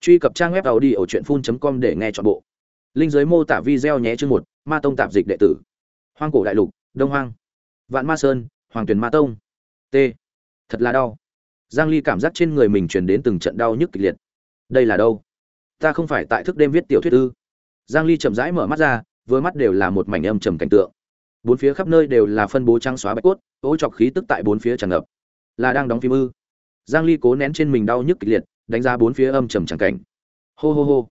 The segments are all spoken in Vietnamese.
truy cập trang web tàu đi ở truyện phun com để nghe chọn bộ. Linh giới mô tả video nhé chương một, ma tông tạp dịch đệ tử. Hoang cổ đại lục, đông hoang. Vạn ma sơn, hoàng tuyền ma tông. T. Thật là đau. Giang ly cảm giác trên người mình truyền đến từng trận đau nhức kịch liệt. Đây là đâu? Ta không phải tại thức đêm viết tiểu thuyết ư? Giang ly chậm rãi mở mắt ra, vừa mắt đều là một mảnh âm trầm cảnh tượng. Bốn phía khắp nơi đều là phân bố trắng xóa bạch cốt ôi chọc khí tức tại bốn phía tràn ngập. Là đang đóng phim ư? Giang ly cố nén trên mình đau nhức kịch liệt đánh ra bốn phía âm trầm chẳng cảnh. Hô hô hô.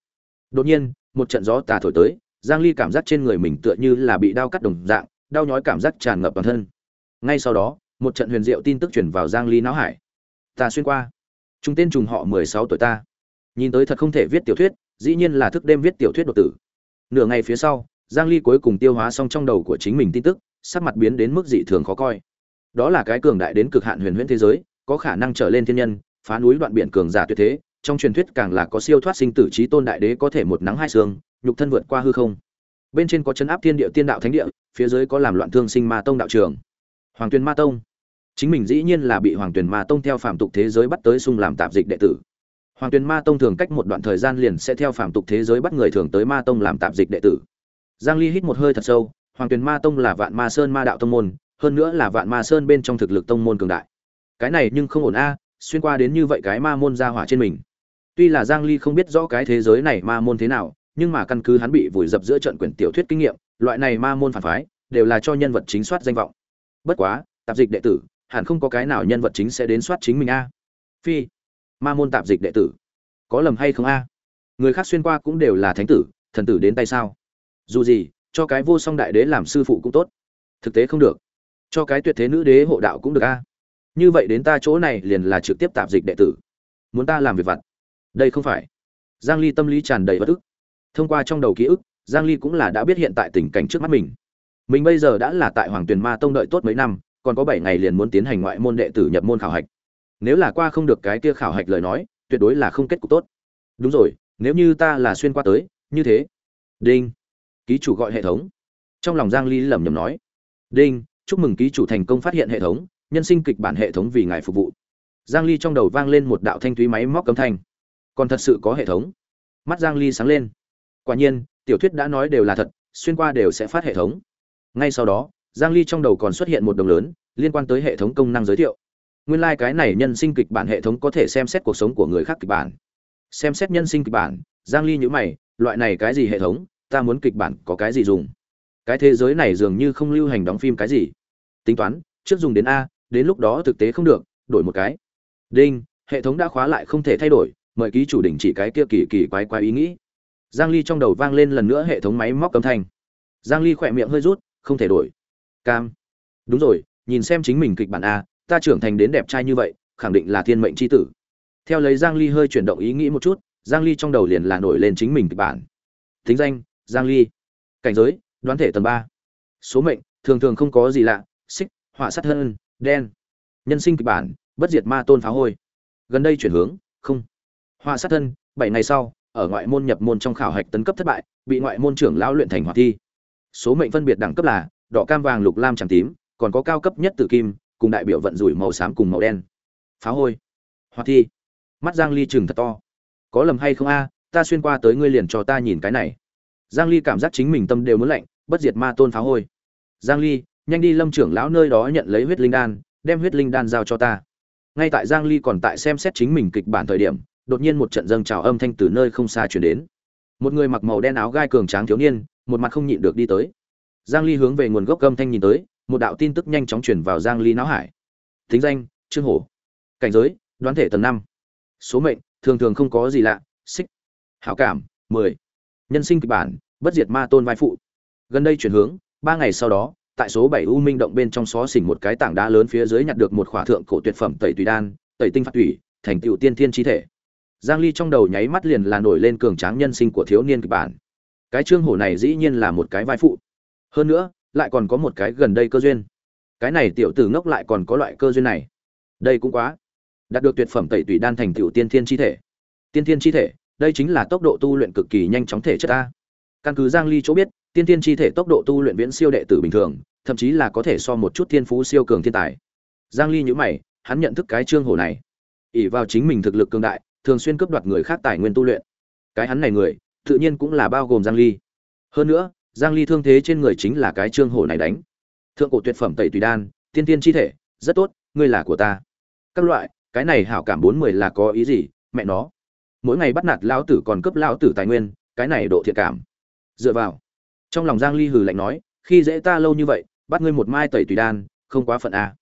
Đột nhiên, một trận gió tà thổi tới, giang ly cảm giác trên người mình tựa như là bị đau cắt đồng dạng, đau nhói cảm giác tràn ngập toàn thân. Ngay sau đó, một trận huyền diệu tin tức truyền vào giang ly não hải. Ta xuyên qua. Chúng tên trùng họ 16 tuổi ta. Nhìn tới thật không thể viết tiểu thuyết, dĩ nhiên là thức đêm viết tiểu thuyết đột tử. Nửa ngày phía sau, giang ly cuối cùng tiêu hóa xong trong đầu của chính mình tin tức, sắc mặt biến đến mức dị thường khó coi. Đó là cái cường đại đến cực hạn huyền huyễn thế giới, có khả năng trở lên thiên nhân phá núi đoạn biển cường giả tuyệt thế, trong truyền thuyết càng là có siêu thoát sinh tử trí tôn đại đế có thể một nắng hai sương, nhục thân vượt qua hư không. Bên trên có chấn áp thiên địa tiên đạo thánh địa, phía dưới có làm loạn thương sinh ma tông đạo trường. Hoàng tuyền ma tông. Chính mình dĩ nhiên là bị hoàng tuyền ma tông theo phạm tục thế giới bắt tới xung làm tạp dịch đệ tử. Hoàng tuyền ma tông thường cách một đoạn thời gian liền sẽ theo phạm tục thế giới bắt người thường tới ma tông làm tạp dịch đệ tử. Giang ly hít một hơi thật sâu, hoàng tuyền ma tông là vạn ma sơn ma đạo tông môn, hơn nữa là vạn ma sơn bên trong thực lực tông môn cường đại. Cái này nhưng không ổn a xuyên qua đến như vậy cái ma môn ra hỏa trên mình. Tuy là giang ly không biết rõ cái thế giới này ma môn thế nào, nhưng mà căn cứ hắn bị vùi dập giữa trận quyển tiểu thuyết kinh nghiệm, loại này ma môn phản phái đều là cho nhân vật chính soát danh vọng. Bất quá, tạp dịch đệ tử, hẳn không có cái nào nhân vật chính sẽ đến soát chính mình a. Phi, ma môn tạp dịch đệ tử, có lầm hay không a? Người khác xuyên qua cũng đều là thánh tử, thần tử đến tay sao? Dù gì, cho cái vô song đại đế làm sư phụ cũng tốt. Thực tế không được. Cho cái tuyệt thế nữ đế hộ đạo cũng được a như vậy đến ta chỗ này liền là trực tiếp tạp dịch đệ tử. Muốn ta làm việc vặt? Đây không phải. Giang ly tâm lý tràn đầy bất ức. Thông qua trong đầu ký ức, giang ly cũng là đã biết hiện tại tình cảnh trước mắt mình. Mình bây giờ đã là tại hoàng tuyền ma tông đợi tốt mấy năm, còn có 7 ngày liền muốn tiến hành ngoại môn đệ tử nhập môn khảo hạch. Nếu là qua không được cái kia khảo hạch lời nói, tuyệt đối là không kết cục tốt. Đúng rồi, nếu như ta là xuyên qua tới, như thế. Đinh. Ký chủ gọi hệ thống. Trong lòng giang ly lẩm nhẩm nói. Đinh, chúc mừng ký chủ thành công phát hiện hệ thống nhân sinh kịch bản hệ thống vì ngài phục vụ. Giang ly trong đầu vang lên một đạo thanh thúy máy móc cấm thanh. Còn thật sự có hệ thống. Mắt giang ly sáng lên. Quả nhiên, tiểu thuyết đã nói đều là thật, xuyên qua đều sẽ phát hệ thống. Ngay sau đó, giang ly trong đầu còn xuất hiện một đồng lớn, liên quan tới hệ thống công năng giới thiệu. Nguyên lai like cái này nhân sinh kịch bản hệ thống có thể xem xét cuộc sống của người khác kịch bản. Xem xét nhân sinh kịch bản, giang ly nhíu mày, loại này cái gì hệ thống, ta muốn kịch bản có cái gì dùng? Cái thế giới này dường như không lưu hành đóng phim cái gì. Tính toán, trước dùng đến a đến lúc đó thực tế không được, đổi một cái. Đinh, hệ thống đã khóa lại không thể thay đổi, mời ký chủ đình chỉ cái kia kỳ kỳ quái quái ý nghĩ. Giang ly trong đầu vang lên lần nữa hệ thống máy móc âm thanh. Giang ly khỏe miệng hơi rút, không thể đổi. Cam. Đúng rồi, nhìn xem chính mình kịch bản a, ta trưởng thành đến đẹp trai như vậy, khẳng định là thiên mệnh chi tử. Theo lấy giang ly hơi chuyển động ý nghĩ một chút, giang ly trong đầu liền là nổi lên chính mình kịch bản. Thính danh, giang ly. Cảnh giới, đoán thể tầng 3. số mệnh, thường thường không có gì lạ, xích, họa sát hơn đen. Nhân sinh kịch bản, bất diệt ma tôn phá hôi. Gần đây chuyển hướng, không. Hoa sát thân, bảy ngày sau, ở ngoại môn nhập môn trong khảo hạch tấn cấp thất bại, bị ngoại môn trưởng lão luyện thành hoạt thi. Số mệnh phân biệt đẳng cấp là đỏ, cam, vàng, lục, lam tràng tím, còn có cao cấp nhất tử kim, cùng đại biểu vận rủi màu xám cùng màu đen. Phá hôi. Hoạt thi. Mắt giang ly chừng thật to. Có lầm hay không a, ta xuyên qua tới ngươi liền cho ta nhìn cái này. Giang ly cảm giác chính mình tâm đều muốn lạnh, bất diệt ma tôn phá hôi. Giang ly nhanh đi lâm trưởng lão nơi đó nhận lấy huyết linh đan, đem huyết linh đan giao cho ta. Ngay tại giang ly còn tại xem xét chính mình kịch bản thời điểm, đột nhiên một trận dâng trào âm thanh từ nơi không xa truyền đến. Một người mặc màu đen áo gai cường tráng thiếu niên, một mặt không nhịn được đi tới. Giang ly hướng về nguồn gốc âm thanh nhìn tới, một đạo tin tức nhanh chóng truyền vào giang ly não hải. Thính danh, trương hổ. Cảnh giới, đoán thể tầng 5. số mệnh, thường thường không có gì lạ, xích. Hảo cảm 10. nhân sinh kịch bản, bất diệt ma tôn vai phụ. Gần đây chuyển hướng, ba ngày sau đó tại số bảy u minh động bên trong xó xỉnh một cái tảng đá lớn phía dưới nhặt được một khỏa thượng cổ tuyệt phẩm tẩy tùy đan, tẩy tinh phạt thủy thành tựu tiên thiên chi thể. Giang ly trong đầu nháy mắt liền là nổi lên cường tráng nhân sinh của thiếu niên kịch bản. Cái trương hổ này dĩ nhiên là một cái vai phụ. Hơn nữa, lại còn có một cái gần đây cơ duyên. Cái này tiểu tử ngốc lại còn có loại cơ duyên này. Đây cũng quá. Đạt được tuyệt phẩm tẩy tùy đan thành tựu tiên thiên chi thể. Tiên thiên chi thể, đây chính là tốc độ tu luyện cực kỳ nhanh chóng thể chất ta. Căn cứ giang ly chỗ biết, tiên thiên chi thể tốc độ tu luyện viễn siêu đệ tử bình thường thậm chí là có thể so một chút thiên phú siêu cường thiên tài. Giang ly nhíu mày, hắn nhận thức cái trương hổ này. Ỷ vào chính mình thực lực cường đại, thường xuyên cướp đoạt người khác tài nguyên tu luyện. Cái hắn này người, tự nhiên cũng là bao gồm giang ly. Hơn nữa, giang ly thương thế trên người chính là cái trương hổ này đánh. Thượng cổ tuyệt phẩm tẩy tùy đan, tiên tiên chi thể, rất tốt, ngươi là của ta. Các loại, cái này hảo cảm bốn mười là có ý gì, mẹ nó. Mỗi ngày bắt nạt lão tử còn cấp lão tử tài nguyên, cái này độ thiện cảm. Dựa vào. Trong lòng giang ly hừ lạnh nói, khi dễ ta lâu như vậy bắt ngươi một mai tẩy tùy đan, không quá phận à.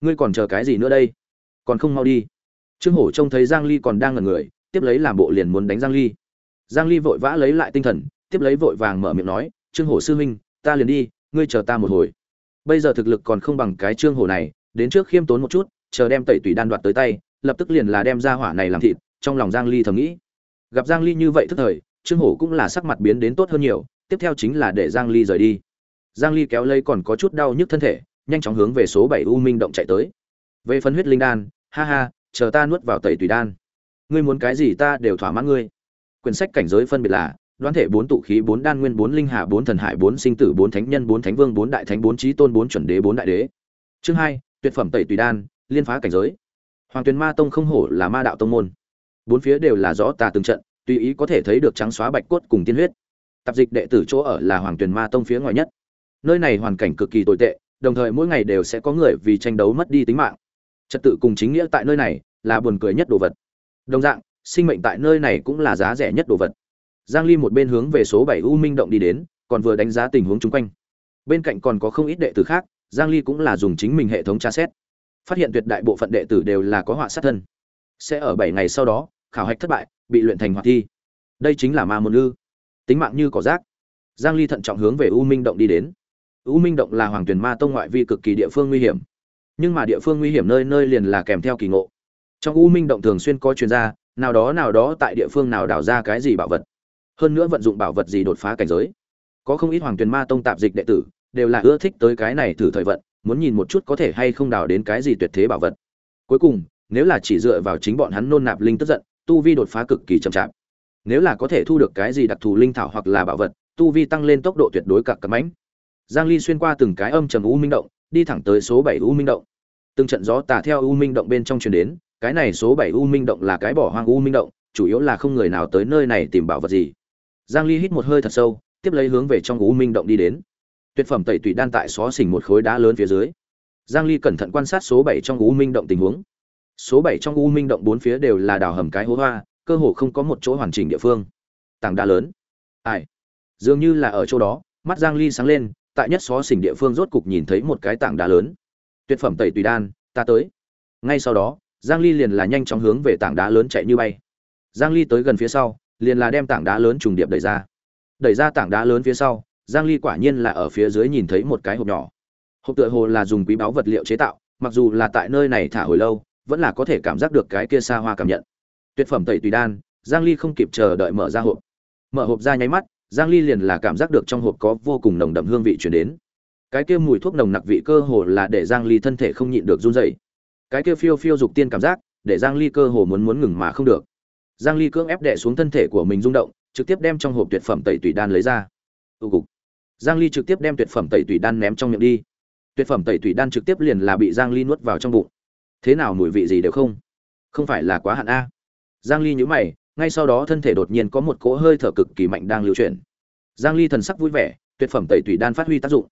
ngươi còn chờ cái gì nữa đây? Còn không mau đi. Trương hổ trông thấy giang ly còn đang ngẩn người, tiếp lấy làm bộ liền muốn đánh giang ly. Giang ly vội vã lấy lại tinh thần, tiếp lấy vội vàng mở miệng nói, trương hổ sư huynh, ta liền đi, ngươi chờ ta một hồi. Bây giờ thực lực còn không bằng cái trương hổ này, đến trước khiêm tốn một chút, chờ đem tẩy tùy đan đoạt tới tay, lập tức liền là đem ra hỏa này làm thịt, trong lòng giang ly thầm nghĩ. Gặp giang ly như vậy thức thời, trương hổ cũng là sắc mặt biến đến tốt hơn nhiều, tiếp theo chính là để giang ly rời đi giang ly kéo lấy còn có chút đau nhức thân thể, nhanh chóng hướng về số 7 u minh động chạy tới. Về phân huyết linh đan, ha ha, chờ ta nuốt vào tẩy tùy đan. Ngươi muốn cái gì ta đều thỏa mãn ngươi. Quyển sách cảnh giới phân biệt là, đoán thể bốn tụ khí, bốn đan nguyên, bốn linh hạ bốn thần hải, bốn sinh tử, bốn thánh nhân, bốn thánh vương, bốn đại thánh, bốn trí tôn, bốn chuẩn đế, bốn đại đế. Chương hai, tuyệt phẩm tẩy tùy đan, liên phá cảnh giới. Hoàng tuyền ma tông không hổ là ma đạo tông môn. Bốn phía đều là rõ tà từng trận, tùy ý có thể thấy được trắng xóa bạch cốt cùng tiên huyết. Tập dịch đệ tử chỗ ở là hoàng tuyền ma tông phía ngoài nhất nơi này hoàn cảnh cực kỳ tồi tệ, đồng thời mỗi ngày đều sẽ có người vì tranh đấu mất đi tính mạng. Trật tự cùng chính nghĩa tại nơi này là buồn cười nhất đồ vật. Đồng dạng, sinh mệnh tại nơi này cũng là giá rẻ nhất đồ vật. Giang ly một bên hướng về số 7 u minh động đi đến, còn vừa đánh giá tình huống chung quanh. Bên cạnh còn có không ít đệ tử khác, giang ly cũng là dùng chính mình hệ thống tra xét. Phát hiện tuyệt đại bộ phận đệ tử đều là có họa sát thân. Sẽ ở 7 ngày sau đó, khảo hạch thất bại, bị luyện thành hoạt thi. Đây chính là ma môn ư. Tính mạng như cỏ rác. Giang ly thận trọng hướng về u minh động đi đến u minh động là hoàng tuyển ma tông ngoại vi cực kỳ địa phương nguy hiểm. Nhưng mà địa phương nguy hiểm nơi nơi liền là kèm theo kỳ ngộ. Trong u minh động thường xuyên có chuyên gia, nào đó nào đó tại địa phương nào đào ra cái gì bảo vật. Hơn nữa vận dụng bảo vật gì đột phá cảnh giới. Có không ít hoàng Tuyển ma tông tạp dịch đệ tử, đều là ưa thích tới cái này thử thời vận, muốn nhìn một chút có thể hay không đào đến cái gì tuyệt thế bảo vật. Cuối cùng, nếu là chỉ dựa vào chính bọn hắn nôn nạp linh tức giận, tu vi đột phá cực kỳ chậm chạp. Nếu là có thể thu được cái gì đặc thù linh thảo hoặc là bảo vật, tu vi tăng lên tốc độ tuyệt đối cực cặp mãnh giang ly xuyên qua từng cái âm trầm u minh động, đi thẳng tới số 7 u minh động. Từng trận gió tà theo u minh động bên trong truyền đến, cái này số 7 u minh động là cái bỏ hoang u minh động, chủ yếu là không người nào tới nơi này tìm bảo vật gì. Giang ly hít một hơi thật sâu, tiếp lấy hướng về trong u minh động đi đến. Tuyệt phẩm tẩy tùy đan tại xó xỉnh một khối đá lớn phía dưới. Giang ly cẩn thận quan sát số 7 trong u minh động tình huống. Số 7 trong u minh động bốn phía đều là đào hầm cái hố hoa, cơ hồ không có một chỗ hoàn chỉnh địa phương. Tảng đá lớn. Ai? Dường như là ở chỗ đó, mắt giang ly sáng lên tại nhất xó xỉnh địa phương rốt cục nhìn thấy một cái tảng đá lớn. Tuyệt phẩm tẩy tùy đan, ta tới. Ngay sau đó, giang ly liền là nhanh chóng hướng về tảng đá lớn chạy như bay. Giang ly tới gần phía sau, liền là đem tảng đá lớn trùng điệp đẩy ra. Đẩy ra tảng đá lớn phía sau, giang ly quả nhiên là ở phía dưới nhìn thấy một cái hộp nhỏ. Hộp tựa hồ là dùng quý báu vật liệu chế tạo, mặc dù là tại nơi này thả hồi lâu, vẫn là có thể cảm giác được cái kia xa hoa cảm nhận. Tuyệt phẩm tẩy tùy đan, giang ly không kịp chờ đợi mở ra hộp. Mở hộp ra nháy mắt giang ly liền là cảm giác được trong hộp có vô cùng nồng đậm hương vị truyền đến. Cái kia mùi thuốc nồng nặc vị cơ hồ là để giang ly thân thể không nhịn được run rẩy. Cái kia phiêu phiêu dục tiên cảm giác, để giang ly cơ hồ muốn muốn ngừng mà không được. Giang ly cưỡng ép đè xuống thân thể của mình rung động, trực tiếp đem trong hộp tuyệt phẩm tẩy tùy đan lấy ra. Tu cục. Giang ly trực tiếp đem tuyệt phẩm tẩy tùy đan ném trong miệng đi. Tuyệt phẩm tẩy tùy đan trực tiếp liền là bị giang ly nuốt vào trong bụng. Thế nào mùi vị gì đều không? Không phải là quá hạn a. Giang ly nhíu mày ngay sau đó thân thể đột nhiên có một cỗ hơi thở cực kỳ mạnh đang lưu chuyển. Giang ly thần sắc vui vẻ, tuyệt phẩm tẩy tủy đan phát huy tác dụng.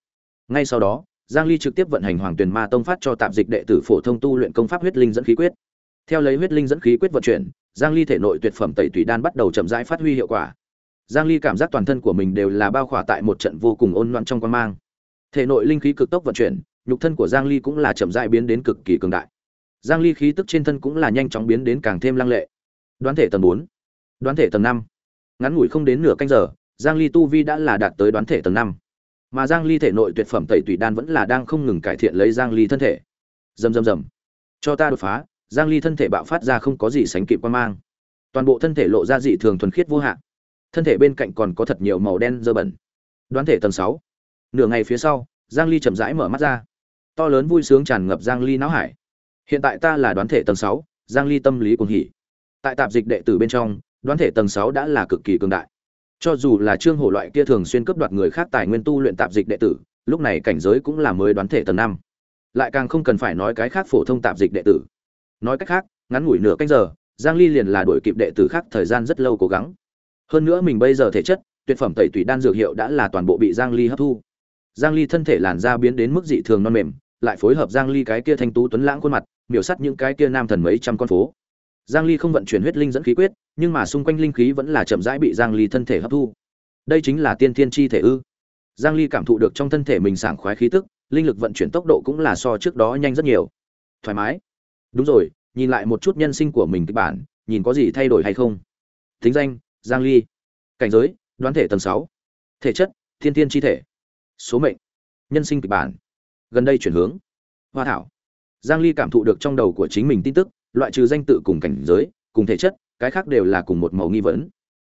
Ngay sau đó, giang ly trực tiếp vận hành hoàng tuyền ma tông phát cho tạm dịch đệ tử phổ thông tu luyện công pháp huyết linh dẫn khí quyết. Theo lấy huyết linh dẫn khí quyết vận chuyển, giang ly thể nội tuyệt phẩm tẩy tủy đan bắt đầu chậm rãi phát huy hiệu quả. Giang ly cảm giác toàn thân của mình đều là bao khỏa tại một trận vô cùng ôn loạn trong quan mang. Thể nội linh khí cực tốc vận chuyển, nhục thân của giang ly cũng là chậm rãi biến đến cực kỳ cường đại. Giang ly khí tức trên thân cũng là nhanh chóng biến đến càng thêm lăng lệ đoán thể tầng 4 đoán thể tầng 5 ngắn ngủi không đến nửa canh giờ giang ly tu vi đã là đạt tới đoán thể tầng 5 mà giang ly thể nội tuyệt phẩm tẩy tùy đan vẫn là đang không ngừng cải thiện lấy giang ly thân thể. Rầm rầm rầm. Cho ta đột phá giang ly thân thể bạo phát ra không có gì sánh kịp quan mang. Toàn bộ thân thể lộ ra dị thường thuần khiết vô hạn. Thân thể bên cạnh còn có thật nhiều màu đen dơ bẩn. Đoán thể tầng 6. nửa ngày phía sau giang ly chậm rãi mở mắt ra. To lớn vui sướng tràn ngập giang ly não hải. Hiện tại ta là đoán thể tầng 6, giang ly tâm lý cuồng hỉ tại tạp dịch đệ tử bên trong, đoán thể tầng sáu đã là cực kỳ cường đại. Cho dù là trương hổ loại kia thường xuyên cướp đoạt người khác tài nguyên tu luyện tạp dịch đệ tử, lúc này cảnh giới cũng là mới đoán thể tầng năm. Lại càng không cần phải nói cái khác phổ thông tạp dịch đệ tử. Nói cách khác, ngắn ngủi nửa canh giờ, giang ly liền là đuổi kịp đệ tử khác thời gian rất lâu cố gắng. Hơn nữa mình bây giờ thể chất, tuyệt phẩm tẩy tủy đan dược hiệu đã là toàn bộ bị giang ly hấp thu. Giang ly thân thể làn da biến đến mức dị thường non mềm, lại phối hợp giang ly cái kia thanh tú tuấn lãng khuôn mặt, miểu sắt những cái kia nam thần mấy trăm con phố giang ly không vận chuyển huyết linh dẫn khí quyết, nhưng mà xung quanh linh khí vẫn là chậm rãi bị giang ly thân thể hấp thu. Đây chính là tiên thiên chi thể ư? Giang ly cảm thụ được trong thân thể mình sảng khoái khí tức, linh lực vận chuyển tốc độ cũng là so trước đó nhanh rất nhiều. Thoải mái. Đúng rồi, nhìn lại một chút nhân sinh của mình kịch bản, nhìn có gì thay đổi hay không? Thính danh, giang ly. Cảnh giới, đoán thể tầng 6. thể chất, thiên thiên chi thể. Số mệnh, nhân sinh kịch bản. Gần đây chuyển hướng. Hoa thảo. Giang ly cảm thụ được trong đầu của chính mình tin tức loại trừ danh tự cùng cảnh giới, cùng thể chất, cái khác đều là cùng một màu nghi vấn.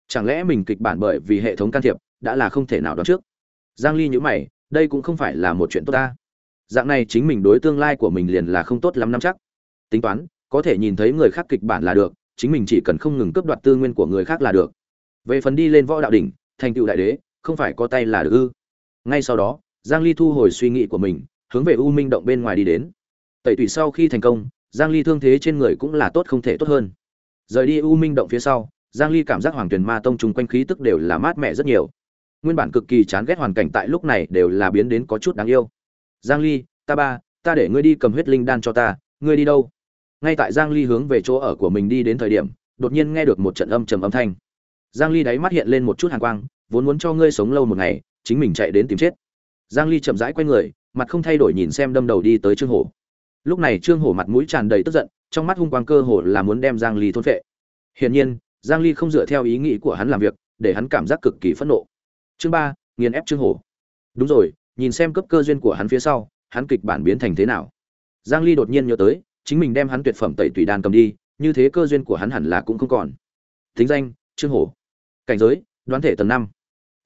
Chẳng lẽ mình kịch bản bởi vì hệ thống can thiệp đã là không thể nào đoán trước? Giang ly nhíu mày, đây cũng không phải là một chuyện tốt ta. Dạng này chính mình đối tương lai của mình liền là không tốt lắm nắm chắc. Tính toán, có thể nhìn thấy người khác kịch bản là được, chính mình chỉ cần không ngừng cướp đoạt tư nguyên của người khác là được. Về phần đi lên võ đạo đỉnh, thành tựu đại đế, không phải có tay là được ư? Ngay sau đó, giang ly thu hồi suy nghĩ của mình, hướng về u minh động bên ngoài đi đến. Tẩy tủy sau khi thành công giang ly thương thế trên người cũng là tốt không thể tốt hơn. Rời đi u minh động phía sau, giang ly cảm giác hoàng tuyền ma tông trùng quanh khí tức đều là mát mẻ rất nhiều. Nguyên bản cực kỳ chán ghét hoàn cảnh tại lúc này đều là biến đến có chút đáng yêu. Giang ly, ta ba, ta để ngươi đi cầm huyết linh đan cho ta, ngươi đi đâu? Ngay tại giang ly hướng về chỗ ở của mình đi đến thời điểm, đột nhiên nghe được một trận âm trầm âm thanh. Giang ly đáy mắt hiện lên một chút hàn quang, vốn muốn cho ngươi sống lâu một ngày, chính mình chạy đến tìm chết. Giang ly chậm rãi quay người, mặt không thay đổi nhìn xem đâm đầu đi tới trương hổ lúc này trương hổ mặt mũi tràn đầy tức giận, trong mắt hung quang cơ hồ là muốn đem giang ly thôn phệ. Hiển nhiên, giang ly không dựa theo ý nghĩ của hắn làm việc, để hắn cảm giác cực kỳ phẫn nộ. Chương ba, nghiền ép trương hổ. Đúng rồi, nhìn xem cấp cơ duyên của hắn phía sau, hắn kịch bản biến thành thế nào? Giang ly đột nhiên nhớ tới, chính mình đem hắn tuyệt phẩm tẩy tùy đan cầm đi, như thế cơ duyên của hắn hẳn là cũng không còn. Tính danh, trương hổ. Cảnh giới, đoán thể tầng năm.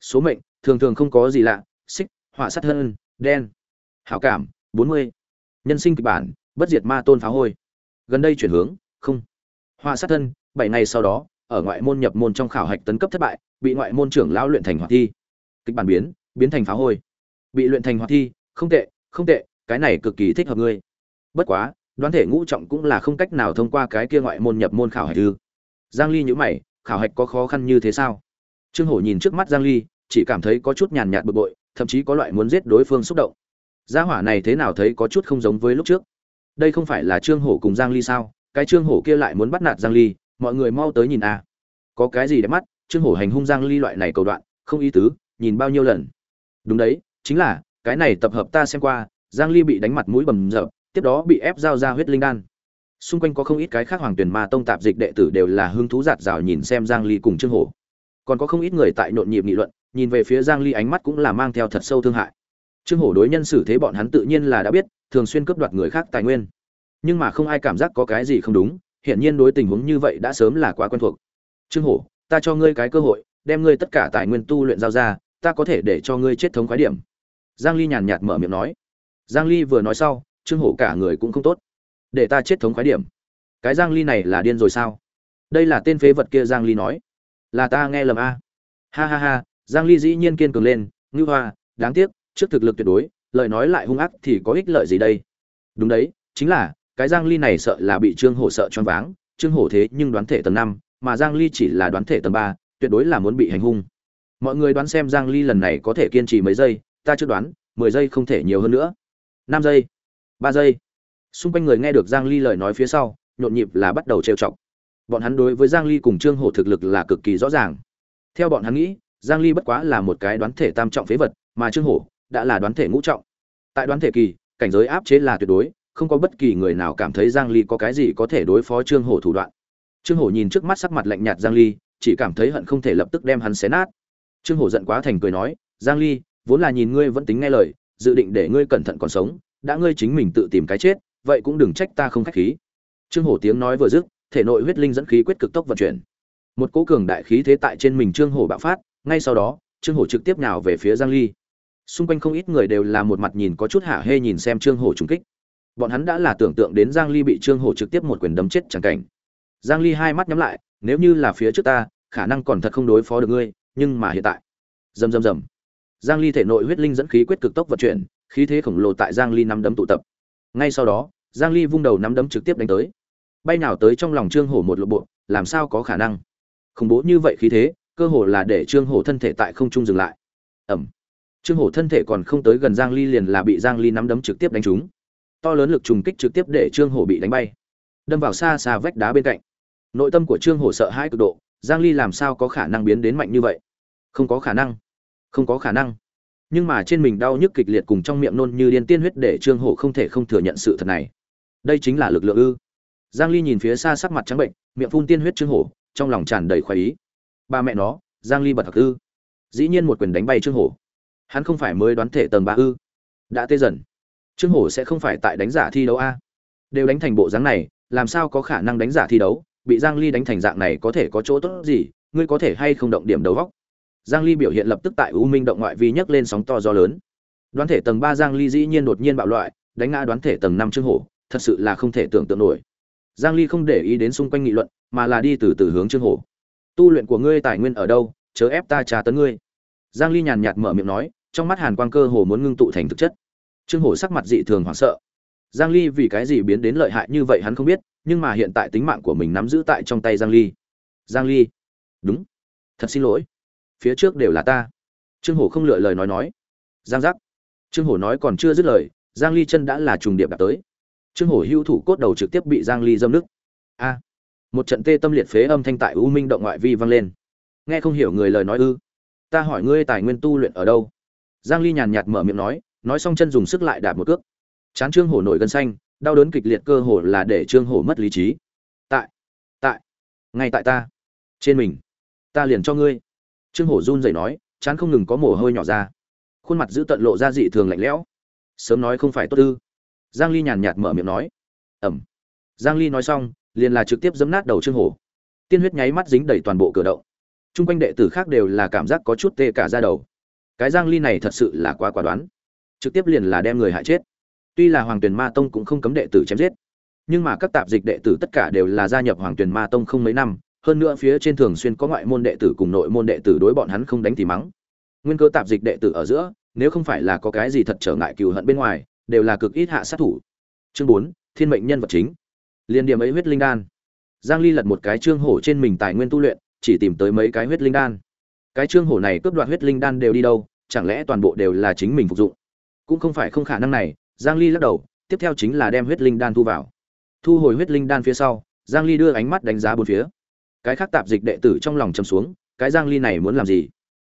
Số mệnh, thường thường không có gì lạ, xích, họa sát hơn đen. Hảo cảm 40 nhân sinh kịch bản, bất diệt ma tôn phá hôi. Gần đây chuyển hướng, không. Họa sát thân, bảy ngày sau đó, ở ngoại môn nhập môn trong khảo hạch tấn cấp thất bại, bị ngoại môn trưởng lão luyện thành hoạt thi. Kịch bản biến biến thành phá hôi. Bị luyện thành hoạt thi, không tệ không tệ, cái này cực kỳ thích hợp ngươi. Bất quá, đoán thể ngũ trọng cũng là không cách nào thông qua cái kia ngoại môn nhập môn khảo hạch ư. Giang ly nhíu mày, khảo hạch có khó khăn như thế sao? Trương hổ nhìn trước mắt giang ly, chỉ cảm thấy có chút nhàn nhạt bực bội, thậm chí có loại muốn giết đối phương xúc động gia hỏa này thế nào thấy có chút không giống với lúc trước? Đây không phải là trương hổ cùng giang ly sao? Cái trương hổ kia lại muốn bắt nạt giang ly, mọi người mau tới nhìn a có cái gì để mắt? Trương hổ hành hung giang ly loại này cầu đoạn, không ý tứ, nhìn bao nhiêu lần? Đúng đấy, chính là, cái này tập hợp ta xem qua, giang ly bị đánh mặt mũi bầm dập, tiếp đó bị ép giao ra huyết linh đan. Xung quanh có không ít cái khác hoàng tuyển ma tông tạp dịch đệ tử đều là hứng thú giạt rào nhìn xem giang ly cùng trương hổ. Còn có không ít người tại nhộn nhịp nghị luận, nhìn về phía giang ly ánh mắt cũng là mang theo thật sâu thương hại trương hổ đối nhân xử thế bọn hắn tự nhiên là đã biết, thường xuyên cướp đoạt người khác tài nguyên. Nhưng mà không ai cảm giác có cái gì không đúng, hiển nhiên đối tình huống như vậy đã sớm là quá quen thuộc. Trương hổ, ta cho ngươi cái cơ hội, đem ngươi tất cả tài nguyên tu luyện giao ra, ta có thể để cho ngươi chết thống khoái điểm. Giang ly nhàn nhạt mở miệng nói. Giang ly vừa nói sau, trương hổ cả người cũng không tốt. Để ta chết thống khoái điểm. Cái giang ly này là điên rồi sao? Đây là tên phế vật kia, giang ly nói. Là ta nghe lầm a. Ha ha ha, giang ly dĩ nhiên kiên cường lên, ngưu hoa, đáng tiếc trước thực lực tuyệt đối lời nói lại hung ác thì có ích lợi gì đây? Đúng đấy chính là cái giang ly này sợ là bị trương hổ sợ choáng váng trương hổ thế nhưng đoán thể tầng 5, mà giang ly chỉ là đoán thể tầng 3, tuyệt đối là muốn bị hành hung. Mọi người đoán xem giang ly lần này có thể kiên trì mấy giây ta chưa đoán 10 giây không thể nhiều hơn nữa. 5 giây 3 giây. Xung quanh người nghe được giang ly lời nói phía sau nhộn nhịp là bắt đầu trêu chọc. Bọn hắn đối với giang ly cùng trương hổ thực lực là cực kỳ rõ ràng. Theo bọn hắn nghĩ giang ly bất quá là một cái đoán thể tam trọng phế vật mà trương hổ đã là đoán thể ngũ trọng. Tại đoán thể kỳ, cảnh giới áp chế là tuyệt đối, không có bất kỳ người nào cảm thấy giang ly có cái gì có thể đối phó trương hổ thủ đoạn. Trương hổ nhìn trước mắt sắc mặt lạnh nhạt giang ly, chỉ cảm thấy hận không thể lập tức đem hắn xé nát. Trương hổ giận quá thành cười nói, giang ly, vốn là nhìn ngươi vẫn tính nghe lời, dự định để ngươi cẩn thận còn sống, đã ngươi chính mình tự tìm cái chết, vậy cũng đừng trách ta không khách khí. Trương hổ tiếng nói vừa dứt, thể nội huyết linh dẫn khí quyết cực tốc vận chuyển. Một cỗ cường đại khí thế tại trên mình trương hổ bạo phát, ngay sau đó, trương hổ trực tiếp nhào về phía giang ly xung quanh không ít người đều là một mặt nhìn có chút hạ hê nhìn xem trương hổ trùng kích. Bọn hắn đã là tưởng tượng đến giang ly bị trương hổ trực tiếp một quyền đấm chết chẳng cảnh. Giang ly hai mắt nhắm lại, nếu như là phía trước ta, khả năng còn thật không đối phó được ngươi, nhưng mà hiện tại. Rầm rầm rầm. Giang ly thể nội huyết linh dẫn khí quyết cực tốc vận chuyển, khí thế khổng lồ tại giang ly nắm đấm tụ tập. Ngay sau đó, giang ly vung đầu nắm đấm trực tiếp đánh tới. Bay nào tới trong lòng trương hổ một lộ bộ, làm sao có khả năng? Khủng bố như vậy khí thế, cơ hồ là để trương hổ thân thể tại không trung dừng lại. Ẩm trương hổ thân thể còn không tới gần giang ly liền là bị giang ly nắm đấm trực tiếp đánh trúng. To lớn lực trùng kích trực tiếp để trương hổ bị đánh bay. Đâm vào xa xa vách đá bên cạnh. Nội tâm của trương hổ sợ hãi cực độ, giang ly làm sao có khả năng biến đến mạnh như vậy? Không có khả năng. Không có khả năng. Nhưng mà trên mình đau nhức kịch liệt cùng trong miệng nôn như điên tiên huyết để trương hổ không thể không thừa nhận sự thật này. Đây chính là lực lượng ư. Giang ly nhìn phía xa sắc mặt trắng bệnh, miệng phun tiên huyết trương hổ, trong lòng tràn đầy khoái ý. Ba mẹ nó, giang ly bật thật ư. Dĩ nhiên một quyền đánh bay trương hổ hắn không phải mới đoán thể tầng ba ư? Đã tê dần. Trương hổ sẽ không phải tại đánh giả thi đấu a? Đều đánh thành bộ dáng này, làm sao có khả năng đánh giả thi đấu? Bị giang ly đánh thành dạng này có thể có chỗ tốt gì? Ngươi có thể hay không động điểm đầu góc? Giang ly biểu hiện lập tức tại u minh động ngoại vi nhấc lên sóng to gió lớn. Đoán thể tầng 3 giang ly dĩ nhiên đột nhiên bạo loại, đánh ngã đoán thể tầng 5 trương hổ, thật sự là không thể tưởng tượng nổi. Giang ly không để ý đến xung quanh nghị luận, mà là đi từ từ hướng trương hổ. Tu luyện của ngươi tài nguyên ở đâu? Chớ ép ta trà tấn ngươi. Giang ly nhàn nhạt mở miệng nói trong mắt hàn quang cơ hồ muốn ngưng tụ thành thực chất. Trương hổ sắc mặt dị thường hoảng sợ. Giang ly vì cái gì biến đến lợi hại như vậy hắn không biết, nhưng mà hiện tại tính mạng của mình nắm giữ tại trong tay giang ly. Giang ly. Đúng. Thật xin lỗi. Phía trước đều là ta. Trương hổ không lựa lời nói nói. Giang giác. Trương hổ nói còn chưa dứt lời, giang ly chân đã là trùng điệp đạt tới. Trương hổ hưu thủ cốt đầu trực tiếp bị giang ly dâm nước a. Một trận tê tâm liệt phế âm thanh tại u minh động ngoại vi vang lên. Nghe không hiểu người lời nói ư. Ta hỏi ngươi tài nguyên tu luyện ở đâu? Giang ly nhàn nhạt mở miệng nói nói xong chân dùng sức lại đạp một cước. Chán trương hổ nổi gân xanh, đau đớn kịch liệt cơ hồ là để trương hổ mất lý trí. Tại tại, ngay tại ta, trên mình, ta liền cho ngươi. Trương hổ run rẩy nói, chán không ngừng có mồ hôi nhỏ ra. Khuôn mặt giữ tận lộ ra dị thường lạnh lẽo. Sớm nói không phải tốt ư. Giang ly nhàn nhạt mở miệng nói. Ẩm. Giang ly nói xong, liền là trực tiếp giấm nát đầu trương hổ. Tiên huyết nháy mắt dính đầy toàn bộ cửa động. Trung quanh đệ tử khác đều là cảm giác có chút tê cả da đầu cái giang ly này thật sự là quá quả đoán. Trực tiếp liền là đem người hại chết. Tuy là hoàng tuyền ma tông cũng không cấm đệ tử chém giết nhưng mà các tạp dịch đệ tử tất cả đều là gia nhập hoàng tuyền ma tông không mấy năm hơn nữa phía trên thường xuyên có ngoại môn đệ tử cùng nội môn đệ tử đối bọn hắn không đánh thì mắng. Nguyên cơ tạp dịch đệ tử ở giữa nếu không phải là có cái gì thật trở ngại cừu hận bên ngoài đều là cực ít hạ sát thủ. Chương 4, thiên mệnh nhân vật chính. Liên điểm ấy huyết linh đan. Giang ly lật một cái trương hổ trên mình tài nguyên tu luyện chỉ tìm tới mấy cái huyết linh đan. Cái trương hổ này cướp đoạt huyết linh đan đều đi đâu chẳng lẽ toàn bộ đều là chính mình phục dụng? Cũng không phải không khả năng này, giang ly lắc đầu, tiếp theo chính là đem huyết linh đan thu vào. Thu hồi huyết linh đan phía sau, giang ly đưa ánh mắt đánh giá bốn phía. Cái khác tạp dịch đệ tử trong lòng trầm xuống, cái giang ly này muốn làm gì?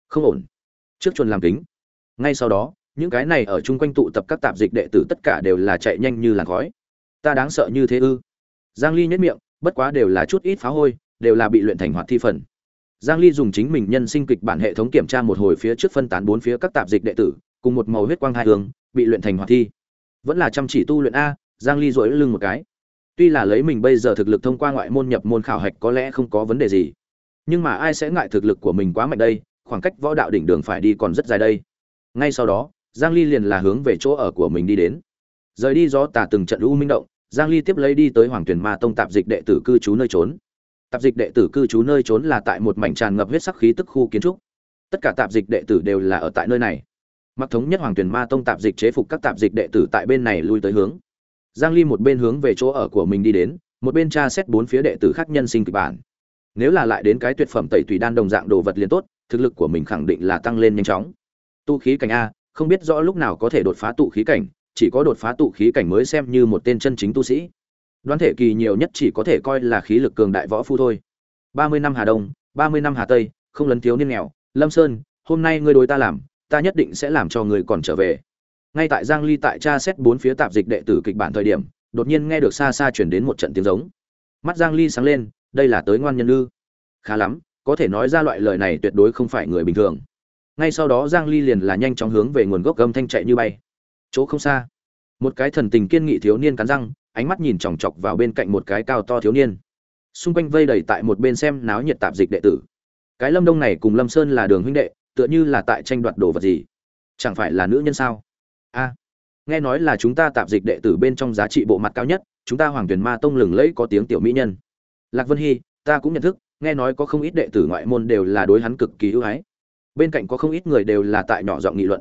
Không ổn. Trước chuồn làm kính. Ngay sau đó, những cái này ở chung quanh tụ tập các tạp dịch đệ tử tất cả đều là chạy nhanh như làn khói. Ta đáng sợ như thế ư? Giang ly nhếch miệng, bất quá đều là chút ít phá hôi, đều là bị luyện thành hoạt thi phần giang ly dùng chính mình nhân sinh kịch bản hệ thống kiểm tra một hồi phía trước phân tán bốn phía các tạp dịch đệ tử, cùng một màu huyết quang hai hướng, bị luyện thành hoạt thi. Vẫn là chăm chỉ tu luyện a, giang ly rũi lưng một cái. Tuy là lấy mình bây giờ thực lực thông qua ngoại môn nhập môn khảo hạch có lẽ không có vấn đề gì, nhưng mà ai sẽ ngại thực lực của mình quá mạnh đây, khoảng cách võ đạo đỉnh đường phải đi còn rất dài đây. Ngay sau đó, giang ly liền là hướng về chỗ ở của mình đi đến. Rời đi gió tà từng trận u minh động, giang ly tiếp lấy đi tới hoàng tuyển ma tông tạp dịch đệ tử cư trú nơi trốn tạp dịch đệ tử cư trú nơi trốn là tại một mảnh tràn ngập huyết sắc khí tức khu kiến trúc. Tất cả tạp dịch đệ tử đều là ở tại nơi này. Mặc thống nhất hoàng tuyển ma tông tạp dịch chế phục các tạp dịch đệ tử tại bên này lui tới hướng. Giang ly một bên hướng về chỗ ở của mình đi đến, một bên tra xét bốn phía đệ tử khác nhân sinh kịch bản. Nếu là lại đến cái tuyệt phẩm tẩy tùy đan đồng dạng đồ vật liền tốt, thực lực của mình khẳng định là tăng lên nhanh chóng. Tu khí cảnh a, không biết rõ lúc nào có thể đột phá tụ khí cảnh, chỉ có đột phá tụ khí cảnh mới xem như một tên chân chính tu sĩ đoán thể kỳ nhiều nhất chỉ có thể coi là khí lực cường đại võ phu thôi. Ba mươi năm hà đông, ba mươi năm hà tây, không lấn thiếu niên nghèo. Lâm sơn, hôm nay ngươi đối ta làm, ta nhất định sẽ làm cho người còn trở về. Ngay tại giang ly tại tra xét bốn phía tạp dịch đệ tử kịch bản thời điểm, đột nhiên nghe được xa xa chuyển đến một trận tiếng giống. Mắt giang ly sáng lên, đây là tới ngoan nhân ư? Khá lắm, có thể nói ra loại lời này tuyệt đối không phải người bình thường. Ngay sau đó giang ly liền là nhanh chóng hướng về nguồn gốc gầm thanh chạy như bay. Chỗ không xa, một cái thần tình kiên nghị thiếu niên cắn răng ánh mắt nhìn chòng chọc vào bên cạnh một cái cao to thiếu niên. Xung quanh vây đầy tại một bên xem náo nhiệt tạp dịch đệ tử. Cái lâm đông này cùng lâm sơn là đường huynh đệ, tựa như là tại tranh đoạt đồ vật gì? Chẳng phải là nữ nhân sao? A, nghe nói là chúng ta tạp dịch đệ tử bên trong giá trị bộ mặt cao nhất, chúng ta hoàng tuyền ma tông lừng lẫy có tiếng tiểu mỹ nhân. Lạc vân hy, ta cũng nhận thức, nghe nói có không ít đệ tử ngoại môn đều là đối hắn cực kỳ ưu ái. Bên cạnh có không ít người đều là tại nhỏ giọng nghị luận.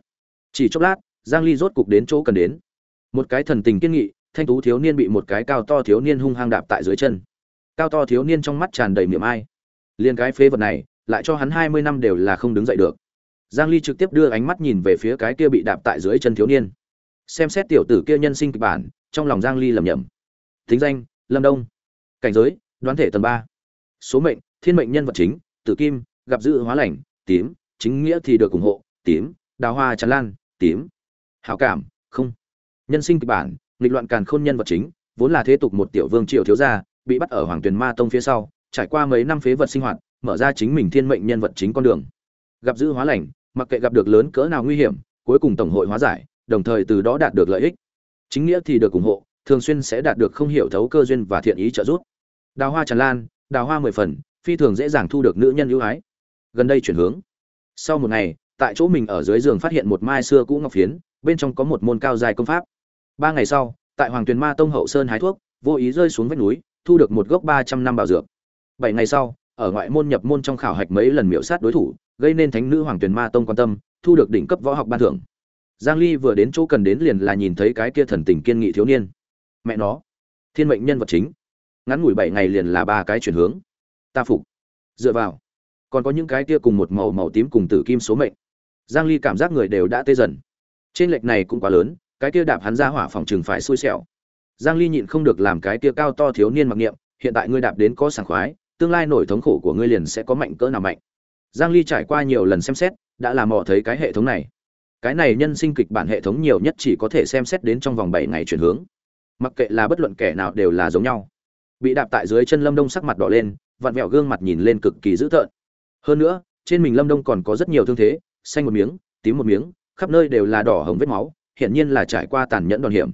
Chỉ chốc lát, giang ly rốt cục đến chỗ cần đến. Một cái thần tình kiên nghị thanh tú thiếu niên bị một cái cao to thiếu niên hung hăng đạp tại dưới chân. Cao to thiếu niên trong mắt tràn đầy miệng ai. Liền cái phế vật này, lại cho hắn hai mươi năm đều là không đứng dậy được. Giang ly trực tiếp đưa ánh mắt nhìn về phía cái kia bị đạp tại dưới chân thiếu niên. Xem xét tiểu tử kia nhân sinh kịch bản, trong lòng giang ly lầm nhầm thính danh, lâm đông. Cảnh giới, đoán thể tầng ba. Số mệnh, thiên mệnh nhân vật chính, tử kim, gặp dự hóa lành, tím, chính nghĩa thì được ủng hộ, tím, đào hoa tràn lan, tím. Hảo cảm, không. Nhân sinh kịch bản nghịch loạn càn khôn nhân vật chính, vốn là thế tục một tiểu vương triều thiếu gia, bị bắt ở hoàng tuyền ma tông phía sau, trải qua mấy năm phế vật sinh hoạt, mở ra chính mình thiên mệnh nhân vật chính con đường. Gặp dữ hóa lành, mặc kệ gặp được lớn cỡ nào nguy hiểm, cuối cùng tổng hội hóa giải, đồng thời từ đó đạt được lợi ích. Chính nghĩa thì được ủng hộ, thường xuyên sẽ đạt được không hiểu thấu cơ duyên và thiện ý trợ giúp. Đào hoa tràn lan, đào hoa mười phần, phi thường dễ dàng thu được nữ nhân ưu ái. Gần đây chuyển hướng. Sau một ngày, tại chỗ mình ở dưới giường phát hiện một mai xưa cũ ngọc phiến, bên trong có một môn cao dài công pháp ba ngày sau, tại hoàng tuyền ma tông hậu sơn hái thuốc, vô ý rơi xuống vách núi, thu được một gốc ba trăm năm bảo dược. Bảy ngày sau, ở ngoại môn nhập môn trong khảo hạch mấy lần miễu sát đối thủ, gây nên thánh nữ hoàng tuyền ma tông quan tâm, thu được đỉnh cấp võ học ban thưởng. Giang ly vừa đến chỗ cần đến liền là nhìn thấy cái kia thần tình kiên nghị thiếu niên. Mẹ nó, thiên mệnh nhân vật chính. Ngắn ngủi bảy ngày liền là ba cái chuyển hướng. Ta phục. Dựa vào. Còn có những cái kia cùng một màu màu tím cùng tử kim số mệnh. Giang ly cảm giác người đều đã tê dần. Trên lệch này cũng quá lớn cái kia đạp hắn ra hỏa phòng trường phải xui xẻo. Giang ly nhịn không được làm cái kia cao to thiếu niên mặc niệm, hiện tại ngươi đạp đến có sảng khoái, tương lai nổi thống khổ của ngươi liền sẽ có mạnh cỡ nào mạnh. Giang ly trải qua nhiều lần xem xét, đã làm mò thấy cái hệ thống này. Cái này nhân sinh kịch bản hệ thống nhiều nhất chỉ có thể xem xét đến trong vòng 7 ngày chuyển hướng. Mặc kệ là bất luận kẻ nào đều là giống nhau. Bị đạp tại dưới chân lâm đông sắc mặt đỏ lên, vặn vẹo gương mặt nhìn lên cực kỳ dữ tợn. Hơn nữa, trên mình lâm đông còn có rất nhiều thương thế, xanh một miếng, tím một miếng, khắp nơi đều là đỏ hồng vết máu hiển nhiên là trải qua tàn nhẫn đòn hiểm.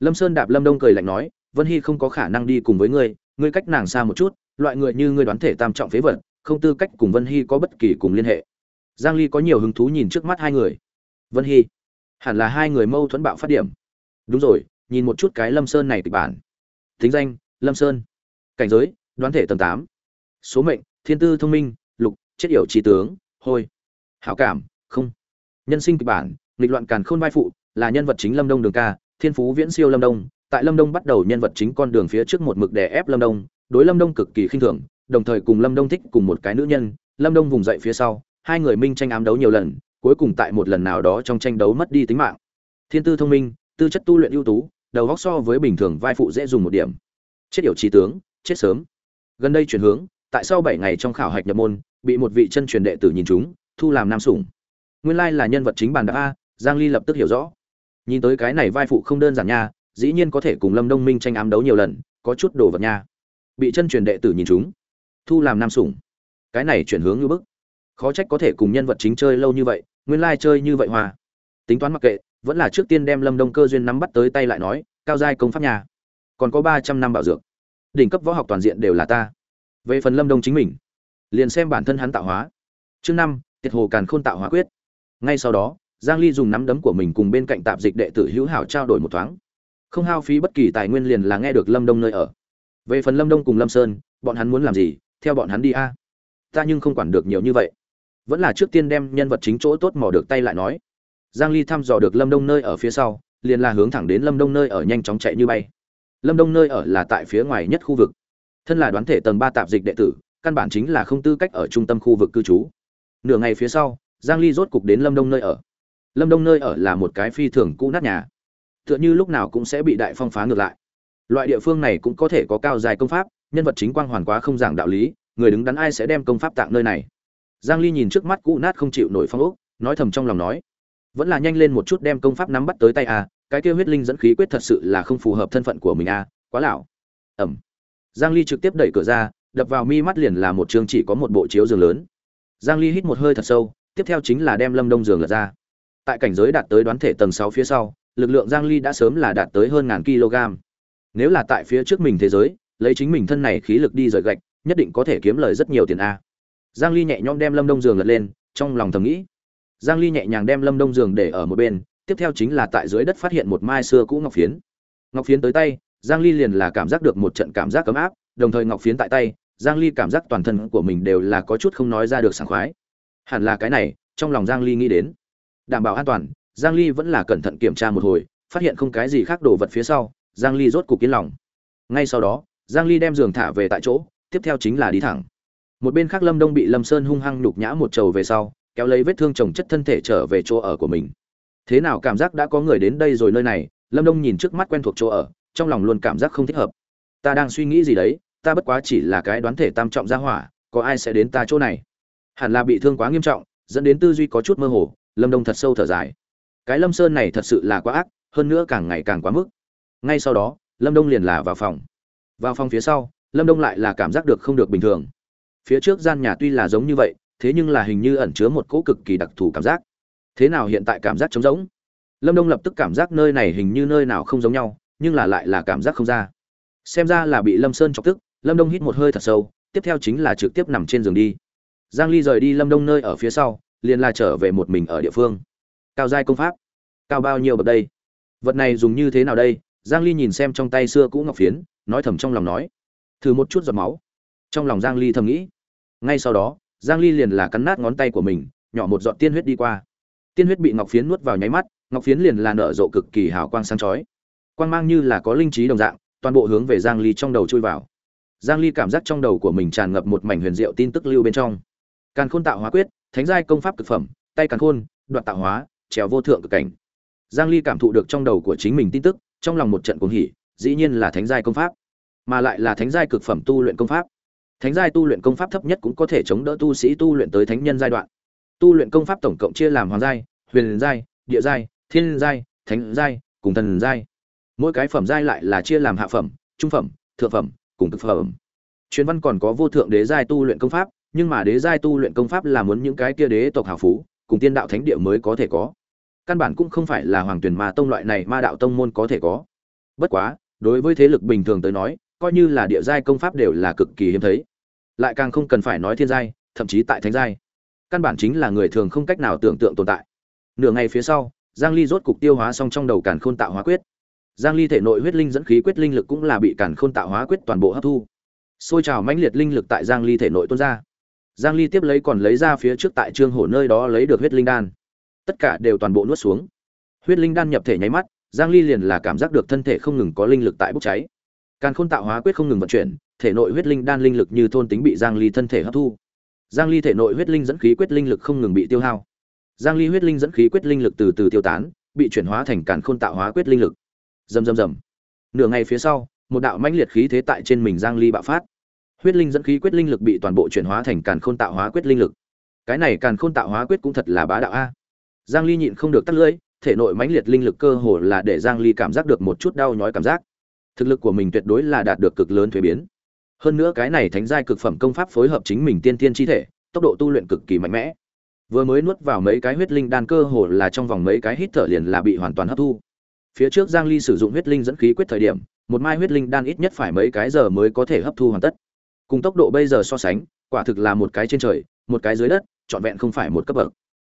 Lâm sơn đạp lâm đông cười lạnh nói, vân hy không có khả năng đi cùng với ngươi ngươi cách nàng xa một chút, loại người như ngươi đoán thể tam trọng phế vật, không tư cách cùng vân hy có bất kỳ cùng liên hệ. Giang ly có nhiều hứng thú nhìn trước mắt hai người. Vân hy, hẳn là hai người mâu thuẫn bạo phát điểm. Đúng rồi, nhìn một chút cái lâm sơn này kịch bản. Thính danh, lâm sơn. Cảnh giới, đoán thể tầng 8. số mệnh, thiên tư thông minh, lục, chết yểu trí tướng, hôi. Hảo cảm, không. Nhân sinh kịch bản, nghịch loạn càn khôn vai phụ là nhân vật chính lâm đông đường ca, thiên phú viễn siêu lâm đông, tại lâm đông bắt đầu nhân vật chính con đường phía trước một mực đè ép lâm đông, đối lâm đông cực kỳ khinh thường, đồng thời cùng lâm đông thích cùng một cái nữ nhân, lâm đông vùng dậy phía sau, hai người minh tranh ám đấu nhiều lần, cuối cùng tại một lần nào đó trong tranh đấu mất đi tính mạng. Thiên tư thông minh, tư chất tu luyện ưu tú, đầu góc so với bình thường vai phụ dễ dùng một điểm. Chết yểu trí tướng, chết sớm. Gần đây chuyển hướng, tại sau bảy ngày trong khảo hạch nhập môn, bị một vị chân truyền đệ tử nhìn chúng thu làm nam sủng. Nguyên lai là nhân vật chính bàn đạp a, giang ly lập tức hiểu rõ nhìn tới cái này vai phụ không đơn giản nha, dĩ nhiên có thể cùng lâm đông minh tranh ám đấu nhiều lần, có chút đồ vật nha. Bị chân truyền đệ tử nhìn chúng. Thu làm nam sủng. Cái này chuyển hướng như bức. Khó trách có thể cùng nhân vật chính chơi lâu như vậy, nguyên lai chơi như vậy hòa. Tính toán mặc kệ, vẫn là trước tiên đem lâm đông cơ duyên nắm bắt tới tay lại nói, cao giai công pháp nhà. Còn có ba trăm năm bảo dược. Đỉnh cấp võ học toàn diện đều là ta. Về phần lâm đông chính mình, liền xem bản thân hắn tạo hóa. Chương năm, tiệt hồ càn khôn tạo hóa quyết. Ngay sau đó giang ly dùng nắm đấm của mình cùng bên cạnh tạp dịch đệ tử hữu hảo trao đổi một thoáng. Không hao phí bất kỳ tài nguyên liền là nghe được lâm đông nơi ở. Về phần lâm đông cùng lâm sơn, bọn hắn muốn làm gì? Theo bọn hắn đi a. Ta nhưng không quản được nhiều như vậy. Vẫn là trước tiên đem nhân vật chính chỗ tốt mò được tay lại nói. Giang ly thăm dò được lâm đông nơi ở phía sau, liền là hướng thẳng đến lâm đông nơi ở nhanh chóng chạy như bay. Lâm đông nơi ở là tại phía ngoài nhất khu vực. Thân là đoán thể tầng ba tạp dịch đệ tử, căn bản chính là không tư cách ở trung tâm khu vực cư trú. Nửa ngày phía sau, giang ly rốt cục đến lâm đông nơi ở lâm đông nơi ở là một cái phi thường cũ nát nhà. Tựa như lúc nào cũng sẽ bị đại phong phá ngược lại. Loại địa phương này cũng có thể có cao dài công pháp, nhân vật chính quang hoàn quá không giảng đạo lý, người đứng đắn ai sẽ đem công pháp tặng nơi này. Giang ly nhìn trước mắt cũ nát không chịu nổi phong ốc, nói thầm trong lòng nói, vẫn là nhanh lên một chút đem công pháp nắm bắt tới tay à cái kia huyết linh dẫn khí quyết thật sự là không phù hợp thân phận của mình à quá lão. Ẩm giang ly trực tiếp đẩy cửa ra, đập vào mi mắt liền là một trường chỉ có một bộ chiếu giường lớn. Giang ly hít một hơi thật sâu, tiếp theo chính là đem lâm đông giường lật ra tại cảnh giới đạt tới đoán thể tầng 6 phía sau, lực lượng giang ly đã sớm là đạt tới hơn ngàn kg. Nếu là tại phía trước mình thế giới, lấy chính mình thân này khí lực đi rời gạch, nhất định có thể kiếm lời rất nhiều tiền a. Giang ly nhẹ nhõm đem lâm đông giường lật lên, trong lòng thầm nghĩ. Giang ly nhẹ nhàng đem lâm đông giường để ở một bên, tiếp theo chính là tại dưới đất phát hiện một mai xưa cũ ngọc phiến. Ngọc phiến tới tay, giang ly liền là cảm giác được một trận cảm giác cấm áp, đồng thời ngọc phiến tại tay, giang ly cảm giác toàn thân của mình đều là có chút không nói ra được sảng khoái. Hẳn là cái này, trong lòng giang ly nghĩ đến đảm bảo an toàn, giang ly vẫn là cẩn thận kiểm tra một hồi, phát hiện không cái gì khác đồ vật phía sau, giang ly rốt cục yên lòng. Ngay sau đó, giang ly đem giường thả về tại chỗ, tiếp theo chính là đi thẳng. Một bên khác lâm đông bị lâm sơn hung hăng nhục nhã một trầu về sau, kéo lấy vết thương chồng chất thân thể trở về chỗ ở của mình. Thế nào cảm giác đã có người đến đây rồi nơi này? Lâm đông nhìn trước mắt quen thuộc chỗ ở, trong lòng luôn cảm giác không thích hợp. Ta đang suy nghĩ gì đấy? Ta bất quá chỉ là cái đoán thể tam trọng gia hỏa, có ai sẽ đến ta chỗ này? Hẳn là bị thương quá nghiêm trọng, dẫn đến tư duy có chút mơ hồ lâm đông thật sâu thở dài. Cái lâm sơn này thật sự là quá ác, hơn nữa càng ngày càng quá mức. Ngay sau đó, lâm đông liền là vào phòng. Vào phòng phía sau, lâm đông lại là cảm giác được không được bình thường. Phía trước gian nhà tuy là giống như vậy, thế nhưng là hình như ẩn chứa một cỗ cực kỳ đặc thù cảm giác. Thế nào hiện tại cảm giác trống rỗng? Lâm đông lập tức cảm giác nơi này hình như nơi nào không giống nhau, nhưng là lại là cảm giác không ra. Xem ra là bị lâm sơn chọc tức, lâm đông hít một hơi thật sâu, tiếp theo chính là trực tiếp nằm trên giường đi. Giang ly rời đi lâm đông nơi ở phía sau liền là trở về một mình ở địa phương. Cao giai công pháp. Cao bao nhiêu bậc đây? Vật này dùng như thế nào đây? Giang ly nhìn xem trong tay xưa cũ ngọc phiến, nói thầm trong lòng nói. Thử một chút giọt máu. Trong lòng giang ly thầm nghĩ. Ngay sau đó, giang ly liền là cắn nát ngón tay của mình, nhỏ một giọt tiên huyết đi qua. Tiên huyết bị ngọc phiến nuốt vào nháy mắt, ngọc phiến liền là nở rộ cực kỳ hào quang sáng chói. Quang mang như là có linh trí đồng dạng, toàn bộ hướng về giang ly trong đầu chui vào. Giang ly cảm giác trong đầu của mình tràn ngập một mảnh huyền diệu tin tức lưu bên trong càn khôn tạo hóa quyết, thánh giai công pháp cực phẩm, tay càn khôn đoạn tạo hóa, trèo vô thượng cực cảnh. Giang ly cảm thụ được trong đầu của chính mình tin tức, trong lòng một trận cuồng hỉ, dĩ nhiên là thánh giai công pháp, mà lại là thánh giai cực phẩm tu luyện công pháp. Thánh giai tu luyện công pháp thấp nhất cũng có thể chống đỡ tu sĩ tu luyện tới thánh nhân giai đoạn. Tu luyện công pháp tổng cộng chia làm hoàng giai, huyền giai, địa giai, thiên giai, thánh giai, cùng thần giai. Mỗi cái phẩm giai lại là chia làm hạ phẩm, trung phẩm, thượng phẩm, cùng cực phẩm. Truyền văn còn có vô thượng đế giai tu luyện công pháp nhưng mà đế giai tu luyện công pháp là muốn những cái kia đế tộc hào phú, cùng tiên đạo thánh địa mới có thể có. Căn bản cũng không phải là hoàng tuyển ma tông loại này ma đạo tông môn có thể có. Bất quá, đối với thế lực bình thường tới nói, coi như là địa giai công pháp đều là cực kỳ hiếm thấy. Lại càng không cần phải nói thiên giai, thậm chí tại thánh giai. Căn bản chính là người thường không cách nào tưởng tượng tồn tại. Nửa ngày phía sau, giang ly rốt cục tiêu hóa xong trong đầu càn khôn tạo hóa quyết. Giang ly thể nội huyết linh dẫn khí quyết linh lực cũng là bị càn khôn tạo hóa quyết toàn bộ hấp thu. Xôi trào mãnh liệt linh lực tại giang ly thể nội tuôn ra giang ly tiếp lấy còn lấy ra phía trước tại trương hổ nơi đó lấy được huyết linh đan. Tất cả đều toàn bộ nuốt xuống. Huyết linh đan nhập thể nháy mắt, giang ly liền là cảm giác được thân thể không ngừng có linh lực tại bốc cháy. Càn khôn tạo hóa quyết không ngừng vận chuyển, thể nội huyết linh đan linh lực như thôn tính bị giang ly thân thể hấp thu. Giang ly thể nội huyết linh dẫn khí quyết linh lực không ngừng bị tiêu hao. Giang ly huyết linh dẫn khí quyết linh lực từ từ tiêu tán, bị chuyển hóa thành càn khôn tạo hóa quyết linh lực. Rầm rầm rầm. Nửa ngày phía sau, một đạo mãnh liệt khí thế tại trên mình giang ly bạo phát huyết linh dẫn khí quyết linh lực bị toàn bộ chuyển hóa thành càn khôn tạo hóa quyết linh lực. Cái này càn khôn tạo hóa quyết cũng thật là bá đạo a. Giang ly nhịn không được tắt lưỡi, thể nội mãnh liệt linh lực cơ hồ là để giang ly cảm giác được một chút đau nhói cảm giác. Thực lực của mình tuyệt đối là đạt được cực lớn thuế biến. Hơn nữa cái này thánh giai cực phẩm công pháp phối hợp chính mình tiên tiên chi thể, tốc độ tu luyện cực kỳ mạnh mẽ. Vừa mới nuốt vào mấy cái huyết linh đan cơ hồ là trong vòng mấy cái hít thở liền là bị hoàn toàn hấp thu. Phía trước giang ly sử dụng huyết linh dẫn khí quyết thời điểm, một mai huyết linh đan ít nhất phải mấy cái giờ mới có thể hấp thu hoàn tất cùng tốc độ bây giờ so sánh, quả thực là một cái trên trời, một cái dưới đất, trọn vẹn không phải một cấp bậc.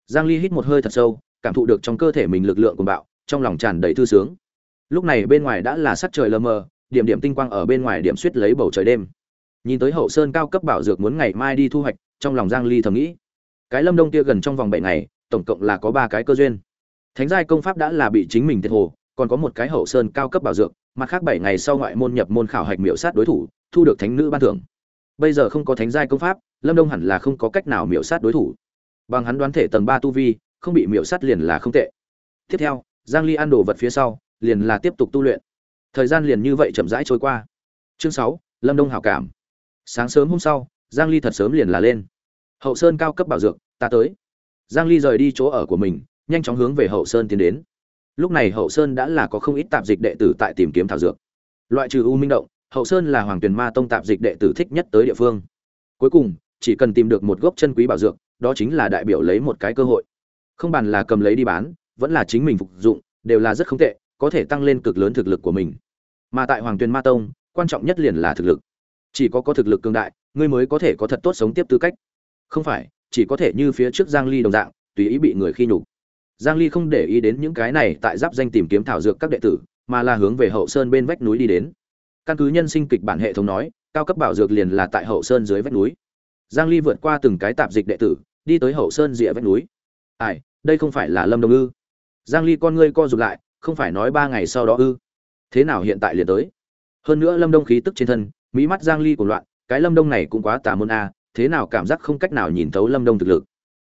Giang ly hít một hơi thật sâu, cảm thụ được trong cơ thể mình lực lượng của bạo, trong lòng tràn đầy thư sướng. Lúc này bên ngoài đã là sắc trời lờ mờ, điểm điểm tinh quang ở bên ngoài điểm suýt lấy bầu trời đêm. Nhìn tới hậu sơn cao cấp bảo dược muốn ngày mai đi thu hoạch, trong lòng giang ly thầm nghĩ. Cái lâm đông kia gần trong vòng bảy ngày, tổng cộng là có ba cái cơ duyên. Thánh giai công pháp đã là bị chính mình thiệt hồ, còn có một cái hậu sơn cao cấp bảo dược, mặt khác bảy ngày sau ngoại môn nhập môn khảo hạch miểu sát đối thủ, thu được thánh nữ ban thưởng bây giờ không có thánh giai công pháp lâm đông hẳn là không có cách nào miểu sát đối thủ. Bằng hắn đoán thể tầng ba tu vi không bị miểu sát liền là không tệ. Tiếp theo giang ly ăn đồ vật phía sau liền là tiếp tục tu luyện. Thời gian liền như vậy chậm rãi trôi qua. Chương 6, lâm đông hảo cảm. Sáng sớm hôm sau giang ly thật sớm liền là lên. Hậu sơn cao cấp bảo dược ta tới. Giang ly rời đi chỗ ở của mình nhanh chóng hướng về hậu sơn tiến đến. Lúc này hậu sơn đã là có không ít tạp dịch đệ tử tại tìm kiếm thảo dược. Loại trừ u minh động hậu sơn là hoàng tuyền ma tông tạp dịch đệ tử thích nhất tới địa phương. Cuối cùng, chỉ cần tìm được một gốc chân quý bảo dược, đó chính là đại biểu lấy một cái cơ hội. Không bàn là cầm lấy đi bán, vẫn là chính mình phục dụng, đều là rất không tệ, có thể tăng lên cực lớn thực lực của mình. Mà tại hoàng tuyền ma tông, quan trọng nhất liền là thực lực. Chỉ có có thực lực cường đại, ngươi mới có thể có thật tốt sống tiếp tư cách. Không phải, chỉ có thể như phía trước giang ly đồng dạng, tùy ý bị người khi nhục. Giang ly không để ý đến những cái này tại giáp danh tìm kiếm thảo dược các đệ tử, mà là hướng về hậu sơn bên vách núi đi đến căn cứ nhân sinh kịch bản hệ thống nói, cao cấp bảo dược liền là tại hậu sơn dưới vách núi. Giang ly vượt qua từng cái tạp dịch đệ tử, đi tới hậu sơn rìa vách núi. Ai, đây không phải là lâm đồng ư? Giang ly con ngươi co rụt lại, không phải nói ba ngày sau đó ư? Thế nào hiện tại liền tới? Hơn nữa lâm đông khí tức trên thân, mỹ mắt giang ly cuồng loạn, cái lâm đông này cũng quá tà môn a, thế nào cảm giác không cách nào nhìn thấu lâm đông thực lực?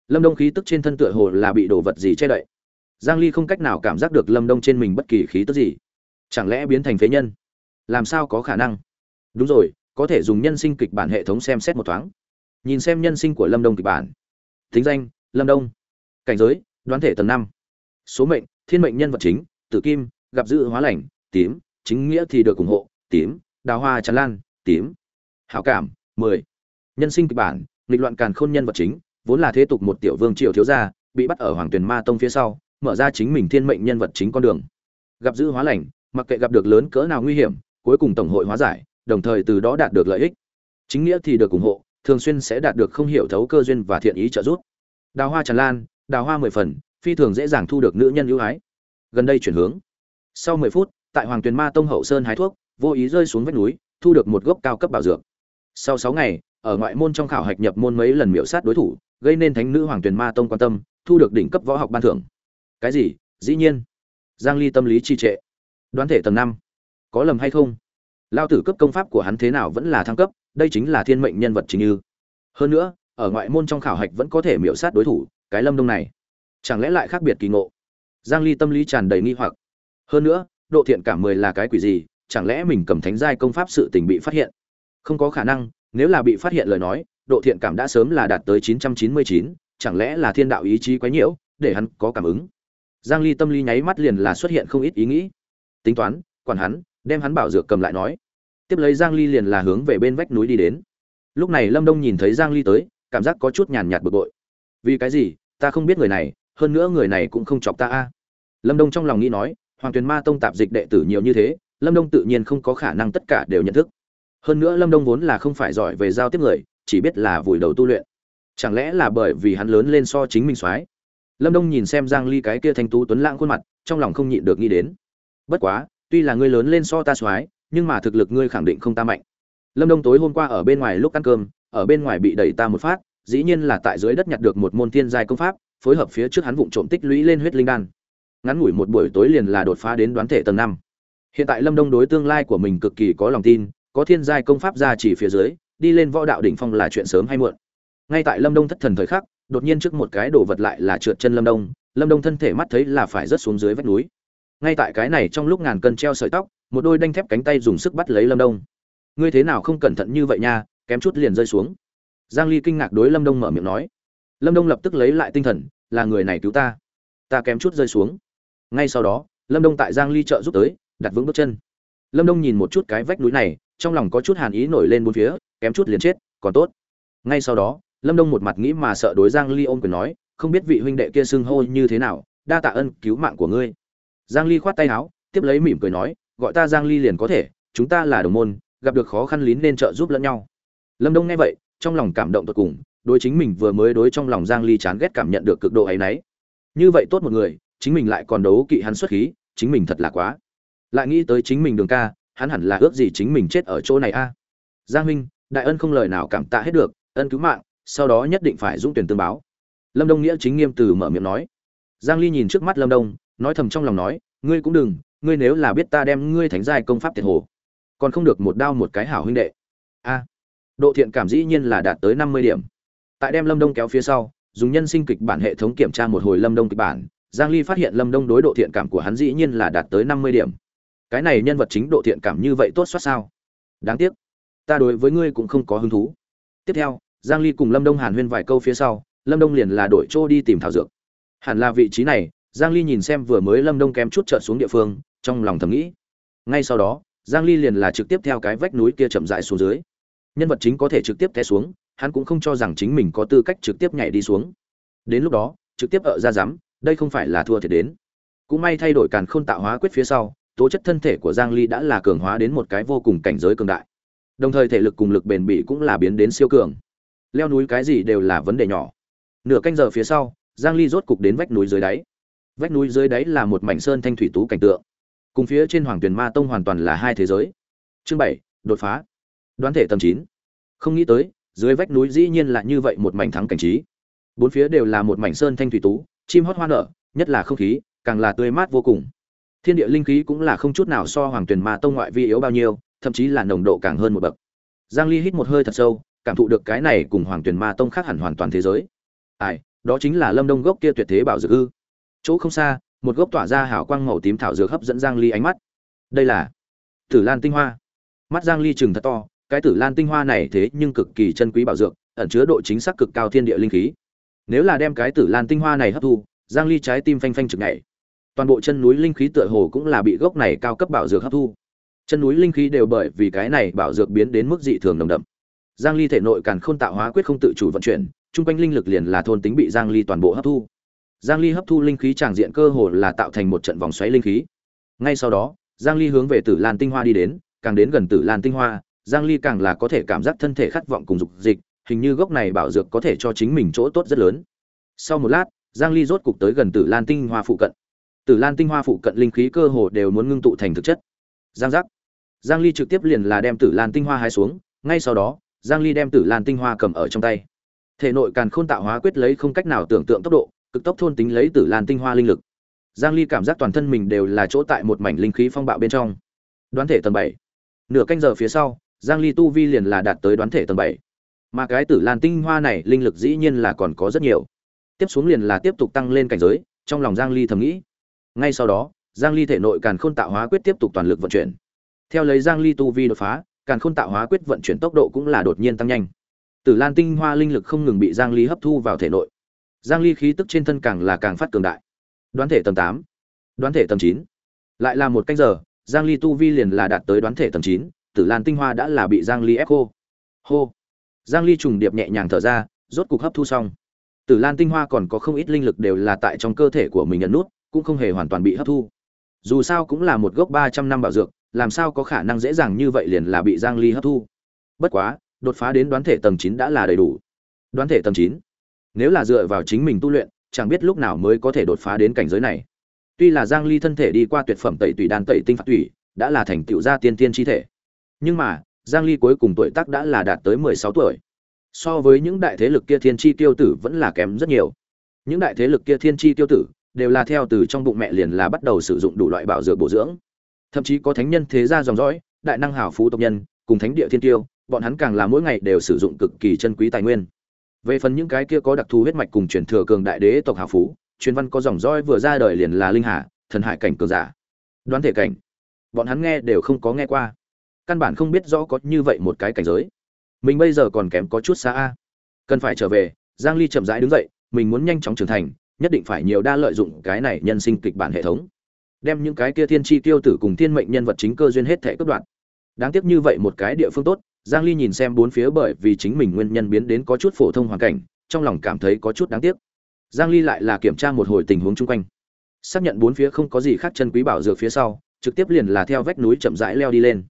Lâm đông khí tức trên thân tựa hồ là bị đồ vật gì che đậy? Giang ly không cách nào cảm giác được lâm đông trên mình bất kỳ khí tức gì. Chẳng lẽ biến thành phế nhân? Làm sao có khả năng? Đúng rồi, có thể dùng nhân sinh kịch bản hệ thống xem xét một thoáng. Nhìn xem nhân sinh của lâm đông kịch bản. Thính danh, lâm đông. Cảnh giới, đoán thể tầng năm. Số mệnh, thiên mệnh nhân vật chính, tử kim, gặp dự hóa lành, tím, chính nghĩa thì được ủng hộ, tím, đào hoa tràn lan, tím. Hảo cảm, mười. Nhân sinh kịch bản, nghịch loạn càn khôn nhân vật chính, vốn là thế tục một tiểu vương triều thiếu gia, bị bắt ở hoàng tuyền ma tông phía sau, mở ra chính mình thiên mệnh nhân vật chính con đường. Gặp dự hóa lành, mặc kệ gặp được lớn cỡ nào nguy hiểm cuối cùng tổng hội hóa giải, đồng thời từ đó đạt được lợi ích. Chính nghĩa thì được ủng hộ, thường xuyên sẽ đạt được không hiểu thấu cơ duyên và thiện ý trợ giúp. Đào hoa tràn lan, đào hoa mười phần, phi thường dễ dàng thu được nữ nhân ưu ái. Gần đây chuyển hướng. Sau mười phút, tại hoàng tuyền ma tông hậu sơn hái thuốc, vô ý rơi xuống vách núi, thu được một gốc cao cấp bảo dược. Sau sáu ngày, ở ngoại môn trong khảo hạch nhập môn mấy lần miểu sát đối thủ, gây nên thánh nữ hoàng tuyền ma tông quan tâm, thu được đỉnh cấp võ học ban thưởng. Cái gì? Dĩ nhiên. Giang ly tâm lý trì trệ. Đoán thể tầng năm có lầm hay không? Lao tử cấp công pháp của hắn thế nào vẫn là thăng cấp đây chính là thiên mệnh nhân vật chính như. Hơn nữa ở ngoại môn trong khảo hạch vẫn có thể miễu sát đối thủ cái lâm đông này. Chẳng lẽ lại khác biệt kỳ ngộ? Giang ly tâm lý tràn đầy nghi hoặc. Hơn nữa độ thiện cảm mười là cái quỷ gì chẳng lẽ mình cầm thánh giai công pháp sự tình bị phát hiện? Không có khả năng nếu là bị phát hiện lời nói độ thiện cảm đã sớm là đạt tới 999, chẳng lẽ là thiên đạo ý chí quấy nhiễu để hắn có cảm ứng? Giang ly tâm lý nháy mắt liền là xuất hiện không ít ý nghĩ. Tính toán quản hắn đem hắn bảo dược cầm lại nói. Tiếp lấy giang ly liền là hướng về bên vách núi đi đến. Lúc này lâm đông nhìn thấy giang ly tới, cảm giác có chút nhàn nhạt bực bội. Vì cái gì? Ta không biết người này, hơn nữa người này cũng không chọc ta a. Lâm đông trong lòng nghĩ nói, hoàng tuyền ma tông tạp dịch đệ tử nhiều như thế, lâm đông tự nhiên không có khả năng tất cả đều nhận thức. Hơn nữa lâm đông vốn là không phải giỏi về giao tiếp người, chỉ biết là vùi đầu tu luyện. Chẳng lẽ là bởi vì hắn lớn lên so chính mình soái? Lâm đông nhìn xem giang ly cái kia thanh tú tuấn lãng khuôn mặt, trong lòng không nhịn được nghĩ đến. Bất quá tuy là ngươi lớn lên so ta soái, nhưng mà thực lực ngươi khẳng định không ta mạnh. Lâm đông tối hôm qua ở bên ngoài lúc ăn cơm, ở bên ngoài bị đẩy ta một phát, dĩ nhiên là tại dưới đất nhặt được một môn thiên giai công pháp, phối hợp phía trước hắn vụng trộm tích lũy lên huyết linh đan. Ngắn ngủi một buổi tối liền là đột phá đến đoán thể tầng năm. Hiện tại lâm đông đối tương lai của mình cực kỳ có lòng tin, có thiên giai công pháp ra chỉ phía dưới, đi lên võ đạo đỉnh phong là chuyện sớm hay muộn. Ngay tại lâm đông thất thần thời khắc, đột nhiên trước một cái đồ vật lại là trượt chân lâm đông lâm đông thân thể mắt thấy là phải rớt xuống dưới vách núi ngay tại cái này trong lúc ngàn cân treo sợi tóc, một đôi đanh thép cánh tay dùng sức bắt lấy lâm đông. Ngươi thế nào không cẩn thận như vậy nha, kém chút liền rơi xuống. Giang ly kinh ngạc đối lâm đông mở miệng nói. Lâm đông lập tức lấy lại tinh thần, là người này cứu ta ta kém chút rơi xuống. Ngay sau đó, lâm đông tại giang ly trợ giúp tới, đặt vững bước chân. Lâm đông nhìn một chút cái vách núi này, trong lòng có chút hàn ý nổi lên bốn phía, kém chút liền chết, còn tốt. Ngay sau đó, lâm đông một mặt nghĩ mà sợ đối giang ly ôm quyền nói, không biết vị huynh đệ kia xưng hô như thế nào, đa tạ ân cứu mạng của ngươi giang ly khoát tay áo, tiếp lấy mỉm cười nói, gọi ta giang ly liền có thể, chúng ta là đồng môn, gặp được khó khăn lín nên trợ giúp lẫn nhau. Lâm đông nghe vậy, trong lòng cảm động tột cùng, đối chính mình vừa mới đối trong lòng giang ly chán ghét cảm nhận được cực độ ấy nấy. Như vậy tốt một người, chính mình lại còn đấu kỵ hắn xuất khí, chính mình thật là quá. Lại nghĩ tới chính mình đường ca, hắn hẳn là ước gì chính mình chết ở chỗ này a. Giang huynh, đại ân không lời nào cảm tạ hết được, ân cứu mạng, sau đó nhất định phải dũng tuyển tương báo. Lâm đông nghĩa chính nghiêm từ mở miệng nói. Giang ly nhìn trước mắt lâm đông nói thầm trong lòng nói, ngươi cũng đừng, ngươi nếu là biết ta đem ngươi thánh giai công pháp tiệt hồ, còn không được một đao một cái hảo huynh đệ. A. Độ thiện cảm dĩ nhiên là đạt tới 50 điểm. Tại đem lâm đông kéo phía sau, dùng nhân sinh kịch bản hệ thống kiểm tra một hồi lâm đông kịch bản, giang ly phát hiện lâm đông đối độ thiện cảm của hắn dĩ nhiên là đạt tới 50 điểm. Cái này nhân vật chính độ thiện cảm như vậy tốt soát sao? Đáng tiếc, ta đối với ngươi cũng không có hứng thú. Tiếp theo, giang ly cùng lâm đông hàn huyên vài câu phía sau, lâm đông liền là đổi chỗ đi tìm thảo dược. Hẳn là vị trí này giang ly nhìn xem vừa mới lâm đông kém chút trợn xuống địa phương, trong lòng thầm nghĩ. Ngay sau đó, giang ly liền là trực tiếp theo cái vách núi kia chậm rãi xuống dưới. Nhân vật chính có thể trực tiếp té xuống, hắn cũng không cho rằng chính mình có tư cách trực tiếp nhảy đi xuống. Đến lúc đó, trực tiếp ở ra dám đây không phải là thua thiệt đến. Cũng may thay đổi càn khôn tạo hóa quyết phía sau, tố chất thân thể của giang ly đã là cường hóa đến một cái vô cùng cảnh giới cường đại. Đồng thời thể lực cùng lực bền bỉ cũng là biến đến siêu cường. Leo núi cái gì đều là vấn đề nhỏ. Nửa canh giờ phía sau, giang ly rốt cục đến vách núi dưới đáy vách núi dưới đáy là một mảnh sơn thanh thủy tú cảnh tượng. Cùng phía trên hoàng tuyền ma tông hoàn toàn là hai thế giới. Chương bảy, đột phá. Đoán thể tầm chín. Không nghĩ tới, dưới vách núi dĩ nhiên là như vậy một mảnh thắng cảnh trí. Bốn phía đều là một mảnh sơn thanh thủy tú, chim hót hoa nở, nhất là không khí, càng là tươi mát vô cùng. Thiên địa linh khí cũng là không chút nào so hoàng tuyền ma tông ngoại vi yếu bao nhiêu, thậm chí là nồng độ càng hơn một bậc. Giang ly hít một hơi thật sâu, cảm thụ được cái này cùng hoàng tuyền ma tông khác hẳn hoàn toàn thế giới. Ai, đó chính là lâm đông gốc kia tuyệt thế bảo dược ư chỗ không xa, một gốc tỏa ra hào quang màu tím thảo dược hấp dẫn giang ly ánh mắt. Đây là tử lan tinh hoa. Mắt giang ly chừng thật to, cái tử lan tinh hoa này thế nhưng cực kỳ chân quý bảo dược, ẩn chứa độ chính xác cực cao thiên địa linh khí. Nếu là đem cái tử lan tinh hoa này hấp thu, giang ly trái tim phanh phanh trực nhảy. Toàn bộ chân núi linh khí tựa hồ cũng là bị gốc này cao cấp bảo dược hấp thu. Chân núi linh khí đều bởi vì cái này bảo dược biến đến mức dị thường nồng đậm. Giang ly thể nội càn khôn tạo hóa quyết không tự chủ vận chuyển trung quanh linh lực liền là thôn tính bị giang ly toàn bộ hấp thu giang ly hấp thu linh khí tràng diện cơ hồ là tạo thành một trận vòng xoáy linh khí. Ngay sau đó, giang ly hướng về tử lan tinh hoa đi đến, càng đến gần tử lan tinh hoa, giang ly càng là có thể cảm giác thân thể khát vọng cùng dục dịch, hình như gốc này bảo dược có thể cho chính mình chỗ tốt rất lớn. Sau một lát, giang ly rốt cục tới gần tử lan tinh hoa phụ cận. Tử lan tinh hoa phụ cận linh khí cơ hồ đều muốn ngưng tụ thành thực chất. Giang giác. Giang ly trực tiếp liền là đem tử lan tinh hoa hái xuống, ngay sau đó, giang ly đem tử lan tinh hoa cầm ở trong tay. Thể nội càn khôn tạo hóa quyết lấy không cách nào tưởng tượng tốc độ cực tốc thôn tính lấy tử lan tinh hoa linh lực. Giang ly cảm giác toàn thân mình đều là chỗ tại một mảnh linh khí phong bạo bên trong. Đoán thể tầng 7. nửa canh giờ phía sau, giang ly tu vi liền là đạt tới đoán thể tầng 7. mà cái tử lan tinh hoa này linh lực dĩ nhiên là còn có rất nhiều. Tiếp xuống liền là tiếp tục tăng lên cảnh giới, trong lòng giang ly thầm nghĩ. Ngay sau đó, giang ly thể nội càn khôn tạo hóa quyết tiếp tục toàn lực vận chuyển. Theo lấy giang ly tu vi đột phá, càn khôn tạo hóa quyết vận chuyển tốc độ cũng là đột nhiên tăng nhanh. Tử lan tinh hoa linh lực không ngừng bị giang ly hấp thu vào thể nội giang ly khí tức trên thân càng là càng phát cường đại. Đoán thể tầng 8, đoán thể tầng 9. lại là một canh giờ giang ly tu vi liền là đạt tới đoán thể tầng 9, tử lan tinh hoa đã là bị giang ly ép khô. Hô. Giang ly trùng điệp nhẹ nhàng thở ra rốt cục hấp thu xong. Tử lan tinh hoa còn có không ít linh lực đều là tại trong cơ thể của mình nhận nút cũng không hề hoàn toàn bị hấp thu. Dù sao cũng là một gốc 300 năm bảo dược làm sao có khả năng dễ dàng như vậy liền là bị giang ly hấp thu. Bất quá đột phá đến đoán thể tầng 9 đã là đầy đủ. Đoán thể tầng 9 nếu là dựa vào chính mình tu luyện, chẳng biết lúc nào mới có thể đột phá đến cảnh giới này. Tuy là giang ly thân thể đi qua tuyệt phẩm tẩy tùy đan tẩy tinh phạt tùy đã là thành tựu gia tiên tiên chi thể. Nhưng mà, giang ly cuối cùng tuổi tác đã là đạt tới 16 tuổi. So với những đại thế lực kia thiên chi tiêu tử vẫn là kém rất nhiều. Những đại thế lực kia thiên chi tiêu tử đều là theo từ trong bụng mẹ liền là bắt đầu sử dụng đủ loại bảo dược bổ dưỡng. Thậm chí có thánh nhân thế gia dòng dõi, đại năng hảo phú tộc nhân, cùng thánh địa thiên tiêu, bọn hắn càng là mỗi ngày đều sử dụng cực kỳ chân quý tài nguyên về phần những cái kia có đặc thù huyết mạch cùng truyền thừa cường đại đế tộc hảo phú, truyền văn có dòng dõi vừa ra đời liền là linh hà, thần hải cảnh cường giả. Đoán thể cảnh, bọn hắn nghe đều không có nghe qua. Căn bản không biết rõ có như vậy một cái cảnh giới. Mình bây giờ còn kém có chút xa a. Cần phải trở về, giang ly chậm rãi đứng dậy, mình muốn nhanh chóng trưởng thành, nhất định phải nhiều đa lợi dụng cái này nhân sinh kịch bản hệ thống. Đem những cái kia thiên chi tiêu tử cùng thiên mệnh nhân vật chính cơ duyên hết thể cướp đoạn đáng tiếc như vậy một cái địa phương tốt, giang ly nhìn xem bốn phía bởi vì chính mình nguyên nhân biến đến có chút phổ thông hoàn cảnh, trong lòng cảm thấy có chút đáng tiếc. Giang ly lại là kiểm tra một hồi tình huống chung quanh. Xác nhận bốn phía không có gì khác chân quý bảo dược phía sau, trực tiếp liền là theo vách núi chậm rãi leo đi lên.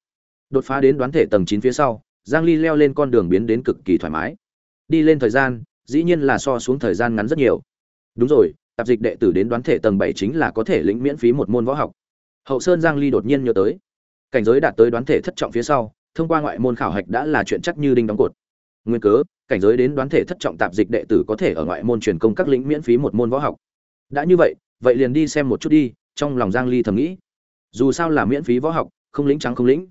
Đột phá đến đoán thể tầng 9 phía sau, giang ly leo lên con đường biến đến cực kỳ thoải mái. Đi lên thời gian, dĩ nhiên là so xuống thời gian ngắn rất nhiều. Đúng rồi, tạp dịch đệ tử đến đoán thể tầng 7 chính là có thể lĩnh miễn phí một môn võ học. Hậu sơn giang ly đột nhiên nhớ tới cảnh giới đạt tới đoán thể thất trọng phía sau, thông qua ngoại môn khảo hạch đã là chuyện chắc như đinh đóng cột. Nguyên cớ, cảnh giới đến đoán thể thất trọng tạp dịch đệ tử có thể ở ngoại môn truyền công các lĩnh miễn phí một môn võ học. Đã như vậy vậy liền đi xem một chút đi, trong lòng giang ly thầm nghĩ. Dù sao là miễn phí võ học, không lĩnh trắng không lĩnh.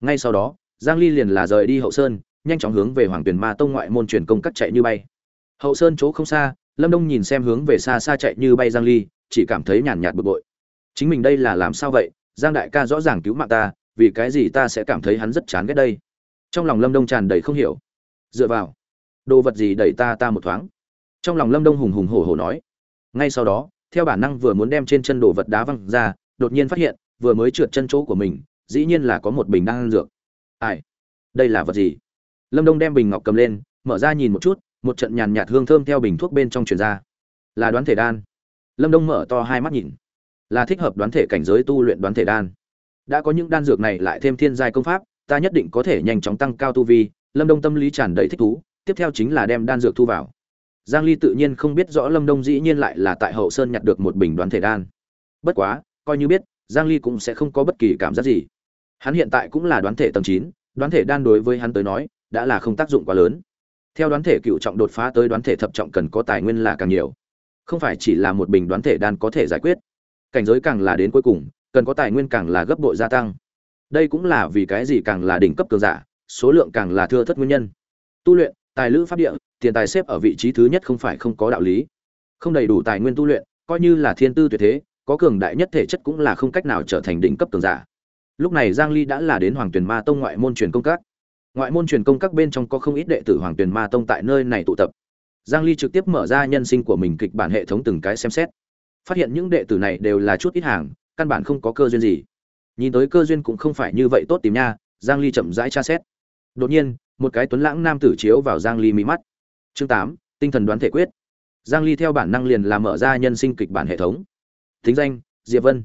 Ngay sau đó, giang ly liền là rời đi hậu sơn, nhanh chóng hướng về hoàng tuyển ma tông ngoại môn truyền công các chạy như bay. Hậu sơn chỗ không xa, lâm đông nhìn xem hướng về xa xa chạy như bay giang ly, chỉ cảm thấy nhàn nhạt bực bội. Chính mình đây là làm sao vậy? Giang đại ca rõ ràng cứu mạng ta, vì cái gì ta sẽ cảm thấy hắn rất chán ghét đây? Trong lòng lâm đông tràn đầy không hiểu. Dựa vào, đồ vật gì đẩy ta ta một thoáng? Trong lòng lâm đông hùng hùng hổ hổ nói. Ngay sau đó, theo bản năng vừa muốn đem trên chân đồ vật đá văng ra, đột nhiên phát hiện, vừa mới trượt chân chỗ của mình, dĩ nhiên là có một bình đang ăn dược. Ai? Đây là vật gì? Lâm đông đem bình ngọc cầm lên, mở ra nhìn một chút, một trận nhàn nhạt hương thơm theo bình thuốc bên trong truyền ra. Là đoán thể đan. Lâm đông mở to hai mắt nhìn là thích hợp đoán thể cảnh giới tu luyện đoán thể đan. Đã có những đan dược này lại thêm thiên giai công pháp ta nhất định có thể nhanh chóng tăng cao tu vi lâm đông tâm lý tràn đầy thích thú tiếp theo chính là đem đan dược thu vào. Giang ly tự nhiên không biết rõ lâm đông dĩ nhiên lại là tại hậu sơn nhặt được một bình đoán thể đan. Bất quá coi như biết giang ly cũng sẽ không có bất kỳ cảm giác gì. Hắn hiện tại cũng là đoán thể tầng 9, đoán thể đan đối với hắn tới nói đã là không tác dụng quá lớn. Theo đoán thể cựu trọng đột phá tới đoán thể thập trọng cần có tài nguyên là càng nhiều. Không phải chỉ là một bình đoán thể đan có thể giải quyết cảnh giới càng là đến cuối cùng, cần có tài nguyên càng là gấp bội gia tăng. Đây cũng là vì cái gì càng là đỉnh cấp cường giả, số lượng càng là thưa thất nguyên nhân. Tu luyện, tài lữ pháp địa, tiền tài xếp ở vị trí thứ nhất không phải không có đạo lý. Không đầy đủ tài nguyên tu luyện, coi như là thiên tư tuyệt thế, có cường đại nhất thể chất cũng là không cách nào trở thành đỉnh cấp cường giả. Lúc này giang ly đã là đến hoàng tuyền ma tông ngoại môn truyền công các. Ngoại môn truyền công các bên trong có không ít đệ tử hoàng tuyền ma tông tại nơi này tụ tập. Giang ly trực tiếp mở ra nhân sinh của mình kịch bản hệ thống từng cái xem xét phát hiện những đệ tử này đều là chút ít hàng căn bản không có cơ duyên gì. Nhìn tới cơ duyên cũng không phải như vậy tốt tìm nha giang ly chậm rãi tra xét. Đột nhiên một cái tuấn lãng nam tử chiếu vào giang ly mí mắt. Chương 8, tinh thần đoán thể quyết. Giang ly theo bản năng liền làm mở ra nhân sinh kịch bản hệ thống. Tính danh diệp vân.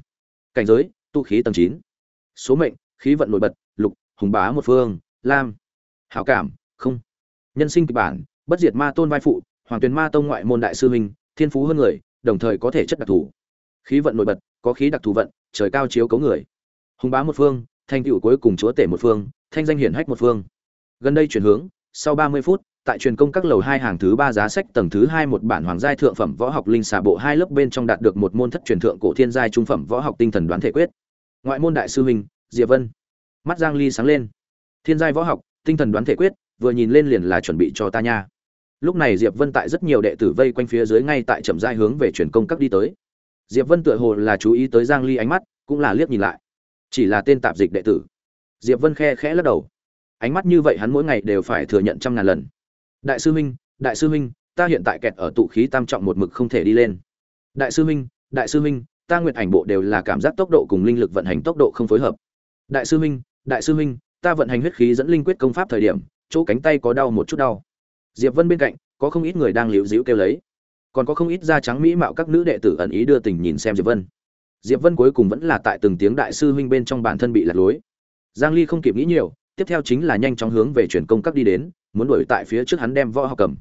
Cảnh giới tu khí tầng 9. số mệnh khí vận nổi bật lục hùng bá một phương lam. Hảo cảm không. Nhân sinh kịch bản bất diệt ma tôn vai phụ hoàng tuyền ma tông ngoại môn đại sư huynh thiên phú hơn người đồng thời có thể chất đặc thù. Khí vận nổi bật, có khí đặc thù vận, trời cao chiếu cấu người. Hùng bá một phương thành tựu cuối cùng chúa tể một phương, thanh danh hiển hách một phương. Gần đây chuyển hướng, sau ba mươi phút, tại truyền công các lầu hai hàng thứ ba giá sách tầng thứ hai một bản hoàng giai thượng phẩm võ học linh xà bộ hai lớp bên trong đạt được một môn thất truyền thượng cổ thiên giai trung phẩm võ học tinh thần đoán thể quyết. Ngoại môn đại sư huynh diệp vân. Mắt giang ly sáng lên. Thiên giai võ học, tinh thần đoán thể quyết, vừa nhìn lên liền là chuẩn bị cho ta nha lúc này diệp vân tại rất nhiều đệ tử vây quanh phía dưới ngay tại chậm rãi hướng về truyền công các đi tới. Diệp vân tựa hồ là chú ý tới giang ly ánh mắt, cũng là liếc nhìn lại. Chỉ là tên tạp dịch đệ tử. Diệp vân khe khẽ lắc đầu. Ánh mắt như vậy hắn mỗi ngày đều phải thừa nhận trăm ngàn lần. Đại sư huynh, đại sư huynh, ta hiện tại kẹt ở tụ khí tam trọng một mực không thể đi lên. Đại sư huynh, đại sư huynh, ta nguyện ảnh bộ đều là cảm giác tốc độ cùng linh lực vận hành tốc độ không phối hợp. Đại sư huynh, đại sư huynh, ta vận hành huyết khí dẫn linh quyết công pháp thời điểm, chỗ cánh tay có đau một chút đau diệp vân bên cạnh có không ít người đang liễu dĩu kêu lấy. Còn có không ít da trắng mỹ mạo các nữ đệ tử ẩn ý đưa tình nhìn xem diệp vân. Diệp vân cuối cùng vẫn là tại từng tiếng đại sư huynh bên trong bản thân bị lạc lối. Giang ly không kịp nghĩ nhiều tiếp theo chính là nhanh chóng hướng về truyền công các đi đến muốn đuổi tại phía trước hắn đem võ học cầm.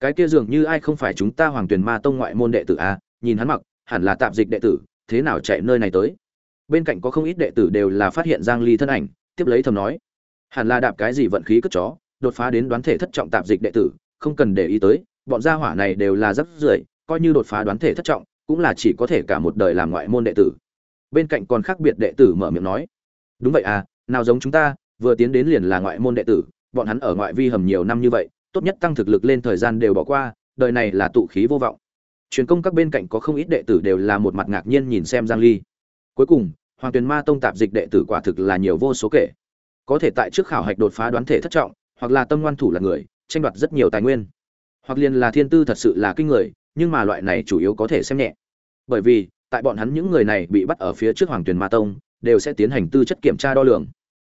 Cái kia dường như ai không phải chúng ta hoàng tuyền ma tông ngoại môn đệ tử a à, nhìn hắn mặc hẳn là tạm dịch đệ tử thế nào chạy nơi này tới? Bên cạnh có không ít đệ tử đều là phát hiện giang ly thân ảnh tiếp lấy thầm nói hẳn là đạp cái gì vận khí cất chó? Đột phá đến đoán thể thất trọng tạp dịch đệ tử, không cần để ý tới, bọn gia hỏa này đều là rất rưởi, coi như đột phá đoán thể thất trọng, cũng là chỉ có thể cả một đời làm ngoại môn đệ tử. Bên cạnh còn khác biệt đệ tử mở miệng nói, đúng vậy à nào giống chúng ta, vừa tiến đến liền là ngoại môn đệ tử, bọn hắn ở ngoại vi hầm nhiều năm như vậy, tốt nhất tăng thực lực lên thời gian đều bỏ qua, đời này là tụ khí vô vọng. Truyền công các bên cạnh có không ít đệ tử đều là một mặt ngạc nhiên nhìn xem giang ly. Cuối cùng, hoàng tuyền ma tông tạp dịch đệ tử quả thực là nhiều vô số kể. Có thể tại trước khảo hạch đột phá đoán thể thất trọng hoặc là tâm ngoan thủ là người, tranh đoạt rất nhiều tài nguyên. Hoặc liền là thiên tư thật sự là kinh người, nhưng mà loại này chủ yếu có thể xem nhẹ. Bởi vì, tại bọn hắn những người này bị bắt ở phía trước hoàng tuyền ma tông, đều sẽ tiến hành tư chất kiểm tra đo lường.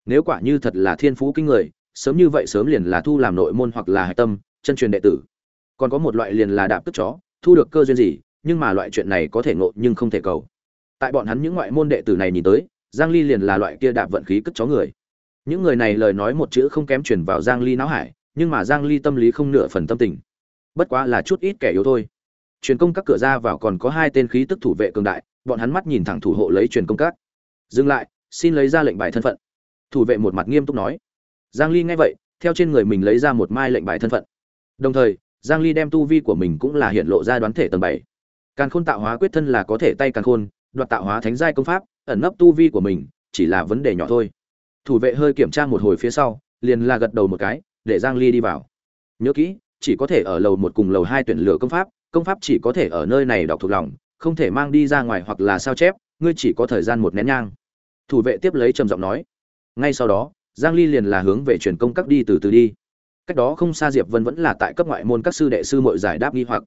Nếu quả như thật là thiên phú kinh người, sớm như vậy sớm liền là thu làm nội môn hoặc là hạch tâm, chân truyền đệ tử. Còn có một loại liền là đạp tức chó, thu được cơ duyên gì, nhưng mà loại chuyện này có thể ngộ nhưng không thể cầu. Tại bọn hắn những ngoại môn đệ tử này nhìn tới, giang ly liền là loại kia đạp vận khí cất chó người những người này lời nói một chữ không kém truyền vào giang ly não hải, nhưng mà giang ly tâm lý không nửa phần tâm tình. Bất quá là chút ít kẻ yếu thôi. Truyền công các cửa ra vào còn có hai tên khí tức thủ vệ cường đại, bọn hắn mắt nhìn thẳng thủ hộ lấy truyền công các. Dừng lại, xin lấy ra lệnh bài thân phận. Thủ vệ một mặt nghiêm túc nói. Giang ly nghe vậy, theo trên người mình lấy ra một mai lệnh bài thân phận. Đồng thời, giang ly đem tu vi của mình cũng là hiện lộ ra đoán thể tầng 7. càn khôn tạo hóa quyết thân là có thể tay càn khôn, đoạt tạo hóa thánh giai công pháp, ẩn nấp tu vi của mình, chỉ là vấn đề nhỏ thôi thủ vệ hơi kiểm tra một hồi phía sau, liền là gật đầu một cái, để giang ly đi vào. Nhớ kỹ, chỉ có thể ở lầu một cùng lầu hai tuyển lựa công pháp công pháp chỉ có thể ở nơi này đọc thuộc lòng, không thể mang đi ra ngoài hoặc là sao chép, ngươi chỉ có thời gian một nén nhang. Thủ vệ tiếp lấy trầm giọng nói. Ngay sau đó, giang ly liền là hướng về truyền công các đi từ từ đi. Cách đó không xa diệp vân vẫn là tại cấp ngoại môn các sư đệ sư muội giải đáp nghi hoặc.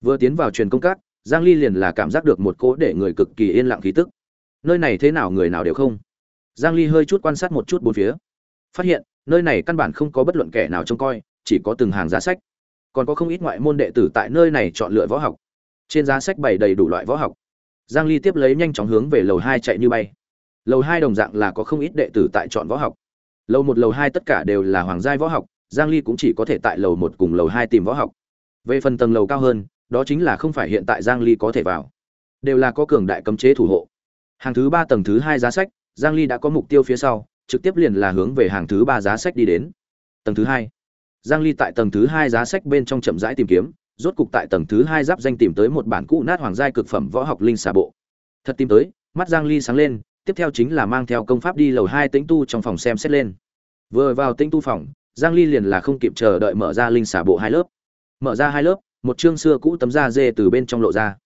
Vừa tiến vào truyền công các, giang ly liền là cảm giác được một cỗ để người cực kỳ yên lặng khí tức. Nơi này thế nào người nào đều không giang ly hơi chút quan sát một chút bốn phía. Phát hiện, nơi này căn bản không có bất luận kẻ nào trông coi, chỉ có từng hàng giá sách. Còn có không ít ngoại môn đệ tử tại nơi này chọn lựa võ học. Trên giá sách bày đầy đủ loại võ học. Giang ly tiếp lấy nhanh chóng hướng về lầu 2 chạy như bay. Lầu 2 đồng dạng là có không ít đệ tử tại chọn võ học. Lầu một, lầu 2 tất cả đều là hoàng giai võ học, giang ly cũng chỉ có thể tại lầu một cùng lầu 2 tìm võ học. Về phần tầng lầu cao hơn, đó chính là không phải hiện tại giang ly có thể vào. Đều là có cường đại cấm chế thủ hộ. Hàng thứ ba, tầng thứ hai giá sách giang ly đã có mục tiêu phía sau, trực tiếp liền là hướng về hàng thứ ba giá sách đi đến. Tầng thứ hai. Giang ly tại tầng thứ hai giá sách bên trong chậm rãi tìm kiếm, rốt cục tại tầng thứ hai giáp danh tìm tới một bản cũ nát hoàng giai cực phẩm võ học linh xà bộ. Thật tìm tới, mắt giang ly sáng lên, tiếp theo chính là mang theo công pháp đi lầu hai tĩnh tu trong phòng xem xét lên. Vừa vào tĩnh tu phòng, giang ly liền là không kịp chờ đợi mở ra linh xả bộ hai lớp. Mở ra hai lớp, một chương xưa cũ tấm da dê từ bên trong lộ ra.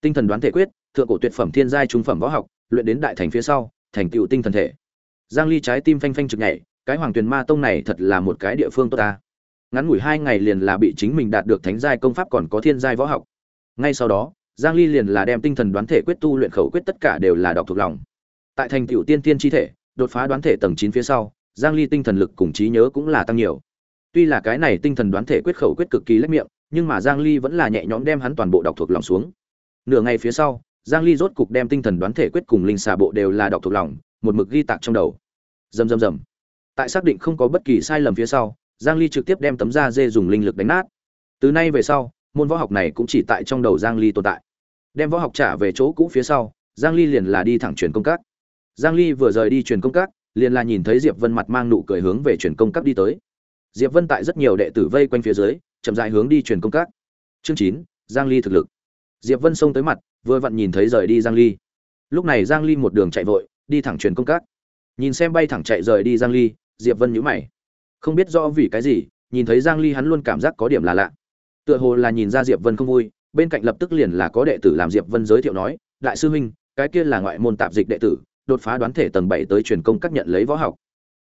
Tinh thần đoán thể quyết, thượng cổ tuyệt phẩm thiên giai trung phẩm võ học, luyện đến đại thành phía sau thành tựu tinh thần thể. Giang ly trái tim phanh phanh trực nhảy, cái hoàng tuyền ma tông này thật là một cái địa phương tốt ta. Ngắn ngủi hai ngày liền là bị chính mình đạt được thánh giai công pháp còn có thiên giai võ học. Ngay sau đó, giang ly liền là đem tinh thần đoán thể quyết tu luyện khẩu quyết tất cả đều là đọc thuộc lòng. Tại thành tựu tiên tiên chi thể, đột phá đoán thể tầng 9 phía sau, giang ly tinh thần lực cùng trí nhớ cũng là tăng nhiều. Tuy là cái này tinh thần đoán thể quyết khẩu quyết cực kỳ lách miệng, nhưng mà giang ly vẫn là nhẹ nhõm đem hắn toàn bộ đọc thuộc lòng xuống. Nửa ngày phía sau giang ly rốt cục đem tinh thần đoán thể quyết cùng linh xà bộ đều là đọc thuộc lòng một mực ghi tạc trong đầu. Rầm rầm rầm. Tại xác định không có bất kỳ sai lầm phía sau giang ly trực tiếp đem tấm da dê dùng linh lực đánh nát. Từ nay về sau môn võ học này cũng chỉ tại trong đầu giang ly tồn tại. Đem võ học trả về chỗ cũ phía sau giang ly liền là đi thẳng truyền công các. Giang ly vừa rời đi truyền công các liền là nhìn thấy diệp vân mặt mang nụ cười hướng về truyền công các đi tới. Diệp vân tại rất nhiều đệ tử vây quanh phía dưới chậm rãi hướng đi truyền công các. Chương 9, giang ly thực lực. Diệp vân xông tới mặt vừa vặn nhìn thấy rời đi giang ly. Lúc này giang ly một đường chạy vội, đi thẳng truyền công các. Nhìn xem bay thẳng chạy rời đi giang ly, diệp vân nhíu mày. Không biết rõ vì cái gì, nhìn thấy giang ly hắn luôn cảm giác có điểm là lạ. Tựa hồ là nhìn ra diệp vân không vui, bên cạnh lập tức liền là có đệ tử làm diệp vân giới thiệu nói, đại sư huynh, cái kia là ngoại môn tạp dịch đệ tử, đột phá đoán thể tầng 7 tới truyền công các nhận lấy võ học.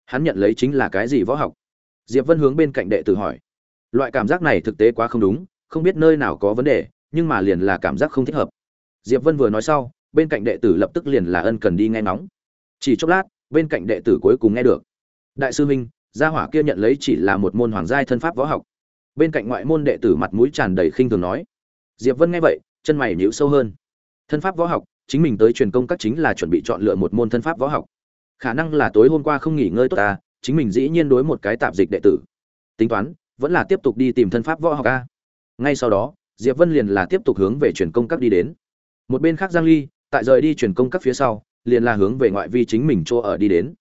Hắn nhận lấy chính là cái gì võ học? Diệp vân hướng bên cạnh đệ tử hỏi. Loại cảm giác này thực tế quá không đúng, không biết nơi nào có vấn đề, nhưng mà liền là cảm giác không thích hợp diệp vân vừa nói sau, bên cạnh đệ tử lập tức liền là ân cần đi nghe ngóng. Chỉ chốc lát, bên cạnh đệ tử cuối cùng nghe được. Đại sư huynh, gia hỏa kia nhận lấy chỉ là một môn hoàng giai thân pháp võ học. Bên cạnh ngoại môn đệ tử mặt mũi tràn đầy khinh thường nói. Diệp vân nghe vậy, chân mày nhíu sâu hơn. Thân pháp võ học, chính mình tới truyền công các chính là chuẩn bị chọn lựa một môn thân pháp võ học. Khả năng là tối hôm qua không nghỉ ngơi tốt ta, chính mình dĩ nhiên đối một cái tạp dịch đệ tử. Tính toán, vẫn là tiếp tục đi tìm thân pháp võ học a. Ngay sau đó, diệp vân liền là tiếp tục hướng về truyền công các đi đến một bên khác giang ly, tại rời đi truyền công các phía sau, liền là hướng về ngoại vi chính mình chỗ ở đi đến.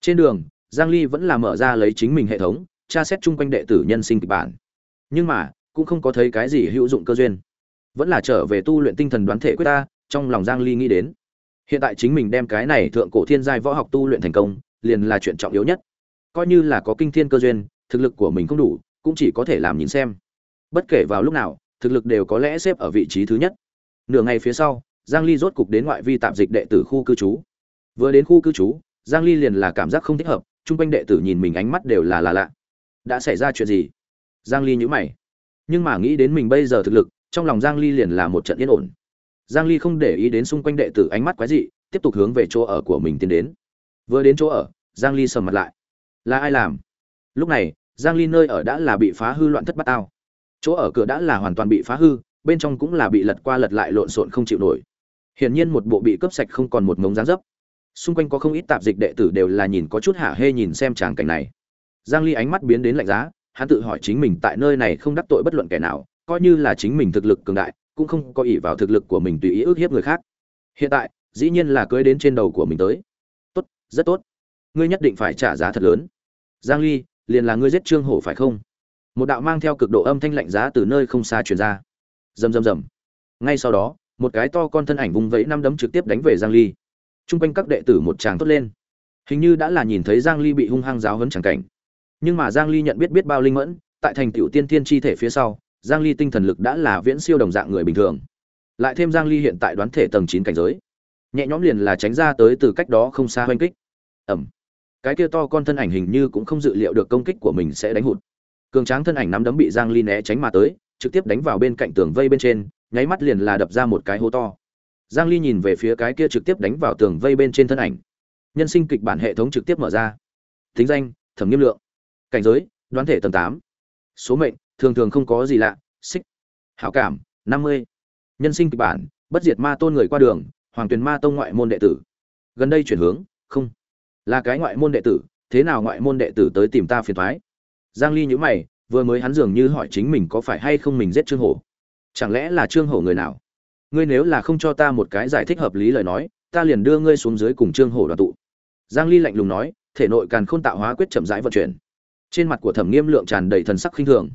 Trên đường, giang ly vẫn là mở ra lấy chính mình hệ thống, tra xét chung quanh đệ tử nhân sinh kịch bản. Nhưng mà, cũng không có thấy cái gì hữu dụng cơ duyên. Vẫn là trở về tu luyện tinh thần đoán thể quyết ta, trong lòng giang ly nghĩ đến. Hiện tại chính mình đem cái này thượng cổ thiên giai võ học tu luyện thành công, liền là chuyện trọng yếu nhất. Coi như là có kinh thiên cơ duyên, thực lực của mình không đủ, cũng chỉ có thể làm nhìn xem. Bất kể vào lúc nào, thực lực đều có lẽ xếp ở vị trí thứ nhất nửa ngày phía sau, giang ly rốt cục đến ngoại vi tạm dịch đệ tử khu cư trú. Vừa đến khu cư trú, giang ly liền là cảm giác không thích hợp, chung quanh đệ tử nhìn mình ánh mắt đều là là lạ. Đã xảy ra chuyện gì? Giang ly nhíu mày. Nhưng mà nghĩ đến mình bây giờ thực lực, trong lòng giang ly liền là một trận yên ổn. Giang ly không để ý đến xung quanh đệ tử ánh mắt quái dị, tiếp tục hướng về chỗ ở của mình tiến đến. Vừa đến chỗ ở, giang ly sầm mặt lại. Là ai làm? Lúc này, giang ly nơi ở đã là bị phá hư loạn thất bát ao chỗ ở cửa đã là hoàn toàn bị phá hư bên trong cũng là bị lật qua lật lại lộn xộn không chịu nổi. Hiển nhiên một bộ bị cướp sạch không còn một mống dáng dấp. Xung quanh có không ít tạp dịch đệ tử đều là nhìn có chút hả hê nhìn xem tràng cảnh này. Giang ly ánh mắt biến đến lạnh giá, hắn tự hỏi chính mình tại nơi này không đắc tội bất luận kẻ nào, coi như là chính mình thực lực cường đại, cũng không có ỷ vào thực lực của mình tùy ý ước hiếp người khác. Hiện tại, dĩ nhiên là cưới đến trên đầu của mình tới. Tốt, rất tốt. Ngươi nhất định phải trả giá thật lớn. Giang ly, liền là ngươi giết trương hổ phải không? Một đạo mang theo cực độ âm thanh lạnh giá từ nơi không xa truyền ra rầm rầm rầm ngay sau đó một cái to con thân ảnh vùng vẫy năm đấm trực tiếp đánh về giang ly Trung quanh các đệ tử một tràng tốt lên. Hình như đã là nhìn thấy Giang Ly bị hung hăng giáo huấn chẳng cảnh. Nhưng mà Giang Ly nhận biết biết bao linh mẫn, tại thành tiểu tiên tiên chi thể phía sau, Giang Ly tinh thần lực đã là viễn siêu đồng dạng người bình thường. Lại thêm Giang Ly hiện tại đoán thể tầng 9 cảnh giới, nhẹ nhõm liền là tránh ra tới từ cách đó không xa hoanh kích. Ầm. Cái kia to con thân ảnh hình như cũng không dự liệu được công kích của mình sẽ đánh hụt. Cường tráng thân ảnh nắm đấm bị Giang Ly né tránh mà tới, trực tiếp đánh vào bên cạnh tường vây bên trên, nháy mắt liền là đập ra một cái hố to. Giang Ly nhìn về phía cái kia trực tiếp đánh vào tường vây bên trên thân ảnh. Nhân sinh kịch bản hệ thống trực tiếp mở ra. Tính danh: Thẩm Nghiêm Lượng. Cảnh giới: Đoán thể tầng 8. Số mệnh: Thường thường không có gì lạ, xích. Hảo cảm: 50. Nhân sinh kịch bản: Bất diệt ma tôn người qua đường, Hoàng Tuyền Ma tông ngoại môn đệ tử. Gần đây chuyển hướng, không. Là cái ngoại môn đệ tử, thế nào ngoại môn đệ tử tới tìm ta phiền toái? Giang Ly nhíu mày, vừa mới hắn dường như hỏi chính mình có phải hay không mình giết Trương Hổ. Chẳng lẽ là Trương Hổ người nào? ngươi nếu là không cho ta một cái giải thích hợp lý lời nói, ta liền đưa ngươi xuống dưới cùng trương hổ đoàn tụ. Giang ly lạnh lùng nói, thể nội càn khôn tạo hóa quyết chậm rãi vận chuyển. Trên mặt của thẩm nghiêm lượng tràn đầy thần sắc khinh thường.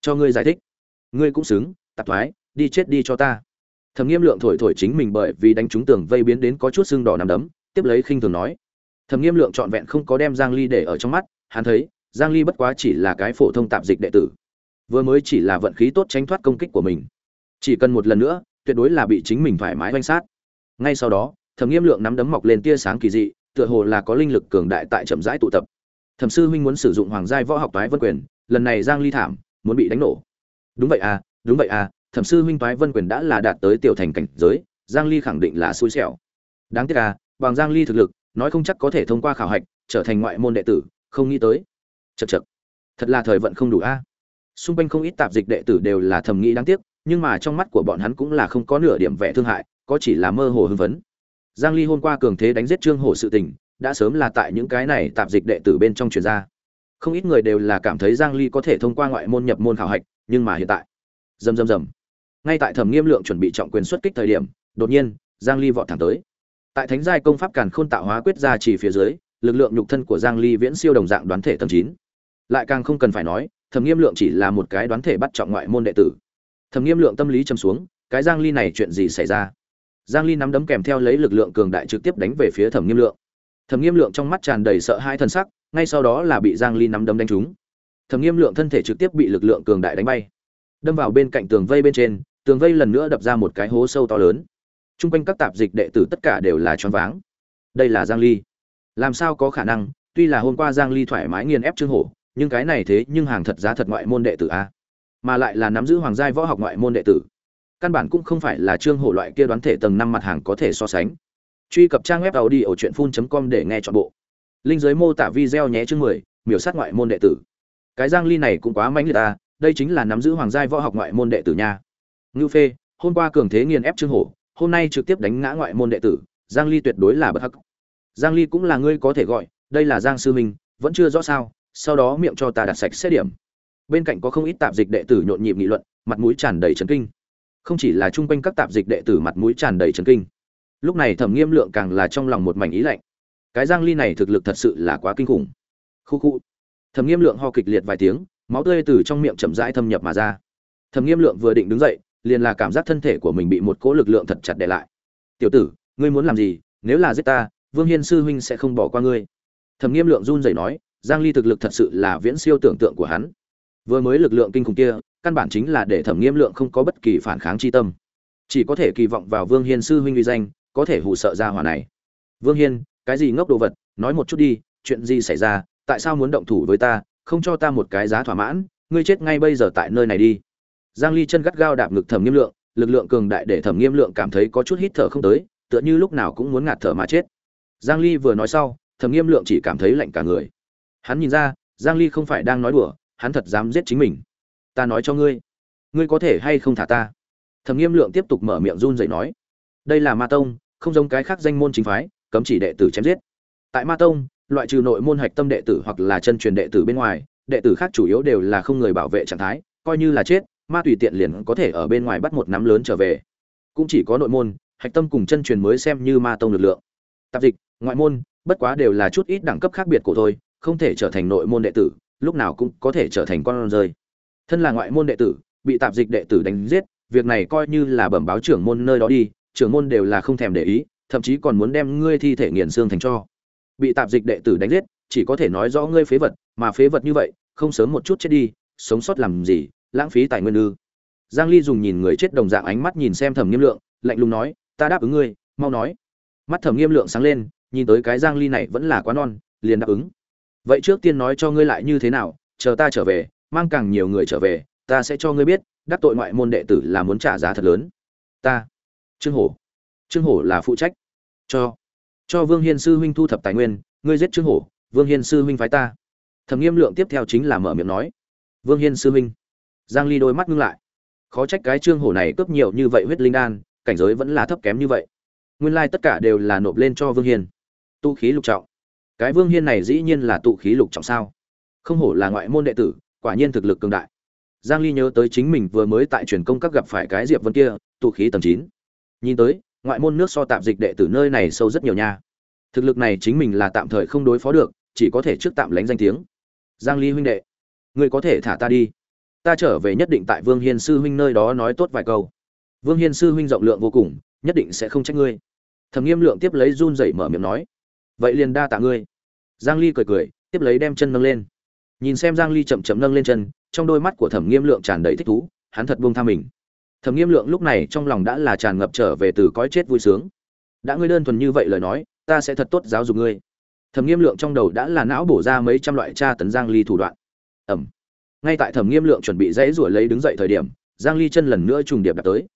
Cho ngươi giải thích. Ngươi cũng xứng, tạp thoái, đi chết đi cho ta. Thẩm nghiêm lượng thổi thổi chính mình bởi vì đánh trúng tường vây biến đến có chút xương đỏ nằm đấm, tiếp lấy khinh thường nói. Thẩm nghiêm lượng trọn vẹn không có đem giang ly để ở trong mắt, hắn thấy giang ly bất quá chỉ là cái phổ thông tạp dịch đệ tử. Vừa mới chỉ là vận khí tốt tránh thoát công kích của mình. Chỉ cần một lần nữa, tuyệt đối là bị chính mình thoải mái oanh sát. Ngay sau đó, thẩm nghiêm lượng nắm đấm mọc lên tia sáng kỳ dị, tựa hồ là có linh lực cường đại tại chậm rãi tụ tập. Thẩm sư huynh muốn sử dụng hoàng giai võ học toái vân quyền, lần này giang ly thảm, muốn bị đánh nổ. Đúng vậy à đúng vậy à thẩm sư huynh toái vân quyền đã là đạt tới tiểu thành cảnh giới, giang ly khẳng định là xui xẻo. Đáng tiếc à bằng giang ly thực lực, nói không chắc có thể thông qua khảo hạch, trở thành ngoại môn đệ tử, không nghĩ tới chật chật. Thật là thời vận không đủ a. À? Xung quanh không ít tạp dịch đệ tử đều là thầm nghĩ đáng tiếc, nhưng mà trong mắt của bọn hắn cũng là không có nửa điểm vẻ thương hại, có chỉ là mơ hồ hưng phấn. Giang ly hôm qua cường thế đánh giết trương hổ sự tình, đã sớm là tại những cái này tạp dịch đệ tử bên trong truyền ra. Không ít người đều là cảm thấy giang ly có thể thông qua ngoại môn nhập môn khảo hạch, nhưng mà hiện tại, rầm rầm rầm. Ngay tại thẩm nghiêm lượng chuẩn bị trọng quyền xuất kích thời điểm, đột nhiên, giang ly vọt thẳng tới. Tại thánh giai công pháp càn khôn tạo hóa quyết ra chỉ phía dưới, lực lượng nhục thân của giang ly viễn siêu đồng dạng đoán thể tầng 9 lại càng không cần phải nói thẩm nghiêm lượng chỉ là một cái đoán thể bắt trọng ngoại môn đệ tử. Thẩm nghiêm lượng tâm lý chầm xuống cái giang ly này chuyện gì xảy ra? Giang ly nắm đấm kèm theo lấy lực lượng cường đại trực tiếp đánh về phía thẩm nghiêm lượng. Thẩm nghiêm lượng trong mắt tràn đầy sợ hãi thân sắc ngay sau đó là bị giang ly nắm đấm đánh trúng. Thẩm nghiêm lượng thân thể trực tiếp bị lực lượng cường đại đánh bay. Đâm vào bên cạnh tường vây bên trên tường vây lần nữa đập ra một cái hố sâu to lớn. Trung quanh các tạp dịch đệ tử tất cả đều là choáng váng. Đây là Giang Ly. Làm sao có khả năng, tuy là hôm qua Giang Ly thoải mái nghiền ép Trương Hổ, nhưng cái này thế nhưng hàng thật giá thật ngoại môn đệ tử a. Mà lại là nắm giữ hoàng giai võ học ngoại môn đệ tử. Căn bản cũng không phải là Trương Hổ loại kia đoán thể tầng năm mặt hàng có thể so sánh. Truy cập trang web audiochuyenphun.com để nghe chọn bộ. Linh dưới mô tả video nhé chương 10, miểu sát ngoại môn đệ tử. Cái Giang Ly này cũng quá mãnh liệt ta đây chính là nắm giữ hoàng giai võ học ngoại môn đệ tử nha. Ngưu Phê, hôm qua cường thế nghiền ép Trương Hổ, hôm nay trực tiếp đánh ngã ngoại môn đệ tử giang ly tuyệt đối là bất hắc giang ly cũng là ngươi có thể gọi đây là giang sư minh vẫn chưa rõ sao sau đó miệng cho ta đặt sạch xét điểm. Bên cạnh có không ít tạp dịch đệ tử nhộn nhịp nghị luận, mặt mũi tràn đầy chấn kinh. Không chỉ là chung quanh các tạp dịch đệ tử mặt mũi tràn đầy chấn kinh. Lúc này thẩm nghiêm lượng càng là trong lòng một mảnh ý lạnh. Cái giang ly này thực lực thật sự là quá kinh khủng. Khu khu. Thẩm nghiêm lượng ho kịch liệt vài tiếng, máu tươi từ trong miệng chậm rãi thâm nhập mà ra. Thẩm nghiêm lượng vừa định đứng dậy, liền là cảm giác thân thể của mình bị một cỗ lực lượng thật chặt đè lại. Tiểu tử, ngươi muốn làm gì? Nếu là giết ta, vương hiên sư huynh sẽ không bỏ qua ngươi. Thẩm nghiêm lượng run rẩy nói giang ly thực lực thật sự là viễn siêu tưởng tượng của hắn vừa mới lực lượng kinh khủng kia căn bản chính là để thẩm nghiêm lượng không có bất kỳ phản kháng chi tâm chỉ có thể kỳ vọng vào vương hiên sư huynh uy danh có thể hù sợ ra hỏa này vương hiên cái gì ngốc đồ vật nói một chút đi chuyện gì xảy ra tại sao muốn động thủ với ta không cho ta một cái giá thỏa mãn ngươi chết ngay bây giờ tại nơi này đi Giang Ly chân gắt gao đạp ngực Thẩm Nghiêm Lượng, lực lượng cường đại để Thẩm Nghiêm Lượng cảm thấy có chút hít thở không tới, tựa như lúc nào cũng muốn ngạt thở mà chết. Giang Ly vừa nói sau, Thẩm Nghiêm Lượng chỉ cảm thấy lạnh cả người. Hắn nhìn ra, Giang Ly không phải đang nói đùa, hắn thật dám giết chính mình. Ta nói cho ngươi, ngươi có thể hay không thả ta? Thẩm Nghiêm Lượng tiếp tục mở miệng run rẩy nói, đây là Ma Tông, không giống cái khác danh môn chính phái, cấm chỉ đệ tử chém giết. Tại Ma Tông, loại trừ nội môn hạch tâm đệ tử hoặc là chân truyền đệ tử bên ngoài, đệ tử khác chủ yếu đều là không người bảo vệ trạng thái, coi như là chết, ma tùy tiện liền có thể ở bên ngoài bắt một nắm lớn trở về cũng chỉ có nội môn hạch tâm cùng chân truyền mới xem như ma tông lực lượng tạp dịch ngoại môn bất quá đều là chút ít đẳng cấp khác biệt của thôi không thể trở thành nội môn đệ tử, lúc nào cũng có thể trở thành con rơi. Thân là ngoại môn đệ tử, bị tạp dịch đệ tử đánh giết, việc này coi như là bẩm báo trưởng môn nơi đó đi, trưởng môn đều là không thèm để ý, thậm chí còn muốn đem ngươi thi thể nghiền xương thành cho. Bị tạp dịch đệ tử đánh giết, chỉ có thể nói rõ ngươi phế vật, mà phế vật như vậy, không sớm một chút chết đi, sống sót làm gì, lãng phí tài nguyên ư. Giang ly dùng nhìn người chết đồng dạng ánh mắt nhìn xem thẩm nghiêm lượng, lạnh lùng nói, ta đáp ứng ngươi, mau nói. Mắt thẩm nghiêm lượng sáng lên, nhìn tới cái giang ly này vẫn là quá non, liền đáp ứng vậy trước tiên nói cho ngươi lại như thế nào chờ ta trở về mang càng nhiều người trở về ta sẽ cho ngươi biết đắc tội ngoại môn đệ tử là muốn trả giá thật lớn ta trương hổ trương hổ là phụ trách cho cho vương hiên sư huynh thu thập tài nguyên ngươi giết trương hổ vương hiên sư huynh phái ta thẩm nghiêm lượng tiếp theo chính là mở miệng nói vương hiên sư huynh Giang Ly đôi mắt ngưng lại. Khó trách cái trương hổ này cướp nhiều như vậy huyết linh đan, cảnh giới vẫn là thấp kém như vậy. Nguyên lai tất cả đều là nộp lên cho Vương Hiên. Tu khí lục trọng. Cái Vương Hiên này dĩ nhiên là tụ khí lục trọng sao? Không hổ là ngoại môn đệ tử, quả nhiên thực lực cường đại. Giang Ly nhớ tới chính mình vừa mới tại truyền công các gặp phải cái Diệp Vân kia, tụ khí tầng 9. Nhìn tới, ngoại môn nước so tạm dịch đệ tử nơi này sâu rất nhiều nha. Thực lực này chính mình là tạm thời không đối phó được, chỉ có thể trước tạm lánh danh tiếng. Giang Ly huynh đệ, ngươi có thể thả ta đi ta trở về nhất định tại vương hiên sư huynh nơi đó nói tốt vài câu vương hiên sư huynh rộng lượng vô cùng nhất định sẽ không trách ngươi thẩm nghiêm lượng tiếp lấy run rẩy mở miệng nói vậy liền đa tạ ngươi. Giang ly cười cười, tiếp lấy đem chân nâng lên. Nhìn xem giang ly chậm chậm nâng lên chân, trong đôi mắt của thẩm nghiêm lượng tràn đầy thích thú, hắn thật buông tha mình. Thẩm nghiêm lượng lúc này trong lòng đã là tràn ngập trở về từ cõi chết vui sướng. Đã ngươi đơn thuần như vậy lời nói, ta sẽ thật tốt giáo dục ngươi. Thẩm nghiêm lượng trong đầu đã là não bổ ra mấy trăm loại tra tấn giang ly thủ đoạn. Ẩm. Ngay tại thẩm nghiêm lượng chuẩn bị dãy rủa lấy đứng dậy thời điểm, giang ly chân lần nữa trùng điệp đập tới.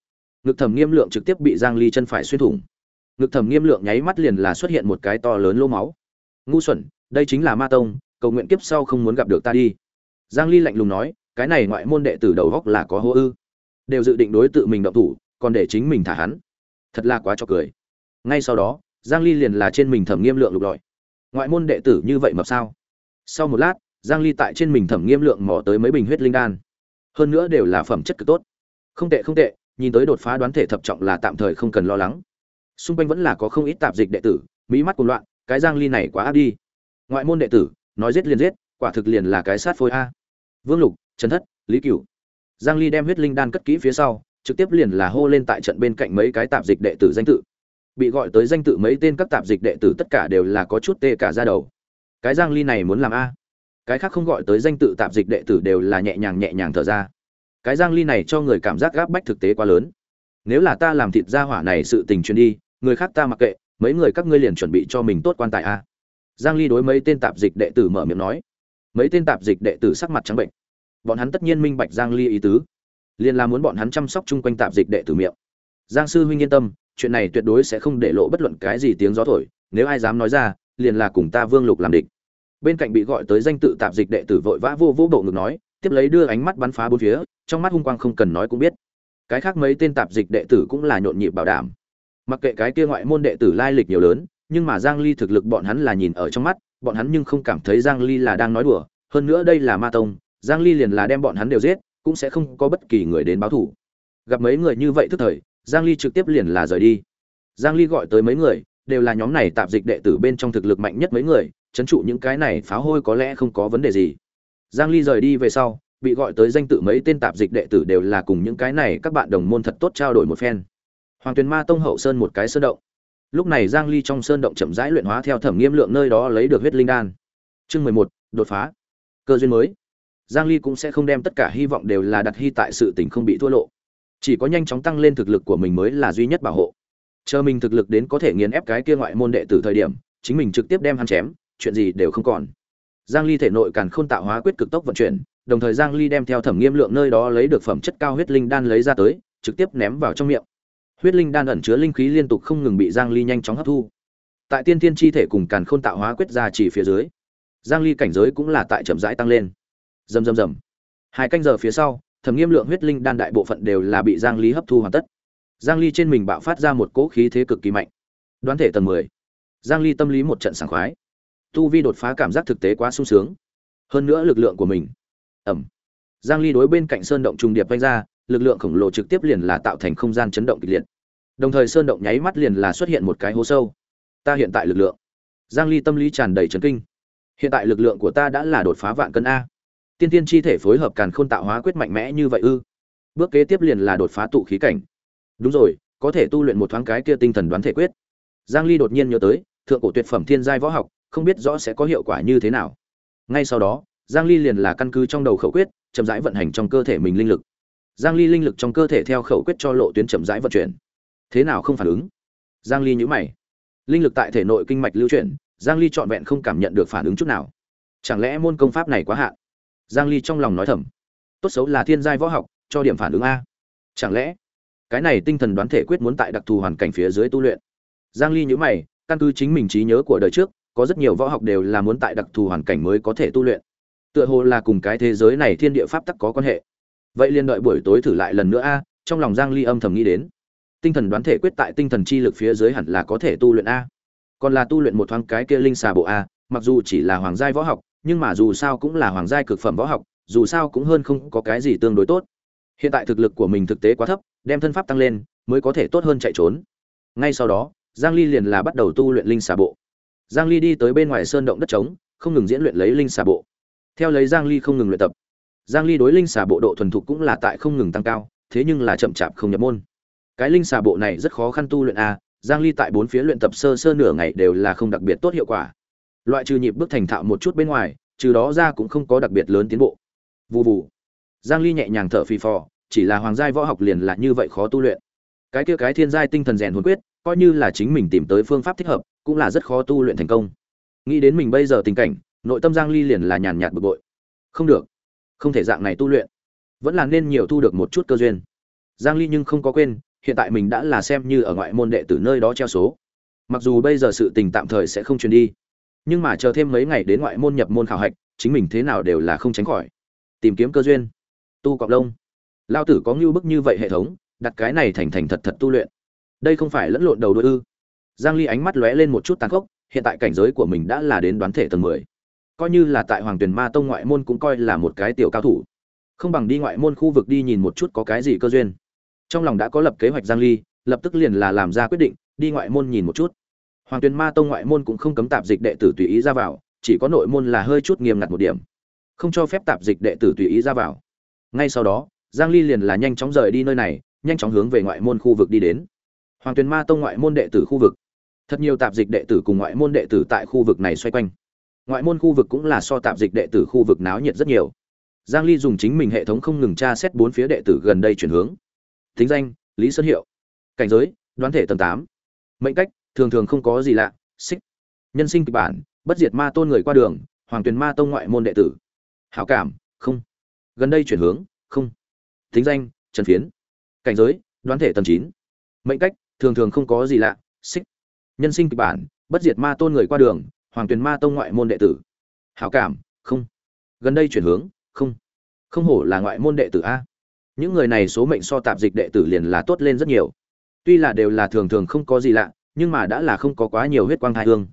Ngực thẩm nghiêm lượng trực tiếp bị giang ly chân phải xuyên thủng ngực thẩm nghiêm lượng nháy mắt liền là xuất hiện một cái to lớn lỗ máu. Ngu xuẩn, đây chính là ma tông, cầu nguyện kiếp sau không muốn gặp được ta đi. Giang ly lạnh lùng nói, cái này ngoại môn đệ tử đầu góc là có hô ư. Đều dự định đối tự mình động thủ, còn để chính mình thả hắn. Thật là quá cho cười. Ngay sau đó, giang ly liền là trên mình thẩm nghiêm lượng lục lọi. Ngoại môn đệ tử như vậy mập sao? Sau một lát, giang ly tại trên mình thẩm nghiêm lượng mò tới mấy bình huyết linh đan. Hơn nữa đều là phẩm chất cực tốt. Không tệ không tệ, nhìn tới đột phá đoán thể thập trọng là tạm thời không cần lo lắng xung quanh vẫn là có không ít tạp dịch đệ tử, mỹ mắt cuồng loạn, cái giang ly này quá ác đi. Ngoại môn đệ tử, nói giết liền giết, quả thực liền là cái sát phôi a. Vương lục, trần thất, lý cửu. Giang ly đem huyết linh đan cất kỹ phía sau, trực tiếp liền là hô lên tại trận bên cạnh mấy cái tạp dịch đệ tử danh tự. Bị gọi tới danh tự mấy tên các tạp dịch đệ tử tất cả đều là có chút tê cả ra đầu. Cái giang ly này muốn làm a? Cái khác không gọi tới danh tự tạp dịch đệ tử đều là nhẹ nhàng nhẹ nhàng thở ra. Cái giang ly này cho người cảm giác gáp bách thực tế quá lớn. Nếu là ta làm thịt ra hỏa này sự tình truyền đi người khác ta mặc kệ, mấy người các ngươi liền chuẩn bị cho mình tốt quan tài a. Giang ly đối mấy tên tạp dịch đệ tử mở miệng nói. Mấy tên tạp dịch đệ tử sắc mặt trắng bệnh. Bọn hắn tất nhiên minh bạch giang ly ý tứ. Liền là muốn bọn hắn chăm sóc chung quanh tạp dịch đệ tử miệng. Giang sư huynh yên tâm, chuyện này tuyệt đối sẽ không để lộ bất luận cái gì tiếng gió thổi, nếu ai dám nói ra, liền là cùng ta vương lục làm địch. Bên cạnh bị gọi tới danh tự tạp dịch đệ tử vội vã vô vô bộ ngực nói, tiếp lấy đưa ánh mắt bắn phá bốn phía, trong mắt hung quang không cần nói cũng biết. Cái khác mấy tên tạp dịch đệ tử cũng là nhộn nhịp bảo đảm mặc kệ cái kia ngoại môn đệ tử lai lịch nhiều lớn, nhưng mà giang ly thực lực bọn hắn là nhìn ở trong mắt, bọn hắn nhưng không cảm thấy giang ly là đang nói đùa. Hơn nữa đây là ma tông, giang ly liền là đem bọn hắn đều giết, cũng sẽ không có bất kỳ người đến báo thù. Gặp mấy người như vậy tức thời, giang ly trực tiếp liền là rời đi. Giang ly gọi tới mấy người, đều là nhóm này tạp dịch đệ tử bên trong thực lực mạnh nhất mấy người, chấn trụ những cái này phá hôi có lẽ không có vấn đề gì. Giang ly rời đi về sau, bị gọi tới danh tự mấy tên tạp dịch đệ tử đều là cùng những cái này các bạn đồng môn thật tốt trao đổi một phen hoàng tuyền ma tông hậu sơn một cái sơn động. Lúc này giang ly trong sơn động chậm rãi luyện hóa theo thẩm nghiêm lượng nơi đó lấy được huyết linh đan. Chương 11, đột phá. Cơ duyên mới. Giang ly cũng sẽ không đem tất cả hy vọng đều là đặt hy tại sự tình không bị thua lộ. Chỉ có nhanh chóng tăng lên thực lực của mình mới là duy nhất bảo hộ. Chờ mình thực lực đến có thể nghiền ép cái kia ngoại môn đệ tử thời điểm chính mình trực tiếp đem hắn chém chuyện gì đều không còn. Giang ly thể nội càn khôn tạo hóa quyết cực tốc vận chuyển đồng thời giang ly đem theo thẩm nghiêm lượng nơi đó lấy được phẩm chất cao huyết linh đan lấy ra tới trực tiếp ném vào trong miệng huyết linh đan ẩn chứa linh khí liên tục không ngừng bị giang ly nhanh chóng hấp thu. Tại tiên thiên chi thể cùng càn khôn tạo hóa quyết ra chỉ phía dưới, giang ly cảnh giới cũng là tại chậm rãi tăng lên. Rầm rầm rầm. Hai canh giờ phía sau, thẩm nghiêm lượng huyết linh đan đại bộ phận đều là bị giang ly hấp thu hoàn tất. Giang ly trên mình bạo phát ra một cỗ khí thế cực kỳ mạnh. Đoán thể tầng 10. giang ly tâm lý một trận sảng khoái. Tu vi đột phá cảm giác thực tế quá sung sướng. Hơn nữa lực lượng của mình. Ẩm. Giang ly đối bên cạnh sơn động trùng điệp vanh ra, lực lượng khổng lồ trực tiếp liền là tạo thành không gian chấn động kịch liệt đồng thời sơn động nháy mắt liền là xuất hiện một cái hố sâu. Ta hiện tại lực lượng. Giang ly tâm lý tràn đầy chấn kinh. Hiện tại lực lượng của ta đã là đột phá vạn cân a. Tiên tiên chi thể phối hợp càn khôn tạo hóa quyết mạnh mẽ như vậy ư? Bước kế tiếp liền là đột phá tụ khí cảnh. Đúng rồi, có thể tu luyện một thoáng cái kia tinh thần đoán thể quyết. Giang ly đột nhiên nhớ tới, thượng cổ tuyệt phẩm thiên giai võ học, không biết rõ sẽ có hiệu quả như thế nào. Ngay sau đó, giang ly liền là căn cứ trong đầu khẩu quyết, chậm rãi vận hành trong cơ thể mình linh lực. Giang ly linh lực trong cơ thể theo khẩu quyết cho lộ tuyến chậm rãi vận chuyển thế nào không phản ứng? Giang ly nhíu mày. Linh lực tại thể nội kinh mạch lưu chuyển, giang ly trọn vẹn không cảm nhận được phản ứng chút nào. Chẳng lẽ môn công pháp này quá hạn? Giang ly trong lòng nói thầm. Tốt xấu là thiên giai võ học, cho điểm phản ứng a. Chẳng lẽ cái này tinh thần đoán thể quyết muốn tại đặc thù hoàn cảnh phía dưới tu luyện? Giang ly nhíu mày, căn cứ chính mình trí nhớ của đời trước, có rất nhiều võ học đều là muốn tại đặc thù hoàn cảnh mới có thể tu luyện. Tựa hồ là cùng cái thế giới này thiên địa pháp tắc có quan hệ. Vậy liền đợi buổi tối thử lại lần nữa a, trong lòng giang ly âm thầm nghĩ đến tinh thần đoán thể quyết tại tinh thần chi lực phía dưới hẳn là có thể tu luyện a. Còn là tu luyện một thoáng cái kia linh xà bộ a, mặc dù chỉ là hoàng giai võ học, nhưng mà dù sao cũng là hoàng giai cực phẩm võ học, dù sao cũng hơn không có cái gì tương đối tốt. Hiện tại thực lực của mình thực tế quá thấp, đem thân pháp tăng lên, mới có thể tốt hơn chạy trốn. Ngay sau đó, giang ly liền là bắt đầu tu luyện linh xà bộ. Giang ly đi tới bên ngoài sơn động đất trống, không ngừng diễn luyện lấy linh xà bộ. Theo lấy giang ly không ngừng luyện tập, giang ly đối linh xà bộ độ thuần thục cũng là tại không ngừng tăng cao, thế nhưng là chậm chạp không nhập môn cái linh xà bộ này rất khó khăn tu luyện a giang ly tại bốn phía luyện tập sơ sơ nửa ngày đều là không đặc biệt tốt hiệu quả. Loại trừ nhịp bước thành thạo một chút bên ngoài, trừ đó ra cũng không có đặc biệt lớn tiến bộ. Vù vù. Giang ly nhẹ nhàng thở phì phò, chỉ là hoàng giai võ học liền là như vậy khó tu luyện. Cái kia cái thiên giai tinh thần rèn hồn quyết, coi như là chính mình tìm tới phương pháp thích hợp, cũng là rất khó tu luyện thành công. Nghĩ đến mình bây giờ tình cảnh, nội tâm giang ly liền là nhàn nhạt bực bội. Không được. Không thể dạng này tu luyện. Vẫn là nên nhiều thu được một chút cơ duyên. Giang ly nhưng không có quên hiện tại mình đã là xem như ở ngoại môn đệ tử nơi đó treo số. Mặc dù bây giờ sự tình tạm thời sẽ không truyền đi, nhưng mà chờ thêm mấy ngày đến ngoại môn nhập môn khảo hạch, chính mình thế nào đều là không tránh khỏi. Tìm kiếm cơ duyên. Tu cọc lông lao tử có ngưu bức như vậy hệ thống, đặt cái này thành thành thật thật tu luyện. Đây không phải lẫn lộn đầu đuôi ư? Giang ly ánh mắt lóe lên một chút tàn khốc, hiện tại cảnh giới của mình đã là đến đoán thể tầng 10. coi như là tại hoàng tuyền ma tông ngoại môn cũng coi là một cái tiểu cao thủ. Không bằng đi ngoại môn khu vực đi nhìn một chút có cái gì cơ duyên trong lòng đã có lập kế hoạch giang ly, lập tức liền là làm ra quyết định, đi ngoại môn nhìn một chút. Hoàng tuyền ma tông ngoại môn cũng không cấm tạp dịch đệ tử tùy ý ra vào, chỉ có nội môn là hơi chút nghiêm ngặt một điểm. Không cho phép tạp dịch đệ tử tùy ý ra vào. Ngay sau đó, giang ly liền là nhanh chóng rời đi nơi này, nhanh chóng hướng về ngoại môn khu vực đi đến. Hoàng tuyền ma tông ngoại môn đệ tử khu vực. Thật nhiều tạp dịch đệ tử cùng ngoại môn đệ tử tại khu vực này xoay quanh. Ngoại môn khu vực cũng là so tạp dịch đệ tử khu vực náo nhiệt rất nhiều. Giang ly dùng chính mình hệ thống không ngừng tra xét bốn phía đệ tử gần đây chuyển hướng thính danh lý sơn hiệu. Cảnh giới đoán thể tầng Tám, mệnh cách thường thường không có gì lạ xích. Nhân sinh kịch bản bất diệt ma tôn người qua đường hoàng tuyền ma tông ngoại môn đệ tử. Hảo cảm không. Gần đây chuyển hướng không. Thính danh trần phiến. Cảnh giới đoán thể tầng Chín, mệnh cách thường thường không có gì lạ xích. Nhân sinh kịch bản bất diệt ma tôn người qua đường hoàng tuyền ma tông ngoại môn đệ tử. Hảo cảm không. Gần đây chuyển hướng không. Không hổ là ngoại môn đệ tử a những người này số mệnh so tạp dịch đệ tử liền là tốt lên rất nhiều. Tuy là đều là thường thường không có gì lạ, nhưng mà đã là không có quá nhiều huyết quang thai hương.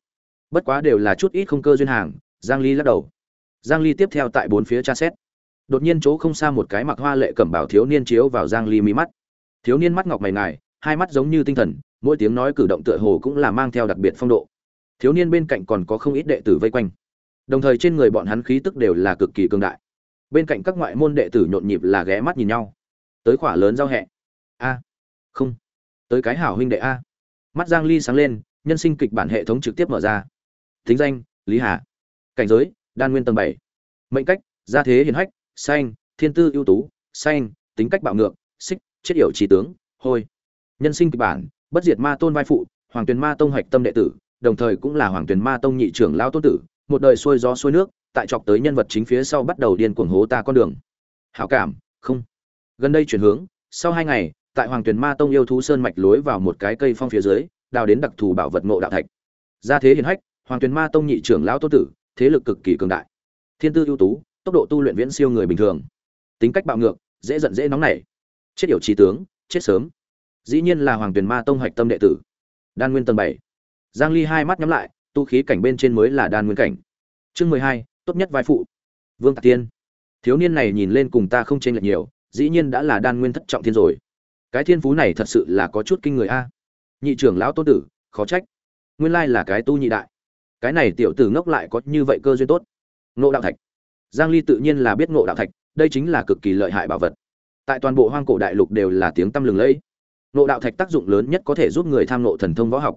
Bất quá đều là chút ít không cơ duyên hàng, giang ly lắc đầu. Giang ly tiếp theo tại bốn phía tra xét. Đột nhiên chỗ không xa một cái mặc hoa lệ cẩm bảo thiếu niên chiếu vào giang ly mí mắt. Thiếu niên mắt ngọc mày ngài, hai mắt giống như tinh thần, mỗi tiếng nói cử động tựa hồ cũng là mang theo đặc biệt phong độ. Thiếu niên bên cạnh còn có không ít đệ tử vây quanh. Đồng thời trên người bọn hắn khí tức đều là cực kỳ cường đại bên cạnh các ngoại môn đệ tử nhộn nhịp là ghé mắt nhìn nhau. Tới khỏa lớn giao hẹ. A. Không. Tới cái hảo huynh đệ a. Mắt giang ly sáng lên, nhân sinh kịch bản hệ thống trực tiếp mở ra. Thính danh, lý hà. Cảnh giới, đan nguyên tầng 7. mệnh cách, gia thế hiền hách xanh thiên tư ưu tú xanh tính cách bạo ngược, xích, chết yểu trí tướng, hôi. Nhân sinh kịch bản, bất diệt ma tôn vai phụ, hoàng tuyền ma tông hoạch tâm đệ tử, đồng thời cũng là hoàng tuyền ma tông nhị trưởng lão tôn tử, một đời xuôi gió xuôi nước tại chọc tới nhân vật chính phía sau bắt đầu điên cuồng hố ta con đường. Hảo cảm, không. Gần đây chuyển hướng, sau hai ngày, tại hoàng tuyền ma tông yêu thú sơn mạch lối vào một cái cây phong phía dưới, đào đến đặc thù bảo vật ngộ đạo thạch. Gia thế hiền hách, hoàng tuyền ma tông nhị trưởng lão tôn tử, thế lực cực kỳ cường đại. Thiên tư ưu tú, tốc độ tu luyện viễn siêu người bình thường. Tính cách bạo ngược, dễ giận dễ nóng nảy. Chết yểu trí tướng, chết sớm. Dĩ nhiên là hoàng tuyền ma tông hạch tâm đệ tử. Đan nguyên tầng bảy. Giang ly hai mắt nhắm lại, tu khí cảnh bên trên mới là đan nguyên cảnh. Chương mười hai tốt nhất vai phụ. Vương tạc tiên, thiếu niên này nhìn lên cùng ta không chênh lệch nhiều, dĩ nhiên đã là đan nguyên thất trọng thiên rồi. Cái thiên phú này thật sự là có chút kinh người a. Nhị trưởng lão tôn tử, khó trách. Nguyên lai là cái tu nhị đại. Cái này tiểu tử ngốc lại có như vậy cơ duyên tốt. Ngộ đạo thạch. Giang ly tự nhiên là biết ngộ đạo thạch, đây chính là cực kỳ lợi hại bảo vật. Tại toàn bộ hoang cổ đại lục đều là tiếng tăm lừng lẫy. Ngộ đạo thạch tác dụng lớn nhất có thể giúp người tham ngộ thần thông võ học.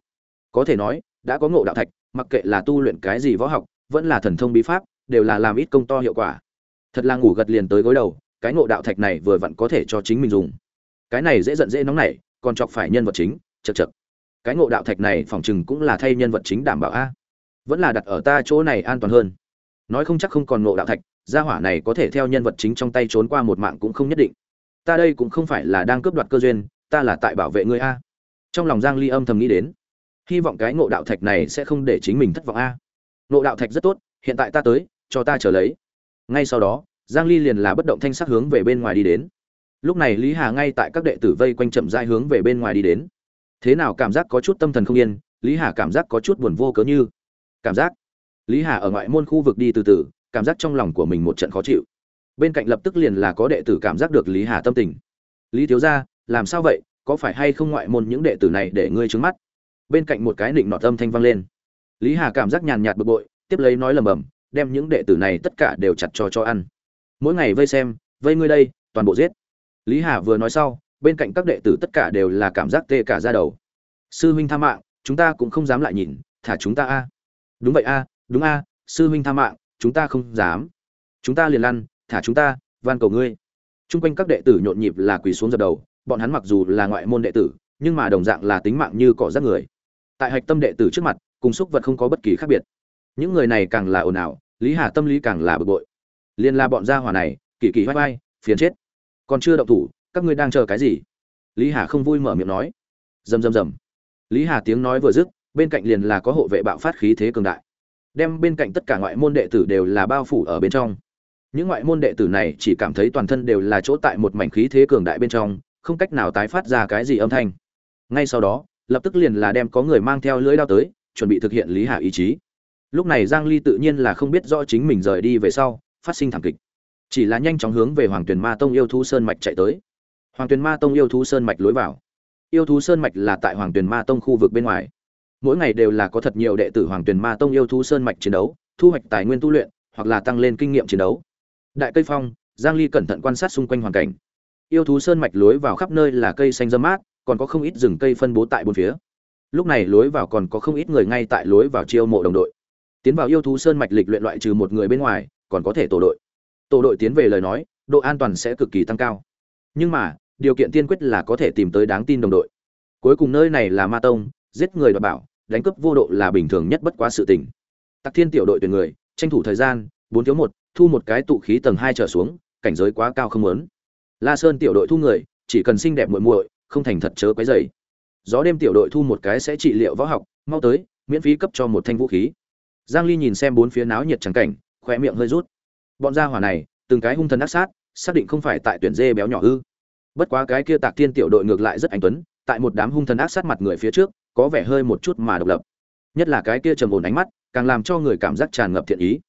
Có thể nói, đã có ngộ đạo thạch, mặc kệ là tu luyện cái gì võ học, vẫn là thần thông bí pháp đều là làm ít công to hiệu quả. Thật là ngủ gật liền tới gối đầu, cái ngộ đạo thạch này vừa vặn có thể cho chính mình dùng. Cái này dễ giận dễ nóng nảy còn chọc phải nhân vật chính chật chật cái ngộ đạo thạch này phòng chừng cũng là thay nhân vật chính đảm bảo a. Vẫn là đặt ở ta chỗ này an toàn hơn. Nói không chắc không còn ngộ đạo thạch, gia hỏa này có thể theo nhân vật chính trong tay trốn qua một mạng cũng không nhất định. Ta đây cũng không phải là đang cướp đoạt cơ duyên, ta là tại bảo vệ ngươi a. Trong lòng giang ly âm thầm nghĩ đến, hy vọng cái ngộ đạo thạch này sẽ không để chính mình thất vọng a. Ngộ đạo thạch rất tốt, hiện tại ta tới cho ta chờ lấy. Ngay sau đó, giang ly liền là bất động thanh sắc hướng về bên ngoài đi đến. Lúc này lý hà ngay tại các đệ tử vây quanh chậm rãi hướng về bên ngoài đi đến. Thế nào cảm giác có chút tâm thần không yên? Lý hà cảm giác có chút buồn vô cớ như. Cảm giác. Lý hà ở ngoại môn khu vực đi từ từ, cảm giác trong lòng của mình một trận khó chịu. Bên cạnh lập tức liền là có đệ tử cảm giác được lý hà tâm tình. Lý thiếu gia, làm sao vậy? Có phải hay không ngoại môn những đệ tử này để ngươi trứng mắt? Bên cạnh một cái nịnh nọt âm thanh vang lên. Lý hà cảm giác nhàn nhạt bực bội, tiếp lấy nói lầm bầm đem những đệ tử này tất cả đều chặt cho cho ăn. Mỗi ngày vây xem, vây ngươi đây, toàn bộ giết. Lý hà vừa nói sau, bên cạnh các đệ tử tất cả đều là cảm giác tê cả ra đầu. Sư huynh tha mạng, chúng ta cũng không dám lại nhìn, thả chúng ta a. Đúng vậy a, đúng a, sư huynh tha mạng, chúng ta không dám. Chúng ta liền lăn, thả chúng ta, van cầu ngươi. Trung quanh các đệ tử nhộn nhịp là quỳ xuống dập đầu, bọn hắn mặc dù là ngoại môn đệ tử, nhưng mà đồng dạng là tính mạng như cỏ rác người. Tại hạch tâm đệ tử trước mặt, cùng xúc vật không có bất kỳ khác biệt. Những người này càng là ồn ào lý hà tâm lý càng là bực bội. Liên la bọn gia hỏa này, kỳ kỳ vai vai, phiền chết. Còn chưa động thủ, các ngươi đang chờ cái gì? Lý hà không vui mở miệng nói. Rầm rầm rầm. Lý hà tiếng nói vừa dứt, bên cạnh liền là có hộ vệ bạo phát khí thế cường đại. Đem bên cạnh tất cả ngoại môn đệ tử đều là bao phủ ở bên trong. Những ngoại môn đệ tử này chỉ cảm thấy toàn thân đều là chỗ tại một mảnh khí thế cường đại bên trong, không cách nào tái phát ra cái gì âm thanh. Ngay sau đó, lập tức liền là đem có người mang theo lưỡi đao tới, chuẩn bị thực hiện lý hà ý chí lúc này giang ly tự nhiên là không biết rõ chính mình rời đi về sau, phát sinh thảm kịch. Chỉ là nhanh chóng hướng về hoàng tuyền ma tông yêu thú sơn mạch chạy tới. Hoàng tuyền ma tông yêu thú sơn mạch lối vào. Yêu thú sơn mạch là tại hoàng tuyền ma tông khu vực bên ngoài. Mỗi ngày đều là có thật nhiều đệ tử hoàng tuyền ma tông yêu thú sơn mạch chiến đấu, thu hoạch tài nguyên tu luyện, hoặc là tăng lên kinh nghiệm chiến đấu. Đại cây phong, giang ly cẩn thận quan sát xung quanh hoàn cảnh. Yêu thú sơn mạch lối vào khắp nơi là cây xanh râm mát, còn có không ít rừng cây phân bố tại bốn phía. Lúc này lối vào còn có không ít người ngay tại lối vào chiêu mộ đồng đội tiến vào yêu thú sơn mạch lịch luyện loại trừ một người bên ngoài, còn có thể tổ đội. Tổ đội tiến về lời nói, độ an toàn sẽ cực kỳ tăng cao. Nhưng mà, điều kiện tiên quyết là có thể tìm tới đáng tin đồng đội. Cuối cùng nơi này là ma tông, giết người đoạt bảo, đánh cướp vô độ là bình thường nhất bất quá sự tình. Tặc thiên tiểu đội tuyển người, tranh thủ thời gian, bốn thiếu một, thu một cái tụ khí tầng hai trở xuống, cảnh giới quá cao không muốn. La sơn tiểu đội thu người, chỉ cần xinh đẹp muội muội, không thành thật chớ quấy dày gió đêm tiểu đội thu một cái sẽ trị liệu võ học, mau tới, miễn phí cấp cho một thanh vũ khí giang ly nhìn xem bốn phía náo nhiệt trắng cảnh khỏe miệng hơi rút. Bọn gia hỏa này, từng cái hung thần ác sát, xác định không phải tại tuyển dê béo nhỏ ư. Bất quá cái kia tạc thiên tiểu đội ngược lại rất anh tuấn, tại một đám hung thần ác sát mặt người phía trước, có vẻ hơi một chút mà độc lập. Nhất là cái kia trầm ổn ánh mắt, càng làm cho người cảm giác tràn ngập thiện ý.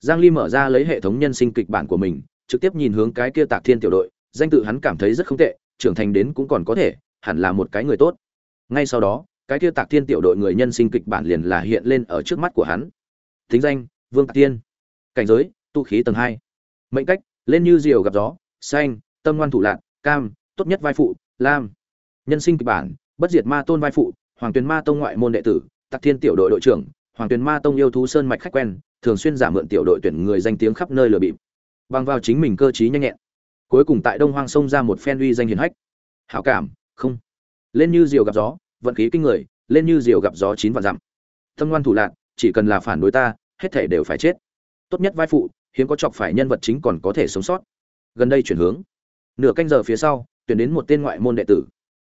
Giang ly mở ra lấy hệ thống nhân sinh kịch bản của mình, trực tiếp nhìn hướng cái kia tạc thiên tiểu đội, danh tự hắn cảm thấy rất không tệ, trưởng thành đến cũng còn có thể, hẳn là một cái người tốt. Ngay sau đó, cái kia tạc thiên tiểu đội người nhân sinh kịch bản liền là hiện lên ở trước mắt của hắn thính danh, vương tạc tiên. Cảnh giới tu khí tầng hai. Mệnh cách, lên như diều gặp gió, xanh, tâm ngoan thủ lạc cam, tốt nhất vai phụ, lam. Nhân sinh kịch bản, bất diệt ma tôn vai phụ, hoàng tuyền ma tông ngoại môn đệ tử, tạc thiên tiểu đội đội trưởng, hoàng tuyền ma tông yêu thú sơn mạch khách quen, thường xuyên giả mượn tiểu đội tuyển người danh tiếng khắp nơi lừa bịp. Bằng vào chính mình cơ trí nhanh nhẹn. Cuối cùng tại đông hoang sông ra một phen uy danh hiền hách. Hảo cảm, không. Lên như diều gặp gió, vận khí kinh người, lên như diều gặp gió chín vạn dặm. Tâm ngoan thủ lạc chỉ cần là phản đối ta hết thể đều phải chết. Tốt nhất vai phụ, hiếm có chọc phải nhân vật chính còn có thể sống sót. Gần đây chuyển hướng. Nửa canh giờ phía sau, tuyển đến một tên ngoại môn đệ tử.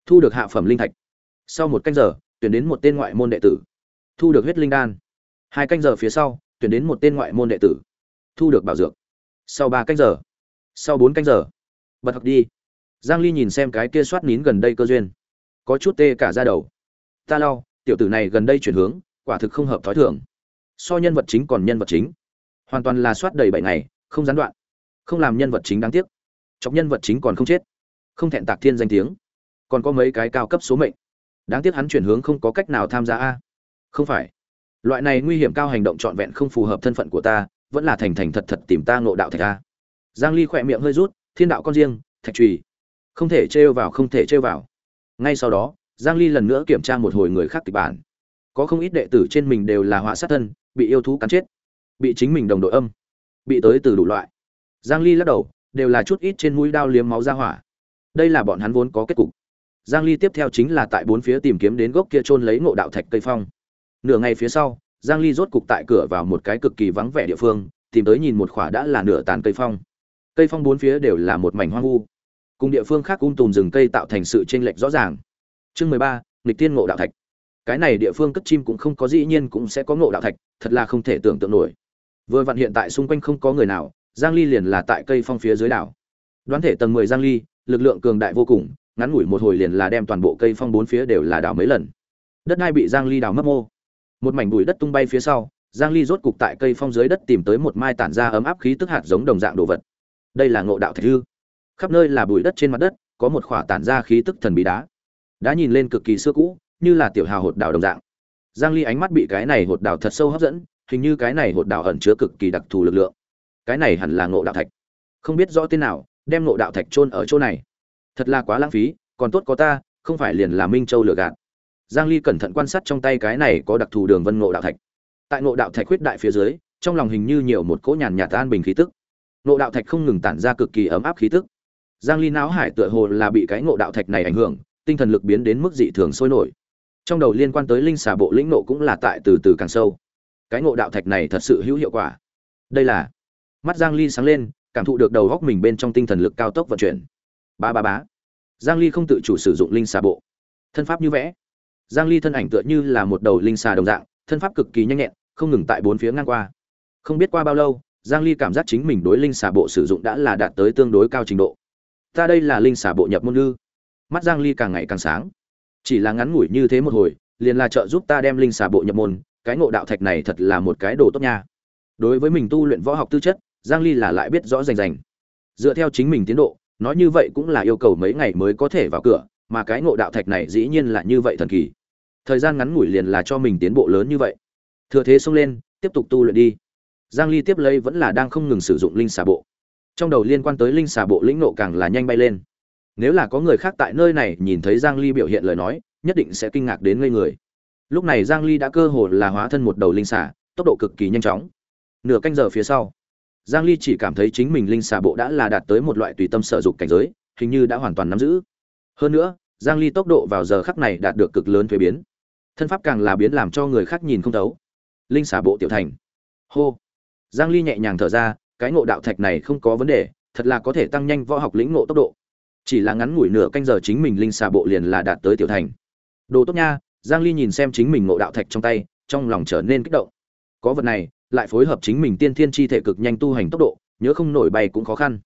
Thu được hạ phẩm linh thạch. Sau một canh giờ, tuyển đến một tên ngoại môn đệ tử. Thu được huyết linh đan. Hai canh giờ phía sau, tuyển đến một tên ngoại môn đệ tử. Thu được bảo dược. Sau ba canh giờ, sau bốn canh giờ, bật học đi. Giang ly nhìn xem cái kia soát nín gần đây cơ duyên. Có chút tê cả ra đầu. Ta lau tiểu tử này gần đây chuyển hướng, quả thực không hợp thói thường so nhân vật chính còn nhân vật chính. Hoàn toàn là soát đầy bảy ngày, không gián đoạn. Không làm nhân vật chính đáng tiếc. Chọc nhân vật chính còn không chết. Không thẹn tạc thiên danh tiếng. Còn có mấy cái cao cấp số mệnh. Đáng tiếc hắn chuyển hướng không có cách nào tham gia a. Không phải. Loại này nguy hiểm cao hành động trọn vẹn không phù hợp thân phận của ta, vẫn là thành thành thật thật tìm ta ngộ đạo thạch a. Giang ly khỏe miệng hơi rút, thiên đạo con riêng, thạch trùy. Không thể trêu vào, không thể trêu vào. Ngay sau đó, giang ly lần nữa kiểm tra một hồi người khác kịch bản. Có không ít đệ tử trên mình đều là họa sát thân bị yêu thú cắn chết bị chính mình đồng đội âm bị tới từ đủ loại. Giang ly lắc đầu đều là chút ít trên mũi đao liếm máu ra hỏa. Đây là bọn hắn vốn có kết cục. Giang ly tiếp theo chính là tại bốn phía tìm kiếm đến gốc kia trôn lấy ngộ đạo thạch cây phong. Nửa ngày phía sau giang ly rốt cục tại cửa vào một cái cực kỳ vắng vẻ địa phương tìm tới nhìn một khỏa đã là nửa tàn cây phong. Cây phong bốn phía đều là một mảnh hoang vu. Cùng địa phương khác um tùm rừng cây tạo thành sự chênh lệch rõ ràng. Chương 13, nghịch tiên ngộ đạo thạch cái này địa phương cất chim cũng không có dĩ nhiên cũng sẽ có ngộ đạo thạch, thật là không thể tưởng tượng nổi. Vừa vặn hiện tại xung quanh không có người nào, giang ly liền là tại cây phong phía dưới đảo. Đoán thể tầng 10 giang ly, lực lượng cường đại vô cùng, ngắn ngủi một hồi liền là đem toàn bộ cây phong bốn phía đều là đảo mấy lần. Đất đai bị giang ly đào mất mô. Một mảnh bụi đất tung bay phía sau, giang ly rốt cục tại cây phong dưới đất tìm tới một mai tản ra ấm áp khí tức hạt giống đồng dạng đồ vật. Đây là ngộ đạo thạch hư khắp nơi là bụi đất trên mặt đất, có một khỏa tản ra khí tức thần bí đá. Đã nhìn lên cực kỳ xưa cũ như là tiểu hào hột đào đồng dạng. Giang ly ánh mắt bị cái này hột đào thật sâu hấp dẫn, hình như cái này hột đào ẩn chứa cực kỳ đặc thù lực lượng. Cái này hẳn là ngộ đạo thạch. Không biết rõ tên nào, đem ngộ đạo thạch chôn ở chỗ này. Thật là quá lãng phí, còn tốt có ta, không phải liền là minh châu lừa gạt. Giang ly cẩn thận quan sát trong tay cái này có đặc thù đường vân ngộ đạo thạch. Tại ngộ đạo thạch huyết đại phía dưới, trong lòng hình như nhiều một cỗ nhàn nhạt an bình khí tức. Ngộ đạo thạch không ngừng tản ra cực kỳ ấm áp khí tức. Giang ly não hải tựa hồ là bị cái ngộ đạo thạch này ảnh hưởng, tinh thần lực biến đến mức dị thường sôi nổi trong đầu liên quan tới linh xà bộ lĩnh nộ cũng là tại từ từ càng sâu. Cái ngộ đạo thạch này thật sự hữu hiệu quả. Đây là mắt giang ly sáng lên, cảm thụ được đầu góc mình bên trong tinh thần lực cao tốc vận chuyển. Ba ba bá giang ly không tự chủ sử dụng linh xà bộ. Thân pháp như vẽ. Giang ly thân ảnh tựa như là một đầu linh xà đồng dạng, thân pháp cực kỳ nhanh nhẹn, không ngừng tại bốn phía ngang qua. Không biết qua bao lâu, giang ly cảm giác chính mình đối linh xà bộ sử dụng đã là đạt tới tương đối cao trình độ. Ta đây là linh xà bộ nhập môn ngư mắt giang ly càng ngày càng sáng chỉ là ngắn ngủi như thế một hồi, liền là trợ giúp ta đem linh xà bộ nhập môn, cái ngộ đạo thạch này thật là một cái đồ tốt nha. Đối với mình tu luyện võ học tư chất, giang ly là lại biết rõ rành rành. Dựa theo chính mình tiến độ, nói như vậy cũng là yêu cầu mấy ngày mới có thể vào cửa, mà cái ngộ đạo thạch này dĩ nhiên là như vậy thần kỳ. Thời gian ngắn ngủi liền là cho mình tiến bộ lớn như vậy. Thừa thế xông lên, tiếp tục tu luyện đi. Giang ly tiếp lấy vẫn là đang không ngừng sử dụng linh xà bộ. Trong đầu liên quan tới linh xà bộ lĩnh nộ càng là nhanh bay lên nếu là có người khác tại nơi này nhìn thấy giang ly biểu hiện lời nói, nhất định sẽ kinh ngạc đến ngây người. Lúc này giang ly đã cơ hồ là hóa thân một đầu linh xà, tốc độ cực kỳ nhanh chóng. Nửa canh giờ phía sau, giang ly chỉ cảm thấy chính mình linh xà bộ đã là đạt tới một loại tùy tâm sở dục cảnh giới, hình như đã hoàn toàn nắm giữ. Hơn nữa, giang ly tốc độ vào giờ khắc này đạt được cực lớn thuế biến. Thân pháp càng là biến làm cho người khác nhìn không thấu. Linh xà bộ tiểu thành. Hô. Giang ly nhẹ nhàng thở ra, cái ngộ đạo thạch này không có vấn đề, thật là có thể tăng nhanh võ học lĩnh ngộ tốc độ chỉ là ngắn ngủi nửa canh giờ chính mình linh xà bộ liền là đạt tới tiểu thành. Đồ tốt nha, giang ly nhìn xem chính mình ngộ đạo thạch trong tay, trong lòng trở nên kích động. Có vật này, lại phối hợp chính mình tiên thiên chi thể cực nhanh tu hành tốc độ, nhớ không nổi bay cũng khó khăn.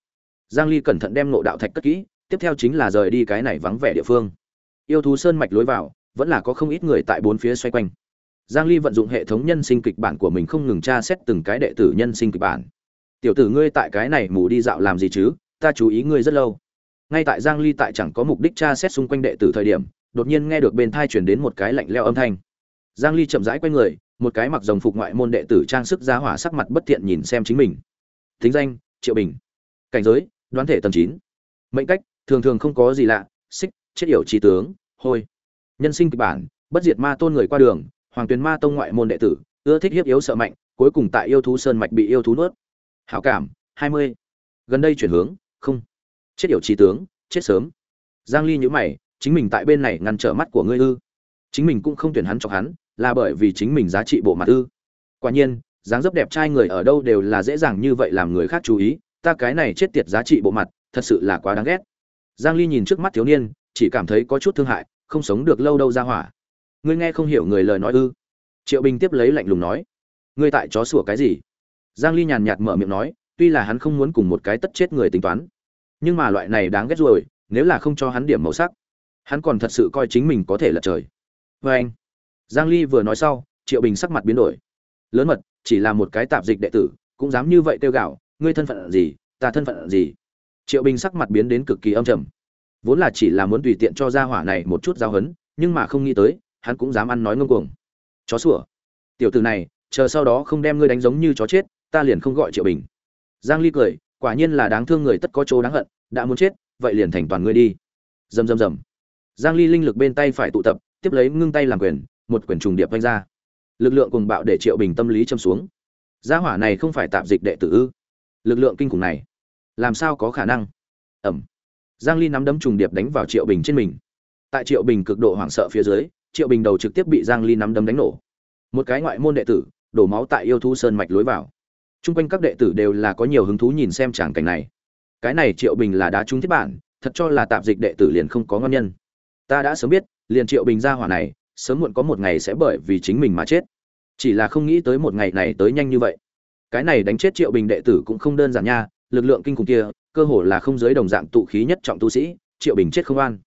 Giang ly cẩn thận đem ngộ đạo thạch cất kỹ, tiếp theo chính là rời đi cái này vắng vẻ địa phương. Yêu thú sơn mạch lối vào, vẫn là có không ít người tại bốn phía xoay quanh. Giang ly vận dụng hệ thống nhân sinh kịch bản của mình không ngừng tra xét từng cái đệ tử nhân sinh kịch bản. Tiểu tử ngươi tại cái này mù đi dạo làm gì chứ? Ta chú ý ngươi rất lâu ngay tại giang ly tại chẳng có mục đích tra xét xung quanh đệ tử thời điểm, đột nhiên nghe được bên thai truyền đến một cái lạnh leo âm thanh. Giang ly chậm rãi quay người, một cái mặc rồng phục ngoại môn đệ tử trang sức giá hỏa sắc mặt bất thiện nhìn xem chính mình. Thính danh, triệu bình. Cảnh giới, đoán thể tầng 9. mệnh cách, thường thường không có gì lạ, xích, chết yểu trí tướng, hôi. Nhân sinh kịch bản, bất diệt ma tôn người qua đường, hoàng tuyền ma tông ngoại môn đệ tử, ưa thích hiếp yếu sợ mạnh, cuối cùng tại yêu thú sơn mạch bị yêu thú nuốt. Hảo cảm 20. gần đây chuyển hướng, không chết yểu trí tướng, chết sớm. Giang ly nhíu mày, chính mình tại bên này ngăn trở mắt của ngươi ư? Chính mình cũng không tuyển hắn cho hắn, là bởi vì chính mình giá trị bộ mặt ư? Quả nhiên, dáng dấp đẹp trai người ở đâu đều là dễ dàng như vậy làm người khác chú ý, ta cái này chết tiệt giá trị bộ mặt, thật sự là quá đáng ghét. Giang ly nhìn trước mắt thiếu niên, chỉ cảm thấy có chút thương hại, không sống được lâu đâu ra hỏa. Ngươi nghe không hiểu người lời nói ư? Triệu bình tiếp lấy lạnh lùng nói. Ngươi tại chó sủa cái gì? Giang ly nhàn nhạt mở miệng nói, tuy là hắn không muốn cùng một cái tất chết người tính toán nhưng mà loại này đáng ghét rồi, nếu là không cho hắn điểm màu sắc, hắn còn thật sự coi chính mình có thể lật trời. Vê anh, giang ly vừa nói sau, triệu bình sắc mặt biến đổi. Lớn mật, chỉ là một cái tạp dịch đệ tử, cũng dám như vậy tiêu gạo, ngươi thân phận gì, ta thân phận gì? Triệu bình sắc mặt biến đến cực kỳ âm trầm. Vốn là chỉ là muốn tùy tiện cho gia hỏa này một chút giao hấn, nhưng mà không nghĩ tới, hắn cũng dám ăn nói ngông cuồng. Chó sủa. Tiểu tử này, chờ sau đó không đem ngươi đánh giống như chó chết, ta liền không gọi triệu bình. Giang ly cười quả nhiên là đáng thương người tất có chỗ đáng hận, đã muốn chết, vậy liền thành toàn ngươi đi. Rầm rầm rầm giang ly linh lực bên tay phải tụ tập, tiếp lấy ngưng tay làm quyền, một quyền trùng điệp vanh ra. Lực lượng cùng bạo để triệu bình tâm lý châm xuống. Gia hỏa này không phải tạm dịch đệ tử ư? Lực lượng kinh khủng này, làm sao có khả năng? Ẩm. Giang ly nắm đấm trùng điệp đánh vào triệu bình trên mình. Tại triệu bình cực độ hoảng sợ phía dưới, triệu bình đầu trực tiếp bị giang ly nắm đấm đánh nổ. Một cái ngoại môn đệ tử, đổ máu tại yêu thú sơn mạch lối vào chung quanh các đệ tử đều là có nhiều hứng thú nhìn xem tràng cảnh này. Cái này triệu bình là đá trúng thiết bản, thật cho là tạm dịch đệ tử liền không có ngon nhân. Ta đã sớm biết, liền triệu bình gia hỏa này, sớm muộn có một ngày sẽ bởi vì chính mình mà chết. Chỉ là không nghĩ tới một ngày này tới nhanh như vậy. Cái này đánh chết triệu bình đệ tử cũng không đơn giản nha, lực lượng kinh khủng kia, cơ hồ là không giới đồng dạng tụ khí nhất trọng tu sĩ, triệu bình chết không an.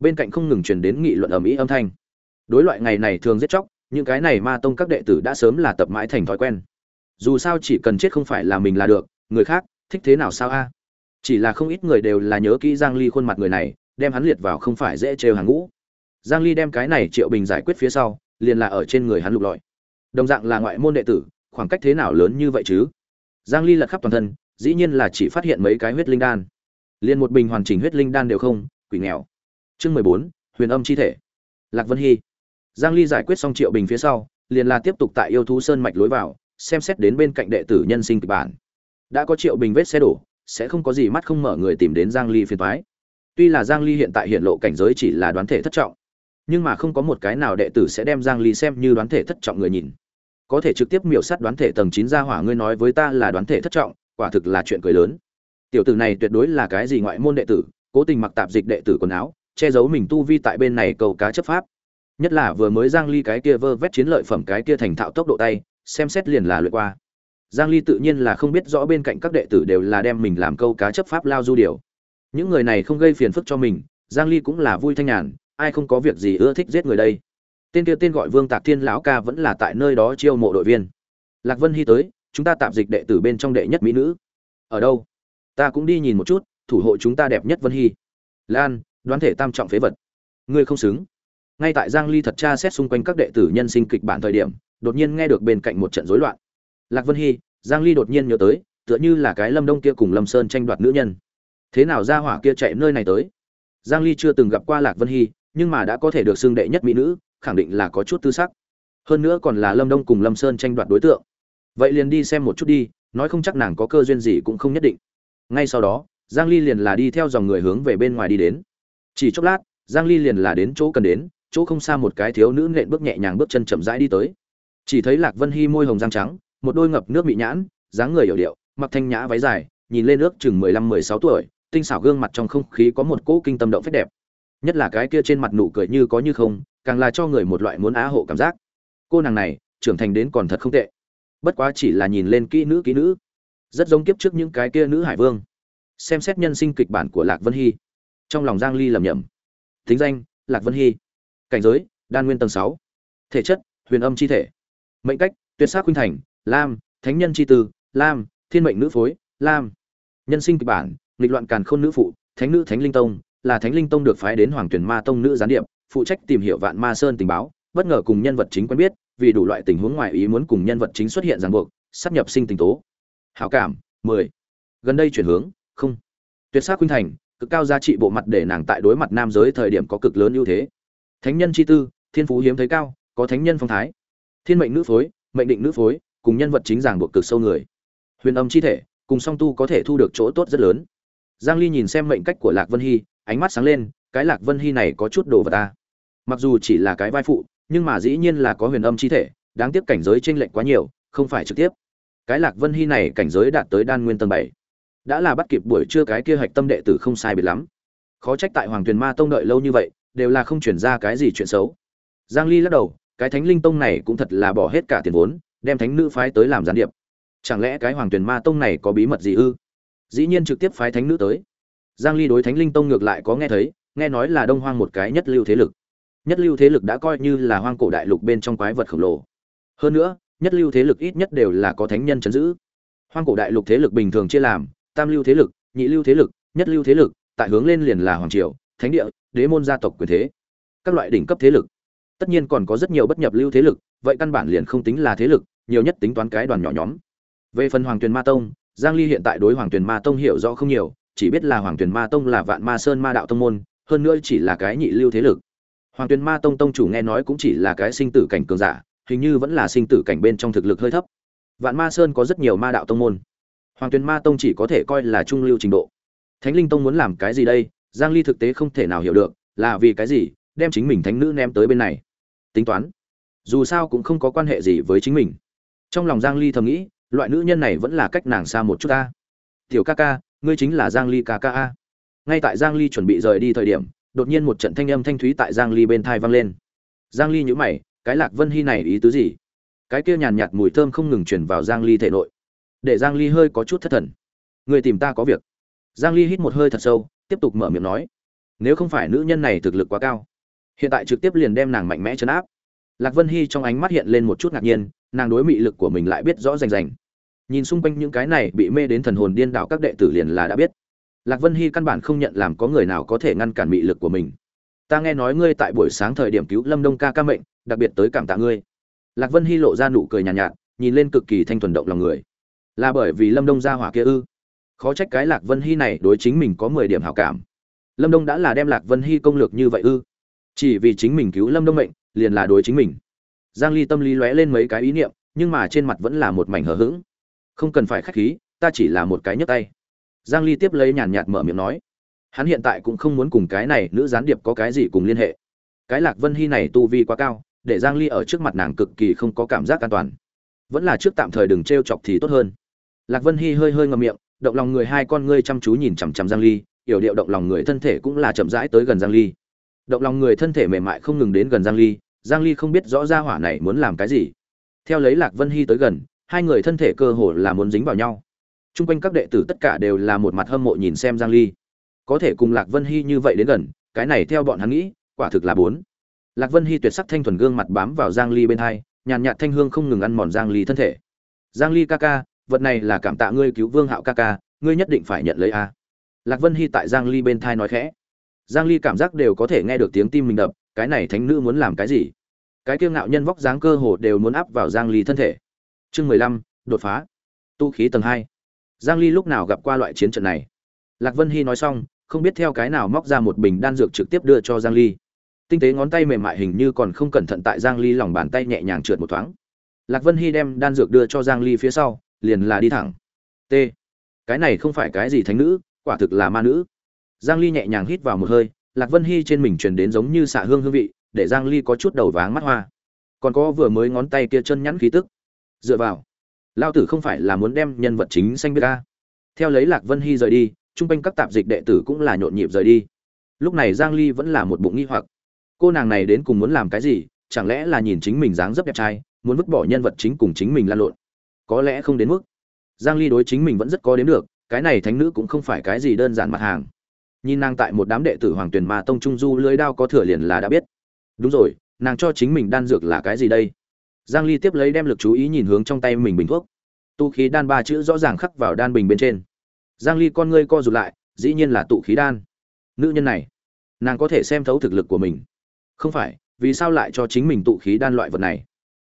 Bên cạnh không ngừng truyền đến nghị luận ầm ĩ âm thanh. Đối loại ngày này thường giết chóc, những cái này ma tông các đệ tử đã sớm là tập mãi thành thói quen dù sao chỉ cần chết không phải là mình là được người khác thích thế nào sao a? Chỉ là không ít người đều là nhớ kỹ giang ly khuôn mặt người này đem hắn liệt vào không phải dễ trêu hàng ngũ. Giang ly đem cái này triệu bình giải quyết phía sau liền là ở trên người hắn lục lọi. Đồng dạng là ngoại môn đệ tử khoảng cách thế nào lớn như vậy chứ? Giang ly lật khắp toàn thân dĩ nhiên là chỉ phát hiện mấy cái huyết linh đan. Liền một bình hoàn chỉnh huyết linh đan đều không quỷ nghèo. Chương 14, huyền âm chi thể. Lạc vân hy. Giang ly giải quyết xong triệu bình phía sau liền là tiếp tục tại yêu thú sơn mạch lối vào xem xét đến bên cạnh đệ tử nhân sinh kịch bản. Đã có triệu bình vết xe đổ, sẽ không có gì mắt không mở người tìm đến giang ly phiền toái. Tuy là giang ly hiện tại hiện lộ cảnh giới chỉ là đoán thể thất trọng, nhưng mà không có một cái nào đệ tử sẽ đem giang ly xem như đoán thể thất trọng người nhìn. Có thể trực tiếp miểu sát đoán thể tầng 9 ra hỏa ngươi nói với ta là đoán thể thất trọng, quả thực là chuyện cười lớn. Tiểu tử này tuyệt đối là cái gì ngoại môn đệ tử, cố tình mặc tạp dịch đệ tử quần áo, che giấu mình tu vi tại bên này cầu cá chấp pháp. Nhất là vừa mới giang ly cái kia vơ vét chiến lợi phẩm cái kia thành thạo tốc độ tay xem xét liền là luyện qua. Giang ly tự nhiên là không biết rõ bên cạnh các đệ tử đều là đem mình làm câu cá chấp pháp lao du điều. Những người này không gây phiền phức cho mình, giang ly cũng là vui thanh nhàn, ai không có việc gì ưa thích giết người đây. Tên kia tên gọi vương tạc thiên lão ca vẫn là tại nơi đó chiêu mộ đội viên. Lạc vân hy tới, chúng ta tạm dịch đệ tử bên trong đệ nhất mỹ nữ. Ở đâu? Ta cũng đi nhìn một chút, thủ hộ chúng ta đẹp nhất vân hy. Lan, đoán thể tam trọng phế vật. Ngươi không xứng. Ngay tại giang ly thật tra xét xung quanh các đệ tử nhân sinh kịch bản thời điểm đột nhiên nghe được bên cạnh một trận rối loạn. Lạc vân hy, giang ly đột nhiên nhớ tới, tựa như là cái lâm đông kia cùng lâm sơn tranh đoạt nữ nhân. Thế nào ra hỏa kia chạy nơi này tới? Giang ly chưa từng gặp qua lạc vân hy, nhưng mà đã có thể được xưng đệ nhất mỹ nữ, khẳng định là có chút tư sắc. Hơn nữa còn là lâm đông cùng lâm sơn tranh đoạt đối tượng. Vậy liền đi xem một chút đi, nói không chắc nàng có cơ duyên gì cũng không nhất định. Ngay sau đó, giang ly liền là đi theo dòng người hướng về bên ngoài đi đến. Chỉ chốc lát, giang ly liền là đến chỗ cần đến, chỗ không xa một cái thiếu nữ nện bước nhẹ nhàng bước chân chậm rãi đi tới chỉ thấy lạc vân hy môi hồng răng trắng, một đôi ngập nước bị nhãn, dáng người hiểu điệu, mặc thanh nhã váy dài, nhìn lên nước chừng 15-16 tuổi, tinh xảo gương mặt trong không khí có một cỗ kinh tâm động phép đẹp. Nhất là cái kia trên mặt nụ cười như có như không, càng là cho người một loại muốn á hộ cảm giác. Cô nàng này, trưởng thành đến còn thật không tệ. Bất quá chỉ là nhìn lên kỹ nữ kỹ nữ. Rất giống kiếp trước những cái kia nữ hải vương. Xem xét nhân sinh kịch bản của lạc vân hy. Trong lòng giang ly lầm nhầm thính danh, lạc vân hy. Cảnh giới, đan nguyên tầng 6. thể chất, huyền âm chi thể mệnh cách, tuyệt sắc khuynh thành, lam, thánh nhân chi tư, lam, thiên mệnh nữ phối, lam. Nhân sinh kịch bản, nghịch loạn càn khôn nữ phụ, thánh nữ thánh linh tông, là thánh linh tông được phái đến hoàng tuyển ma tông nữ gián điệp, phụ trách tìm hiểu vạn ma sơn tình báo, bất ngờ cùng nhân vật chính quen biết, vì đủ loại tình huống ngoài ý muốn cùng nhân vật chính xuất hiện ràng buộc, sắp nhập sinh tình tố. Hảo cảm 10. gần đây chuyển hướng, không. Tuyệt sắc khuynh thành, cực cao giá trị bộ mặt để nàng tại đối mặt nam giới thời điểm có cực lớn ưu thế. Thánh nhân chi tư, thiên phú hiếm thấy cao, có thánh nhân phong thái thiên mệnh nữ phối, mệnh định nữ phối, cùng nhân vật chính giảng buộc cực sâu người. Huyền âm chi thể, cùng song tu có thể thu được chỗ tốt rất lớn. Giang ly nhìn xem mệnh cách của lạc vân hy, ánh mắt sáng lên, cái lạc vân hy này có chút đồ vật ta mặc dù chỉ là cái vai phụ, nhưng mà dĩ nhiên là có huyền âm chi thể, đáng tiếc cảnh giới chênh lệch quá nhiều, không phải trực tiếp. Cái lạc vân hy này cảnh giới đạt tới đan nguyên tầng 7. đã là bắt kịp buổi trưa cái kia hạch tâm đệ tử không sai biệt lắm. Khó trách tại hoàng tuyền ma tông đợi lâu như vậy, đều là không chuyển ra cái gì chuyện xấu. Giang ly lắc đầu cái thánh linh tông này cũng thật là bỏ hết cả tiền vốn, đem thánh nữ phái tới làm gián điệp. Chẳng lẽ cái hoàng tuyền ma tông này có bí mật gì ư? Dĩ nhiên trực tiếp phái thánh nữ tới. Giang ly đối thánh linh tông ngược lại có nghe thấy, nghe nói là đông hoang một cái nhất lưu thế lực. Nhất lưu thế lực đã coi như là hoang cổ đại lục bên trong quái vật khổng lồ. Hơn nữa, nhất lưu thế lực ít nhất đều là có thánh nhân chấn giữ. Hoang cổ đại lục thế lực bình thường chia làm, tam lưu thế lực, nhị lưu thế lực, nhất lưu thế lực, tại hướng lên liền là hoàng triều, thánh địa, đế môn gia tộc quyền thế. Các loại đỉnh cấp thế lực tất nhiên còn có rất nhiều bất nhập lưu thế lực, vậy căn bản liền không tính là thế lực, nhiều nhất tính toán cái đoàn nhỏ nhóm. Về phần hoàng tuyền ma tông, giang ly hiện tại đối hoàng tuyền ma tông hiểu rõ không nhiều, chỉ biết là hoàng tuyền ma tông là vạn ma sơn ma đạo tông môn, hơn nữa chỉ là cái nhị lưu thế lực. Hoàng tuyền ma tông tông chủ nghe nói cũng chỉ là cái sinh tử cảnh cường giả, hình như vẫn là sinh tử cảnh bên trong thực lực hơi thấp. Vạn ma sơn có rất nhiều ma đạo tông môn. Hoàng tuyền ma tông chỉ có thể coi là trung lưu trình độ. Thánh linh tông muốn làm cái gì đây? Giang ly thực tế không thể nào hiểu được, là vì cái gì? Đem chính mình thánh nữ ném tới bên này. Tính toán, dù sao cũng không có quan hệ gì với chính mình. Trong lòng giang ly thầm nghĩ, loại nữ nhân này vẫn là cách nàng xa một chút ta. Tiểu ca ca, ngươi chính là giang ly ca ca a. Ngay tại giang ly chuẩn bị rời đi thời điểm, đột nhiên một trận thanh âm thanh thúy tại giang ly bên thai vang lên. Giang ly nhíu mày, cái lạc vân hy này ý tứ gì? Cái kia nhàn nhạt mùi thơm không ngừng truyền vào giang ly thể nội. Để giang ly hơi có chút thất thần. Người tìm ta có việc. Giang ly hít một hơi thật sâu, tiếp tục mở miệng nói, nếu không phải nữ nhân này thực lực quá cao hiện tại trực tiếp liền đem nàng mạnh mẽ chấn áp. Lạc vân hy trong ánh mắt hiện lên một chút ngạc nhiên nàng đối mị lực của mình lại biết rõ rành rành. Nhìn xung quanh những cái này bị mê đến thần hồn điên đảo các đệ tử liền là đã biết. Lạc vân hy căn bản không nhận làm có người nào có thể ngăn cản mị lực của mình. Ta nghe nói ngươi tại buổi sáng thời điểm cứu lâm đông ca ca mệnh đặc biệt tới cảm tạ ngươi. Lạc vân hy lộ ra nụ cười nhàn nhạt, nhạt nhìn lên cực kỳ thanh thuần động lòng người. Là bởi vì lâm đông ra hỏa kia ư? Khó trách cái lạc vân hy này đối chính mình có mười điểm hảo cảm. Lâm đông đã là đem lạc vân hy công lược như vậy ư? Chỉ vì chính mình cứu lâm đông mệnh, liền là đối chính mình. Giang ly tâm lý lóe lên mấy cái ý niệm, nhưng mà trên mặt vẫn là một mảnh hờ hững. Không cần phải khách khí, ta chỉ là một cái nhấc tay. Giang ly tiếp lấy nhàn nhạt mở miệng nói. Hắn hiện tại cũng không muốn cùng cái này nữ gián điệp có cái gì cùng liên hệ. Cái lạc vân hy này tu vi quá cao, để giang ly ở trước mặt nàng cực kỳ không có cảm giác an toàn. Vẫn là trước tạm thời đừng trêu chọc thì tốt hơn. Lạc vân hy hơi hơi ngậm miệng, động lòng người hai con ngươi chăm chú nhìn chằm chằm giang ly, yểu điệu động lòng người thân thể cũng là chậm rãi tới gần giang ly động lòng người thân thể mềm mại không ngừng đến gần giang ly giang ly không biết rõ ra hỏa này muốn làm cái gì theo lấy lạc vân hy tới gần hai người thân thể cơ hồ là muốn dính vào nhau Trung quanh các đệ tử tất cả đều là một mặt hâm mộ nhìn xem Giang Ly. Có thể cùng Lạc Vân Hy như vậy đến gần, cái này theo bọn hắn nghĩ, quả thực là bốn. Lạc Vân Hy tuyệt sắc thanh thuần gương mặt bám vào Giang Ly bên hai, nhàn nhạt thanh hương không ngừng ăn mòn Giang Ly thân thể. Giang Ly ca ca, vật này là cảm tạ ngươi cứu Vương Hạo ca ca, ngươi nhất định phải nhận lấy a. Lạc Vân Hy tại Giang Ly bên thai nói khẽ. Giang Ly cảm giác đều có thể nghe được tiếng tim mình đập, cái này thánh nữ muốn làm cái gì? Cái kiêu ngạo nhân vóc dáng cơ hồ đều muốn áp vào Giang Ly thân thể. Chương 15, đột phá. Tu khí tầng 2. Giang Ly lúc nào gặp qua loại chiến trận này? Lạc Vân Hy nói xong, không biết theo cái nào móc ra một bình đan dược trực tiếp đưa cho Giang Ly. Tinh tế ngón tay mềm mại hình như còn không cẩn thận tại Giang Ly lòng bàn tay nhẹ nhàng trượt một thoáng. Lạc Vân Hy đem đan dược đưa cho Giang Ly phía sau, liền là đi thẳng. T. Cái này không phải cái gì thánh nữ, quả thực là ma nữ. Giang Ly nhẹ nhàng hít vào một hơi, Lạc Vân Hy trên mình truyền đến giống như xạ hương hương vị, để Giang Ly có chút đầu váng mắt hoa. Còn có vừa mới ngón tay kia chân nhắn khí tức. Dựa vào, lão tử không phải là muốn đem nhân vật chính xanh biết a. theo lấy lạc vân hy rời đi trung quanh các tạp dịch đệ tử cũng là nhộn nhịp rời đi lúc này giang ly vẫn là một bụng nghi hoặc cô nàng này đến cùng muốn làm cái gì chẳng lẽ là nhìn chính mình dáng dấp đẹp trai muốn vứt bỏ nhân vật chính cùng chính mình lan lộn có lẽ không đến mức giang ly đối chính mình vẫn rất có đến được cái này thánh nữ cũng không phải cái gì đơn giản mặt hàng nhìn nàng tại một đám đệ tử hoàng tuyền ma tông trung du lưới đao có thừa liền là đã biết. Đúng rồi, nàng cho chính mình đan dược là cái gì đây? Giang ly tiếp lấy đem lực chú ý nhìn hướng trong tay mình bình thuốc. Tu khí đan ba chữ rõ ràng khắc vào đan bình bên trên. Giang ly con ngươi co rụt lại, dĩ nhiên là tụ khí đan. Nữ nhân này, nàng có thể xem thấu thực lực của mình. Không phải, vì sao lại cho chính mình tụ khí đan loại vật này?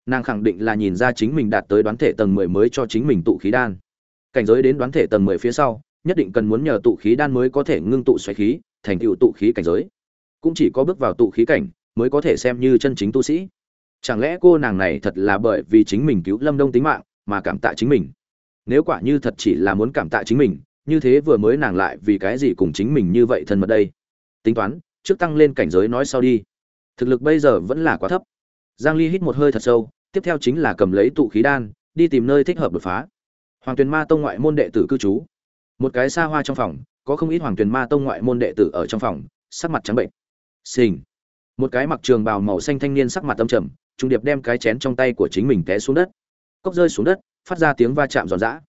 Nàng khẳng định là nhìn ra chính mình đạt tới đoán thể tầng 10 mới cho chính mình tụ khí đan. Cảnh giới đến đoán thể tầng 10 phía sau nhất định cần muốn nhờ tụ khí đan mới có thể ngưng tụ xoáy khí, thành tựu tụ khí cảnh giới. Cũng chỉ có bước vào tụ khí cảnh mới có thể xem như chân chính tu sĩ. Chẳng lẽ cô nàng này thật là bởi vì chính mình cứu lâm đông tính mạng mà cảm tạ chính mình? Nếu quả như thật chỉ là muốn cảm tạ chính mình, như thế vừa mới nàng lại vì cái gì cùng chính mình như vậy thân mật đây? Tính toán, trước tăng lên cảnh giới nói sau đi. Thực lực bây giờ vẫn là quá thấp. Giang ly hít một hơi thật sâu, tiếp theo chính là cầm lấy tụ khí đan, đi tìm nơi thích hợp đột phá. Hoàng tuyền ma tông ngoại môn đệ tử cư trú một cái xa hoa trong phòng, có không ít hoàng tuyền ma tông ngoại môn đệ tử ở trong phòng, sắc mặt trắng bệnh. Xình. Một cái mặc trường bào màu xanh thanh niên sắc mặt tâm trầm, trung điệp đem cái chén trong tay của chính mình té xuống đất. Cốc rơi xuống đất, phát ra tiếng va chạm giòn giã.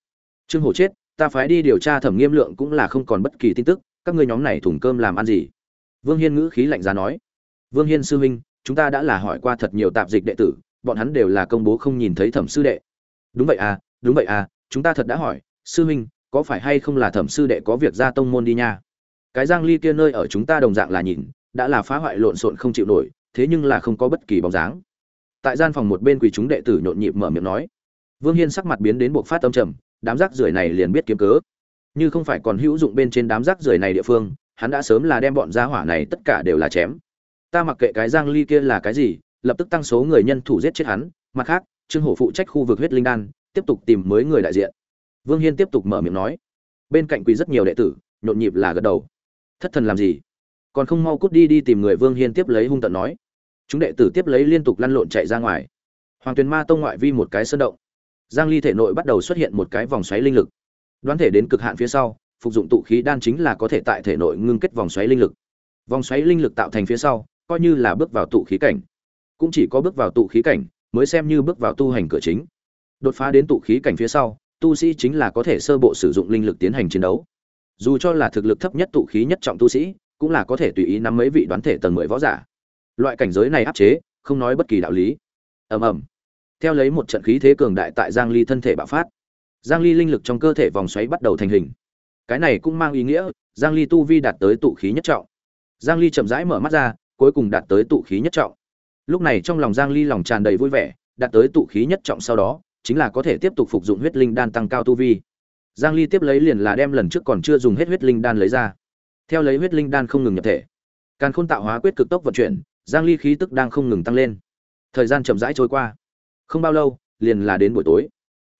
Trương hổ chết, ta phái đi điều tra thẩm nghiêm lượng cũng là không còn bất kỳ tin tức, các ngươi nhóm này thủng cơm làm ăn gì? Vương hiên ngữ khí lạnh giá nói. Vương hiên sư huynh, chúng ta đã là hỏi qua thật nhiều tạp dịch đệ tử, bọn hắn đều là công bố không nhìn thấy thẩm sư đệ. Đúng vậy à đúng vậy à chúng ta thật đã hỏi, sư huynh có phải hay không là thẩm sư đệ có việc ra tông môn đi nha? Cái giang ly kia nơi ở chúng ta đồng dạng là nhìn, đã là phá hoại lộn xộn không chịu nổi, thế nhưng là không có bất kỳ bóng dáng. Tại gian phòng một bên quỳ chúng đệ tử nhộn nhịp mở miệng nói. Vương hiên sắc mặt biến đến buộc phát âm trầm, đám rác rưởi này liền biết kiếm cớ. Như không phải còn hữu dụng bên trên đám rác rưởi này địa phương, hắn đã sớm là đem bọn gia hỏa này tất cả đều là chém. Ta mặc kệ cái giang ly kia là cái gì, lập tức tăng số người nhân thủ giết chết hắn, mặt khác, trương hổ phụ trách khu vực huyết linh đan, tiếp tục tìm mới người đại diện vương hiên tiếp tục mở miệng nói, bên cạnh quỳ rất nhiều đệ tử, nhộn nhịp là gật đầu. Thất thần làm gì? Còn không mau cút đi đi tìm người vương hiên tiếp lấy hung tận nói. Chúng đệ tử tiếp lấy liên tục lăn lộn chạy ra ngoài. Hoàng tuyền ma tông ngoại vi một cái sơn động. Giang ly thể nội bắt đầu xuất hiện một cái vòng xoáy linh lực. Đoán thể đến cực hạn phía sau, phục dụng tụ khí đan chính là có thể tại thể nội ngưng kết vòng xoáy linh lực. Vòng xoáy linh lực tạo thành phía sau, coi như là bước vào tụ khí cảnh. Cũng chỉ có bước vào tụ khí cảnh, mới xem như bước vào tu hành cửa chính. Đột phá đến tụ khí cảnh phía sau tu sĩ chính là có thể sơ bộ sử dụng linh lực tiến hành chiến đấu. Dù cho là thực lực thấp nhất tụ khí nhất trọng tu sĩ, cũng là có thể tùy ý nắm mấy vị đoán thể tầng mười võ giả. Loại cảnh giới này áp chế, không nói bất kỳ đạo lý. Ầm ầm. Theo lấy một trận khí thế cường đại tại giang ly thân thể bạo phát, giang ly linh lực trong cơ thể vòng xoáy bắt đầu thành hình. Cái này cũng mang ý nghĩa, giang ly tu vi đạt tới tụ khí nhất trọng. Giang ly chậm rãi mở mắt ra, cuối cùng đạt tới tụ khí nhất trọng. Lúc này trong lòng giang ly lòng tràn đầy vui vẻ, đạt tới tụ khí nhất trọng sau đó chính là có thể tiếp tục phục dụng huyết linh đan tăng cao tu vi. Giang ly tiếp lấy liền là đem lần trước còn chưa dùng hết huyết linh đan lấy ra. Theo lấy huyết linh đan không ngừng nhập thể, càn khôn tạo hóa quyết cực tốc vận chuyển, giang ly khí tức đang không ngừng tăng lên. Thời gian chậm rãi trôi qua. Không bao lâu, liền là đến buổi tối.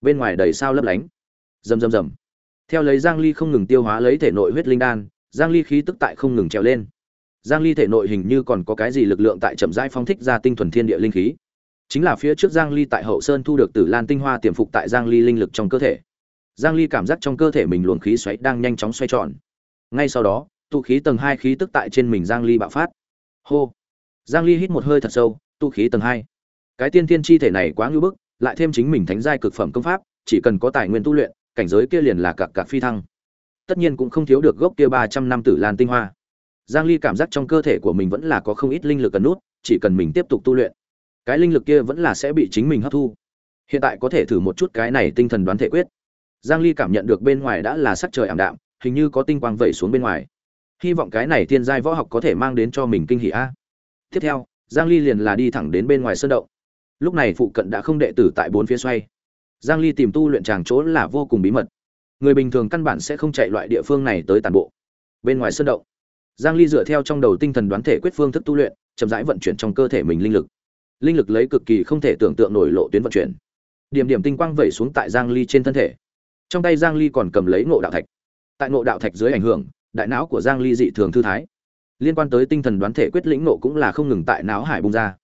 Bên ngoài đầy sao lấp lánh. Rầm rầm rầm. Theo lấy giang ly không ngừng tiêu hóa lấy thể nội huyết linh đan, giang ly khí tức tại không ngừng trèo lên. Giang ly thể nội hình như còn có cái gì lực lượng tại chậm rãi phong thích ra tinh thuần thiên địa linh khí chính là phía trước giang ly tại hậu sơn thu được tử lan tinh hoa tiềm phục tại giang ly linh lực trong cơ thể. Giang ly cảm giác trong cơ thể mình luồng khí xoáy đang nhanh chóng xoay tròn. Ngay sau đó, tụ khí tầng hai khí tức tại trên mình giang ly bạo phát. Hô! Giang ly hít một hơi thật sâu, tụ khí tầng hai. Cái tiên thiên chi thể này quá ngưu bức, lại thêm chính mình thánh giai cực phẩm công pháp, chỉ cần có tài nguyên tu luyện, cảnh giới kia liền là cặc cặc phi thăng. Tất nhiên cũng không thiếu được gốc kia 300 năm tử lan tinh hoa. Giang ly cảm giác trong cơ thể của mình vẫn là có không ít linh lực cần nút, chỉ cần mình tiếp tục tu luyện cái linh lực kia vẫn là sẽ bị chính mình hấp thu. Hiện tại có thể thử một chút cái này tinh thần đoán thể quyết. Giang ly cảm nhận được bên ngoài đã là sắc trời ảm đạm, hình như có tinh quang vẩy xuống bên ngoài. Hy vọng cái này thiên giai võ học có thể mang đến cho mình kinh hỉ a. Tiếp theo, giang ly liền là đi thẳng đến bên ngoài sơn động. Lúc này phụ cận đã không đệ tử tại bốn phía xoay. Giang ly tìm tu luyện tràng chỗ là vô cùng bí mật. Người bình thường căn bản sẽ không chạy loại địa phương này tới toàn bộ. Bên ngoài sơn động, giang ly dựa theo trong đầu tinh thần đoán thể quyết phương thức tu luyện, chậm rãi vận chuyển trong cơ thể mình linh lực linh lực lấy cực kỳ không thể tưởng tượng nổi lộ tuyến vận chuyển. Điểm điểm tinh quang vẩy xuống tại giang ly trên thân thể. Trong tay giang ly còn cầm lấy ngộ đạo thạch. Tại ngộ đạo thạch dưới ảnh hưởng, đại não của giang ly dị thường thư thái. Liên quan tới tinh thần đoán thể quyết lĩnh nộ cũng là không ngừng tại não hải bung ra.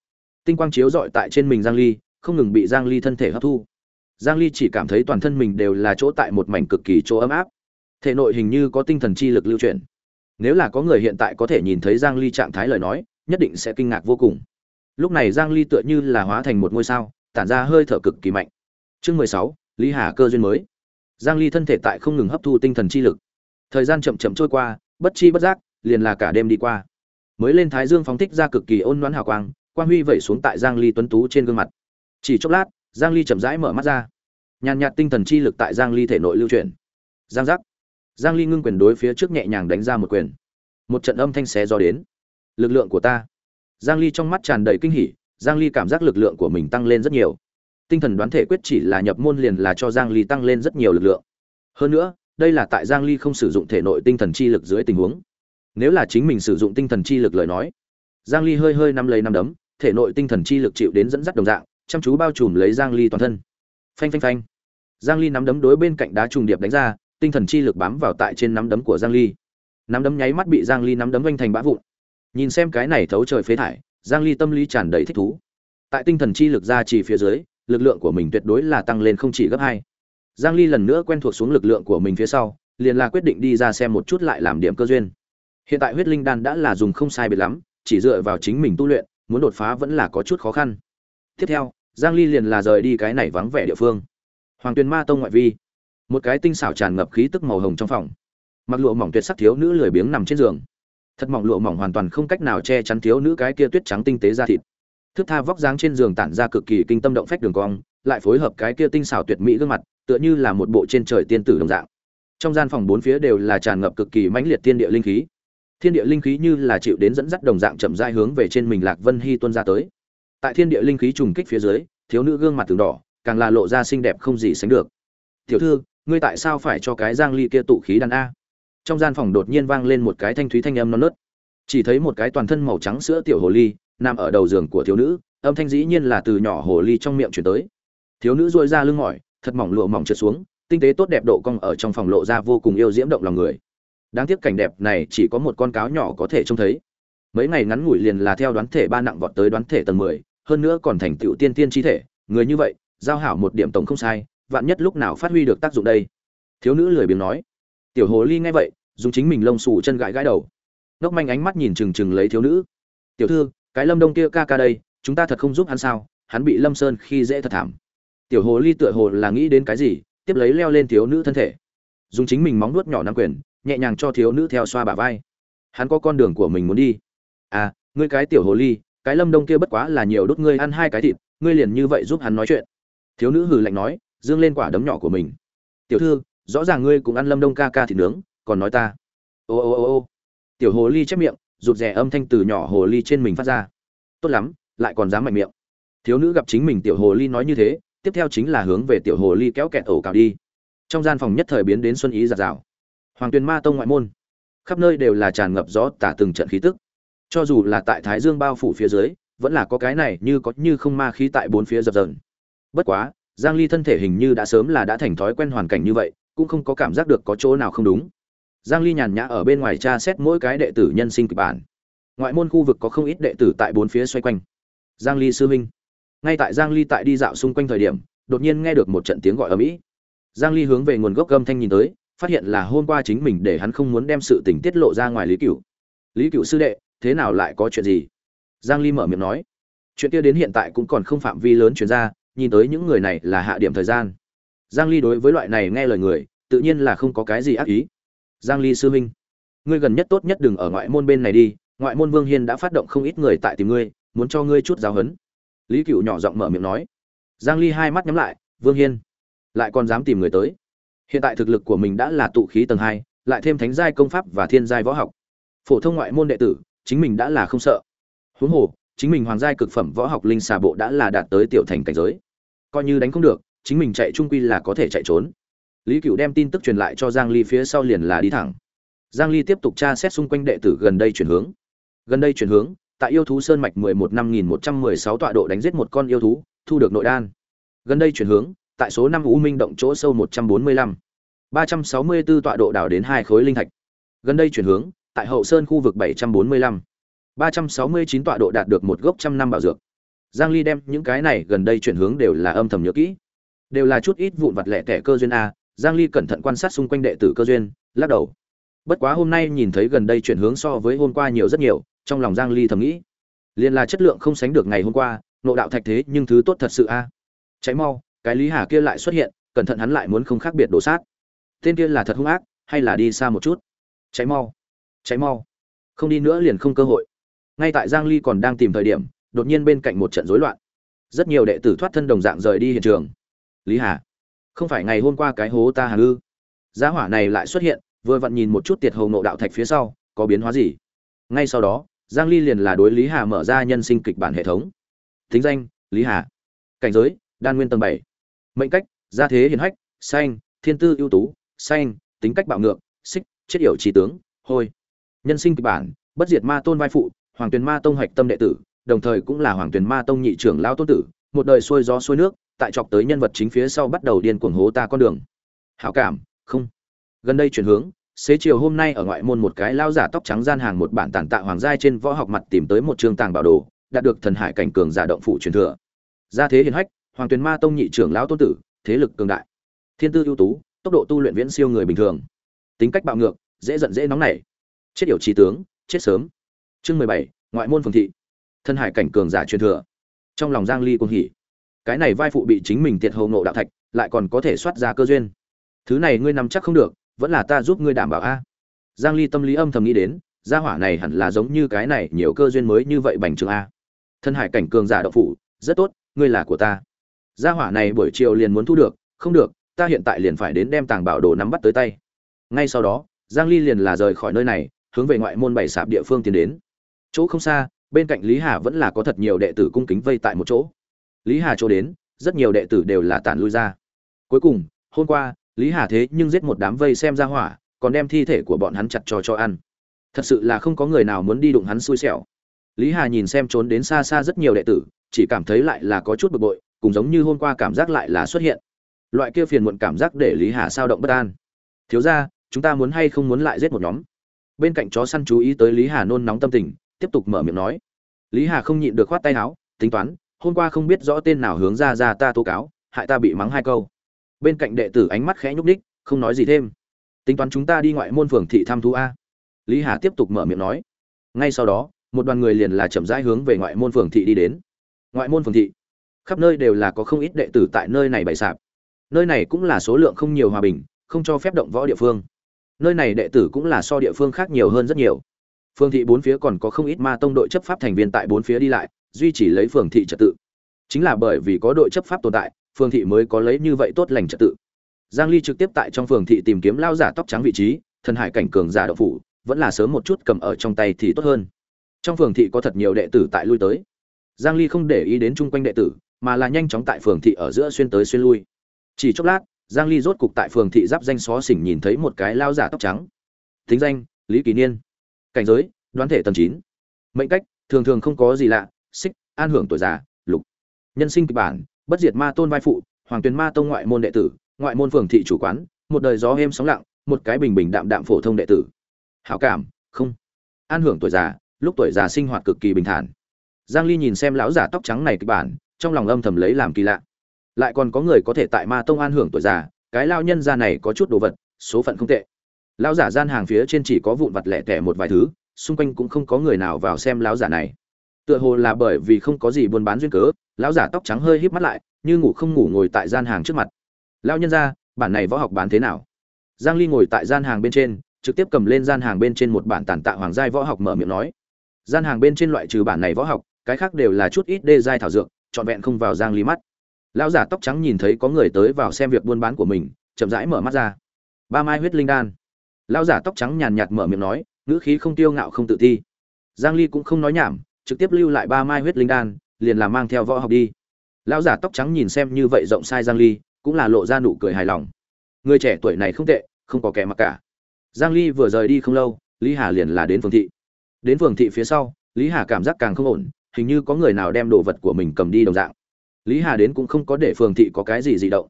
Tinh quang chiếu rọi tại trên mình giang ly, không ngừng bị giang ly thân thể hấp thu. Giang ly chỉ cảm thấy toàn thân mình đều là chỗ tại một mảnh cực kỳ chỗ ấm áp. Thể nội hình như có tinh thần chi lực lưu chuyển. Nếu là có người hiện tại có thể nhìn thấy giang ly trạng thái lời nói, nhất định sẽ kinh ngạc vô cùng lúc này giang ly tựa như là hóa thành một ngôi sao tản ra hơi thở cực kỳ mạnh. Chương 16, lý hà cơ duyên mới. Giang ly thân thể tại không ngừng hấp thu tinh thần chi lực. Thời gian chậm chậm trôi qua bất chi bất giác liền là cả đêm đi qua. Mới lên thái dương phóng thích ra cực kỳ ôn nhoãn hào quang quang huy vẩy xuống tại giang ly tuấn tú trên gương mặt. Chỉ chốc lát giang ly chậm rãi mở mắt ra. Nhàn nhạt tinh thần chi lực tại giang ly thể nội lưu chuyển. Giang giác. Giang ly ngưng quyền đối phía trước nhẹ nhàng đánh ra một quyền. Một trận âm thanh xé gió đến. Lực lượng của ta giang ly trong mắt tràn đầy kinh hỉ, giang ly cảm giác lực lượng của mình tăng lên rất nhiều. Tinh thần đoán thể quyết chỉ là nhập môn liền là cho giang ly tăng lên rất nhiều lực lượng. Hơn nữa, đây là tại giang ly không sử dụng thể nội tinh thần chi lực dưới tình huống. Nếu là chính mình sử dụng tinh thần chi lực lời nói, giang ly hơi hơi nắm lấy nắm đấm, thể nội tinh thần chi lực chịu đến dẫn dắt đồng dạng, chăm chú bao trùm lấy giang ly toàn thân. Phanh phanh phanh. Giang ly nắm đấm đối bên cạnh đá trùng điệp đánh ra, tinh thần chi lực bám vào tại trên nắm đấm của giang ly. Nắm đấm nháy mắt bị giang ly nắm đấm vênh thành bã vụn nhìn xem cái này thấu trời phế thải, giang ly tâm lý tràn đầy thích thú. Tại tinh thần chi lực ra chỉ phía dưới, lực lượng của mình tuyệt đối là tăng lên không chỉ gấp hai. Giang ly lần nữa quen thuộc xuống lực lượng của mình phía sau, liền là quyết định đi ra xem một chút lại làm điểm cơ duyên. Hiện tại huyết linh đan đã là dùng không sai biệt lắm, chỉ dựa vào chính mình tu luyện, muốn đột phá vẫn là có chút khó khăn. Tiếp theo, giang ly liền là rời đi cái này vắng vẻ địa phương. Hoàng tuyền ma tông ngoại vi. Một cái tinh xảo tràn ngập khí tức màu hồng trong phòng. Mặc lụa mỏng tuyệt sắc thiếu nữ lười biếng nằm trên giường thật mỏng lụa mỏng hoàn toàn không cách nào che chắn thiếu nữ cái kia tuyết trắng tinh tế da thịt. Thước tha vóc dáng trên giường tản ra cực kỳ kinh tâm động phách đường cong, lại phối hợp cái kia tinh xảo tuyệt mỹ gương mặt, tựa như là một bộ trên trời tiên tử đồng dạng. Trong gian phòng bốn phía đều là tràn ngập cực kỳ mãnh liệt thiên địa linh khí. Thiên địa linh khí như là chịu đến dẫn dắt đồng dạng chậm rãi hướng về trên mình lạc vân hy tuân ra tới. Tại thiên địa linh khí trùng kích phía dưới, thiếu nữ gương mặt từng đỏ, càng là lộ ra xinh đẹp không gì sánh được. Tiểu thư, ngươi tại sao phải cho cái giang ly kia tụ khí đàn a? Trong gian phòng đột nhiên vang lên một cái thanh thúy thanh âm non nớt. Chỉ thấy một cái toàn thân màu trắng sữa tiểu hồ ly, nằm ở đầu giường của thiếu nữ, âm thanh dĩ nhiên là từ nhỏ hồ ly trong miệng chuyển tới. Thiếu nữ dội ra lưng mỏi, thật mỏng lụa mỏng trượt xuống, tinh tế tốt đẹp độ cong ở trong phòng lộ ra vô cùng yêu diễm động lòng người. Đáng tiếc cảnh đẹp này chỉ có một con cáo nhỏ có thể trông thấy. Mấy ngày ngắn ngủi liền là theo đoán thể ba nặng vọt tới đoán thể tầng mười, hơn nữa còn thành tựu tiên tiên chi thể, người như vậy, giao hảo một điểm tổng không sai, vạn nhất lúc nào phát huy được tác dụng đây. Thiếu nữ lười biếng nói tiểu hồ ly nghe vậy, dùng chính mình lông xù chân gãi gãi đầu. Ngốc manh ánh mắt nhìn chừng chừng lấy thiếu nữ. Tiểu thư, cái lâm đông kia ca ca đây, chúng ta thật không giúp hắn sao? Hắn bị lâm sơn khi dễ thật thảm. Tiểu hồ ly tựa hồ là nghĩ đến cái gì, tiếp lấy leo lên thiếu nữ thân thể. Dùng chính mình móng nuốt nhỏ nắm quyền, nhẹ nhàng cho thiếu nữ theo xoa bả vai. Hắn có con đường của mình muốn đi. À ngươi cái tiểu hồ ly, cái lâm đông kia bất quá là nhiều đốt ngươi ăn hai cái thịt, ngươi liền như vậy giúp hắn nói chuyện. Thiếu nữ hừ lạnh nói dương lên quả đấm nhỏ của mình. Tiểu thư rõ ràng ngươi cũng ăn lâm đông ca ca thịt nướng, còn nói ta. Ô ô ô ô. Tiểu hồ ly chép miệng, rụt rè âm thanh từ nhỏ hồ ly trên mình phát ra. Tốt lắm, lại còn dám mạnh miệng. Thiếu nữ gặp chính mình tiểu hồ ly nói như thế, tiếp theo chính là hướng về tiểu hồ ly kéo kẹt ổ cào đi. Trong gian phòng nhất thời biến đến xuân ý giạt rào. Hoàng tuyền ma tông ngoại môn. Khắp nơi đều là tràn ngập gió tả từng trận khí tức. Cho dù là tại thái dương bao phủ phía dưới, vẫn là có cái này như có như không ma khí tại bốn phía dập dờn. Bất quá, giang ly thân thể hình như đã sớm là đã thành thói quen hoàn cảnh như vậy cũng không có cảm giác được có chỗ nào không đúng. Giang ly nhàn nhã ở bên ngoài tra xét mỗi cái đệ tử nhân sinh kịch bản. Ngoại môn khu vực có không ít đệ tử tại bốn phía xoay quanh. Giang ly sư huynh. Ngay tại giang ly tại đi dạo xung quanh thời điểm, đột nhiên nghe được một trận tiếng gọi ở mỹ. Giang ly hướng về nguồn gốc âm thanh nhìn tới, phát hiện là hôm qua chính mình để hắn không muốn đem sự tình tiết lộ ra ngoài lý cửu. Lý cửu sư đệ, thế nào lại có chuyện gì? Giang ly mở miệng nói. Chuyện kia đến hiện tại cũng còn không phạm vi lớn truyền ra nhìn tới những người này là hạ điểm thời gian giang ly đối với loại này nghe lời người tự nhiên là không có cái gì ác ý. Giang ly sư huynh ngươi gần nhất tốt nhất đừng ở ngoại môn bên này đi ngoại môn vương hiên đã phát động không ít người tại tìm ngươi muốn cho ngươi chút giáo huấn. Lý cựu nhỏ giọng mở miệng nói. Giang ly hai mắt nhắm lại vương hiên lại còn dám tìm người tới? Hiện tại thực lực của mình đã là tụ khí tầng 2, lại thêm thánh giai công pháp và thiên giai võ học. Phổ thông ngoại môn đệ tử chính mình đã là không sợ. Huống hồ chính mình hoàng giai cực phẩm võ học linh xà bộ đã là đạt tới tiểu thành cảnh giới. Coi như đánh không được chính mình chạy trung quy là có thể chạy trốn. Lý cựu đem tin tức truyền lại cho giang ly phía sau liền là đi thẳng. Giang ly tiếp tục tra xét xung quanh đệ tử gần đây chuyển hướng. Gần đây chuyển hướng, tại yêu thú sơn mạch 11 năm 1116 tọa độ đánh giết một con yêu thú, thu được nội đan. Gần đây chuyển hướng, tại số 5 u minh động chỗ sâu 145 364 tọa độ đào đến hai khối linh thạch. Gần đây chuyển hướng, tại hậu sơn khu vực 745 369 tọa độ đạt được một gốc trăm năm bảo dược. Giang ly đem những cái này gần đây chuyển hướng đều là âm thầm nhớ kỹ đều là chút ít vụn vặt lẻ tẻ cơ duyên a, giang ly cẩn thận quan sát xung quanh đệ tử cơ duyên, lắc đầu. Bất quá hôm nay nhìn thấy gần đây chuyển hướng so với hôm qua nhiều rất nhiều, trong lòng giang ly thầm nghĩ, liền là chất lượng không sánh được ngày hôm qua, nộ đạo thạch thế nhưng thứ tốt thật sự a. Cháy mau, cái lý hà kia lại xuất hiện, cẩn thận hắn lại muốn không khác biệt đổ sát. Tên kia là thật hung ác, hay là đi xa một chút? Cháy mau cháy mau. Không đi nữa liền không cơ hội. Ngay tại giang ly còn đang tìm thời điểm, đột nhiên bên cạnh một trận rối loạn. Rất nhiều đệ tử thoát thân đồng dạng rời đi hiện trường lý hà, không phải ngày hôm qua cái hố ta hà ư? Giá hỏa này lại xuất hiện, vừa vặn nhìn một chút tiệt hầu nộ đạo thạch phía sau, có biến hóa gì? Ngay sau đó, giang ly liền là đối lý hà mở ra nhân sinh kịch bản hệ thống. Thính danh, lý hà. Cảnh giới, đan nguyên tầng 7. mệnh cách, gia thế hiền hách xanh thiên tư ưu tú xanh tính cách bạo ngược, xích, chết yểu trí tướng, hôi. Nhân sinh kịch bản, bất diệt ma tôn vai phụ, hoàng tuyền ma tông hoạch tâm đệ tử, đồng thời cũng là hoàng tuyền ma tông nhị trưởng lao tôn tử, một đời xuôi gió xuôi nước tại chọc tới nhân vật chính phía sau bắt đầu điên cuồng hố ta con đường. Hảo cảm, không. Gần đây chuyển hướng, xế chiều hôm nay ở ngoại môn một cái lao giả tóc trắng gian hàng một bản tản tạ hoàng giai trên võ học mặt tìm tới một trường tàng bảo đồ, đạt được thần hải cảnh cường giả động phụ truyền thừa. Gia thế hiền hách, hoàng tuyền ma tông nhị trưởng lão tôn tử, thế lực cường đại. Thiên tư ưu tú, tốc độ tu luyện viễn siêu người bình thường. Tính cách bạo ngược, dễ giận dễ nóng nảy. Chết yểu trí tướng, chết sớm. Chương mười bảy, ngoại môn phường thị. Thân hải cảnh cường giả truyền thừa. Trong lòng giang ly cuồng hỉ cái này vai phụ bị chính mình tiệt hầu nộ đạo thạch, lại còn có thể soát ra cơ duyên. Thứ này ngươi nắm chắc không được, vẫn là ta giúp ngươi đảm bảo a. Giang ly tâm lý âm thầm nghĩ đến, gia hỏa này hẳn là giống như cái này, nhiều cơ duyên mới như vậy bành trường a. Thân hải cảnh cường giả đạo phụ rất tốt, ngươi là của ta. Gia hỏa này buổi chiều liền muốn thu được, không được, ta hiện tại liền phải đến đem tàng bảo đồ nắm bắt tới tay. Ngay sau đó, giang ly liền là rời khỏi nơi này, hướng về ngoại môn bảy sạp địa phương tiến đến. Chỗ không xa, bên cạnh lý hà vẫn là có thật nhiều đệ tử cung kính vây tại một chỗ lý hà chỗ đến, rất nhiều đệ tử đều là tản lui ra. Cuối cùng, hôm qua, lý hà thế nhưng giết một đám vây xem ra hỏa, còn đem thi thể của bọn hắn chặt cho cho ăn. Thật sự là không có người nào muốn đi đụng hắn xui xẻo. Lý hà nhìn xem trốn đến xa xa rất nhiều đệ tử, chỉ cảm thấy lại là có chút bực bội, cùng giống như hôm qua cảm giác lại là xuất hiện. Loại kia phiền muộn cảm giác để lý hà sao động bất an. Thiếu ra chúng ta muốn hay không muốn lại giết một nhóm? Bên cạnh chó săn chú ý tới lý hà nôn nóng tâm tình, tiếp tục mở miệng nói. Lý hà không nhịn được khoát tay áo, tính toán hôm qua không biết rõ tên nào hướng ra ra ta tố cáo, hại ta bị mắng hai câu. Bên cạnh đệ tử ánh mắt khẽ nhúc ních không nói gì thêm. Tính toán chúng ta đi ngoại môn phường thị thăm thú a. Lý hà tiếp tục mở miệng nói. Ngay sau đó, một đoàn người liền là chậm rãi hướng về ngoại môn phường thị đi đến. Ngoại môn phường thị, khắp nơi đều là có không ít đệ tử tại nơi này bày sạp. Nơi này cũng là số lượng không nhiều hòa bình, không cho phép động võ địa phương. Nơi này đệ tử cũng là so địa phương khác nhiều hơn rất nhiều. Phương thị bốn phía còn có không ít ma tông đội chấp pháp thành viên tại bốn phía đi lại duy trì lấy phường thị trật tự. Chính là bởi vì có đội chấp pháp tồn tại, phường thị mới có lấy như vậy tốt lành trật tự. Giang ly trực tiếp tại trong phường thị tìm kiếm lao giả tóc trắng vị trí, thần hải cảnh cường giả đậu phủ, vẫn là sớm một chút cầm ở trong tay thì tốt hơn. Trong phường thị có thật nhiều đệ tử tại lui tới. Giang ly không để ý đến chung quanh đệ tử, mà là nhanh chóng tại phường thị ở giữa xuyên tới xuyên lui. Chỉ chốc lát, giang ly rốt cục tại phường thị giáp danh xó xỉnh nhìn thấy một cái lao giả tóc trắng. Thính danh, lý kỳ niên. Cảnh giới, đoán thể tầng 9. mệnh cách, thường thường không có gì lạ xích, an hưởng tuổi già, lục. Nhân sinh kịch bản, bất diệt ma tôn vai phụ, hoàng tuyền ma tông ngoại môn đệ tử, ngoại môn phường thị chủ quán, một đời gió êm sóng lặng, một cái bình bình đạm đạm phổ thông đệ tử. Hảo cảm, không. An hưởng tuổi già, lúc tuổi già sinh hoạt cực kỳ bình thản. Giang ly nhìn xem lão giả tóc trắng này kịch bản, trong lòng âm thầm lấy làm kỳ lạ. Lại còn có người có thể tại ma tông an hưởng tuổi già, cái lao nhân gia này có chút đồ vật, số phận không tệ. Lão giả gian hàng phía trên chỉ có vụn vặt lẻ tẻ một vài thứ, xung quanh cũng không có người nào vào xem lão giả này tựa hồ là bởi vì không có gì buôn bán duyên cớ, lão giả tóc trắng hơi híp mắt lại, như ngủ không ngủ ngồi tại gian hàng trước mặt. Lão nhân gia, bản này võ học bán thế nào? Giang ly ngồi tại gian hàng bên trên, trực tiếp cầm lên gian hàng bên trên một bản tàn tạ hoàng giai võ học mở miệng nói. Gian hàng bên trên loại trừ bản này võ học, cái khác đều là chút ít đê giai thảo dược, trọn vẹn không vào giang ly mắt. Lão giả tóc trắng nhìn thấy có người tới vào xem việc buôn bán của mình, chậm rãi mở mắt ra. Ba mai huyết linh đan. Lão giả tóc trắng nhàn nhạt mở miệng nói, ngữ khí không tiêu ngạo không tự ti giang ly cũng không nói nhảm trực tiếp lưu lại ba mai huyết linh đan, liền là mang theo võ học đi. Lão giả tóc trắng nhìn xem như vậy rộng sai giang ly, cũng là lộ ra nụ cười hài lòng. Người trẻ tuổi này không tệ, không có kẻ mặc cả. Giang ly vừa rời đi không lâu, lý hà liền là đến phường thị. Đến phường thị phía sau, lý hà cảm giác càng không ổn, hình như có người nào đem đồ vật của mình cầm đi đồng dạng. Lý hà đến cũng không có để phường thị có cái gì dị động.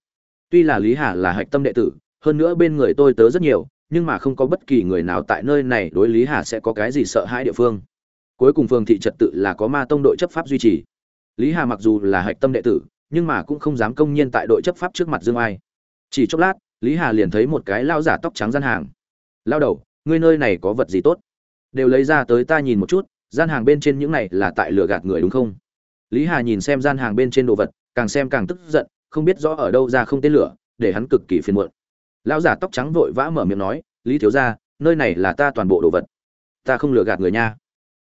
Tuy là lý hà là hạch tâm đệ tử, hơn nữa bên người tôi tớ rất nhiều, nhưng mà không có bất kỳ người nào tại nơi này đối lý hà sẽ có cái gì sợ hãi địa phương cuối cùng phường thị trật tự là có ma tông đội chấp pháp duy trì. Lý hà mặc dù là hạch tâm đệ tử, nhưng mà cũng không dám công nhiên tại đội chấp pháp trước mặt dương ai. Chỉ chốc lát, lý hà liền thấy một cái lao giả tóc trắng gian hàng. Lao đầu, ngươi nơi này có vật gì tốt? Đều lấy ra tới ta nhìn một chút, gian hàng bên trên những này là tại lừa gạt người đúng không? Lý hà nhìn xem gian hàng bên trên đồ vật, càng xem càng tức giận, không biết rõ ở đâu ra không tên lửa, để hắn cực kỳ phiền muộn. Lão giả tóc trắng vội vã mở miệng nói, lý thiếu gia, nơi này là ta toàn bộ đồ vật. Ta không lừa gạt người nha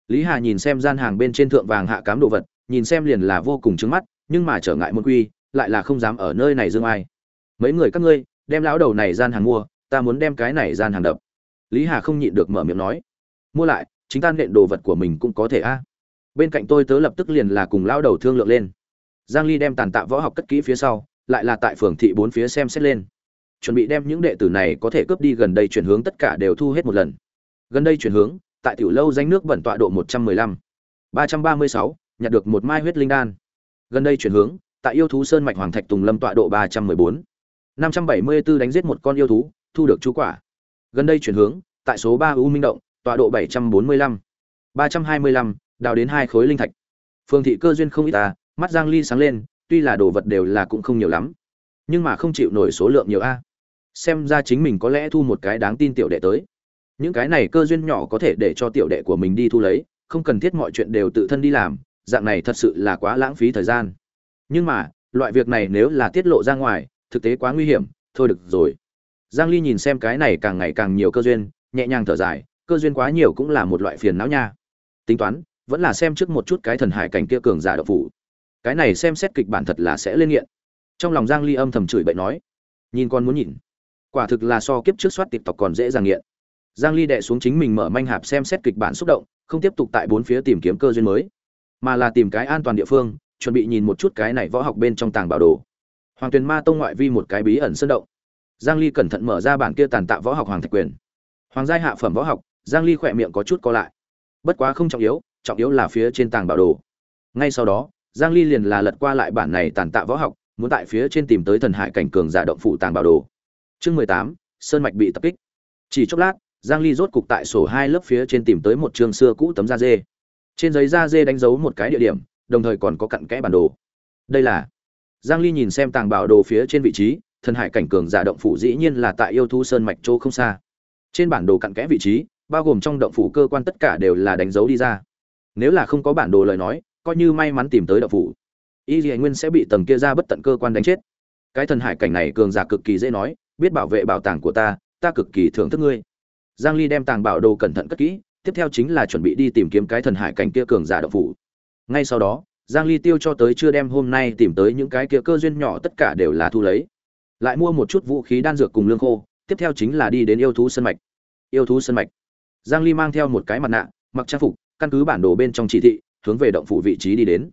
lý hà nhìn xem gian hàng bên trên thượng vàng hạ cám đồ vật, nhìn xem liền là vô cùng trướng mắt, nhưng mà trở ngại môn quy, lại là không dám ở nơi này dương ai. Mấy người các ngươi, đem lão đầu này gian hàng mua, ta muốn đem cái này gian hàng đập. Lý hà không nhịn được mở miệng nói. Mua lại, chính ta nện đồ vật của mình cũng có thể a. Bên cạnh tôi tớ lập tức liền là cùng lão đầu thương lượng lên. Giang ly đem tàn tạ võ học cất kỹ phía sau, lại là tại phường thị bốn phía xem xét lên. Chuẩn bị đem những đệ tử này có thể cướp đi gần đây chuyển hướng tất cả đều thu hết một lần. Gần đây chuyển hướng tại tiểu lâu danh nước bẩn tọa độ 115. 336, nhặt được một mai huyết linh đan gần đây chuyển hướng tại yêu thú sơn mạch hoàng thạch tùng lâm tọa độ 314. 574 đánh giết một con yêu thú thu được chú quả gần đây chuyển hướng tại số 3 u minh động tọa độ 745. 325, đào đến hai khối linh thạch phương thị cơ duyên không ít ta mắt giang ly sáng lên tuy là đồ vật đều là cũng không nhiều lắm nhưng mà không chịu nổi số lượng nhiều a xem ra chính mình có lẽ thu một cái đáng tin tiểu đệ tới những cái này cơ duyên nhỏ có thể để cho tiểu đệ của mình đi thu lấy, không cần thiết mọi chuyện đều tự thân đi làm, dạng này thật sự là quá lãng phí thời gian. Nhưng mà, loại việc này nếu là tiết lộ ra ngoài, thực tế quá nguy hiểm, thôi được rồi. Giang ly nhìn xem cái này càng ngày càng nhiều cơ duyên, nhẹ nhàng thở dài, cơ duyên quá nhiều cũng là một loại phiền não nha. Tính toán, vẫn là xem trước một chút cái thần hải cảnh kia cường giả độc phủ. Cái này xem xét kịch bản thật là sẽ lên nghiện. Trong lòng giang ly âm thầm chửi bậy nói, nhìn con muốn nhìn. Quả thực là so kiếp trước soát tộc còn dễ dàng nghiện giang ly đệ xuống chính mình mở manh hạp xem xét kịch bản xúc động không tiếp tục tại bốn phía tìm kiếm cơ duyên mới mà là tìm cái an toàn địa phương chuẩn bị nhìn một chút cái này võ học bên trong tàng bảo đồ. Hoàng tuyền ma tông ngoại vi một cái bí ẩn sơn động. Giang ly cẩn thận mở ra bản kia tàn tạ võ học hoàng thạch quyền. Hoàng giai hạ phẩm võ học giang ly khỏe miệng có chút co lại. Bất quá không trọng yếu trọng yếu là phía trên tàng bảo đồ. Ngay sau đó giang ly liền là lật qua lại bản này tàn tạ võ học muốn tại phía trên tìm tới thần hải cảnh cường giả động phủ tàng bảo đồ. Chương 18, sơn mạch bị tập kích. Chỉ chốc lát giang ly rốt cục tại sổ hai lớp phía trên tìm tới một trường xưa cũ tấm da dê. Trên giấy da dê đánh dấu một cái địa điểm, đồng thời còn có cặn kẽ bản đồ. Đây là giang ly nhìn xem tàng bảo đồ phía trên vị trí, thần hải cảnh cường giả động phủ dĩ nhiên là tại yêu thú sơn mạch châu không xa. Trên bản đồ cặn kẽ vị trí, bao gồm trong động phủ cơ quan tất cả đều là đánh dấu đi ra. Nếu là không có bản đồ lời nói, coi như may mắn tìm tới động phủ. Y dì nguyên sẽ bị tầng kia ra bất tận cơ quan đánh chết. Cái thần hải cảnh này cường giả cực kỳ dễ nói, biết bảo vệ bảo tàng của ta ta cực kỳ thưởng thức ngươi giang ly đem tàng bảo đồ cẩn thận cất kỹ, tiếp theo chính là chuẩn bị đi tìm kiếm cái thần hải cảnh kia cường giả động phủ. Ngay sau đó, giang ly tiêu cho tới chưa đem hôm nay tìm tới những cái kia cơ duyên nhỏ tất cả đều là thu lấy. Lại mua một chút vũ khí đan dược cùng lương khô, tiếp theo chính là đi đến yêu thú sân mạch. Yêu thú sân mạch. Giang ly mang theo một cái mặt nạ, mặc trang phục, căn cứ bản đồ bên trong chỉ thị, hướng về động phủ vị trí đi đến.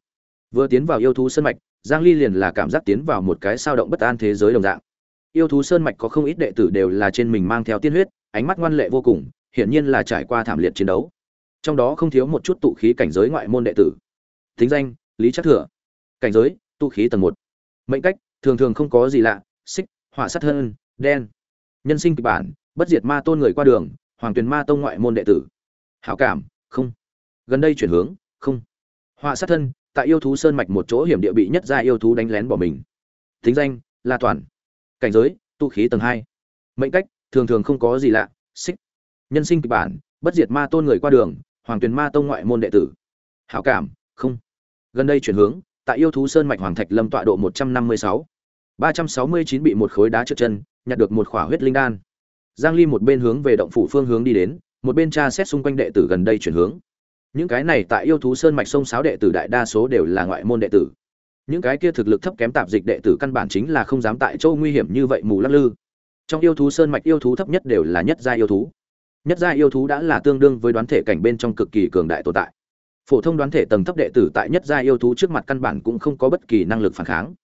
Vừa tiến vào yêu thú sân mạch, giang ly liền là cảm giác tiến vào một cái sao động bất an thế giới đồng dạng. Yêu thú sơn mạch có không ít đệ tử đều là trên mình mang theo tiên huyết ánh mắt ngoan lệ vô cùng, hiển nhiên là trải qua thảm liệt chiến đấu. Trong đó không thiếu một chút tụ khí cảnh giới ngoại môn đệ tử. Thính danh, lý chắc thừa. Cảnh giới, tụ khí tầng một. Mệnh cách, thường thường không có gì lạ, xích, hỏa sát hơn, đen. Nhân sinh kịch bản, bất diệt ma tôn người qua đường, hoàng tuyền ma tông ngoại môn đệ tử. Hảo cảm, không. Gần đây chuyển hướng, không. Họa sát thân, tại yêu thú sơn mạch một chỗ hiểm địa bị nhất gia yêu thú đánh lén bỏ mình. Thính danh, la toàn. Cảnh giới tu khí tầng hai. Mệnh cách thường thường không có gì lạ, xích. Nhân sinh kịch bản, bất diệt ma tôn người qua đường, hoàng tuyền ma tông ngoại môn đệ tử. Hảo cảm, không. Gần đây chuyển hướng, tại yêu thú sơn mạch hoàng thạch lâm tọa độ một trăm năm mươi sáu. ba trăm sáu mươi chín bị một khối đá trượt chân, nhặt được một khỏa huyết linh đan. Giang ly một bên hướng về động phủ phương hướng đi đến, một bên tra xét xung quanh đệ tử gần đây chuyển hướng. Những cái này tại yêu thú sơn mạch sông sáo đệ tử đại đa số đều là ngoại môn đệ tử. Những cái kia thực lực thấp kém tạp dịch đệ tử căn bản chính là không dám tại châu nguy hiểm như vậy mù lắc lư trong yêu thú sơn mạch yêu thú thấp nhất đều là nhất gia yêu thú. Nhất gia yêu thú đã là tương đương với đoán thể cảnh bên trong cực kỳ cường đại tồn tại. Phổ thông đoán thể tầng thấp đệ tử tại nhất gia yêu thú trước mặt căn bản cũng không có bất kỳ năng lực phản kháng.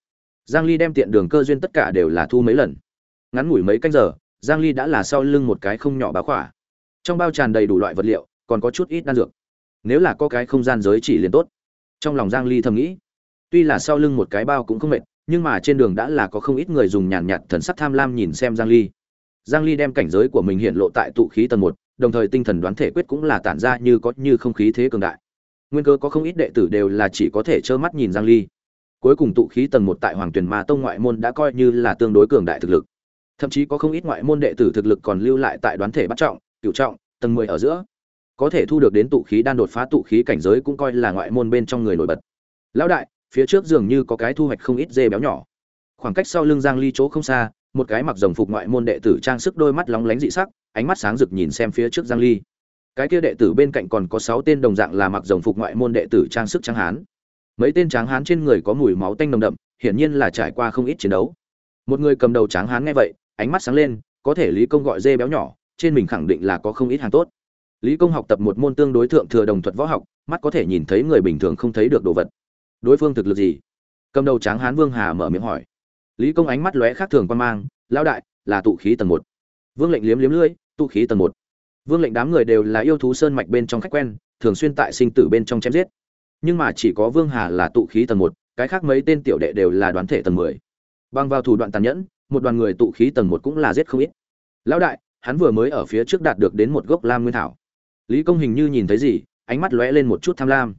Giang ly đem tiện đường cơ duyên tất cả đều là thu mấy lần. Ngắn ngủi mấy canh giờ, giang ly đã là sau lưng một cái không nhỏ bá khỏa. Trong bao tràn đầy đủ loại vật liệu, còn có chút ít đan dược. Nếu là có cái không gian giới chỉ liền tốt. Trong lòng giang ly thầm nghĩ, tuy là sau lưng một cái bao cũng không mệt nhưng mà trên đường đã là có không ít người dùng nhàn nhạt thần sắc tham lam nhìn xem giang ly. Giang ly đem cảnh giới của mình hiện lộ tại tụ khí tầng 1, đồng thời tinh thần đoán thể quyết cũng là tản ra như có như không khí thế cường đại. Nguyên cơ có không ít đệ tử đều là chỉ có thể trơ mắt nhìn giang ly. Cuối cùng tụ khí tầng 1 tại hoàng tuyển ma tông ngoại môn đã coi như là tương đối cường đại thực lực. Thậm chí có không ít ngoại môn đệ tử thực lực còn lưu lại tại đoán thể bắt trọng cửu trọng tầng 10 ở giữa. Có thể thu được đến tụ khí đan đột phá tụ khí cảnh giới cũng coi là ngoại môn bên trong người nổi bật. Lão đại phía trước dường như có cái thu hoạch không ít dê béo nhỏ. Khoảng cách sau lưng giang ly chỗ không xa, một cái mặc rồng phục ngoại môn đệ tử trang sức đôi mắt lóng lánh dị sắc, ánh mắt sáng rực nhìn xem phía trước giang ly. Cái kia đệ tử bên cạnh còn có 6 tên đồng dạng là mặc rồng phục ngoại môn đệ tử trang sức trắng hán. Mấy tên tráng hán trên người có mùi máu tanh nồng đậm, hiển nhiên là trải qua không ít chiến đấu. Một người cầm đầu tráng hán nghe vậy, ánh mắt sáng lên, có thể lý công gọi dê béo nhỏ, trên mình khẳng định là có không ít hàng tốt. Lý công học tập một môn tương đối thượng thừa đồng thuật võ học, mắt có thể nhìn thấy người bình thường không thấy được đồ vật đối phương thực lực gì? Cầm đầu tráng hán vương hà mở miệng hỏi. Lý công ánh mắt lóe khác thường quan mang lao đại, là tụ khí tầng một. Vương lệnh liếm liếm lưỡi, tụ khí tầng một. Vương lệnh đám người đều là yêu thú sơn mạch bên trong khách quen, thường xuyên tại sinh tử bên trong chém giết. Nhưng mà chỉ có vương hà là tụ khí tầng một, cái khác mấy tên tiểu đệ đều là đoán thể tầng mười. Bằng vào thủ đoạn tàn nhẫn, một đoàn người tụ khí tầng một cũng là giết không ít. Lão đại, hắn vừa mới ở phía trước đạt được đến một gốc lam nguyên thảo. Lý công hình như nhìn thấy gì, ánh mắt lóe lên một chút tham lam.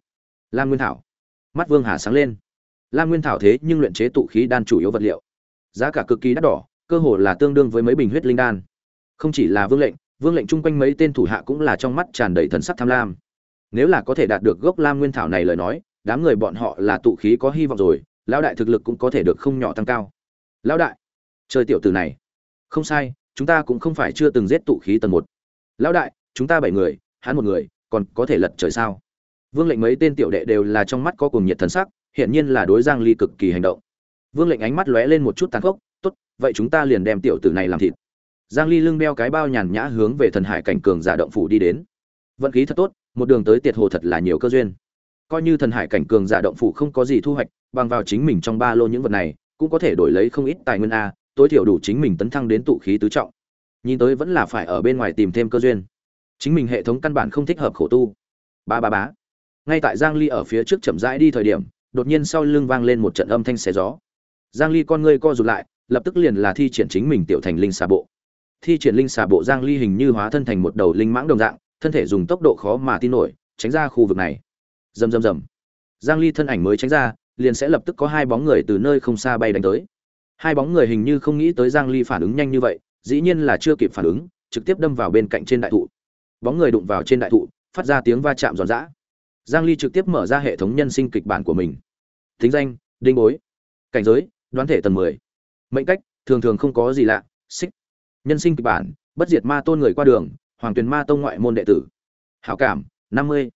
Lam nguyên thảo? Mắt vương hà sáng lên. Lam nguyên thảo thế nhưng luyện chế tụ khí đan chủ yếu vật liệu. Giá cả cực kỳ đắt đỏ, cơ hồ là tương đương với mấy bình huyết linh đan. Không chỉ là vương lệnh vương lệnh chung quanh mấy tên thủ hạ cũng là trong mắt tràn đầy thần sắc tham lam. Nếu là có thể đạt được gốc lam nguyên thảo này lời nói, đám người bọn họ là tụ khí có hy vọng rồi, lão đại thực lực cũng có thể được không nhỏ tăng cao. Lão đại chơi tiểu từ này. Không sai, chúng ta cũng không phải chưa từng giết tụ khí tầng một. Lão đại, chúng ta bảy người, hắn một người, còn có thể lật trời sao? Vương lệnh mấy tên tiểu đệ đều là trong mắt có cùng nhiệt thần sắc, hiển nhiên là đối giang ly cực kỳ hành động. Vương lệnh ánh mắt lóe lên một chút tàn khốc, tốt, vậy chúng ta liền đem tiểu tử này làm thịt. Giang ly lưng đeo cái bao nhàn nhã hướng về thần hải cảnh cường giả động phủ đi đến. Vận khí thật tốt, một đường tới tiệt hồ thật là nhiều cơ duyên. Coi như thần hải cảnh cường giả động phủ không có gì thu hoạch, bằng vào chính mình trong ba lô những vật này, cũng có thể đổi lấy không ít tài nguyên a, tối thiểu đủ chính mình tấn thăng đến tụ khí tứ trọng. Nhìn tới vẫn là phải ở bên ngoài tìm thêm cơ duyên. Chính mình hệ thống căn bản không thích hợp khổ tu. Ba ba bá ngay tại giang ly ở phía trước chậm rãi đi thời điểm, đột nhiên sau lưng vang lên một trận âm thanh xé gió. Giang ly con ngươi co rụt lại, lập tức liền là thi triển chính mình tiểu thành linh xà bộ. Thi triển linh xà bộ giang ly hình như hóa thân thành một đầu linh mãng đồng dạng, thân thể dùng tốc độ khó mà tin nổi, tránh ra khu vực này. Rầm rầm rầm. Giang ly thân ảnh mới tránh ra, liền sẽ lập tức có hai bóng người từ nơi không xa bay đánh tới. Hai bóng người hình như không nghĩ tới giang ly phản ứng nhanh như vậy, dĩ nhiên là chưa kịp phản ứng, trực tiếp đâm vào bên cạnh trên đại thụ. Bóng người đụng vào trên đại thụ, phát ra tiếng va chạm giòn giã giang ly trực tiếp mở ra hệ thống nhân sinh kịch bản của mình. Tính danh, đinh bối. Cảnh giới, đoán thể tầng 10. mệnh cách, thường thường không có gì lạ, xích. Nhân sinh kịch bản, bất diệt ma tôn người qua đường, hoàng tuyền ma tông ngoại môn đệ tử. Hảo cảm 50.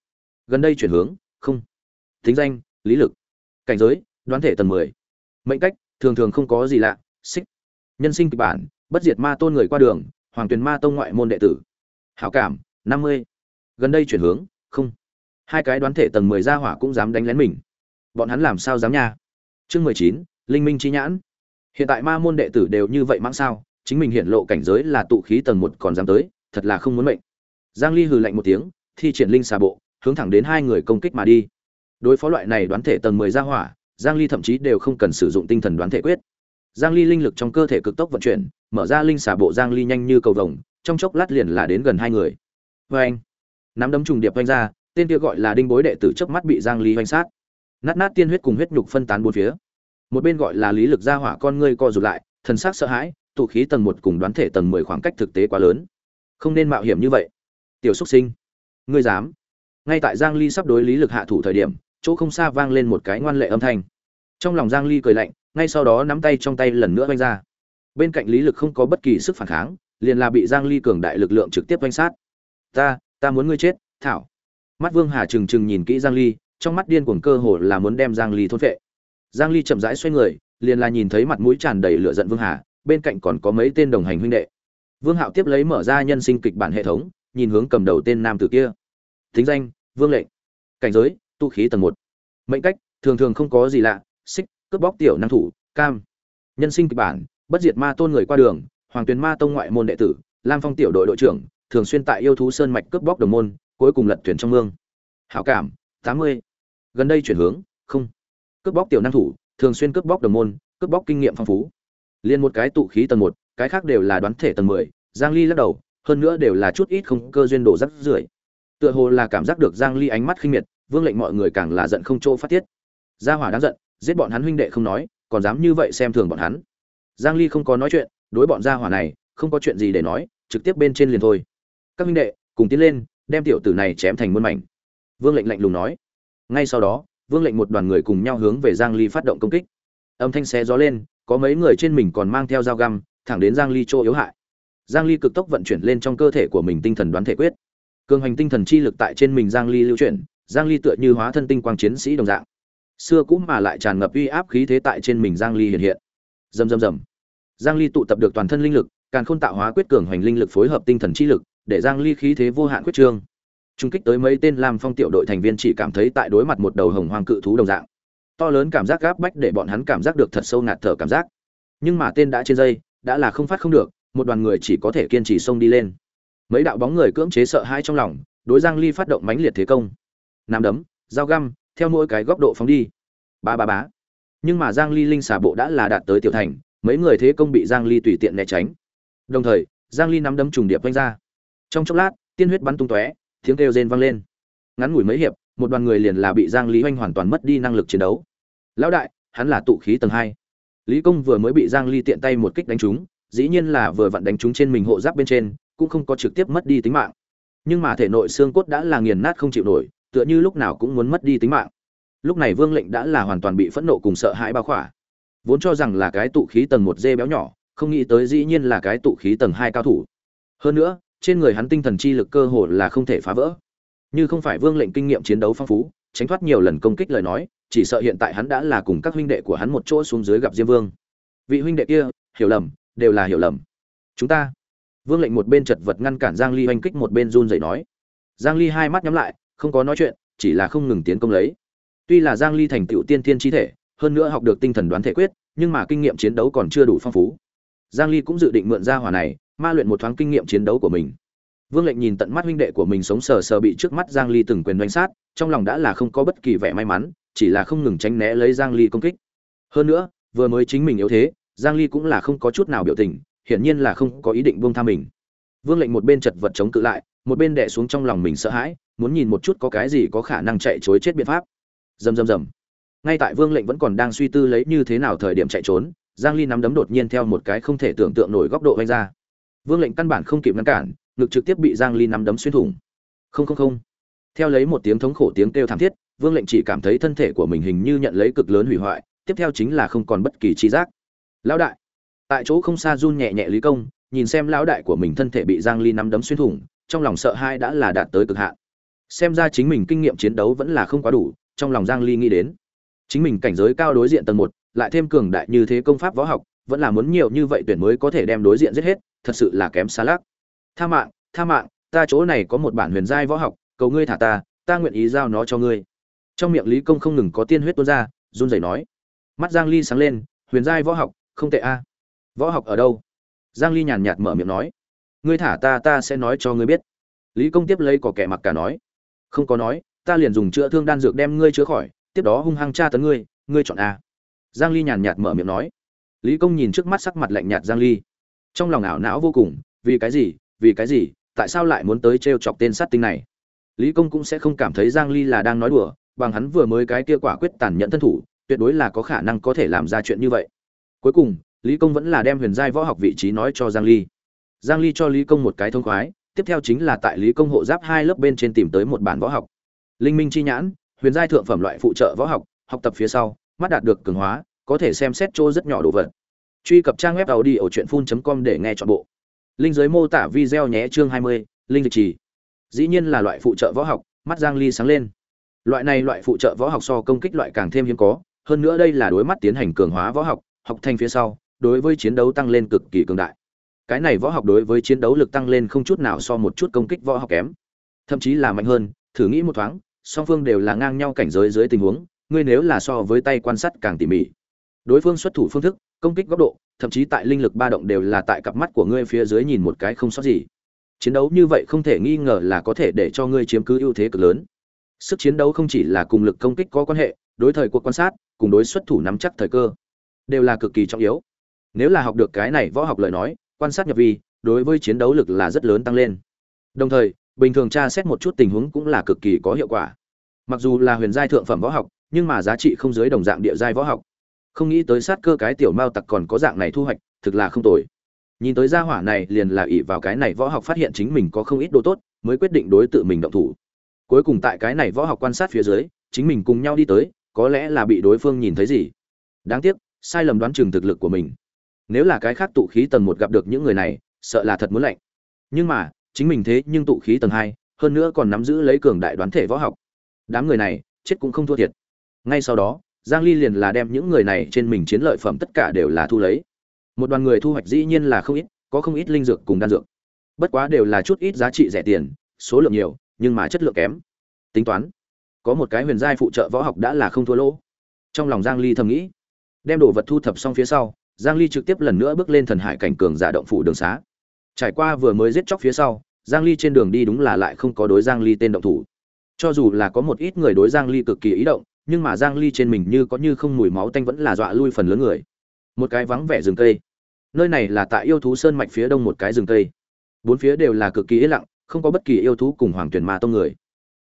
gần đây chuyển hướng, không. Tính danh, lý lực. Cảnh giới, đoán thể tầng 10. mệnh cách, thường thường không có gì lạ, xích. Nhân sinh kịch bản, bất diệt ma tôn người qua đường, hoàng tuyền ma tông ngoại môn đệ tử. Hảo cảm, năm mươi. Gần đây chuyển hướng hai cái đoán thể tầng mười gia hỏa cũng dám đánh lén mình. Bọn hắn làm sao dám nha? Chương mười chín, linh minh chi nhãn. Hiện tại ma môn đệ tử đều như vậy mãng sao, chính mình hiện lộ cảnh giới là tụ khí tầng một còn dám tới, thật là không muốn mệnh. Giang ly hừ lạnh một tiếng, thi triển linh xà bộ, hướng thẳng đến hai người công kích mà đi. Đối phó loại này đoán thể tầng mười ra hỏa, giang ly thậm chí đều không cần sử dụng tinh thần đoán thể quyết. Giang ly linh lực trong cơ thể cực tốc vận chuyển, mở ra linh xà bộ giang ly nhanh như cầu vồng, trong chốc lát liền là đến gần hai người. Với anh nắm đấm trùng điệp vanh ra tên kia gọi là đinh bối đệ tử chớp mắt bị giang ly hoành sát. Nát nát tiên huyết cùng huyết nhục phân tán bốn phía. Một bên gọi là lý lực ra hỏa con ngươi co rụt lại, thần sắc sợ hãi, tụ khí tầng một cùng đoán thể tầng 10 khoảng cách thực tế quá lớn. Không nên mạo hiểm như vậy. Tiểu xúc sinh, ngươi dám. Ngay tại giang ly sắp đối lý lực hạ thủ thời điểm, chỗ không xa vang lên một cái ngoan lệ âm thanh. Trong lòng giang ly cười lạnh, ngay sau đó nắm tay trong tay lần nữa vanh ra. Bên cạnh lý lực không có bất kỳ sức phản kháng, liền là bị giang ly cường đại lực lượng trực tiếp vanh sát. Ta ta muốn ngươi chết, thảo mắt vương hà trừng trừng nhìn kỹ giang ly, trong mắt điên cuồng cơ hồ là muốn đem giang ly thôn phệ. Giang ly chậm rãi xoay người, liền là nhìn thấy mặt mũi tràn đầy lửa giận vương hà, bên cạnh còn có mấy tên đồng hành huynh đệ. Vương hạo tiếp lấy mở ra nhân sinh kịch bản hệ thống, nhìn hướng cầm đầu tên nam tử kia. Tính danh, vương lệnh cảnh giới, tu khí tầng một. Mệnh cách, thường thường không có gì lạ, xích, cướp bóc tiểu năng thủ, cam. Nhân sinh kịch bản, bất diệt ma tôn người qua đường, hoàng tuyền ma tông ngoại môn đệ tử, lam phong tiểu đội đội trưởng, thường xuyên tại yêu thú sơn mạch cướp bóc đồng môn cuối cùng lật thuyền trong mương. Hảo cảm, tám mươi. Gần đây chuyển hướng, không. Cướp bóc tiểu năng thủ, thường xuyên cướp bóc đồng môn, cướp bóc kinh nghiệm phong phú. Liền một cái tụ khí tầng một, cái khác đều là đoán thể tầng mười, giang ly lắc đầu, hơn nữa đều là chút ít không cơ duyên đổ rắc rưởi. Tựa hồ là cảm giác được giang ly ánh mắt khinh miệt, vương lệnh mọi người càng là giận không chỗ phát tiết. Gia hỏa đáng giận, giết bọn hắn huynh đệ không nói, còn dám như vậy xem thường bọn hắn. Giang ly không có nói chuyện, đối bọn gia hỏa này, không có chuyện gì để nói, trực tiếp bên trên liền thôi. Các huynh đệ, cùng tiến lên đem tiểu tử này chém thành muôn mảnh. Vương lệnh lạnh lùng nói. Ngay sau đó, vương lệnh một đoàn người cùng nhau hướng về giang ly phát động công kích. Âm thanh xé gió lên, có mấy người trên mình còn mang theo dao găm, thẳng đến giang ly chỗ yếu hại. Giang ly cực tốc vận chuyển lên trong cơ thể của mình tinh thần đoán thể quyết. Cường hành tinh thần chi lực tại trên mình giang ly lưu chuyển, giang ly tựa như hóa thân tinh quang chiến sĩ đồng dạng. Xưa cũ mà lại tràn ngập uy áp khí thế tại trên mình giang ly hiện hiện. Rầm rầm rầm. Giang ly tụ tập được toàn thân linh lực, càn khôn tạo hóa quyết cường hành linh lực phối hợp tinh thần chi lực để giang ly khí thế vô hạn quyết trương. Trung kích tới mấy tên làm phong tiểu đội thành viên chỉ cảm thấy tại đối mặt một đầu hồng hoang cự thú đồng dạng. To lớn cảm giác gáp bách để bọn hắn cảm giác được thật sâu ngạt thở cảm giác. Nhưng mà tên đã trên dây, đã là không phát không được, một đoàn người chỉ có thể kiên trì xông đi lên. Mấy đạo bóng người cưỡng chế sợ hãi trong lòng, đối giang ly phát động mãnh liệt thế công. Nắm đấm, dao găm, theo mỗi cái góc độ phóng đi. Ba ba bá nhưng mà giang ly linh xà bộ đã là đạt tới tiểu thành, mấy người thế công bị giang ly tùy tiện né tránh. Đồng thời, giang ly nắm đấm trùng điệp vung ra trong chốc lát, tiên huyết bắn tung tóe, tiếng kêu rên vang lên. Ngắn ngủi mấy hiệp, một đoàn người liền là bị giang lý oanh hoàn toàn mất đi năng lực chiến đấu. Lão đại, hắn là tụ khí tầng hai. Lý công vừa mới bị giang ly tiện tay một kích đánh trúng, dĩ nhiên là vừa vặn đánh trúng trên mình hộ giáp bên trên, cũng không có trực tiếp mất đi tính mạng. Nhưng mà thể nội xương cốt đã là nghiền nát không chịu nổi, tựa như lúc nào cũng muốn mất đi tính mạng. Lúc này vương lệnh đã là hoàn toàn bị phẫn nộ cùng sợ hãi bao khỏa. Vốn cho rằng là cái tụ khí tầng một dê béo nhỏ, không nghĩ tới dĩ nhiên là cái tụ khí tầng hai cao thủ. Hơn nữa trên người hắn tinh thần chi lực cơ hồ là không thể phá vỡ. Như không phải vương lệnh kinh nghiệm chiến đấu phong phú, tránh thoát nhiều lần công kích lời nói, chỉ sợ hiện tại hắn đã là cùng các huynh đệ của hắn một chỗ xuống dưới gặp diêm vương. Vị huynh đệ kia, hiểu lầm, đều là hiểu lầm. Chúng ta. Vương lệnh một bên chật vật ngăn cản giang ly hoành kích một bên run rẩy nói. Giang ly hai mắt nhắm lại, không có nói chuyện, chỉ là không ngừng tiến công lấy. Tuy là giang ly thành tựu tiên thiên chi thể, hơn nữa học được tinh thần đoán thể quyết, nhưng mà kinh nghiệm chiến đấu còn chưa đủ phong phú. Giang ly cũng dự định mượn ra hỏa này ma luyện một thoáng kinh nghiệm chiến đấu của mình. Vương lệnh nhìn tận mắt huynh đệ của mình sống sờ sờ bị trước mắt giang ly từng quyền đánh sát, trong lòng đã là không có bất kỳ vẻ may mắn, chỉ là không ngừng tránh né lấy giang ly công kích. Hơn nữa, vừa mới chính mình yếu thế, giang ly cũng là không có chút nào biểu tình, hiển nhiên là không có ý định buông tha mình. Vương lệnh một bên chật vật chống cự lại, một bên đè xuống trong lòng mình sợ hãi, muốn nhìn một chút có cái gì có khả năng chạy trối chết biện pháp. Rầm rầm rầm. Ngay tại vương lệnh vẫn còn đang suy tư lấy như thế nào thời điểm chạy trốn, giang ly nắm đấm đột nhiên theo một cái không thể tưởng tượng nổi góc độ vanh ra vương lệnh căn bản không kịp ngăn cản, ngực trực tiếp bị giang ly nắm đấm xuyên thủng. Không không không. Theo lấy một tiếng thống khổ tiếng kêu thảm thiết, vương lệnh chỉ cảm thấy thân thể của mình hình như nhận lấy cực lớn hủy hoại, tiếp theo chính là không còn bất kỳ chi giác. Lão đại. Tại chỗ không xa run nhẹ nhẹ lý công, nhìn xem lão đại của mình thân thể bị giang ly nắm đấm xuyên thủng, trong lòng sợ hãi đã là đạt tới cực hạn. Xem ra chính mình kinh nghiệm chiến đấu vẫn là không quá đủ, trong lòng giang ly nghĩ đến. Chính mình cảnh giới cao đối diện tầng một, lại thêm cường đại như thế công pháp võ học, vẫn là muốn nhiều như vậy tuyển mới có thể đem đối diện giết hết thật sự là kém xa lác, tha mạng tha mạng ta chỗ này có một bản huyền giai võ học cầu ngươi thả ta ta nguyện ý giao nó cho ngươi. Trong miệng lý công không ngừng có tiên huyết tuôn ra run rẩy nói. Mắt giang ly sáng lên huyền giai võ học không tệ a. Võ học ở đâu? Giang ly nhàn nhạt mở miệng nói. Ngươi thả ta ta sẽ nói cho ngươi biết. Lý công tiếp lấy có kẻ mặc cả nói. Không có nói ta liền dùng chữa thương đan dược đem ngươi chữa khỏi tiếp đó hung hăng tra tấn ngươi ngươi chọn a. Giang ly nhàn nhạt mở miệng nói. Lý công nhìn trước mắt sắc mặt lạnh nhạt giang ly trong lòng ảo não vô cùng, vì cái gì, vì cái gì, tại sao lại muốn tới trêu chọc tên sát tinh này? Lý công cũng sẽ không cảm thấy giang ly là đang nói đùa, bằng hắn vừa mới cái kia quả quyết tàn nhẫn thân thủ, tuyệt đối là có khả năng có thể làm ra chuyện như vậy. Cuối cùng, lý công vẫn là đem huyền giai võ học vị trí nói cho giang ly. Giang ly cho lý công một cái thông khoái, tiếp theo chính là tại lý công hộ giáp hai lớp bên trên tìm tới một bản võ học. Linh minh chi nhãn, huyền giai thượng phẩm loại phụ trợ võ học học tập phía sau, mắt đạt được cường hóa, có thể xem xét chỗ rất nhỏ đồ vật truy cập trang web tàu đi ở truyện com để nghe chọn bộ. Linh giới mô tả video nhé chương 20, linh dịch trì. Dĩ nhiên là loại phụ trợ võ học mắt giang ly sáng lên. Loại này loại phụ trợ võ học so công kích loại càng thêm hiếm có hơn nữa đây là đối mắt tiến hành cường hóa võ học học thành phía sau đối với chiến đấu tăng lên cực kỳ cường đại. Cái này võ học đối với chiến đấu lực tăng lên không chút nào so một chút công kích võ học kém. Thậm chí là mạnh hơn thử nghĩ một thoáng song phương đều là ngang nhau cảnh giới dưới tình huống ngươi nếu là so với tay quan sát càng tỉ mỉ. Đối phương xuất thủ phương thức công kích góc độ, thậm chí tại linh lực ba động đều là tại cặp mắt của ngươi phía dưới nhìn một cái không sót gì. Chiến đấu như vậy không thể nghi ngờ là có thể để cho ngươi chiếm cứ ưu thế cực lớn. Sức chiến đấu không chỉ là cùng lực công kích có quan hệ, đối thời cuộc quan sát, cùng đối xuất thủ nắm chắc thời cơ, đều là cực kỳ trọng yếu. Nếu là học được cái này võ học lời nói, quan sát nhập vi, đối với chiến đấu lực là rất lớn tăng lên. Đồng thời, bình thường tra xét một chút tình huống cũng là cực kỳ có hiệu quả. Mặc dù là huyền giai thượng phẩm võ học, nhưng mà giá trị không dưới đồng dạng địa giai võ học không nghĩ tới sát cơ cái tiểu mao tặc còn có dạng này thu hoạch, thực là không tồi. Nhìn tới gia hỏa này liền là ỷ vào cái này võ học phát hiện chính mình có không ít đồ tốt, mới quyết định đối tự mình động thủ. Cuối cùng tại cái này võ học quan sát phía dưới, chính mình cùng nhau đi tới, có lẽ là bị đối phương nhìn thấy gì. Đáng tiếc, sai lầm đoán chừng thực lực của mình. Nếu là cái khác tụ khí tầng một gặp được những người này, sợ là thật muốn lạnh. Nhưng mà, chính mình thế nhưng tụ khí tầng hai, hơn nữa còn nắm giữ lấy cường đại đoán thể võ học. Đám người này, chết cũng không thua thiệt. Ngay sau đó giang ly liền là đem những người này trên mình chiến lợi phẩm tất cả đều là thu lấy. Một đoàn người thu hoạch dĩ nhiên là không ít, có không ít linh dược cùng đan dược. Bất quá đều là chút ít giá trị rẻ tiền, số lượng nhiều, nhưng mà chất lượng kém. Tính toán, có một cái huyền giai phụ trợ võ học đã là không thua lỗ. Trong lòng giang ly thầm nghĩ, đem đồ vật thu thập xong phía sau, giang ly trực tiếp lần nữa bước lên thần hải cảnh cường giả động phủ đường xá. Trải qua vừa mới giết chóc phía sau, giang ly trên đường đi đúng là lại không có đối giang ly tên động thủ. Cho dù là có một ít người đối giang ly cực kỳ ý động nhưng mà giang ly trên mình như có như không mùi máu tanh vẫn là dọa lui phần lớn người. Một cái vắng vẻ rừng cây. Nơi này là tại yêu thú sơn mạch phía đông một cái rừng cây. Bốn phía đều là cực kỳ yên lặng, không có bất kỳ yêu thú cùng hoàng tuyển ma tông người.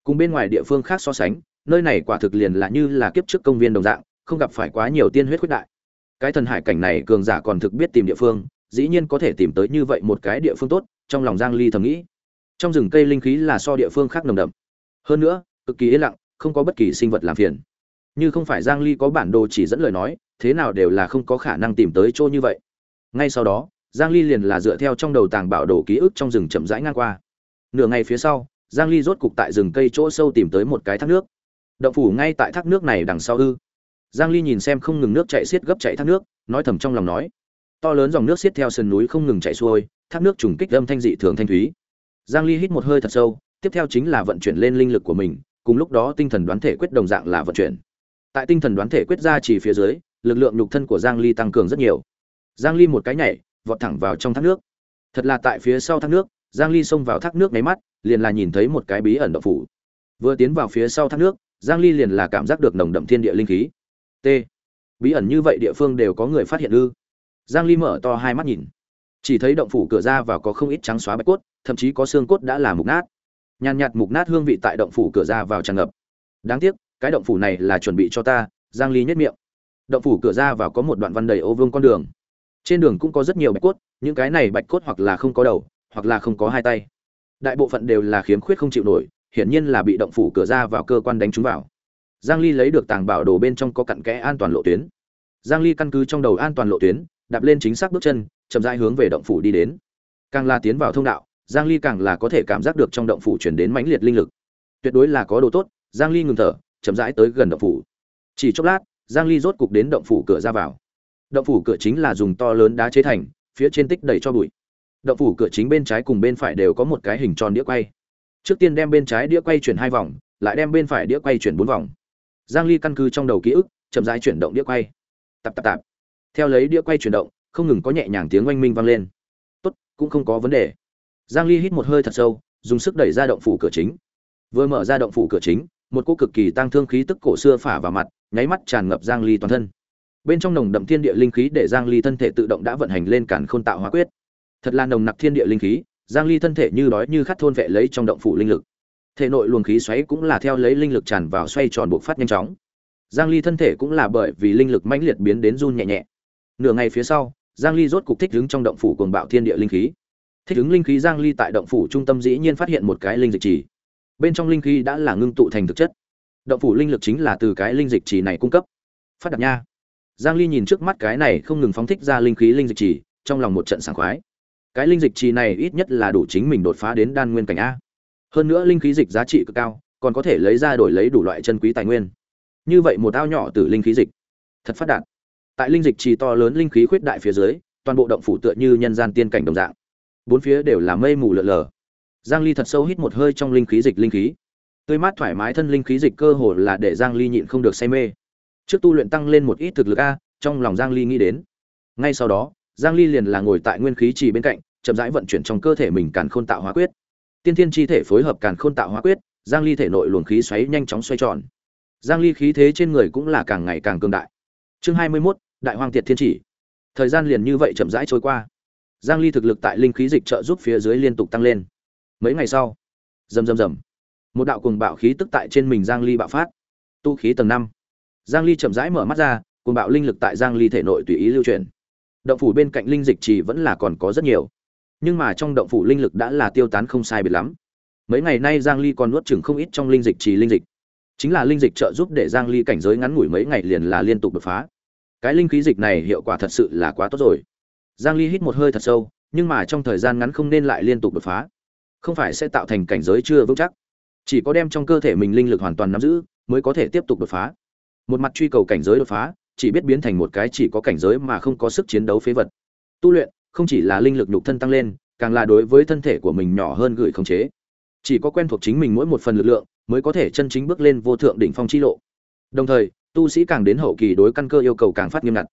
Cùng bên ngoài địa phương khác so sánh, nơi này quả thực liền là như là kiếp trước công viên đồng dạng, không gặp phải quá nhiều tiên huyết quyết đại. Cái thần hải cảnh này cường giả còn thực biết tìm địa phương, dĩ nhiên có thể tìm tới như vậy một cái địa phương tốt, trong lòng giang ly thầm nghĩ. Trong rừng cây linh khí là so địa phương khác nồng đậm. Hơn nữa, cực kỳ yên lặng, không có bất kỳ sinh vật làm phiền như không phải giang ly có bản đồ chỉ dẫn lời nói, thế nào đều là không có khả năng tìm tới chỗ như vậy. Ngay sau đó, giang ly liền là dựa theo trong đầu tàng bảo đồ ký ức trong rừng chậm rãi ngang qua. Nửa ngày phía sau, giang ly rốt cục tại rừng cây chỗ sâu tìm tới một cái thác nước. Động phủ ngay tại thác nước này đằng sau ư. Giang ly nhìn xem không ngừng nước chảy xiết gấp chảy thác nước, nói thầm trong lòng nói, to lớn dòng nước xiết theo sườn núi không ngừng chảy xuôi, thác nước trùng kích âm thanh dị thường thanh thúy. Giang ly hít một hơi thật sâu, tiếp theo chính là vận chuyển lên linh lực của mình, cùng lúc đó tinh thần đoán thể quyết đồng dạng là vận chuyển tại tinh thần đoán thể quyết ra chỉ phía dưới, lực lượng nhục thân của giang ly tăng cường rất nhiều. Giang ly một cái nhảy, vọt thẳng vào trong thác nước. Thật là tại phía sau thác nước, giang ly xông vào thác nước mấy mắt, liền là nhìn thấy một cái bí ẩn động phủ. Vừa tiến vào phía sau thác nước, giang ly liền là cảm giác được nồng đậm thiên địa linh khí. T. Bí ẩn như vậy địa phương đều có người phát hiện ư? Giang ly mở to hai mắt nhìn. Chỉ thấy động phủ cửa ra vào có không ít trắng xóa bạch cốt, thậm chí có xương cốt đã là mục nát. Nhàn nhạt mục nát hương vị tại động phủ cửa ra vào tràn ngập. Đáng tiếc cái động phủ này là chuẩn bị cho ta, giang ly nhất miệng. Động phủ cửa ra vào có một đoạn văn đầy ô vương con đường. Trên đường cũng có rất nhiều bạch cốt, những cái này bạch cốt hoặc là không có đầu, hoặc là không có hai tay. Đại bộ phận đều là khiếm khuyết không chịu nổi, hiển nhiên là bị động phủ cửa ra vào cơ quan đánh trúng vào. Giang ly lấy được tàng bảo đồ bên trong có cặn kẽ an toàn lộ tuyến. Giang ly căn cứ trong đầu an toàn lộ tuyến, đạp lên chính xác bước chân, chậm rãi hướng về động phủ đi đến. Càng là tiến vào thông đạo, giang ly càng là có thể cảm giác được trong động phủ truyền đến mãnh liệt linh lực. Tuyệt đối là có đồ tốt, giang ly ngừng thở chậm rãi tới gần động phủ. Chỉ chốc lát, giang ly rốt cục đến động phủ cửa ra vào. Động phủ cửa chính là dùng to lớn đá chế thành, phía trên tích đầy cho bụi. Động phủ cửa chính bên trái cùng bên phải đều có một cái hình tròn đĩa quay. Trước tiên đem bên trái đĩa quay chuyển hai vòng, lại đem bên phải đĩa quay chuyển bốn vòng. Giang ly căn cứ trong đầu ký ức, chậm rãi chuyển động đĩa quay. Tạp tạp tạp. Theo lấy đĩa quay chuyển động, không ngừng có nhẹ nhàng tiếng oanh minh vang lên. Tốt, cũng không có vấn đề. Giang ly hít một hơi thật sâu, dùng sức đẩy ra động phủ cửa chính. Vừa mở ra động phủ cửa chính một cô cực kỳ tăng thương khí tức cổ xưa phả vào mặt, nháy mắt tràn ngập giang ly toàn thân. Bên trong nồng đậm thiên địa linh khí để giang ly thân thể tự động đã vận hành lên cản khôn tạo hóa quyết. Thật là nồng nặc thiên địa linh khí, giang ly thân thể như đói như khát thôn vệ lấy trong động phủ linh lực. Thể nội luồng khí xoáy cũng là theo lấy linh lực tràn vào xoay tròn buộc phát nhanh chóng. Giang ly thân thể cũng là bởi vì linh lực mãnh liệt biến đến run nhẹ nhẹ. Nửa ngày phía sau, giang ly rốt cục thích ứng trong động phủ cuồng bạo thiên địa linh khí. Thích ứng linh khí, giang ly tại động phủ trung tâm dĩ nhiên phát hiện một cái linh dịch trì bên trong linh khí đã là ngưng tụ thành thực chất. Động phủ linh lực chính là từ cái linh dịch trì này cung cấp. Phát đạt nha. Giang ly nhìn trước mắt cái này không ngừng phóng thích ra linh khí linh dịch trì, trong lòng một trận sảng khoái. Cái linh dịch trì này ít nhất là đủ chính mình đột phá đến đan nguyên cảnh a. Hơn nữa linh khí dịch giá trị cực cao, còn có thể lấy ra đổi lấy đủ loại chân quý tài nguyên. Như vậy một ao nhỏ từ linh khí dịch. Thật phát đạt. Tại linh dịch trì to lớn linh khí khuyết đại phía dưới, toàn bộ động phủ tựa như nhân gian tiên cảnh đồng dạng. Bốn phía đều là mây mù lợn lờ giang ly thật sâu hít một hơi trong linh khí dịch linh khí. Tươi mát thoải mái thân linh khí dịch cơ hồ là để giang ly nhịn không được say mê. Trước tu luyện tăng lên một ít thực lực a trong lòng giang ly nghĩ đến. Ngay sau đó giang ly liền là ngồi tại nguyên khí trì bên cạnh chậm rãi vận chuyển trong cơ thể mình càn khôn tạo hóa quyết. Tiên thiên chi thể phối hợp càn khôn tạo hóa quyết giang ly thể nội luồng khí xoáy nhanh chóng xoay tròn. Giang ly khí thế trên người cũng là càng ngày càng cường đại. Chương 21, đại hoàng tiệt thiên chỉ. Thời gian liền như vậy chậm rãi trôi qua. Giang ly thực lực tại linh khí dịch trợ giúp phía dưới liên tục tăng lên mấy ngày sau. Rầm rầm rầm. Một đạo cuồng bạo khí tức tại trên mình giang ly bạo phát. Tu khí tầng năm, giang ly chậm rãi mở mắt ra cuồng bạo linh lực tại giang ly thể nội tùy ý lưu truyền, động phủ bên cạnh linh dịch trì vẫn là còn có rất nhiều. Nhưng mà trong động phủ linh lực đã là tiêu tán không sai biệt lắm. Mấy ngày nay giang ly còn nuốt chừng không ít trong linh dịch trì linh dịch. Chính là linh dịch trợ giúp để giang ly cảnh giới ngắn ngủi mấy ngày liền là liên tục đột phá. Cái linh khí dịch này hiệu quả thật sự là quá tốt rồi. Giang ly hít một hơi thật sâu nhưng mà trong thời gian ngắn không nên lại liên tục đột phá không phải sẽ tạo thành cảnh giới chưa vững chắc. Chỉ có đem trong cơ thể mình linh lực hoàn toàn nắm giữ, mới có thể tiếp tục đột phá. Một mặt truy cầu cảnh giới đột phá, chỉ biết biến thành một cái chỉ có cảnh giới mà không có sức chiến đấu phế vật. Tu luyện, không chỉ là linh lực nhục thân tăng lên, càng là đối với thân thể của mình nhỏ hơn gửi khống chế. Chỉ có quen thuộc chính mình mỗi một phần lực lượng, mới có thể chân chính bước lên vô thượng đỉnh phong chi lộ. Đồng thời, tu sĩ càng đến hậu kỳ đối căn cơ yêu cầu càng phát nghiêm ngặt.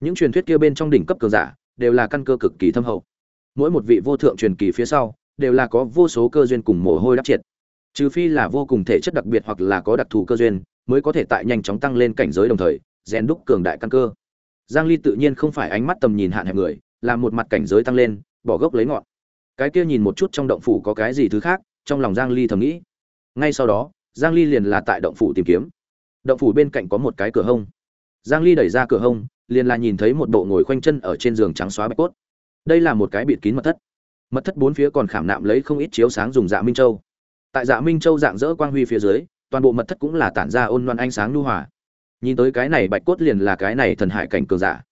Những truyền thuyết kia bên trong đỉnh cấp cường giả, đều là căn cơ cực kỳ thâm hậu. Mỗi một vị vô thượng truyền kỳ phía sau đều là có vô số cơ duyên cùng mồ hôi đắp triệt. Trừ phi là vô cùng thể chất đặc biệt hoặc là có đặc thù cơ duyên, mới có thể tại nhanh chóng tăng lên cảnh giới đồng thời, rèn đúc cường đại căn cơ. Giang ly tự nhiên không phải ánh mắt tầm nhìn hạn hẹp người làm một mặt cảnh giới tăng lên, bỏ gốc lấy ngọn. Cái kia nhìn một chút trong động phủ có cái gì thứ khác, trong lòng giang ly thầm nghĩ. Ngay sau đó, giang ly liền là tại động phủ tìm kiếm. Động phủ bên cạnh có một cái cửa hông. Giang ly đẩy ra cửa hông, liền là nhìn thấy một bộ ngồi khoanh chân ở trên giường trắng xóa bạch cốt. Đây là một cái bịt kín mật thất mật thất bốn phía còn khảm nạm lấy không ít chiếu sáng dùng dạ minh châu. Tại dạ minh châu dạng dỡ quang huy phía dưới, toàn bộ mật thất cũng là tản ra ôn loan ánh sáng nhu hòa. Nhìn tới cái này bạch cốt liền là cái này thần hải cảnh cường giả.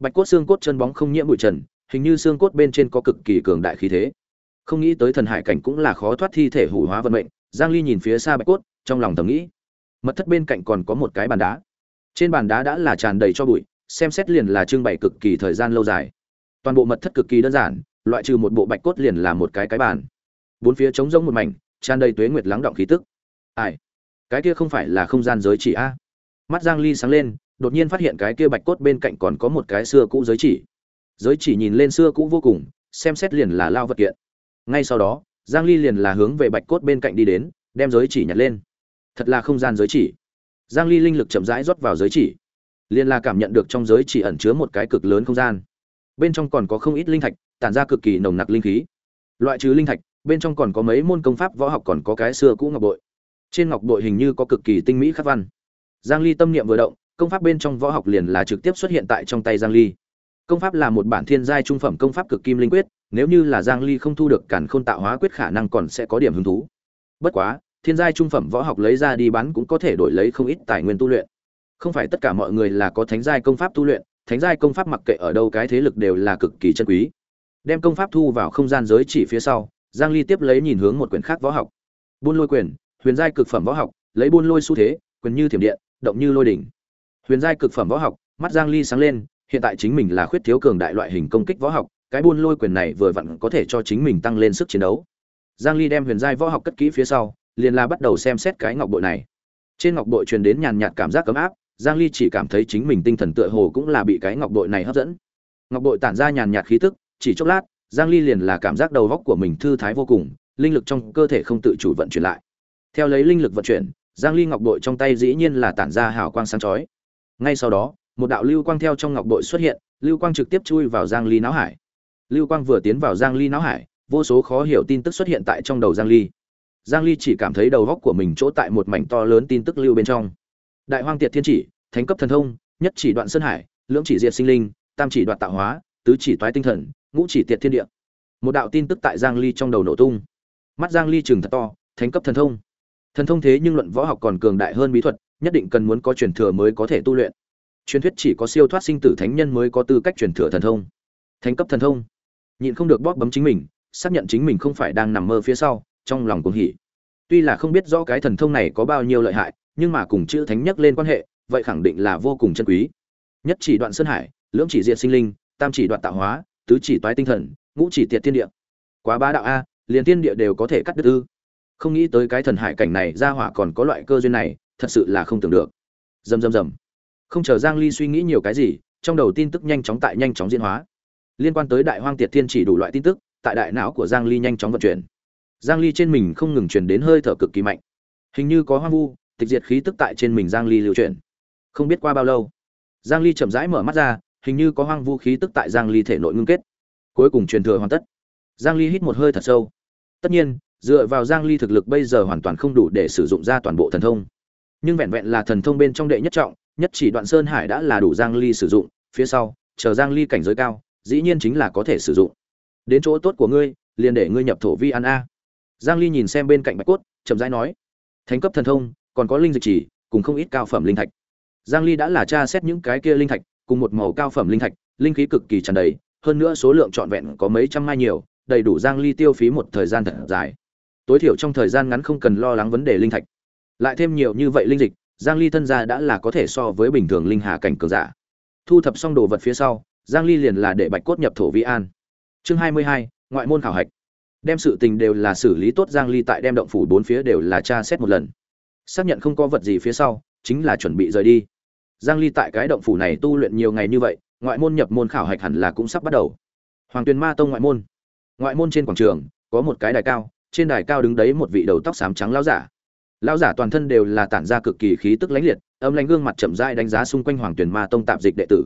Bạch cốt xương cốt chân bóng không nhiễm bụi trần, hình như xương cốt bên trên có cực kỳ cường đại khí thế. Không nghĩ tới thần hải cảnh cũng là khó thoát thi thể hủ hóa vận mệnh, giang ly nhìn phía xa bạch cốt, trong lòng thầm nghĩ. Mật thất bên cạnh còn có một cái bàn đá. Trên bàn đá đã là tràn đầy cho bụi, xem xét liền là trưng bày cực kỳ thời gian lâu dài. Toàn bộ mật thất cực kỳ đơn giản loại trừ một bộ bạch cốt liền là một cái cái bàn. Bốn phía trống rỗng một mảnh, tràn đầy tuế nguyệt lắng động khí tức. Ai? Cái kia không phải là không gian giới chỉ a? Mắt giang ly sáng lên, đột nhiên phát hiện cái kia bạch cốt bên cạnh còn có một cái xưa cũ giới chỉ. Giới chỉ nhìn lên xưa cũ vô cùng, xem xét liền là lao vật kiện. Ngay sau đó, giang ly liền là hướng về bạch cốt bên cạnh đi đến, đem giới chỉ nhặt lên. Thật là không gian giới chỉ. Giang ly linh lực chậm rãi rót vào giới chỉ. Liền là cảm nhận được trong giới chỉ ẩn chứa một cái cực lớn không gian. Bên trong còn có không ít linh thạch tản ra cực kỳ nồng nặc linh khí. Loại trừ linh thạch, bên trong còn có mấy môn công pháp võ học còn có cái xưa cũ ngọc bội. Trên ngọc bội hình như có cực kỳ tinh mỹ khắc văn. Giang ly tâm niệm vừa động, công pháp bên trong võ học liền là trực tiếp xuất hiện tại trong tay giang ly. Công pháp là một bản thiên giai trung phẩm công pháp cực kim linh quyết, nếu như là giang ly không thu được cản khôn tạo hóa quyết khả năng còn sẽ có điểm hứng thú. Bất quá, thiên giai trung phẩm võ học lấy ra đi bán cũng có thể đổi lấy không ít tài nguyên tu luyện. Không phải tất cả mọi người là có thánh giai công pháp tu luyện, thánh giai công pháp mặc kệ ở đâu cái thế lực đều là cực kỳ chân quý đem công pháp thu vào không gian giới chỉ phía sau, giang ly tiếp lấy nhìn hướng một quyển khác võ học. Buôn lôi quyền, huyền giai cực phẩm võ học, lấy buôn lôi xu thế, quyền như thiểm điện, động như lôi đỉnh. Huyền giai cực phẩm võ học, mắt giang ly sáng lên, hiện tại chính mình là khuyết thiếu cường đại loại hình công kích võ học, cái buôn lôi quyền này vừa vặn có thể cho chính mình tăng lên sức chiến đấu. Giang ly đem huyền giai võ học cất kỹ phía sau, liền là bắt đầu xem xét cái ngọc bội này. Trên ngọc bội truyền đến nhàn nhạt cảm giác cấm áp, giang ly chỉ cảm thấy chính mình tinh thần tựa hồ cũng là bị cái ngọc bội này hấp dẫn. Ngọc bội tản ra nhàn nhạt khí tức chỉ chốc lát, giang ly liền là cảm giác đầu góc của mình thư thái vô cùng, linh lực trong cơ thể không tự chủ vận chuyển lại. Theo lấy linh lực vận chuyển, giang ly ngọc bội trong tay dĩ nhiên là tản ra hào quang sáng chói. Ngay sau đó, một đạo lưu quang theo trong ngọc bội xuất hiện, lưu quang trực tiếp chui vào giang ly não hải. Lưu quang vừa tiến vào giang ly não hải, vô số khó hiểu tin tức xuất hiện tại trong đầu giang ly. Giang ly chỉ cảm thấy đầu góc của mình chỗ tại một mảnh to lớn tin tức lưu bên trong. Đại hoang tiệt thiên chỉ, thánh cấp thần thông, nhất chỉ đoạn sơn hải, lưỡng chỉ diệt sinh linh, tam chỉ đoạn tạo hóa, tứ chỉ toái tinh thần ngũ chỉ tiệt thiên địa. Một đạo tin tức tại giang ly trong đầu nổ tung. Mắt giang ly trừng thật to, thánh cấp thần thông. Thần thông thế nhưng luận võ học còn cường đại hơn bí thuật, nhất định cần muốn có truyền thừa mới có thể tu luyện. Truyền thuyết chỉ có siêu thoát sinh tử thánh nhân mới có tư cách truyền thừa thần thông. Thánh cấp thần thông. Nhịn không được bóp bấm chính mình, xác nhận chính mình không phải đang nằm mơ phía sau, trong lòng cuồng hỉ. Tuy là không biết rõ cái thần thông này có bao nhiêu lợi hại, nhưng mà cùng chữ thánh nhất lên quan hệ, vậy khẳng định là vô cùng chân quý. Nhất chỉ đoạn sơn hải, lưỡng chỉ diệt sinh linh, tam chỉ đoạn tạo hóa tứ chỉ toái tinh thần, ngũ chỉ tiệt thiên địa. Quá bá đạo a, liền thiên địa đều có thể cắt đứt ư? Không nghĩ tới cái thần hải cảnh này ra hỏa còn có loại cơ duyên này, thật sự là không tưởng được. Rầm rầm rầm. Không chờ giang ly suy nghĩ nhiều cái gì, trong đầu tin tức nhanh chóng tại nhanh chóng diễn hóa. Liên quan tới đại hoang tiệt thiên chỉ đủ loại tin tức, tại đại não của giang ly nhanh chóng vận chuyển. Giang ly trên mình không ngừng truyền đến hơi thở cực kỳ mạnh. Hình như có hoang vu, tịch diệt khí tức tại trên mình giang ly lưu chuyển không biết qua bao lâu, giang ly chậm rãi mở mắt ra hình như có hoang vu khí tức tại giang ly thể nội ngưng kết. Cuối cùng truyền thừa hoàn tất. Giang ly hít một hơi thật sâu. Tất nhiên, dựa vào giang ly thực lực bây giờ hoàn toàn không đủ để sử dụng ra toàn bộ thần thông. Nhưng vẹn vẹn là thần thông bên trong đệ nhất trọng, nhất chỉ đoạn sơn hải đã là đủ giang ly sử dụng, phía sau, chờ giang ly cảnh giới cao, dĩ nhiên chính là có thể sử dụng. Đến chỗ tốt của ngươi, liền để ngươi nhập thổ vi ăn a. Giang ly nhìn xem bên cạnh bạch cốt, chậm rãi nói, thánh cấp thần thông, còn có linh dịch chỉ, cùng không ít cao phẩm linh thạch. Giang ly đã là tra xét những cái kia linh thạch cùng một màu cao phẩm linh thạch linh khí cực kỳ tràn đầy hơn nữa số lượng trọn vẹn có mấy trăm mai nhiều đầy đủ giang ly tiêu phí một thời gian thật dài. Tối thiểu trong thời gian ngắn không cần lo lắng vấn đề linh thạch. Lại thêm nhiều như vậy linh dịch giang ly thân gia đã là có thể so với bình thường linh hà cảnh cường giả. Thu thập xong đồ vật phía sau giang ly liền là để bạch cốt nhập thổ vi an. Chương 22, ngoại môn khảo hạch. Đem sự tình đều là xử lý tốt giang ly tại đem động phủ bốn phía đều là tra xét một lần. Xác nhận không có vật gì phía sau chính là chuẩn bị rời đi giang ly tại cái động phủ này tu luyện nhiều ngày như vậy, ngoại môn nhập môn khảo hạch hẳn là cũng sắp bắt đầu. Hoàng tuyền ma tông ngoại môn. Ngoại môn trên quảng trường, có một cái đài cao, trên đài cao đứng đấy một vị đầu tóc xám trắng lão giả. Lão giả toàn thân đều là tản ra cực kỳ khí tức lãnh liệt, âm lãnh gương mặt chậm rãi đánh giá xung quanh hoàng tuyền ma tông tạp dịch đệ tử.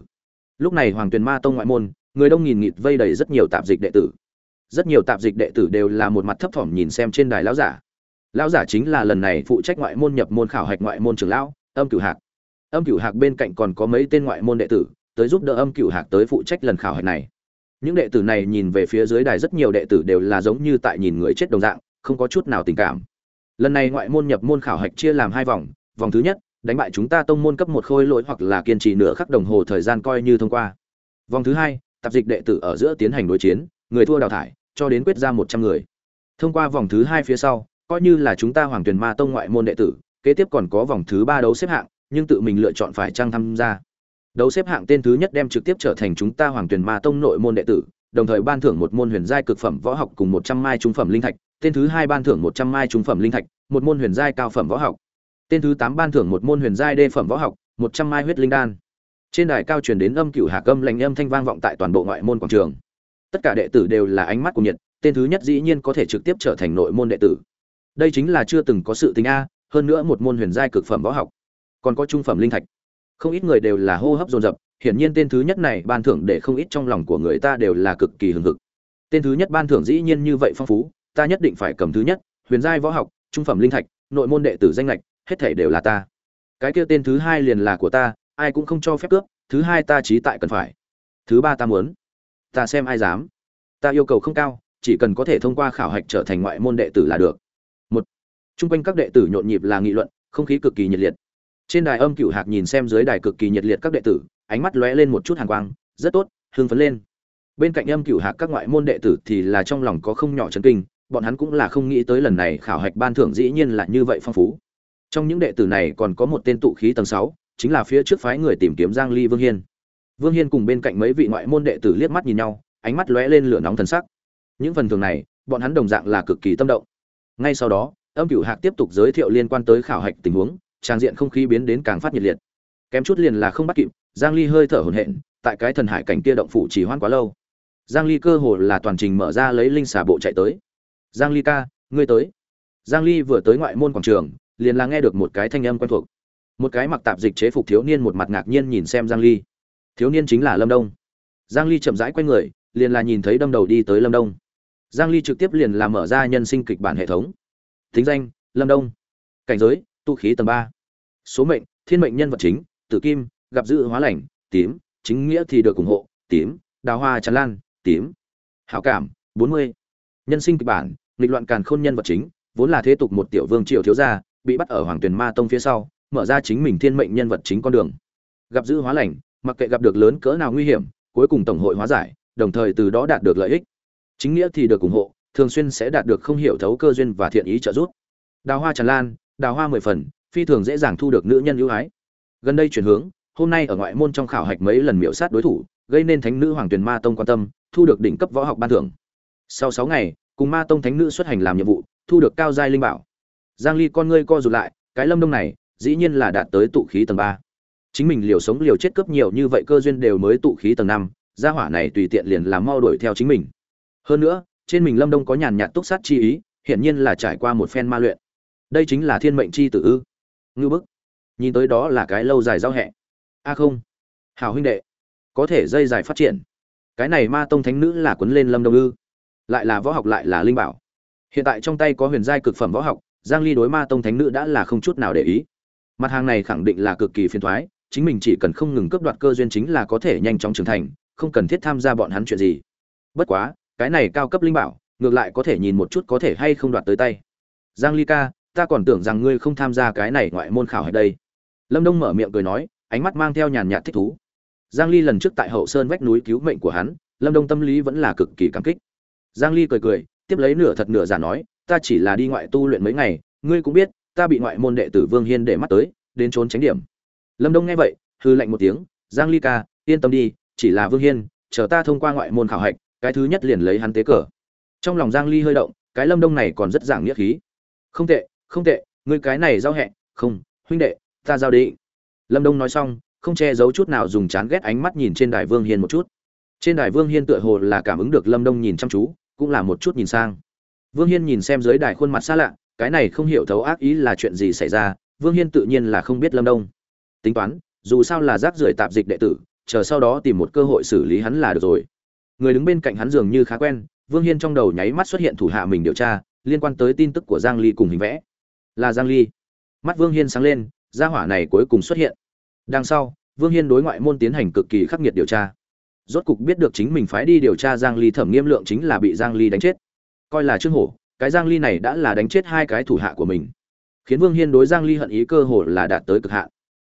Lúc này hoàng tuyền ma tông ngoại môn, người đông nghìn nghịt vây đầy rất nhiều tạp dịch đệ tử. Rất nhiều tạp dịch đệ tử đều là một mặt thấp thỏm nhìn xem trên đài lão giả. Lão giả chính là lần này phụ trách ngoại môn nhập môn khảo hạch ngoại môn trưởng lão, âm cửu hạc âm cửu hạc bên cạnh còn có mấy tên ngoại môn đệ tử, tới giúp đỡ âm cửu hạc tới phụ trách lần khảo hạch này. Những đệ tử này nhìn về phía dưới đài rất nhiều đệ tử đều là giống như tại nhìn người chết đồng dạng, không có chút nào tình cảm. Lần này ngoại môn nhập môn khảo hạch chia làm hai vòng vòng thứ nhất, đánh bại chúng ta tông môn cấp một khôi lỗi hoặc là kiên trì nửa khắc đồng hồ thời gian coi như thông qua. Vòng thứ hai, tạp dịch đệ tử ở giữa tiến hành đối chiến, người thua đào thải, cho đến quyết ra một trăm người. Thông qua vòng thứ hai phía sau, coi như là chúng ta hoàng tuyền ma tông ngoại môn đệ tử, kế tiếp còn có vòng thứ ba đấu xếp hạng nhưng tự mình lựa chọn phải trang tham gia. Đấu xếp hạng tên thứ nhất đem trực tiếp trở thành chúng ta hoàng tuyền ma tông nội môn đệ tử, đồng thời ban thưởng một môn huyền giai cực phẩm võ học cùng một trăm mai trung phẩm linh thạch. Tên thứ hai ban thưởng một trăm mai trung phẩm linh thạch, một môn huyền giai cao phẩm võ học. Tên thứ tám ban thưởng một môn huyền giai đê phẩm võ học, một trăm mai huyết linh đan. Trên đài cao truyền đến âm cửu hạ câm lành âm thanh vang vọng tại toàn bộ ngoại môn quảng trường. Tất cả đệ tử đều là ánh mắt của nhiệt, tên thứ nhất dĩ nhiên có thể trực tiếp trở thành nội môn đệ tử. Đây chính là chưa từng có sự tính a, hơn nữa một môn huyền giai cực phẩm võ học còn có trung phẩm linh thạch. Không ít người đều là hô hấp dồn dập, hiển nhiên tên thứ nhất này ban thưởng để không ít trong lòng của người ta đều là cực kỳ hừng hực. Tên thứ nhất ban thưởng dĩ nhiên như vậy phong phú, ta nhất định phải cầm thứ nhất, huyền giai võ học, trung phẩm linh thạch, nội môn đệ tử danh lệch hết thể đều là ta. Cái kia tên thứ hai liền là của ta, ai cũng không cho phép cướp, thứ hai ta trí tại cần phải. Thứ ba ta muốn. Ta xem ai dám. Ta yêu cầu không cao, chỉ cần có thể thông qua khảo hạch trở thành ngoại môn đệ tử là được. Một. Chung quanh các đệ tử nhộn nhịp là nghị luận, không khí cực kỳ nhiệt liệt trên đài âm cựu hạc nhìn xem dưới đài cực kỳ nhiệt liệt các đệ tử, ánh mắt lóe lên một chút hàn quang, rất tốt, hưng phấn lên. Bên cạnh âm cựu hạc các ngoại môn đệ tử thì là trong lòng có không nhỏ chấn kinh, bọn hắn cũng là không nghĩ tới lần này khảo hạch ban thưởng dĩ nhiên là như vậy phong phú. Trong những đệ tử này còn có một tên tụ khí tầng sáu, chính là phía trước phái người tìm kiếm giang ly vương hiên. Vương hiên cùng bên cạnh mấy vị ngoại môn đệ tử liếc mắt nhìn nhau, ánh mắt lóe lên lửa nóng thần sắc. Những phần thưởng này, bọn hắn đồng dạng là cực kỳ tâm động. Ngay sau đó, âm cửu hạc tiếp tục giới thiệu liên quan tới khảo hạch tình huống trang diện không khí biến đến càng phát nhiệt liệt. Kém chút liền là không bắt kịp, giang ly hơi thở hổn hển, tại cái thần hải cảnh kia động phủ chỉ hoan quá lâu. Giang ly cơ hồ là toàn trình mở ra lấy linh xà bộ chạy tới. Giang ly ca, ngươi tới. Giang ly vừa tới ngoại môn quảng trường, liền là nghe được một cái thanh âm quen thuộc. Một cái mặc tạp dịch chế phục thiếu niên một mặt ngạc nhiên nhìn xem giang ly. Thiếu niên chính là lâm đông. Giang ly chậm rãi quay người, liền là nhìn thấy đâm đầu đi tới lâm đông. Giang ly trực tiếp liền là mở ra nhân sinh kịch bản hệ thống. Thính danh, lâm đông. Cảnh giới tu khí tầng 3. số mệnh, thiên mệnh nhân vật chính, tử kim, gặp dự hóa lành, tím, chính nghĩa thì được ủng hộ, tím, đào hoa tràn lan, tím hảo cảm 40. nhân sinh kịch bản, nghịch loạn càn khôn nhân vật chính, vốn là thế tục một tiểu vương triều thiếu gia, bị bắt ở hoàng tuyền ma tông phía sau, mở ra chính mình thiên mệnh nhân vật chính con đường gặp dữ hóa lành, mặc kệ gặp được lớn cỡ nào nguy hiểm, cuối cùng tổng hội hóa giải, đồng thời từ đó đạt được lợi ích chính nghĩa thì được ủng hộ, thường xuyên sẽ đạt được không hiểu thấu cơ duyên và thiện ý trợ giúp đào hoa tràn lan đào hoa mười phần phi thường dễ dàng thu được nữ nhân ưu ái. Gần đây chuyển hướng hôm nay ở ngoại môn trong khảo hạch mấy lần miễu sát đối thủ gây nên thánh nữ hoàng tuyền ma tông quan tâm thu được đỉnh cấp võ học ban thưởng. Sau sáu ngày cùng ma tông thánh nữ xuất hành làm nhiệm vụ thu được cao giai linh bảo. Giang ly con ngươi co rụt lại cái lâm đông này dĩ nhiên là đạt tới tụ khí tầng 3. chính mình liều sống liều chết cướp nhiều như vậy cơ duyên đều mới tụ khí tầng 5, gia hỏa này tùy tiện liền làm mau đuổi theo chính mình. Hơn nữa trên mình lâm đông có nhàn nhạt túc sát chi ý hiển nhiên là trải qua một phen ma luyện đây chính là thiên mệnh chi tử ư? Ngư bức, nhìn tới đó là cái lâu dài giao hẹ. A không hào huynh đệ, có thể dây dài phát triển. Cái này ma tông thánh nữ là quấn lên lâm đông ư? Lại là võ học lại là linh bảo. Hiện tại trong tay có huyền giai cực phẩm võ học, giang ly đối ma tông thánh nữ đã là không chút nào để ý. Mặt hàng này khẳng định là cực kỳ phiền toái chính mình chỉ cần không ngừng cướp đoạt cơ duyên chính là có thể nhanh chóng trưởng thành, không cần thiết tham gia bọn hắn chuyện gì. Bất quá, cái này cao cấp linh bảo, ngược lại có thể nhìn một chút có thể hay không đoạt tới tay. Giang ly ca ta còn tưởng rằng ngươi không tham gia cái này ngoại môn khảo hạch đây. Lâm đông mở miệng cười nói, ánh mắt mang theo nhàn nhạt thích thú. Giang ly lần trước tại hậu sơn vách núi cứu mệnh của hắn, lâm đông tâm lý vẫn là cực kỳ cảm kích. Giang ly cười cười, tiếp lấy nửa thật nửa giả nói, ta chỉ là đi ngoại tu luyện mấy ngày, ngươi cũng biết, ta bị ngoại môn đệ tử vương hiên để mắt tới, đến trốn tránh điểm. Lâm đông nghe vậy hư lạnh một tiếng, giang ly ca, yên tâm đi, chỉ là vương hiên, chờ ta thông qua ngoại môn khảo hạch, cái thứ nhất liền lấy hắn tế cờ. Trong lòng giang ly hơi động, cái lâm đông này còn rất giảng nghĩa khí. Không tệ không tệ, ngươi cái này giao hẹ không, huynh đệ, ta giao đi lâm đông nói xong, không che giấu chút nào dùng chán ghét ánh mắt nhìn trên đài vương hiên một chút. Trên đài vương hiên tựa hồ là cảm ứng được lâm đông nhìn chăm chú, cũng là một chút nhìn sang. Vương hiên nhìn xem dưới đài khuôn mặt xa lạ, cái này không hiểu thấu ác ý là chuyện gì xảy ra, vương hiên tự nhiên là không biết lâm đông. Tính toán, dù sao là rác rưởi tạp dịch đệ tử, chờ sau đó tìm một cơ hội xử lý hắn là được rồi. Người đứng bên cạnh hắn dường như khá quen, vương hiên trong đầu nháy mắt xuất hiện thủ hạ mình điều tra, liên quan tới tin tức của giang ly cùng hình vẽ là giang ly. Mắt vương hiên sáng lên, gia hỏa này cuối cùng xuất hiện. Đằng sau, vương hiên đối ngoại môn tiến hành cực kỳ khắc nghiệt điều tra. Rốt cục biết được chính mình phái đi điều tra giang ly thẩm nghiêm lượng chính là bị giang ly đánh chết. Coi là trương hổ, cái giang ly này đã là đánh chết hai cái thủ hạ của mình. Khiến vương hiên đối giang ly hận ý cơ hồ là đạt tới cực hạn.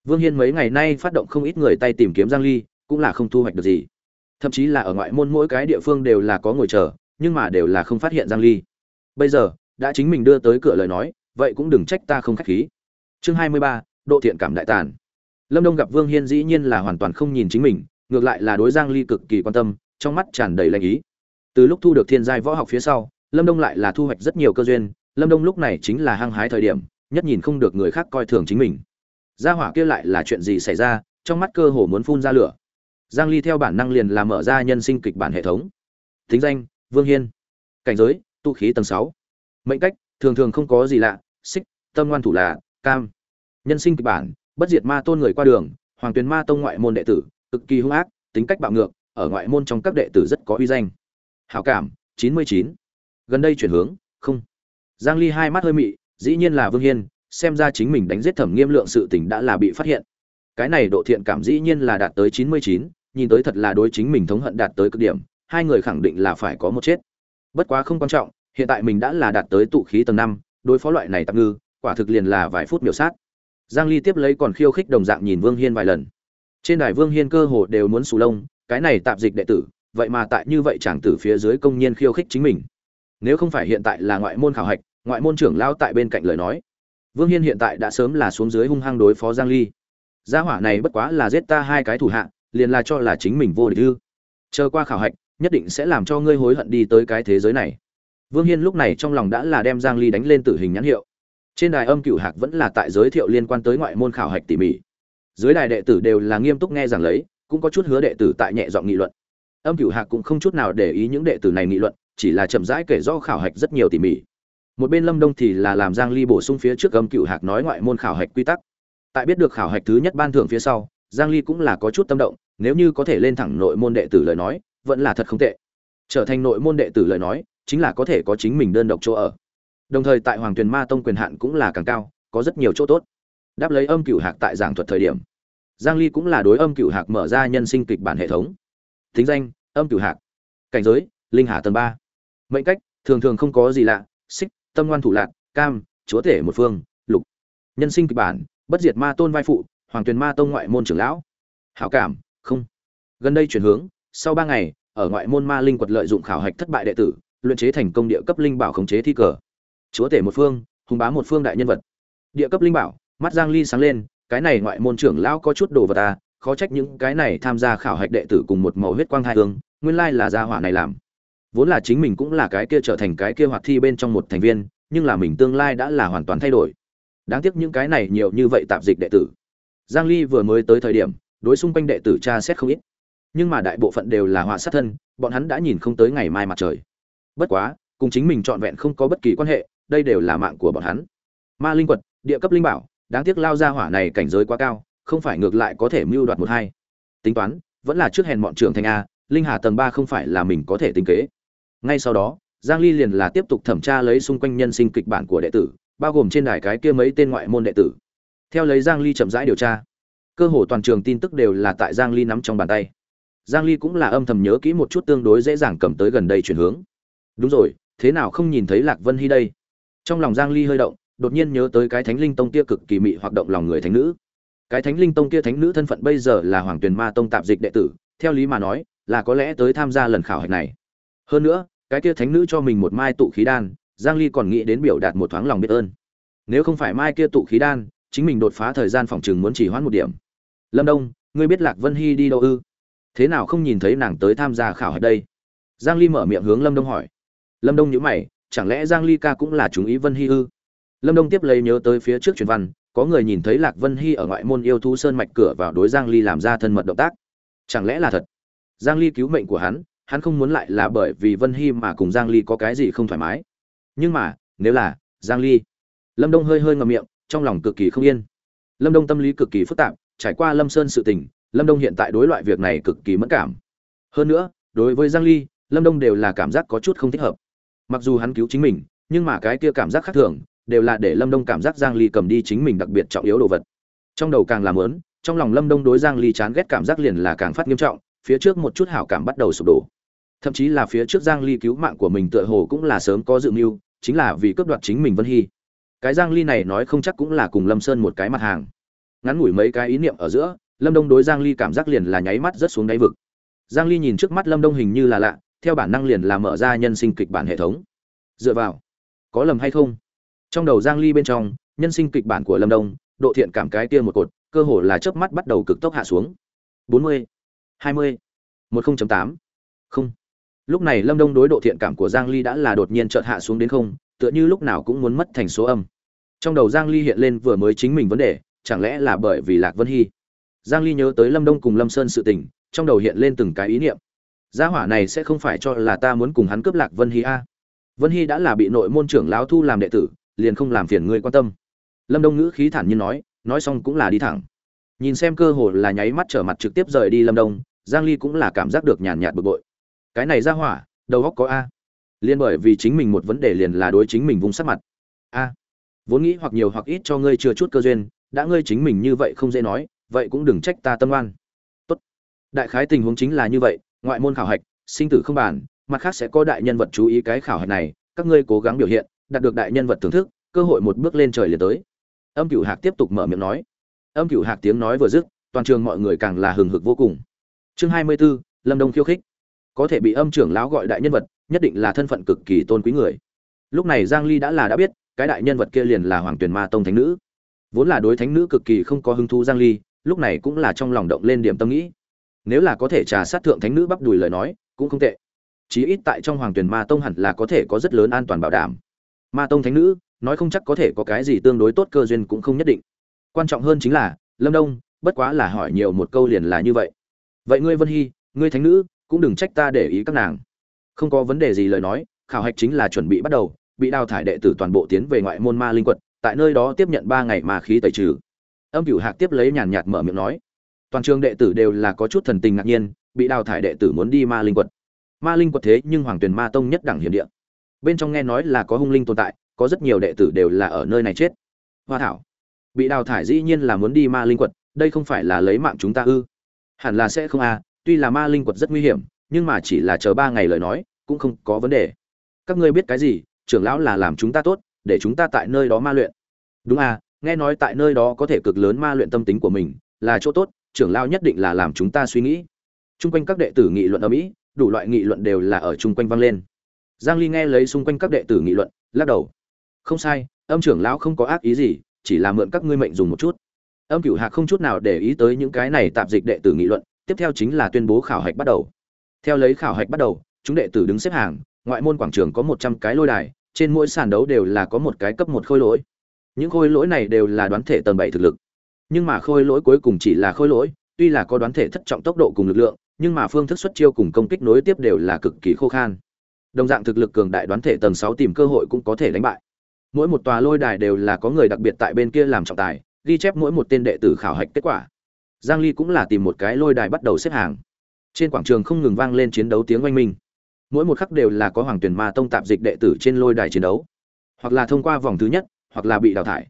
Vương hiên mấy ngày nay phát động không ít người tay tìm kiếm giang ly, cũng là không thu hoạch được gì. Thậm chí là ở ngoại môn mỗi cái địa phương đều là có ngồi chờ, nhưng mà đều là không phát hiện giang ly. Bây giờ, đã chính mình đưa tới cửa lời nói vậy cũng đừng trách ta không khách khí. Chương 23, độ thiện cảm đại tàn. Lâm đông gặp vương hiên dĩ nhiên là hoàn toàn không nhìn chính mình ngược lại là đối giang ly cực kỳ quan tâm trong mắt tràn đầy lanh ý. Từ lúc thu được thiên giai võ học phía sau lâm đông lại là thu hoạch rất nhiều cơ duyên lâm đông lúc này chính là hăng hái thời điểm nhất nhìn không được người khác coi thường chính mình. Gia hỏa kia lại là chuyện gì xảy ra trong mắt cơ hồ muốn phun ra lửa. Giang ly theo bản năng liền là mở ra nhân sinh kịch bản hệ thống. Tính danh vương hiên. Cảnh giới tu khí tầng 6. mệnh cách thường thường không có gì lạ xích tâm ngoan thủ là cam. Nhân sinh kịch bản bất diệt ma tôn người qua đường hoàng tuyền ma tông ngoại môn đệ tử cực kỳ hung ác tính cách bạo ngược ở ngoại môn trong các đệ tử rất có uy danh. Hảo cảm 99. gần đây chuyển hướng không. Giang ly hai mắt hơi mị dĩ nhiên là vương hiên xem ra chính mình đánh giết thẩm nghiêm lượng sự tình đã là bị phát hiện. Cái này độ thiện cảm dĩ nhiên là đạt tới 99, nhìn tới thật là đối chính mình thống hận đạt tới cực điểm hai người khẳng định là phải có một chết. Bất quá không quan trọng hiện tại mình đã là đạt tới tụ khí tầng năm, đối phó loại này tạm ngư, quả thực liền là vài phút miểu sát. Giang ly tiếp lấy còn khiêu khích đồng dạng nhìn vương hiên vài lần. Trên đài vương hiên cơ hồ đều muốn sù lông, cái này tạm dịch đệ tử, vậy mà tại như vậy chẳng tử phía dưới công nhiên khiêu khích chính mình. Nếu không phải hiện tại là ngoại môn khảo hạch, ngoại môn trưởng lao tại bên cạnh lời nói, vương hiên hiện tại đã sớm là xuống dưới hung hăng đối phó giang ly. Gia hỏa này bất quá là giết ta hai cái thủ hạ, liền là cho là chính mình vô địch ư. Chờ qua khảo hạch, nhất định sẽ làm cho ngươi hối hận đi tới cái thế giới này vương hiên lúc này trong lòng đã là đem giang ly đánh lên tử hình nhãn hiệu. Trên đài âm cửu hạc vẫn là tại giới thiệu liên quan tới ngoại môn khảo hạch tỉ mỉ. Dưới đài đệ tử đều là nghiêm túc nghe giảng lấy, cũng có chút hứa đệ tử tại nhẹ giọng nghị luận. Âm cửu hạc cũng không chút nào để ý những đệ tử này nghị luận, chỉ là chậm rãi kể rõ khảo hạch rất nhiều tỉ mỉ. Một bên lâm đông thì là làm giang ly bổ sung phía trước âm cựu hạc nói ngoại môn khảo hạch quy tắc. Tại biết được khảo hạch thứ nhất ban thưởng phía sau, giang ly cũng là có chút tâm động, nếu như có thể lên thẳng nội môn đệ tử lời nói, vẫn là thật không tệ. Trở thành nội môn đệ tử lời nói chính là có thể có chính mình đơn độc chỗ ở. Đồng thời tại hoàng tuyền ma tông quyền hạn cũng là càng cao, có rất nhiều chỗ tốt. Đáp lấy âm cửu hạc tại giảng thuật thời điểm, giang ly cũng là đối âm cửu hạc mở ra nhân sinh kịch bản hệ thống. Thính danh, âm cửu hạc. Cảnh giới, linh hà tầng ba. Mệnh cách, thường thường không có gì lạ, xích, tâm ngoan thủ lạc, cam, chúa thể một phương, lục. Nhân sinh kịch bản, bất diệt ma tôn vai phụ, hoàng tuyền ma tông ngoại môn trưởng lão. Hảo cảm, không. Gần đây chuyển hướng, sau ba ngày, ở ngoại môn ma linh quật lợi dụng khảo hạch thất bại đệ tử luyện chế thành công địa cấp linh bảo khống chế thi cờ. Chúa tể một phương, hùng bá một phương đại nhân vật. Địa cấp linh bảo, mắt giang ly sáng lên, cái này ngoại môn trưởng lão có chút đồ vật à khó trách những cái này tham gia khảo hạch đệ tử cùng một màu huyết quang hai hương nguyên lai là gia hỏa này làm. Vốn là chính mình cũng là cái kia trở thành cái kia hoạt thi bên trong một thành viên, nhưng là mình tương lai đã là hoàn toàn thay đổi. Đáng tiếc những cái này nhiều như vậy tạp dịch đệ tử. Giang ly vừa mới tới thời điểm, đối xung quanh đệ tử tra xét không ít. Nhưng mà đại bộ phận đều là họa sát thân, bọn hắn đã nhìn không tới ngày mai mặt trời bất quá, cùng chính mình trọn vẹn không có bất kỳ quan hệ, đây đều là mạng của bọn hắn. Ma linh quật, địa cấp linh bảo, đáng tiếc lao ra hỏa này cảnh giới quá cao, không phải ngược lại có thể mưu đoạt một hai. Tính toán, vẫn là trước hèn bọn trưởng thành a, linh hà tầng ba không phải là mình có thể tính kế. Ngay sau đó, giang ly liền là tiếp tục thẩm tra lấy xung quanh nhân sinh kịch bản của đệ tử, bao gồm trên đài cái kia mấy tên ngoại môn đệ tử. Theo lấy giang ly chậm rãi điều tra, cơ hồ toàn trường tin tức đều là tại giang ly nắm trong bàn tay. Giang ly cũng là âm thầm nhớ kỹ một chút tương đối dễ dàng cầm tới gần đây chuyển hướng đúng rồi, thế nào không nhìn thấy lạc vân hy đây? Trong lòng giang ly hơi động, đột nhiên nhớ tới cái thánh linh tông kia cực kỳ mị hoạt động lòng người thánh nữ. Cái thánh linh tông kia thánh nữ thân phận bây giờ là hoàng tuyền ma tông tạp dịch đệ tử, theo lý mà nói, là có lẽ tới tham gia lần khảo hạch này. Hơn nữa, cái kia thánh nữ cho mình một mai tụ khí đan, giang ly còn nghĩ đến biểu đạt một thoáng lòng biết ơn. Nếu không phải mai kia tụ khí đan, chính mình đột phá thời gian phòng trường muốn chỉ hoãn một điểm. Lâm đông, ngươi biết lạc vân hy đi đâu ư? Thế nào không nhìn thấy nàng tới tham gia khảo hạch đây? Giang ly mở miệng hướng lâm đông hỏi lâm đông nhữ mày, chẳng lẽ giang ly ca cũng là chúng ý vân hy ư? Lâm đông tiếp lấy nhớ tới phía trước truyền văn, có người nhìn thấy lạc vân hy ở ngoại môn yêu thú sơn mạch cửa vào đối giang ly làm ra thân mật động tác. Chẳng lẽ là thật? Giang ly cứu mệnh của hắn hắn không muốn lại là bởi vì vân hy mà cùng giang ly có cái gì không thoải mái. Nhưng mà, nếu là giang ly, lâm đông hơi hơi ngậm miệng, trong lòng cực kỳ không yên. Lâm đông tâm lý cực kỳ phức tạp, trải qua lâm sơn sự tình, lâm đông hiện tại đối loại việc này cực kỳ mẫn cảm. Hơn nữa, đối với giang ly, lâm đông đều là cảm giác có chút không thích hợp mặc dù hắn cứu chính mình, nhưng mà cái kia cảm giác khác thường, đều là để lâm đông cảm giác giang ly cầm đi chính mình đặc biệt trọng yếu đồ vật. Trong đầu càng làm lớn, trong lòng lâm đông đối giang ly chán ghét cảm giác liền là càng phát nghiêm trọng, phía trước một chút hảo cảm bắt đầu sụp đổ. Thậm chí là phía trước giang ly cứu mạng của mình tựa hồ cũng là sớm có dự mưu, chính là vì cướp đoạt chính mình vân hy. Cái giang ly này nói không chắc cũng là cùng lâm sơn một cái mặt hàng. Ngắn ngủi mấy cái ý niệm ở giữa, lâm đông đối giang ly cảm giác liền là nháy mắt rất xuống đáy vực. Giang ly nhìn trước mắt lâm đông hình như là lạ theo bản năng liền là mở ra nhân sinh kịch bản hệ thống. Dựa vào có lầm hay không? Trong đầu giang ly bên trong nhân sinh kịch bản của lâm đông độ thiện cảm cái kia một cột cơ hồ là chớp mắt bắt đầu cực tốc hạ xuống. 40, 20, 10.8, không. Lúc này lâm đông đối độ thiện cảm của giang ly đã là đột nhiên chợt hạ xuống đến không tựa như lúc nào cũng muốn mất thành số âm. Trong đầu giang ly hiện lên vừa mới chính mình vấn đề chẳng lẽ là bởi vì lạc vân hy? Giang ly nhớ tới lâm đông cùng lâm sơn sự tình trong đầu hiện lên từng cái ý niệm gia hỏa này sẽ không phải cho là ta muốn cùng hắn cướp lạc vân hy a. Vân hy đã là bị nội môn trưởng lão thu làm đệ tử, liền không làm phiền ngươi quan tâm. Lâm đông ngữ khí thản nhiên nói nói xong cũng là đi thẳng. Nhìn xem cơ hồ là nháy mắt trở mặt trực tiếp rời đi lâm đông, giang ly cũng là cảm giác được nhàn nhạt bực bội. Cái này ra hỏa, đầu óc có a. Liên bởi vì chính mình một vấn đề liền là đối chính mình vung sát mặt. A. Vốn nghĩ hoặc nhiều hoặc ít cho ngươi chưa chút cơ duyên, đã ngươi chính mình như vậy không dễ nói, vậy cũng đừng trách ta tâm oan. Tốt. Đại khái tình huống chính là như vậy ngoại môn khảo hạch sinh tử không bàn mặt khác sẽ có đại nhân vật chú ý cái khảo hạch này các ngươi cố gắng biểu hiện đạt được đại nhân vật thưởng thức cơ hội một bước lên trời liền tới. Âm cửu hạc tiếp tục mở miệng nói. Âm cửu hạc tiếng nói vừa dứt toàn trường mọi người càng là hừng hực vô cùng. Chương hai mươi 24, lâm đông khiêu khích. Có thể bị âm trưởng lão gọi đại nhân vật nhất định là thân phận cực kỳ tôn quý người. Lúc này giang ly đã là đã biết cái đại nhân vật kia liền là hoàng tuyền ma tông thánh nữ. Vốn là đối thánh nữ cực kỳ không có hứng thú giang ly lúc này cũng là trong lòng động lên điểm tâm nghĩ nếu là có thể trà sát thượng thánh nữ bắp đùi lời nói, cũng không tệ. Chí ít tại trong hoàng tuyền ma tông hẳn là có thể có rất lớn an toàn bảo đảm. Ma tông thánh nữ, nói không chắc có thể có cái gì tương đối tốt cơ duyên cũng không nhất định. Quan trọng hơn chính là, lâm đông, bất quá là hỏi nhiều một câu liền là như vậy. Vậy ngươi vân hy, ngươi thánh nữ, cũng đừng trách ta để ý các nàng. Không có vấn đề gì lời nói, khảo hạch chính là chuẩn bị bắt đầu, bị đào thải đệ tử toàn bộ tiến về ngoại môn ma linh quật, tại nơi đó tiếp nhận ba ngày ma khí tẩy trừ. Âm cửu hạc tiếp lấy nhàn nhạt mở miệng nói toàn trường đệ tử đều là có chút thần tình ngạc nhiên, bị đào thải đệ tử muốn đi ma linh quật. Ma linh quật thế nhưng hoàng tuyền ma tông nhất đẳng hiểm địa. Bên trong nghe nói là có hung linh tồn tại, có rất nhiều đệ tử đều là ở nơi này chết. Hoa thảo, bị đào thải dĩ nhiên là muốn đi ma linh quật, đây không phải là lấy mạng chúng ta ư? Hẳn là sẽ không a tuy là ma linh quật rất nguy hiểm, nhưng mà chỉ là chờ ba ngày lời nói, cũng không có vấn đề. Các ngươi biết cái gì, trưởng lão là làm chúng ta tốt, để chúng ta tại nơi đó ma luyện. Đúng à nghe nói tại nơi đó có thể cực lớn ma luyện tâm tính của mình, là chỗ tốt trưởng lão nhất định là làm chúng ta suy nghĩ. Chung quanh các đệ tử nghị luận ở mỹ, đủ loại nghị luận đều là ở chung quanh vang lên. Giang ly nghe lấy xung quanh các đệ tử nghị luận, lắc đầu. Không sai, âm trưởng lão không có ác ý gì, chỉ là mượn các ngươi mệnh dùng một chút. Âm cửu hạc không chút nào để ý tới những cái này tạm dịch đệ tử nghị luận, tiếp theo chính là tuyên bố khảo hạch bắt đầu. Theo lấy khảo hạch bắt đầu, chúng đệ tử đứng xếp hàng, ngoại môn quảng trường có 100 cái lôi đài, trên mỗi sàn đấu đều là có một cái cấp một khôi lỗi. Những khôi lỗi này đều là đoán thể tầng bảy thực lực nhưng mà khôi lỗi cuối cùng chỉ là khôi lỗi, tuy là có đoán thể thất trọng tốc độ cùng lực lượng, nhưng mà phương thức xuất chiêu cùng công kích nối tiếp đều là cực kỳ khô khan. Đồng dạng thực lực cường đại đoán thể tầng sáu tìm cơ hội cũng có thể đánh bại. Mỗi một tòa lôi đài đều là có người đặc biệt tại bên kia làm trọng tài, ghi chép mỗi một tên đệ tử khảo hạch kết quả. Giang ly cũng là tìm một cái lôi đài bắt đầu xếp hàng. Trên quảng trường không ngừng vang lên chiến đấu tiếng oanh minh. Mỗi một khắc đều là có hoàng tuyển ma tông tạp dịch đệ tử trên lôi đài chiến đấu. Hoặc là thông qua vòng thứ nhất, hoặc là bị đào thải.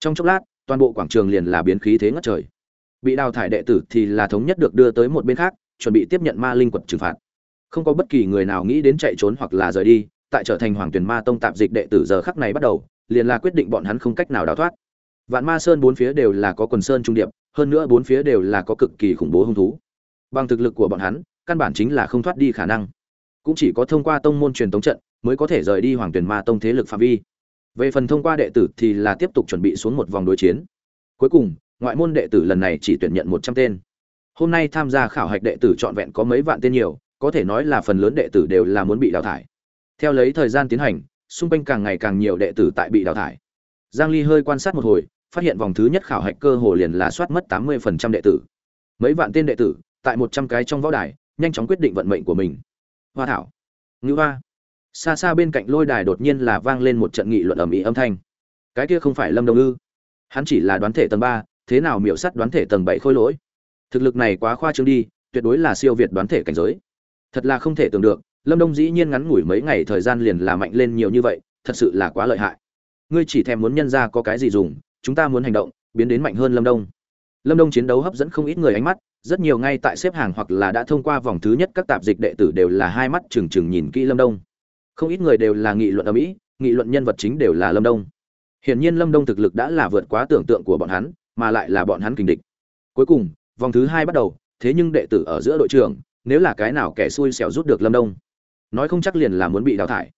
Trong chốc lát toàn bộ quảng trường liền là biến khí thế ngất trời. Bị đào thải đệ tử thì là thống nhất được đưa tới một bên khác, chuẩn bị tiếp nhận ma linh quật trừng phạt. Không có bất kỳ người nào nghĩ đến chạy trốn hoặc là rời đi, tại trở thành hoàng tuyển ma tông tạp dịch đệ tử giờ khắc này bắt đầu, liền là quyết định bọn hắn không cách nào đào thoát. Vạn ma sơn bốn phía đều là có quần sơn trung điệp, hơn nữa bốn phía đều là có cực kỳ khủng bố hung thú. Bằng thực lực của bọn hắn, căn bản chính là không thoát đi khả năng. Cũng chỉ có thông qua tông môn truyền tống trận mới có thể rời đi hoàng tuyển ma tông thế lực phạm vi về phần thông qua đệ tử thì là tiếp tục chuẩn bị xuống một vòng đối chiến. Cuối cùng, ngoại môn đệ tử lần này chỉ tuyển nhận một trăm tên. Hôm nay tham gia khảo hạch đệ tử trọn vẹn có mấy vạn tên nhiều, có thể nói là phần lớn đệ tử đều là muốn bị đào thải. Theo lấy thời gian tiến hành, xung quanh càng ngày càng nhiều đệ tử tại bị đào thải. Giang ly hơi quan sát một hồi, phát hiện vòng thứ nhất khảo hạch cơ hồ liền là soát mất 80% đệ tử. Mấy vạn tên đệ tử, tại 100 cái trong võ đài, nhanh chóng quyết định vận mệnh của mình. Hoa thảo. Ngữ hoa xa xa bên cạnh lôi đài đột nhiên là vang lên một trận nghị luận ầm ĩ âm thanh. Cái kia không phải lâm đông ư. Hắn chỉ là đoán thể tầng ba, thế nào miểu sắt đoán thể tầng bảy khôi lỗi? Thực lực này quá khoa trương đi, tuyệt đối là siêu việt đoán thể cảnh giới. Thật là không thể tưởng được, lâm đông dĩ nhiên ngắn ngủi mấy ngày thời gian liền là mạnh lên nhiều như vậy, thật sự là quá lợi hại. Ngươi chỉ thèm muốn nhân ra có cái gì dùng, chúng ta muốn hành động, biến đến mạnh hơn lâm đông. Lâm đông chiến đấu hấp dẫn không ít người ánh mắt, rất nhiều ngay tại xếp hàng hoặc là đã thông qua vòng thứ nhất các tạp dịch đệ tử đều là hai mắt trừng trừng nhìn kỹ lâm đông không ít người đều là nghị luận ở mỹ, nghị luận nhân vật chính đều là lâm đông. Hiển nhiên lâm đông thực lực đã là vượt quá tưởng tượng của bọn hắn, mà lại là bọn hắn kình địch. Cuối cùng, vòng thứ hai bắt đầu, thế nhưng đệ tử ở giữa đội trưởng, nếu là cái nào kẻ xui xẻo rút được lâm đông, nói không chắc liền là muốn bị đào thải.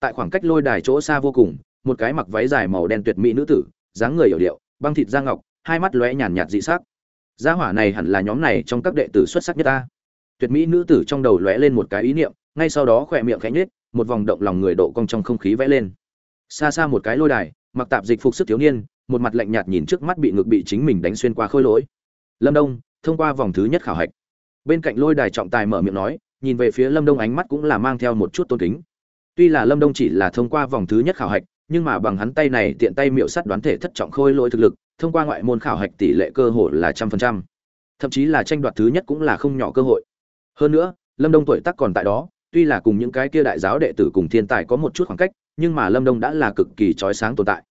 Tại khoảng cách lôi đài chỗ xa vô cùng, một cái mặc váy dài màu đen tuyệt mỹ nữ tử, dáng người hiểu điệu, băng thịt da ngọc, hai mắt lóe nhàn nhạt dị sắc. Gia hỏa này hẳn là nhóm này trong các đệ tử xuất sắc nhất ta. Tuyệt mỹ nữ tử trong đầu lóe lên một cái ý niệm, ngay sau đó khỏe miệng khẽ nhếch một vòng động lòng người độ cong trong không khí vẽ lên. Xa xa một cái lôi đài, mặc tạp dịch phục sức thiếu niên, một mặt lạnh nhạt nhìn trước mắt bị ngược bị chính mình đánh xuyên qua khôi lỗi. Lâm đông, thông qua vòng thứ nhất khảo hạch. Bên cạnh lôi đài trọng tài mở miệng nói, nhìn về phía lâm đông ánh mắt cũng là mang theo một chút tôn kính. Tuy là lâm đông chỉ là thông qua vòng thứ nhất khảo hạch, nhưng mà bằng hắn tay này tiện tay miệu sắt đoán thể thất trọng khôi lỗi thực lực, thông qua ngoại môn khảo hạch tỷ lệ cơ hội là trăm phần trăm. Thậm chí là tranh đoạt thứ nhất cũng là không nhỏ cơ hội. Hơn nữa, lâm đông tuổi tác còn tại đó tuy là cùng những cái kia đại giáo đệ tử cùng thiên tài có một chút khoảng cách, nhưng mà lâm đông đã là cực kỳ trói sáng tồn tại.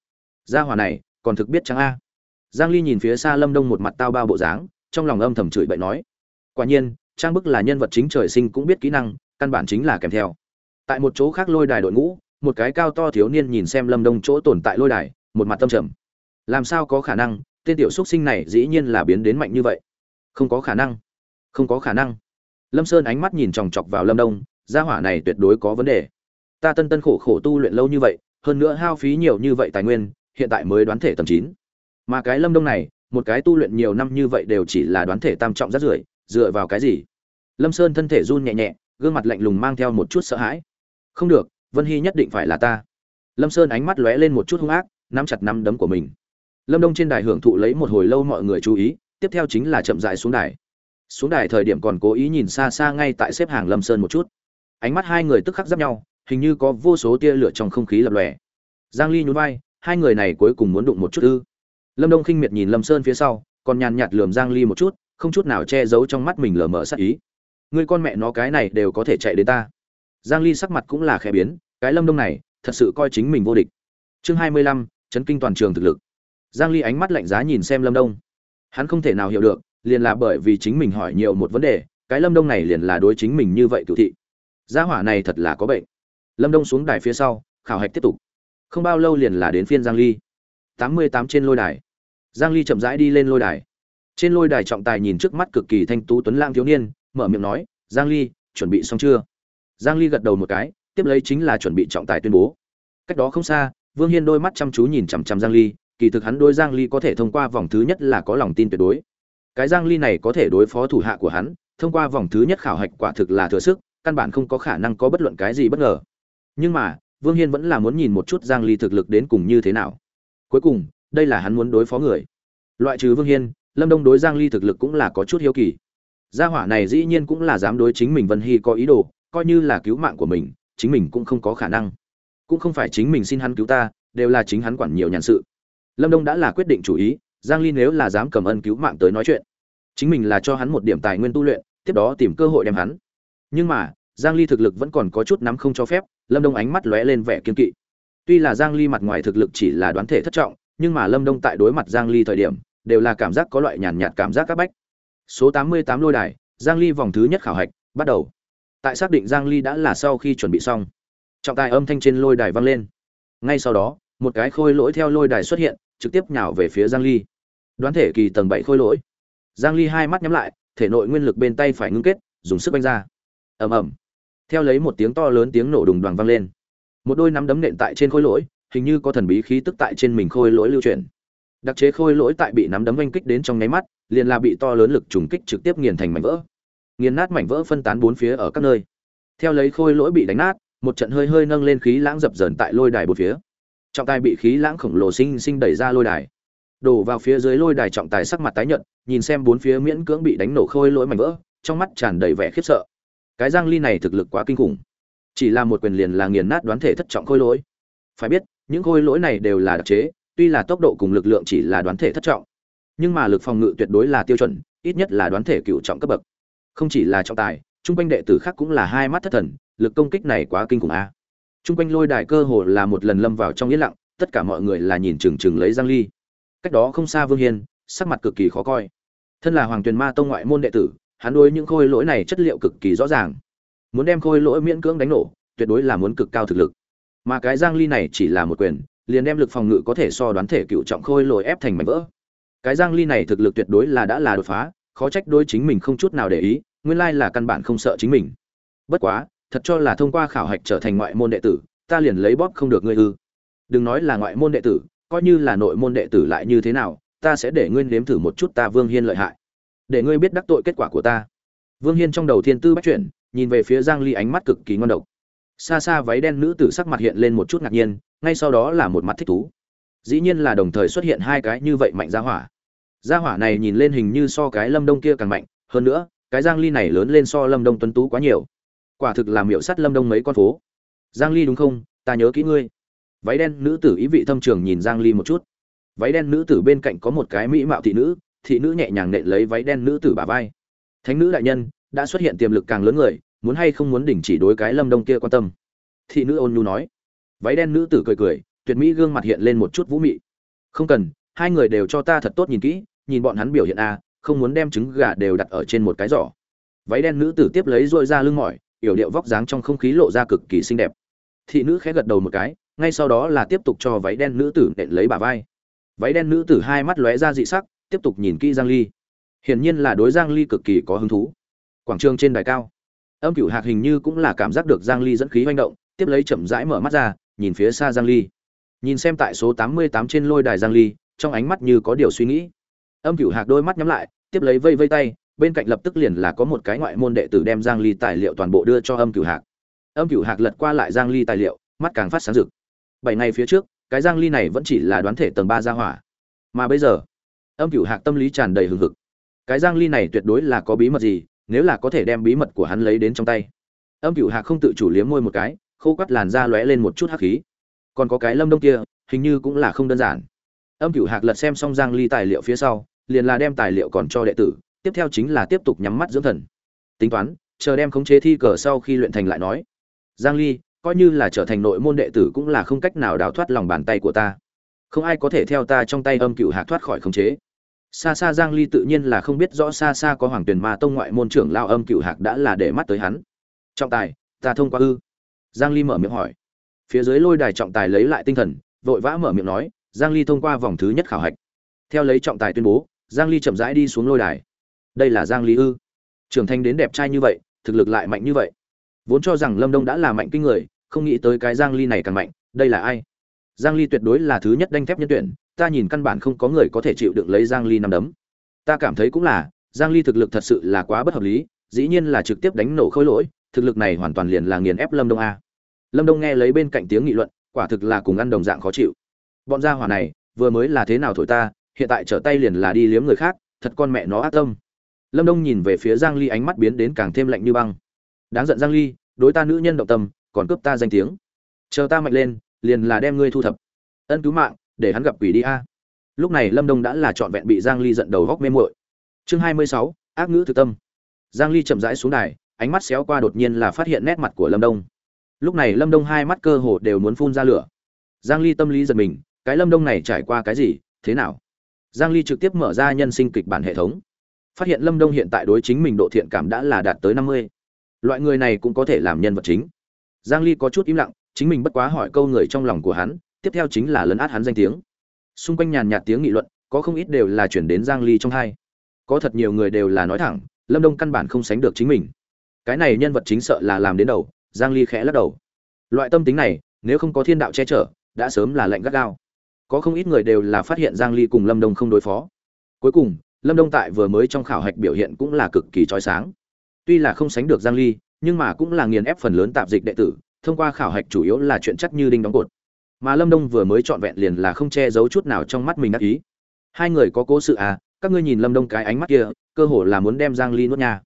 Gia hòa này, còn thực biết chăng a? Giang ly nhìn phía xa lâm đông một mặt tao bao bộ dáng, trong lòng âm thầm chửi bậy nói, quả nhiên, trang bức là nhân vật chính trời sinh cũng biết kỹ năng, căn bản chính là kèm theo. Tại một chỗ khác lôi đài đội ngũ, một cái cao to thiếu niên nhìn xem lâm đông chỗ tồn tại lôi đài, một mặt tâm trầm. Làm sao có khả năng? Tên tiểu xuất sinh này dĩ nhiên là biến đến mạnh như vậy. Không có khả năng. Không có khả năng. Lâm sơn ánh mắt nhìn chòng chọc vào lâm đông gia hỏa này tuyệt đối có vấn đề. Ta tân tân khổ khổ tu luyện lâu như vậy, hơn nữa hao phí nhiều như vậy tài nguyên, hiện tại mới đoán thể tầm chín. Mà cái lâm đông này, một cái tu luyện nhiều năm như vậy đều chỉ là đoán thể tam trọng rất rưởi, dựa vào cái gì? Lâm sơn thân thể run nhẹ nhẹ, gương mặt lạnh lùng mang theo một chút sợ hãi. Không được, vân hy nhất định phải là ta. Lâm sơn ánh mắt lóe lên một chút hung ác, nắm chặt nắm đấm của mình. Lâm đông trên đài hưởng thụ lấy một hồi lâu mọi người chú ý, tiếp theo chính là chậm dại xuống đài. Xuống đài thời điểm còn cố ý nhìn xa xa ngay tại xếp hàng lâm sơn một chút ánh mắt hai người tức khắc giáp nhau hình như có vô số tia lửa trong không khí lập lòe. Giang ly nhún vai hai người này cuối cùng muốn đụng một chút ư. Lâm đông khinh miệt nhìn lâm sơn phía sau còn nhàn nhạt lườm giang ly một chút không chút nào che giấu trong mắt mình lờ mờ sát ý. Người con mẹ nó cái này đều có thể chạy đến ta. Giang ly sắc mặt cũng là khẽ biến cái lâm đông này thật sự coi chính mình vô địch. Chương 25, chấn kinh toàn trường thực lực. Giang ly ánh mắt lạnh giá nhìn xem lâm đông. Hắn không thể nào hiểu được liền là bởi vì chính mình hỏi nhiều một vấn đề cái lâm đông này liền là đối chính mình như vậy cựu thị gia hỏa này thật là có bệnh. Lâm đông xuống đài phía sau, khảo hạch tiếp tục. Không bao lâu liền là đến phiên giang ly. 88 trên lôi đài. Giang ly chậm rãi đi lên lôi đài. Trên lôi đài trọng tài nhìn trước mắt cực kỳ thanh tú tuấn lang thiếu niên, mở miệng nói, giang ly, chuẩn bị xong chưa? Giang ly gật đầu một cái, tiếp lấy chính là chuẩn bị trọng tài tuyên bố. Cách đó không xa, vương hiên đôi mắt chăm chú nhìn chằm chằm giang ly, kỳ thực hắn đối giang ly có thể thông qua vòng thứ nhất là có lòng tin tuyệt đối. Cái giang ly này có thể đối phó thủ hạ của hắn, thông qua vòng thứ nhất khảo hạch quả thực là thừa sức căn bản không có khả năng có bất luận cái gì bất ngờ. Nhưng mà, vương hiên vẫn là muốn nhìn một chút giang ly thực lực đến cùng như thế nào. Cuối cùng, đây là hắn muốn đối phó người. Loại trừ vương hiên, lâm đông đối giang ly thực lực cũng là có chút hiếu kỳ. Gia hỏa này dĩ nhiên cũng là dám đối chính mình vân hy có ý đồ, coi như là cứu mạng của mình, chính mình cũng không có khả năng. Cũng không phải chính mình xin hắn cứu ta, đều là chính hắn quản nhiều nhàn sự. Lâm đông đã là quyết định chủ ý, giang ly nếu là dám cầm ân cứu mạng tới nói chuyện, chính mình là cho hắn một điểm tài nguyên tu luyện, tiếp đó tìm cơ hội đem hắn nhưng mà, giang ly thực lực vẫn còn có chút nắm không cho phép, lâm đông ánh mắt lóe lên vẻ kiên kỵ. Tuy là giang ly mặt ngoài thực lực chỉ là đoán thể thất trọng, nhưng mà lâm đông tại đối mặt giang ly thời điểm, đều là cảm giác có loại nhàn nhạt cảm giác các bách. Số 88 lôi đài, giang ly vòng thứ nhất khảo hạch, bắt đầu. Tại xác định giang ly đã là sau khi chuẩn bị xong, trọng tài âm thanh trên lôi đài vang lên. Ngay sau đó, một cái khôi lỗi theo lôi đài xuất hiện, trực tiếp nhào về phía giang ly. Đoán thể kỳ tầng 7 khôi lỗi. Giang ly hai mắt nhắm lại, thể nội nguyên lực bên tay phải ngưng kết, dùng sức đánh ra ầm ầm. Theo lấy một tiếng to lớn tiếng nổ đùng đoàn vang lên. Một đôi nắm đấm nện tại trên khôi lỗi, hình như có thần bí khí tức tại trên mình khôi lỗi lưu chuyển. Đặc chế khôi lỗi tại bị nắm đấm oanh kích đến trong nháy mắt, liền là bị to lớn lực trùng kích trực tiếp nghiền thành mảnh vỡ. Nghiền nát mảnh vỡ phân tán bốn phía ở các nơi. Theo lấy khôi lỗi bị đánh nát, một trận hơi hơi nâng lên khí lãng dập dờn tại lôi đài bốn phía. Trọng tài bị khí lãng khổng lồ sinh sinh đẩy ra lôi đài. Đổ vào phía dưới lôi đài trọng tài sắc mặt tái nhợt, nhìn xem bốn phía miễn cưỡng bị đánh nổ khôi lỗi mảnh vỡ, trong mắt tràn đầy vẻ khiếp sợ cái giang ly này thực lực quá kinh khủng. Chỉ là một quyền liền là nghiền nát đoán thể thất trọng khôi lỗi. Phải biết, những khôi lỗi này đều là đặc chế, tuy là tốc độ cùng lực lượng chỉ là đoán thể thất trọng. Nhưng mà lực phòng ngự tuyệt đối là tiêu chuẩn, ít nhất là đoán thể cựu trọng cấp bậc. Không chỉ là trọng tài, chung quanh đệ tử khác cũng là hai mắt thất thần, lực công kích này quá kinh khủng a. Chung quanh lôi đài cơ hồ là một lần lâm vào trong yên lặng, tất cả mọi người là nhìn chừng chừng lấy giang ly. Cách đó không xa vương hiên, sắc mặt cực kỳ khó coi. Thân là hoàng tuyền ma tông ngoại môn đệ tử hắn đối những khôi lỗi này chất liệu cực kỳ rõ ràng. Muốn đem khôi lỗi miễn cưỡng đánh nổ, tuyệt đối là muốn cực cao thực lực. Mà cái giang ly này chỉ là một quyền, liền đem lực phòng ngự có thể so đoán thể cựu trọng khôi lỗi ép thành mảnh vỡ. Cái giang ly này thực lực tuyệt đối là đã là đột phá, khó trách đối chính mình không chút nào để ý, nguyên lai là căn bản không sợ chính mình. Bất quá, thật cho là thông qua khảo hạch trở thành ngoại môn đệ tử, ta liền lấy bóp không được ngươi ư. Đừng nói là ngoại môn đệ tử, coi như là nội môn đệ tử lại như thế nào, ta sẽ để ngươi nếm thử một chút ta vương hiên lợi hại để ngươi biết đắc tội kết quả của ta. Vương hiên trong đầu thiên tư bắt chuyển, nhìn về phía giang ly ánh mắt cực kỳ ngon độc. Xa xa váy đen nữ tử sắc mặt hiện lên một chút ngạc nhiên, ngay sau đó là một mặt thích thú. Dĩ nhiên là đồng thời xuất hiện hai cái như vậy mạnh gia hỏa. Gia hỏa này nhìn lên hình như so cái lâm đông kia càng mạnh, hơn nữa, cái giang ly này lớn lên so lâm đông tuấn tú quá nhiều. Quả thực là miệu sắt lâm đông mấy con phố. Giang ly đúng không? Ta nhớ kỹ ngươi. Váy đen nữ tử ý vị thâm trường nhìn giang ly một chút. Váy đen nữ tử bên cạnh có một cái mỹ mạo thị nữ thị nữ nhẹ nhàng nện lấy váy đen nữ tử bả vai. Thánh nữ đại nhân, đã xuất hiện tiềm lực càng lớn người, muốn hay không muốn đình chỉ đối cái lâm đông kia quan tâm? Thị nữ ôn nhu nói. Váy đen nữ tử cười cười, tuyệt mỹ gương mặt hiện lên một chút vũ mị. Không cần, hai người đều cho ta thật tốt nhìn kỹ, nhìn bọn hắn biểu hiện a, không muốn đem trứng gà đều đặt ở trên một cái giỏ. Váy đen nữ tử tiếp lấy dội ra lưng mỏi, yểu điệu vóc dáng trong không khí lộ ra cực kỳ xinh đẹp. Thị nữ khẽ gật đầu một cái, ngay sau đó là tiếp tục cho váy đen nữ tử nện lấy bả vai. Váy đen nữ tử hai mắt lóe ra dị sắc tiếp tục nhìn kỹ giang ly. Hiển nhiên là đối giang ly cực kỳ có hứng thú. Quảng trường trên đài cao, âm cửu hạc hình như cũng là cảm giác được giang ly dẫn khí hoành động, tiếp lấy chậm rãi mở mắt ra, nhìn phía xa giang ly. Nhìn xem tại số 88 trên lôi đài giang ly, trong ánh mắt như có điều suy nghĩ. Âm cửu hạc đôi mắt nhắm lại, tiếp lấy vây vây tay, bên cạnh lập tức liền là có một cái ngoại môn đệ tử đem giang ly tài liệu toàn bộ đưa cho âm cửu hạc. Âm cửu hạc lật qua lại giang ly tài liệu, mắt càng phát sáng rực. Bảy ngày phía trước, cái giang ly này vẫn chỉ là đoán thể tầng 3 gia hỏa. Mà bây giờ âm cửu hạc tâm lý tràn đầy hừng hực. Cái giang ly này tuyệt đối là có bí mật gì, nếu là có thể đem bí mật của hắn lấy đến trong tay. Âm cửu hạc không tự chủ liếm môi một cái, khô quắt làn da lóe lên một chút hắc khí. Còn có cái lâm đông kia, hình như cũng là không đơn giản. Âm cửu hạc lật xem xong giang ly tài liệu phía sau, liền là đem tài liệu còn cho đệ tử, tiếp theo chính là tiếp tục nhắm mắt dưỡng thần. Tính toán, chờ đem khống chế thi cờ sau khi luyện thành lại nói. Giang ly, coi như là trở thành nội môn đệ tử cũng là không cách nào đào thoát lòng bàn tay của ta. Không ai có thể theo ta trong tay âm cửu hạc thoát khỏi khống chế xa xa giang ly tự nhiên là không biết rõ xa xa có hoàng tuyển ma tông ngoại môn trưởng lao âm Cựu hạc đã là để mắt tới hắn. Trọng tài, ta thông qua ư. Giang ly mở miệng hỏi. Phía dưới lôi đài trọng tài lấy lại tinh thần, vội vã mở miệng nói, giang ly thông qua vòng thứ nhất khảo hạch. Theo lấy trọng tài tuyên bố, giang ly chậm rãi đi xuống lôi đài. Đây là giang ly ư. Trưởng thành đến đẹp trai như vậy, thực lực lại mạnh như vậy. Vốn cho rằng lâm đông đã là mạnh kinh người, không nghĩ tới cái giang ly này càng mạnh, đây là ai? Giang ly tuyệt đối là thứ nhất đanh thép nhân tuyển, ta nhìn căn bản không có người có thể chịu đựng lấy giang ly năm đấm. Ta cảm thấy cũng là, giang ly thực lực thật sự là quá bất hợp lý, dĩ nhiên là trực tiếp đánh nổ khối lỗi, thực lực này hoàn toàn liền là nghiền ép lâm đông a. Lâm đông nghe lấy bên cạnh tiếng nghị luận, quả thực là cùng ăn đồng dạng khó chịu. Bọn gia hỏa này, vừa mới là thế nào thổi ta, hiện tại trở tay liền là đi liếm người khác, thật con mẹ nó ác tâm. Lâm đông nhìn về phía giang ly ánh mắt biến đến càng thêm lạnh như băng. Đáng giận giang ly, đối ta nữ nhân động tâm, còn cướp ta danh tiếng. Chờ ta mạnh lên liền là đem ngươi thu thập. Ân cứu mạng để hắn gặp quỷ đi a. Lúc này lâm đông đã là trọn vẹn bị giang ly giận đầu góc mê muội. Chương 26, ác ngữ thực tâm. Giang ly chậm rãi xuống đài ánh mắt xéo qua đột nhiên là phát hiện nét mặt của lâm đông. Lúc này lâm đông hai mắt cơ hồ đều muốn phun ra lửa. Giang ly tâm lý giật mình cái lâm đông này trải qua cái gì thế nào? Giang ly trực tiếp mở ra nhân sinh kịch bản hệ thống. Phát hiện lâm đông hiện tại đối chính mình độ thiện cảm đã là đạt tới 50. loại người này cũng có thể làm nhân vật chính. Giang ly có chút im lặng chính mình bất quá hỏi câu người trong lòng của hắn, tiếp theo chính là lấn át hắn danh tiếng. Xung quanh nhàn nhạt tiếng nghị luận, có không ít đều là chuyển đến giang ly trong hai. Có thật nhiều người đều là nói thẳng, lâm đông căn bản không sánh được chính mình. Cái này nhân vật chính sợ là làm đến đầu, giang ly khẽ lắc đầu. Loại tâm tính này, nếu không có thiên đạo che chở, đã sớm là lệnh gắt gao. Có không ít người đều là phát hiện giang ly cùng lâm đông không đối phó. Cuối cùng, lâm đông tại vừa mới trong khảo hạch biểu hiện cũng là cực kỳ chói sáng. Tuy là không sánh được giang ly, nhưng mà cũng là nghiền ép phần lớn tạp dịch đệ tử thông qua khảo hạch chủ yếu là chuyện chắc như đinh đóng cột. Mà lâm đông vừa mới chọn vẹn liền là không che giấu chút nào trong mắt mình đắc ý. Hai người có cố sự à các ngươi nhìn lâm đông cái ánh mắt kia, cơ hồ là muốn đem giang ly nuốt nhà.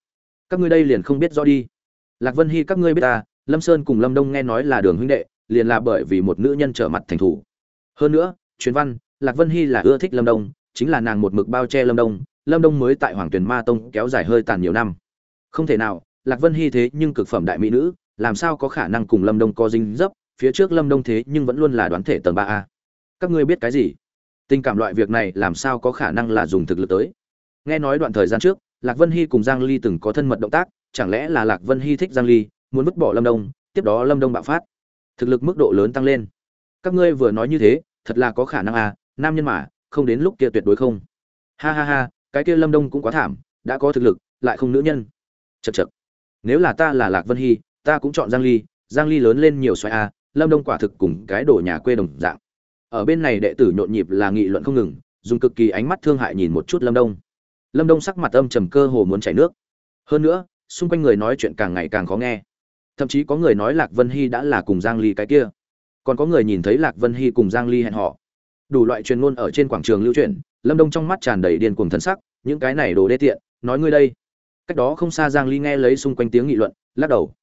Các ngươi đây liền không biết rõ đi. Lạc vân hy, các ngươi biết ta lâm sơn cùng lâm đông nghe nói là đường huynh đệ, liền là bởi vì một nữ nhân trở mặt thành thủ. Hơn nữa, truyền văn, lạc vân hy là ưa thích lâm đông, chính là nàng một mực bao che lâm đông lâm đông mới tại hoàng tuyền ma tông kéo dài hơi tàn nhiều năm. Không thể nào, lạc vân hy thế nhưng cực phẩm đại mỹ nữ làm sao có khả năng cùng lâm đông có dinh dấp, phía trước lâm đông thế nhưng vẫn luôn là đoán thể tầng ba a. Các ngươi biết cái gì? Tình cảm loại việc này làm sao có khả năng là dùng thực lực tới? Nghe nói đoạn thời gian trước, lạc vân hy cùng giang ly từng có thân mật động tác, chẳng lẽ là lạc vân hy thích giang ly, muốn vứt bỏ lâm đông, tiếp đó lâm đông bạo phát. Thực lực mức độ lớn tăng lên. Các ngươi vừa nói như thế, thật là có khả năng à nam nhân mà, không đến lúc kia tuyệt đối không. Ha ha ha, cái kia lâm đông cũng quá thảm, đã có thực lực, lại không nữ nhân. Chật chật nếu là ta là lạc vân hy ta cũng chọn giang ly giang ly lớn lên nhiều xoáy a, lâm đông quả thực cùng cái đồ nhà quê đồng dạng. Ở bên này đệ tử nhộn nhịp là nghị luận không ngừng, dùng cực kỳ ánh mắt thương hại nhìn một chút lâm đông. Lâm đông sắc mặt âm trầm cơ hồ muốn chảy nước. Hơn nữa, xung quanh người nói chuyện càng ngày càng khó nghe. Thậm chí có người nói lạc vân hy đã là cùng giang ly cái kia. Còn có người nhìn thấy lạc vân hy cùng giang ly hẹn họ đủ loại truyền ngôn ở trên quảng trường lưu truyền, lâm đông trong mắt tràn đầy điên cuồng thần sắc, những cái này đồ đê tiện, nói ngươi đây. Cách đó không xa giang ly nghe lấy xung quanh tiếng nghị luận, lắc đầu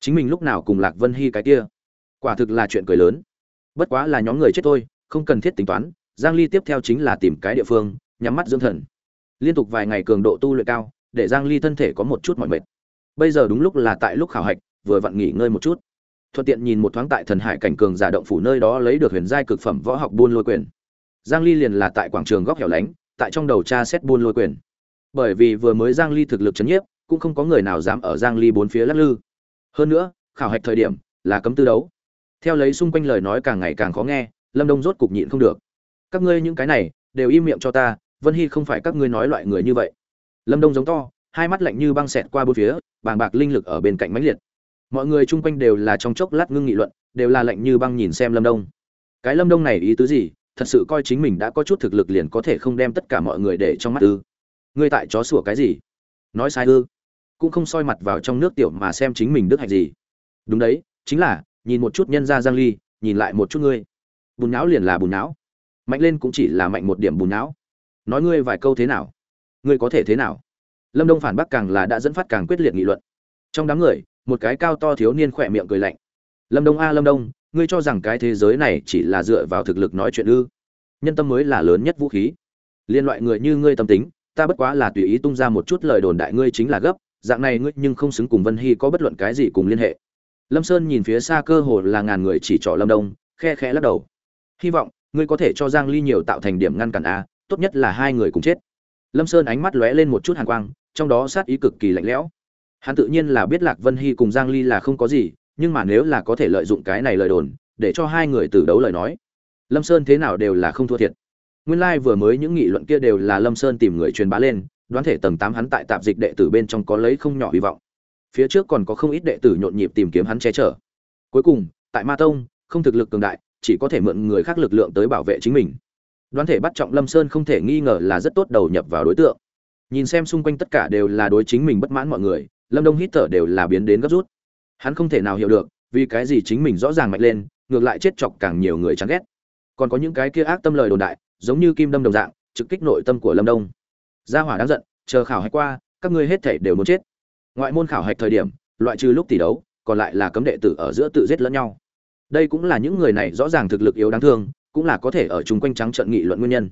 chính mình lúc nào cùng lạc vân hy cái kia? Quả thực là chuyện cười lớn. Bất quá là nhóm người chết thôi, không cần thiết tính toán, giang ly tiếp theo chính là tìm cái địa phương, nhắm mắt dưỡng thần. Liên tục vài ngày cường độ tu luyện cao, để giang ly thân thể có một chút mỏi mệt. Bây giờ đúng lúc là tại lúc khảo hạch, vừa vặn nghỉ ngơi một chút. Thuận tiện nhìn một thoáng tại thần hải cảnh cường giả động phủ nơi đó lấy được huyền giai cực phẩm võ học buôn lôi quyền. Giang ly liền là tại quảng trường góc hẻo lánh, tại trong đầu tra xét buôn lôi quyền. Bởi vì vừa mới giang ly thực lực chấn nhiếp, cũng không có người nào dám ở giang ly bốn phía lắc lư hơn nữa, khảo hạch thời điểm là cấm tư đấu. Theo lấy xung quanh lời nói càng ngày càng khó nghe, lâm đông rốt cục nhịn không được. Các ngươi những cái này đều im miệng cho ta, vân hy không phải các ngươi nói loại người như vậy. Lâm đông giống to, hai mắt lạnh như băng xẹt qua bốn phía, bàng bạc linh lực ở bên cạnh mãnh liệt. Mọi người chung quanh đều là trong chốc lát ngưng nghị luận, đều là lạnh như băng nhìn xem lâm đông. Cái lâm đông này ý tứ gì? Thật sự coi chính mình đã có chút thực lực liền có thể không đem tất cả mọi người để trong mắt ư? Ngươi tại chó sủa cái gì? Nói sai ư? Cũng không soi mặt vào trong nước tiểu mà xem chính mình đức hạnh gì. Đúng đấy, chính là, nhìn một chút nhân gia giang ly, nhìn lại một chút ngươi. Bùn não liền là bùn não mạnh lên cũng chỉ là mạnh một điểm bùn não nói ngươi vài câu thế nào? Ngươi có thể thế nào? Lâm đông phản bác càng là đã dẫn phát càng quyết liệt nghị luận. Trong đám người, một cái cao to thiếu niên khỏe miệng cười lạnh. Lâm đông a, lâm đông, ngươi cho rằng cái thế giới này chỉ là dựa vào thực lực nói chuyện ư? Nhân tâm mới là lớn nhất vũ khí. Liên loại người như ngươi tâm tính, ta bất quá là tùy ý tung ra một chút lời đồn đại ngươi chính là gấp dạng này ngươi nhưng không xứng cùng vân hy có bất luận cái gì cùng liên hệ. Lâm sơn nhìn phía xa cơ hồ là ngàn người chỉ trỏ lâm đông, khe khẽ lắc đầu. Hy vọng, ngươi có thể cho giang ly nhiều tạo thành điểm ngăn cản a, tốt nhất là hai người cùng chết. Lâm sơn ánh mắt lóe lên một chút hàn quang, trong đó sát ý cực kỳ lạnh lẽo. Hắn tự nhiên là biết lạc vân hy cùng giang ly là không có gì, nhưng mà nếu là có thể lợi dụng cái này lời đồn, để cho hai người tử đấu lời nói, lâm sơn thế nào đều là không thua thiệt. Nguyên lai like vừa mới những nghị luận kia đều là lâm sơn tìm người truyền bá lên đoán thể tầng tám hắn tại tạp dịch đệ tử bên trong có lấy không nhỏ hy vọng. Phía trước còn có không ít đệ tử nhộn nhịp tìm kiếm hắn che chở. Cuối cùng, tại ma tông, không thực lực cường đại, chỉ có thể mượn người khác lực lượng tới bảo vệ chính mình. Đoán thể bắt trọng lâm sơn không thể nghi ngờ là rất tốt đầu nhập vào đối tượng. Nhìn xem xung quanh tất cả đều là đối chính mình bất mãn mọi người, lâm đông hít thở đều là biến đến gấp rút. Hắn không thể nào hiểu được, vì cái gì chính mình rõ ràng mạnh lên, ngược lại chết chọc càng nhiều người chán ghét. Còn có những cái kia ác tâm lời đồn đại, giống như kim đâm đồng dạng, trực kích nội tâm của lâm đông gia hỏa đáng giận, chờ khảo hạch qua, các ngươi hết thể đều muốn chết. Ngoại môn khảo hạch thời điểm, loại trừ lúc tỷ đấu, còn lại là cấm đệ tử ở giữa tự giết lẫn nhau. Đây cũng là những người này rõ ràng thực lực yếu đáng thương, cũng là có thể ở chung quanh trắng trận nghị luận nguyên nhân.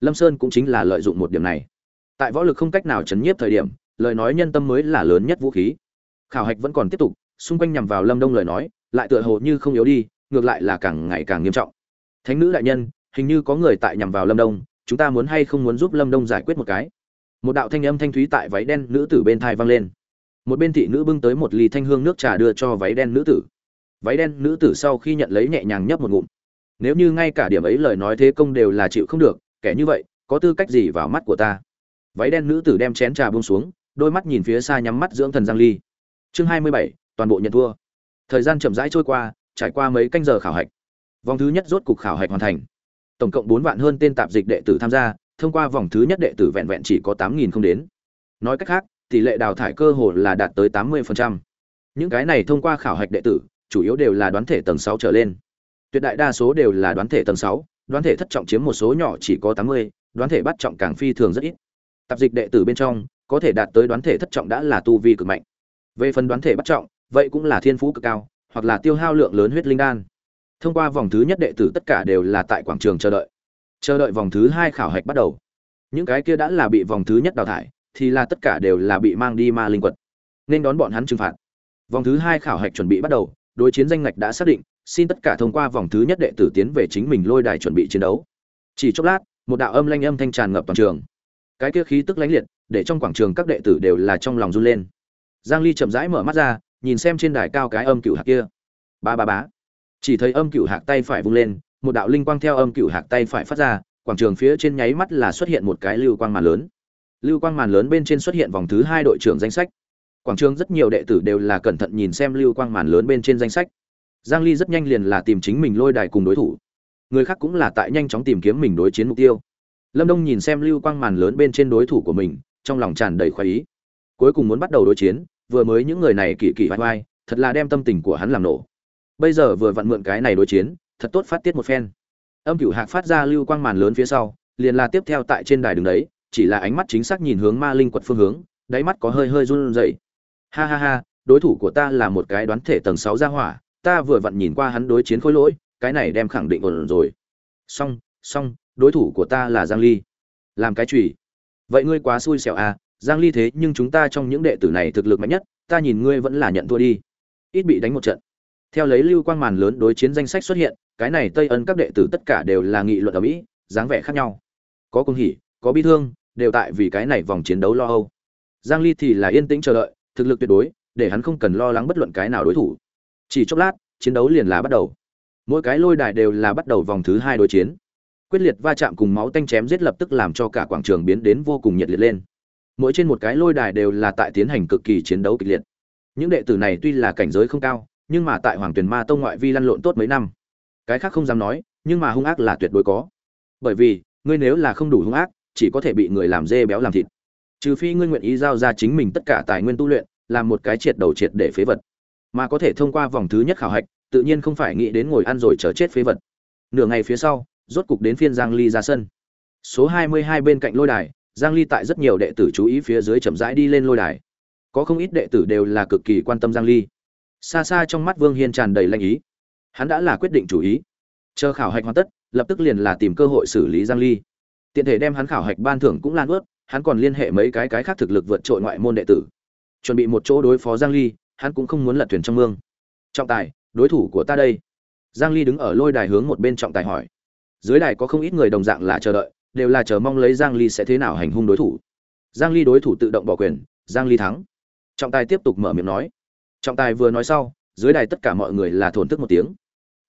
Lâm sơn cũng chính là lợi dụng một điểm này. Tại võ lực không cách nào chấn nhiếp thời điểm, lời nói nhân tâm mới là lớn nhất vũ khí. Khảo hạch vẫn còn tiếp tục, xung quanh nhằm vào lâm đông lời nói, lại tựa hồ như không yếu đi, ngược lại là càng ngày càng nghiêm trọng. Thánh nữ đại nhân, hình như có người tại nhằm vào lâm đông chúng ta muốn hay không muốn giúp lâm đông giải quyết một cái? Một đạo thanh âm thanh thúy tại váy đen nữ tử bên thai vang lên. Một bên thị nữ bưng tới một ly thanh hương nước trà đưa cho váy đen nữ tử. Váy đen nữ tử sau khi nhận lấy nhẹ nhàng nhấp một ngụm. Nếu như ngay cả điểm ấy lời nói thế công đều là chịu không được kẻ như vậy có tư cách gì vào mắt của ta? Váy đen nữ tử đem chén trà buông xuống đôi mắt nhìn phía xa nhắm mắt dưỡng thần giang ly. Chương 27, toàn bộ nhận thua. Thời gian chậm rãi trôi qua trải qua mấy canh giờ khảo hạch. Vòng thứ nhất rốt cục khảo hạch hoàn thành tổng cộng 4 vạn hơn tên tạp dịch đệ tử tham gia thông qua vòng thứ nhất đệ tử vẹn vẹn chỉ có 8.000 không đến. Nói cách khác tỷ lệ đào thải cơ hồ là đạt tới 80%. những cái này thông qua khảo hạch đệ tử chủ yếu đều là đoán thể tầng 6 trở lên. Tuyệt đại đa số đều là đoán thể tầng 6, đoán thể thất trọng chiếm một số nhỏ chỉ có 80, đoán thể bắt trọng càng phi thường rất ít. Tạp dịch đệ tử bên trong có thể đạt tới đoán thể thất trọng đã là tu vi cực mạnh. Về phần đoán thể bắt trọng vậy cũng là thiên phú cực cao hoặc là tiêu hao lượng lớn huyết linh đan thông qua vòng thứ nhất đệ tử tất cả đều là tại quảng trường chờ đợi. Chờ đợi vòng thứ hai khảo hạch bắt đầu. Những cái kia đã là bị vòng thứ nhất đào thải, thì là tất cả đều là bị mang đi ma linh quật. Nên đón bọn hắn trừng phạt. Vòng thứ hai khảo hạch chuẩn bị bắt đầu, đối chiến danh ngạch đã xác định, xin tất cả thông qua vòng thứ nhất đệ tử tiến về chính mình lôi đài chuẩn bị chiến đấu. Chỉ chốc lát, một đạo âm lanh âm thanh tràn ngập toàn trường. Cái kia khí tức lãnh liệt, để trong quảng trường các đệ tử đều là trong lòng run lên. Giang ly chậm rãi mở mắt ra, nhìn xem trên đài cao cái âm cửu hạt kia. Ba ba bá chỉ thấy âm cửu hạc tay phải vung lên, một đạo linh quang theo âm cửu hạc tay phải phát ra, quảng trường phía trên nháy mắt là xuất hiện một cái lưu quang màn lớn. Lưu quang màn lớn bên trên xuất hiện vòng thứ hai đội trưởng danh sách. Quảng trường rất nhiều đệ tử đều là cẩn thận nhìn xem lưu quang màn lớn bên trên danh sách. Giang ly rất nhanh liền là tìm chính mình lôi đài cùng đối thủ. Người khác cũng là tại nhanh chóng tìm kiếm mình đối chiến mục tiêu. Lâm đông nhìn xem lưu quang màn lớn bên trên đối thủ của mình, trong lòng tràn đầy khoái ý. Cuối cùng muốn bắt đầu đối chiến, vừa mới những người này kỳ kỳ vai vai, thật là đem tâm tình của hắn làm nổ bây giờ vừa vặn mượn cái này đối chiến, thật tốt phát tiết một phen. Âm cửu hạc phát ra lưu quang màn lớn phía sau, liền là tiếp theo tại trên đài đường đấy, chỉ là ánh mắt chính xác nhìn hướng ma linh quật phương hướng, đáy mắt có hơi hơi run rẩy. Ha ha ha, đối thủ của ta là một cái đoán thể tầng sáu gia hỏa, ta vừa vặn nhìn qua hắn đối chiến khối lỗi, cái này đem khẳng định ổn rồi. Xong xong, đối thủ của ta là giang ly. Làm cái chùy. Vậy ngươi quá xui xẻo à giang ly thế nhưng chúng ta trong những đệ tử này thực lực mạnh nhất, ta nhìn ngươi vẫn là nhận thua đi. Ít bị đánh một trận theo lấy lưu quang màn lớn đối chiến danh sách xuất hiện, cái này tây ân các đệ tử tất cả đều là nghị luận ở mỹ, dáng vẻ khác nhau. Có cung hỉ, có bi thương, đều tại vì cái này vòng chiến đấu lo âu. Giang ly thì là yên tĩnh chờ đợi, thực lực tuyệt đối, để hắn không cần lo lắng bất luận cái nào đối thủ. Chỉ chốc lát, chiến đấu liền là bắt đầu. Mỗi cái lôi đài đều là bắt đầu vòng thứ hai đối chiến. Quyết liệt va chạm cùng máu tanh chém giết lập tức làm cho cả quảng trường biến đến vô cùng nhiệt liệt lên. Mỗi trên một cái lôi đài đều là tại tiến hành cực kỳ chiến đấu kịch liệt. Những đệ tử này tuy là cảnh giới không cao nhưng mà tại hoàng tuyền ma tông ngoại vi lăn lộn tốt mấy năm cái khác không dám nói nhưng mà hung ác là tuyệt đối có bởi vì ngươi nếu là không đủ hung ác chỉ có thể bị người làm dê béo làm thịt trừ phi ngươi nguyện ý giao ra chính mình tất cả tài nguyên tu luyện làm một cái triệt đầu triệt để phế vật mà có thể thông qua vòng thứ nhất khảo hạch tự nhiên không phải nghĩ đến ngồi ăn rồi chờ chết phế vật nửa ngày phía sau rốt cục đến phiên Giang Ly ra sân. Số 22 bên cạnh lôi đài, Giang Ly tại rất nhiều đệ tử chú ý phía dưới chậm rãi đi lên lôi đài. Có không ít đệ tử đều là cực kỳ quan tâm Giang Ly xa xa trong mắt vương hiên tràn đầy lanh ý. Hắn đã là quyết định chủ ý. Chờ khảo hạch hoàn tất, lập tức liền là tìm cơ hội xử lý giang ly. Tiện thể đem hắn khảo hạch ban thưởng cũng lan ướt, hắn còn liên hệ mấy cái cái khác thực lực vượt trội ngoại môn đệ tử. Chuẩn bị một chỗ đối phó giang ly, hắn cũng không muốn lật thuyền trong mương. Trọng tài, đối thủ của ta đây. Giang ly đứng ở lôi đài hướng một bên trọng tài hỏi. Dưới đài có không ít người đồng dạng là chờ đợi, đều là chờ mong lấy giang ly sẽ thế nào hành hung đối thủ. Giang ly đối thủ tự động bỏ quyền, giang ly thắng. Trọng tài tiếp tục mở miệng nói trọng tài vừa nói sau, dưới đài tất cả mọi người là thổn thức một tiếng.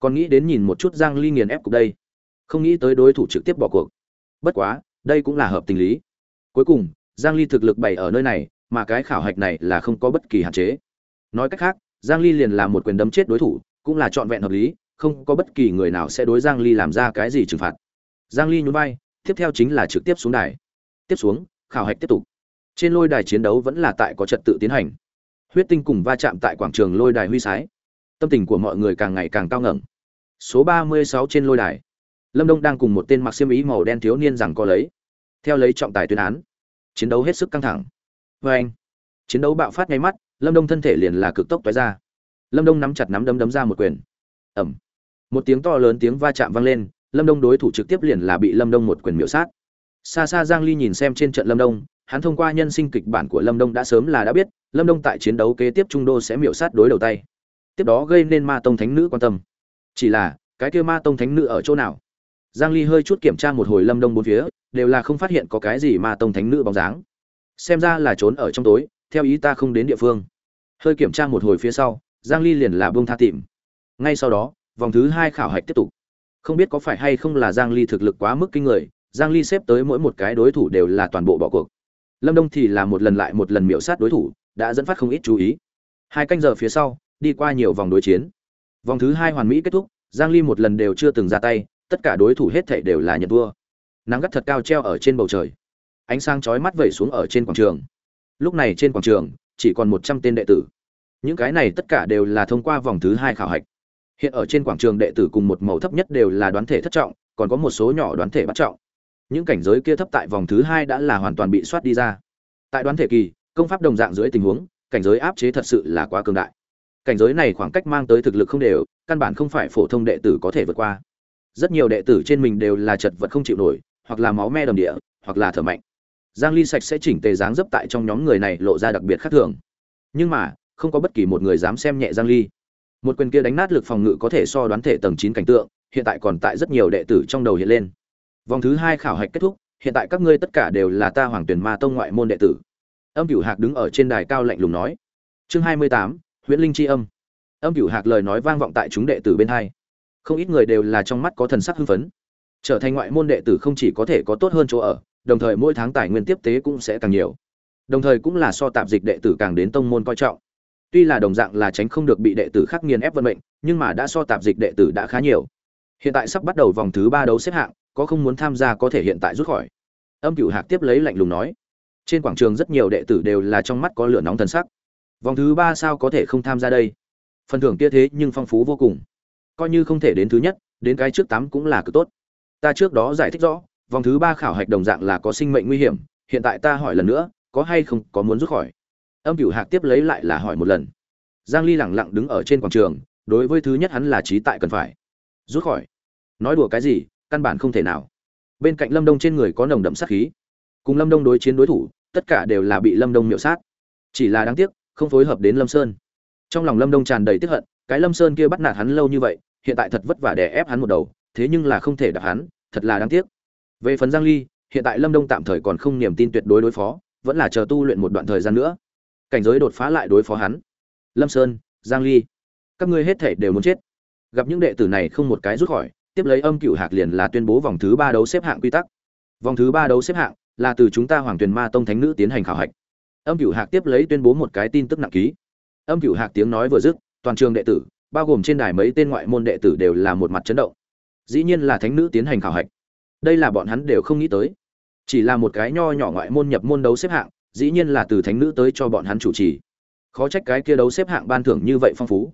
Còn nghĩ đến nhìn một chút giang ly nghiền ép cục đây. Không nghĩ tới đối thủ trực tiếp bỏ cuộc. Bất quá, đây cũng là hợp tình lý. Cuối cùng, giang ly thực lực bày ở nơi này, mà cái khảo hạch này là không có bất kỳ hạn chế. Nói cách khác, giang ly liền là một quyền đấm chết đối thủ, cũng là trọn vẹn hợp lý, không có bất kỳ người nào sẽ đối giang ly làm ra cái gì trừng phạt. Giang ly nhún vai, tiếp theo chính là trực tiếp xuống đài. Tiếp xuống, khảo hạch tiếp tục. Trên lôi đài chiến đấu vẫn là tại có trật tự tiến hành huyết tinh cùng va chạm tại quảng trường lôi đài huy sái. Tâm tình của mọi người càng ngày càng cao ngẩng. Số 36 trên lôi đài. Lâm đông đang cùng một tên mặc xiêm ý màu đen thiếu niên rằng có lấy. Theo lấy trọng tài tuyên án, chiến đấu hết sức căng thẳng. Vê anh, chiến đấu bạo phát ngay mắt, lâm đông thân thể liền là cực tốc toái ra. Lâm đông nắm chặt nắm đấm đấm ra một quyền. Ẩm một tiếng to lớn tiếng va chạm vang lên, lâm đông đối thủ trực tiếp liền là bị lâm đông một quyền miễu sát. Xa xa giang ly nhìn xem trên trận lâm đông, hắn thông qua nhân sinh kịch bản của lâm đông đã sớm là đã biết lâm đông tại chiến đấu kế tiếp trung đô sẽ miểu sát đối đầu tay. Tiếp đó gây nên ma tông thánh nữ quan tâm. Chỉ là, cái kia ma tông thánh nữ ở chỗ nào? Giang ly hơi chút kiểm tra một hồi lâm đông bốn phía, đều là không phát hiện có cái gì ma tông thánh nữ bóng dáng. Xem ra là trốn ở trong tối, theo ý ta không đến địa phương. Hơi kiểm tra một hồi phía sau, giang ly liền là buông tha tìm. Ngay sau đó, vòng thứ hai khảo hạch tiếp tục. Không biết có phải hay không là giang ly thực lực quá mức kinh người, giang ly xếp tới mỗi một cái đối thủ đều là toàn bộ bỏ cuộc lâm đông thì là một lần lại một lần miễu sát đối thủ, đã dẫn phát không ít chú ý. Hai canh giờ phía sau, đi qua nhiều vòng đối chiến. Vòng thứ hai hoàn mỹ kết thúc, giang ly một lần đều chưa từng ra tay, tất cả đối thủ hết thảy đều là nhận Vua. nắng gắt thật cao treo ở trên bầu trời. Ánh sáng chói mắt vẩy xuống ở trên quảng trường. Lúc này trên quảng trường, chỉ còn 100 tên đệ tử. Những cái này tất cả đều là thông qua vòng thứ hai khảo hạch. Hiện ở trên quảng trường đệ tử cùng một màu thấp nhất đều là đoán thể thất trọng, còn có một số nhỏ đoán thể bắt trọng những cảnh giới kia thấp tại vòng thứ hai đã là hoàn toàn bị soát đi ra. Tại đoán thể kỳ, công pháp đồng dạng dưới tình huống, cảnh giới áp chế thật sự là quá cường đại. Cảnh giới này khoảng cách mang tới thực lực không đều, căn bản không phải phổ thông đệ tử có thể vượt qua. Rất nhiều đệ tử trên mình đều là chật vật không chịu nổi, hoặc là máu me đầm địa, hoặc là thở mạnh. Giang ly sạch sẽ chỉnh tề dáng dấp tại trong nhóm người này lộ ra đặc biệt khác thường. Nhưng mà, không có bất kỳ một người dám xem nhẹ giang ly. Một quyền kia đánh nát lực phòng ngự có thể so đoán thể tầng 9 cảnh tượng, hiện tại còn tại rất nhiều đệ tử trong đầu hiện lên vòng thứ hai khảo hạch kết thúc hiện tại các ngươi tất cả đều là ta hoàng tuyển ma tông ngoại môn đệ tử. Âm cửu hạc đứng ở trên đài cao lạnh lùng nói. Chương 28, huyễn linh chi âm. Âm cửu hạc lời nói vang vọng tại chúng đệ tử bên hai. Không ít người đều là trong mắt có thần sắc hưng phấn. Trở thành ngoại môn đệ tử không chỉ có thể có tốt hơn chỗ ở đồng thời mỗi tháng tài nguyên tiếp tế cũng sẽ càng nhiều. Đồng thời cũng là so tạp dịch đệ tử càng đến tông môn coi trọng. Tuy là đồng dạng là tránh không được bị đệ tử khác nghiền ép vận mệnh nhưng mà đã so tạp dịch đệ tử đã khá nhiều. Hiện tại sắp bắt đầu vòng thứ ba đấu xếp hạng có không muốn tham gia có thể hiện tại rút khỏi. Âm cựu hạc tiếp lấy lạnh lùng nói, trên quảng trường rất nhiều đệ tử đều là trong mắt có lửa nóng thần sắc. Vòng thứ ba sao có thể không tham gia đây? Phần thưởng kia thế nhưng phong phú vô cùng. Coi như không thể đến thứ nhất, đến cái trước tám cũng là cực tốt. Ta trước đó giải thích rõ, vòng thứ ba khảo hạch đồng dạng là có sinh mệnh nguy hiểm, hiện tại ta hỏi lần nữa, có hay không có muốn rút khỏi? Âm cửu hạc tiếp lấy lại là hỏi một lần. Giang ly lẳng lặng đứng ở trên quảng trường, đối với thứ nhất hắn là trí tại cần phải. Rút khỏi. Nói đùa cái gì? Căn bản không thể nào. Bên cạnh lâm đông trên người có nồng đậm sát khí. Cùng lâm đông đối chiến đối thủ, tất cả đều là bị lâm đông miệu sát. Chỉ là đáng tiếc, không phối hợp đến lâm sơn. Trong lòng lâm đông tràn đầy tiếc hận, cái lâm sơn kia bắt nạt hắn lâu như vậy, hiện tại thật vất vả để ép hắn một đầu, thế nhưng là không thể đập hắn, thật là đáng tiếc. Về phần giang ly, hiện tại lâm đông tạm thời còn không niềm tin tuyệt đối đối phó, vẫn là chờ tu luyện một đoạn thời gian nữa. Cảnh giới đột phá lại đối phó hắn. Lâm sơn, giang ly, các ngươi hết thể đều muốn chết. Gặp những đệ tử này không một cái rút khỏi tiếp lấy âm cựu hạc liền là tuyên bố vòng thứ ba đấu xếp hạng quy tắc. Vòng thứ ba đấu xếp hạng là từ chúng ta hoàng tuyền ma tông thánh nữ tiến hành khảo hạch. Âm cựu hạc tiếp lấy tuyên bố một cái tin tức nặng ký. Âm cựu hạc tiếng nói vừa dứt, toàn trường đệ tử, bao gồm trên đài mấy tên ngoại môn đệ tử đều là một mặt chấn động. Dĩ nhiên là thánh nữ tiến hành khảo hạch. Đây là bọn hắn đều không nghĩ tới. Chỉ là một cái nho nhỏ ngoại môn nhập môn đấu xếp hạng, dĩ nhiên là từ thánh nữ tới cho bọn hắn chủ trì. Khó trách cái kia đấu xếp hạng ban thưởng như vậy phong phú.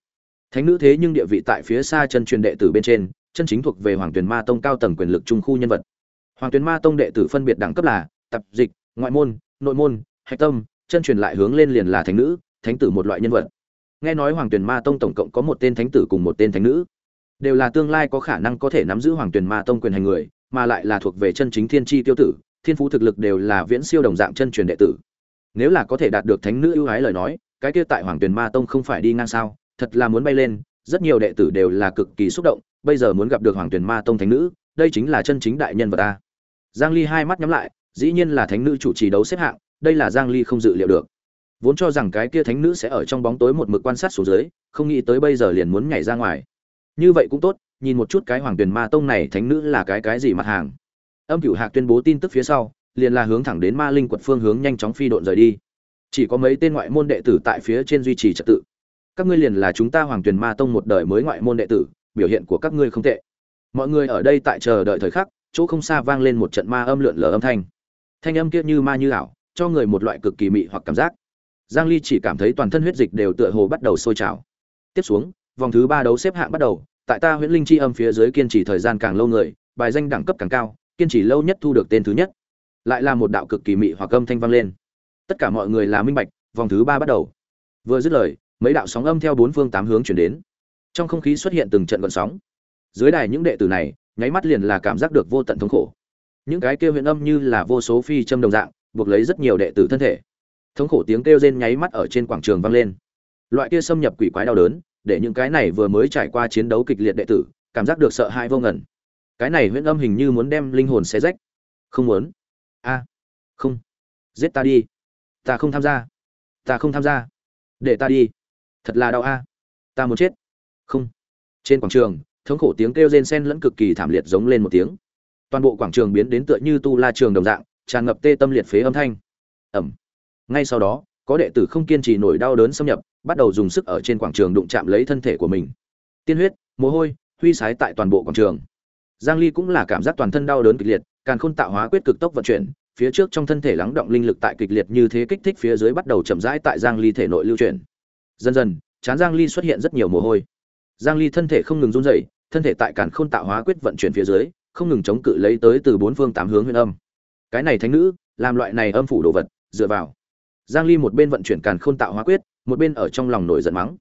Thánh nữ thế nhưng địa vị tại phía xa chân truyền đệ tử bên trên chân chính thuộc về hoàng tuyền ma tông cao tầng quyền lực trung khu nhân vật. Hoàng tuyền ma tông đệ tử phân biệt đẳng cấp là tập dịch, ngoại môn, nội môn, hạch tâm, chân truyền lại hướng lên liền là thánh nữ, thánh tử một loại nhân vật. Nghe nói hoàng tuyền ma tông tổng cộng có một tên thánh tử cùng một tên thánh nữ. Đều là tương lai có khả năng có thể nắm giữ hoàng tuyền ma tông quyền hành người, mà lại là thuộc về chân chính thiên Chi tiêu tử, thiên phú thực lực đều là viễn siêu đồng dạng chân truyền đệ tử. Nếu là có thể đạt được thánh nữ ưu ái lời nói, cái kia tại hoàng tuyền ma tông không phải đi ngang sao, thật là muốn bay lên, rất nhiều đệ tử đều là cực kỳ xúc động bây giờ muốn gặp được hoàng tuyển ma tông thánh nữ, đây chính là chân chính đại nhân vật ta. Giang ly hai mắt nhắm lại, dĩ nhiên là thánh nữ chủ trì đấu xếp hạng, đây là giang ly không dự liệu được. Vốn cho rằng cái kia thánh nữ sẽ ở trong bóng tối một mực quan sát xuống dưới, không nghĩ tới bây giờ liền muốn nhảy ra ngoài. Như vậy cũng tốt, nhìn một chút cái hoàng tuyển ma tông này thánh nữ là cái cái gì mặt hàng. Âm cửu hạc tuyên bố tin tức phía sau, liền là hướng thẳng đến ma linh quật phương hướng nhanh chóng phi độn rời đi. Chỉ có mấy tên ngoại môn đệ tử tại phía trên duy trì trật tự. Các ngươi liền là chúng ta hoàng tuyển ma tông một đời mới ngoại môn đệ tử biểu hiện của các ngươi không tệ. Mọi người ở đây tại chờ đợi thời khắc, chỗ không xa vang lên một trận ma âm lượn lờ âm thanh. Thanh âm kia như ma như ảo, cho người một loại cực kỳ mị hoặc cảm giác. Giang ly chỉ cảm thấy toàn thân huyết dịch đều tựa hồ bắt đầu sôi trào. Tiếp xuống, vòng thứ ba đấu xếp hạng bắt đầu, tại ta huyễn linh chi âm phía dưới kiên trì thời gian càng lâu người, bài danh đẳng cấp càng cao, kiên trì lâu nhất thu được tên thứ nhất. Lại là một đạo cực kỳ mị hoặc âm thanh vang lên. Tất cả mọi người là minh bạch, vòng thứ ba bắt đầu. Vừa dứt lời, mấy đạo sóng âm theo bốn phương tám hướng chuyển đến trong không khí xuất hiện từng trận gợn sóng. Dưới đài những đệ tử này, nháy mắt liền là cảm giác được vô tận thống khổ. Những cái kêu huyện âm như là vô số phi châm đồng dạng, buộc lấy rất nhiều đệ tử thân thể. Thống khổ tiếng kêu rên nháy mắt ở trên quảng trường vang lên. Loại kia xâm nhập quỷ quái đau đớn, để những cái này vừa mới trải qua chiến đấu kịch liệt đệ tử, cảm giác được sợ hãi vô ngẩn cái này huyễn âm hình như muốn đem linh hồn xé rách. Không muốn. A. Không. Giết ta đi. Ta không tham gia. Ta không tham gia. Để ta đi. Thật là đau a. Ta muốn chết không. Trên quảng trường, thống khổ tiếng kêu rên sen lẫn cực kỳ thảm liệt giống lên một tiếng. Toàn bộ quảng trường biến đến tựa như tu la trường đồng dạng, tràn ngập tê tâm liệt phế âm thanh. Ẩm. Ngay sau đó, có đệ tử không kiên trì nổi đau đớn xâm nhập, bắt đầu dùng sức ở trên quảng trường đụng chạm lấy thân thể của mình. Tiên huyết, mồ hôi, huy sái tại toàn bộ quảng trường. Giang ly cũng là cảm giác toàn thân đau đớn kịch liệt càng khôn tạo hóa quyết cực tốc vận chuyển, phía trước trong thân thể lắng động linh lực tại kịch liệt như thế kích thích phía dưới bắt đầu chậm rãi tại giang ly thể nội lưu chuyển. Dần dần, chán giang ly xuất hiện rất nhiều mồ hôi giang ly thân thể không ngừng run rẩy, thân thể tại càn khôn tạo hóa quyết vận chuyển phía dưới, không ngừng chống cự lấy tới từ bốn phương tám hướng huyền âm. Cái này thánh nữ, làm loại này âm phủ đồ vật, dựa vào. Giang ly một bên vận chuyển càn khôn tạo hóa quyết, một bên ở trong lòng nổi giận mắng.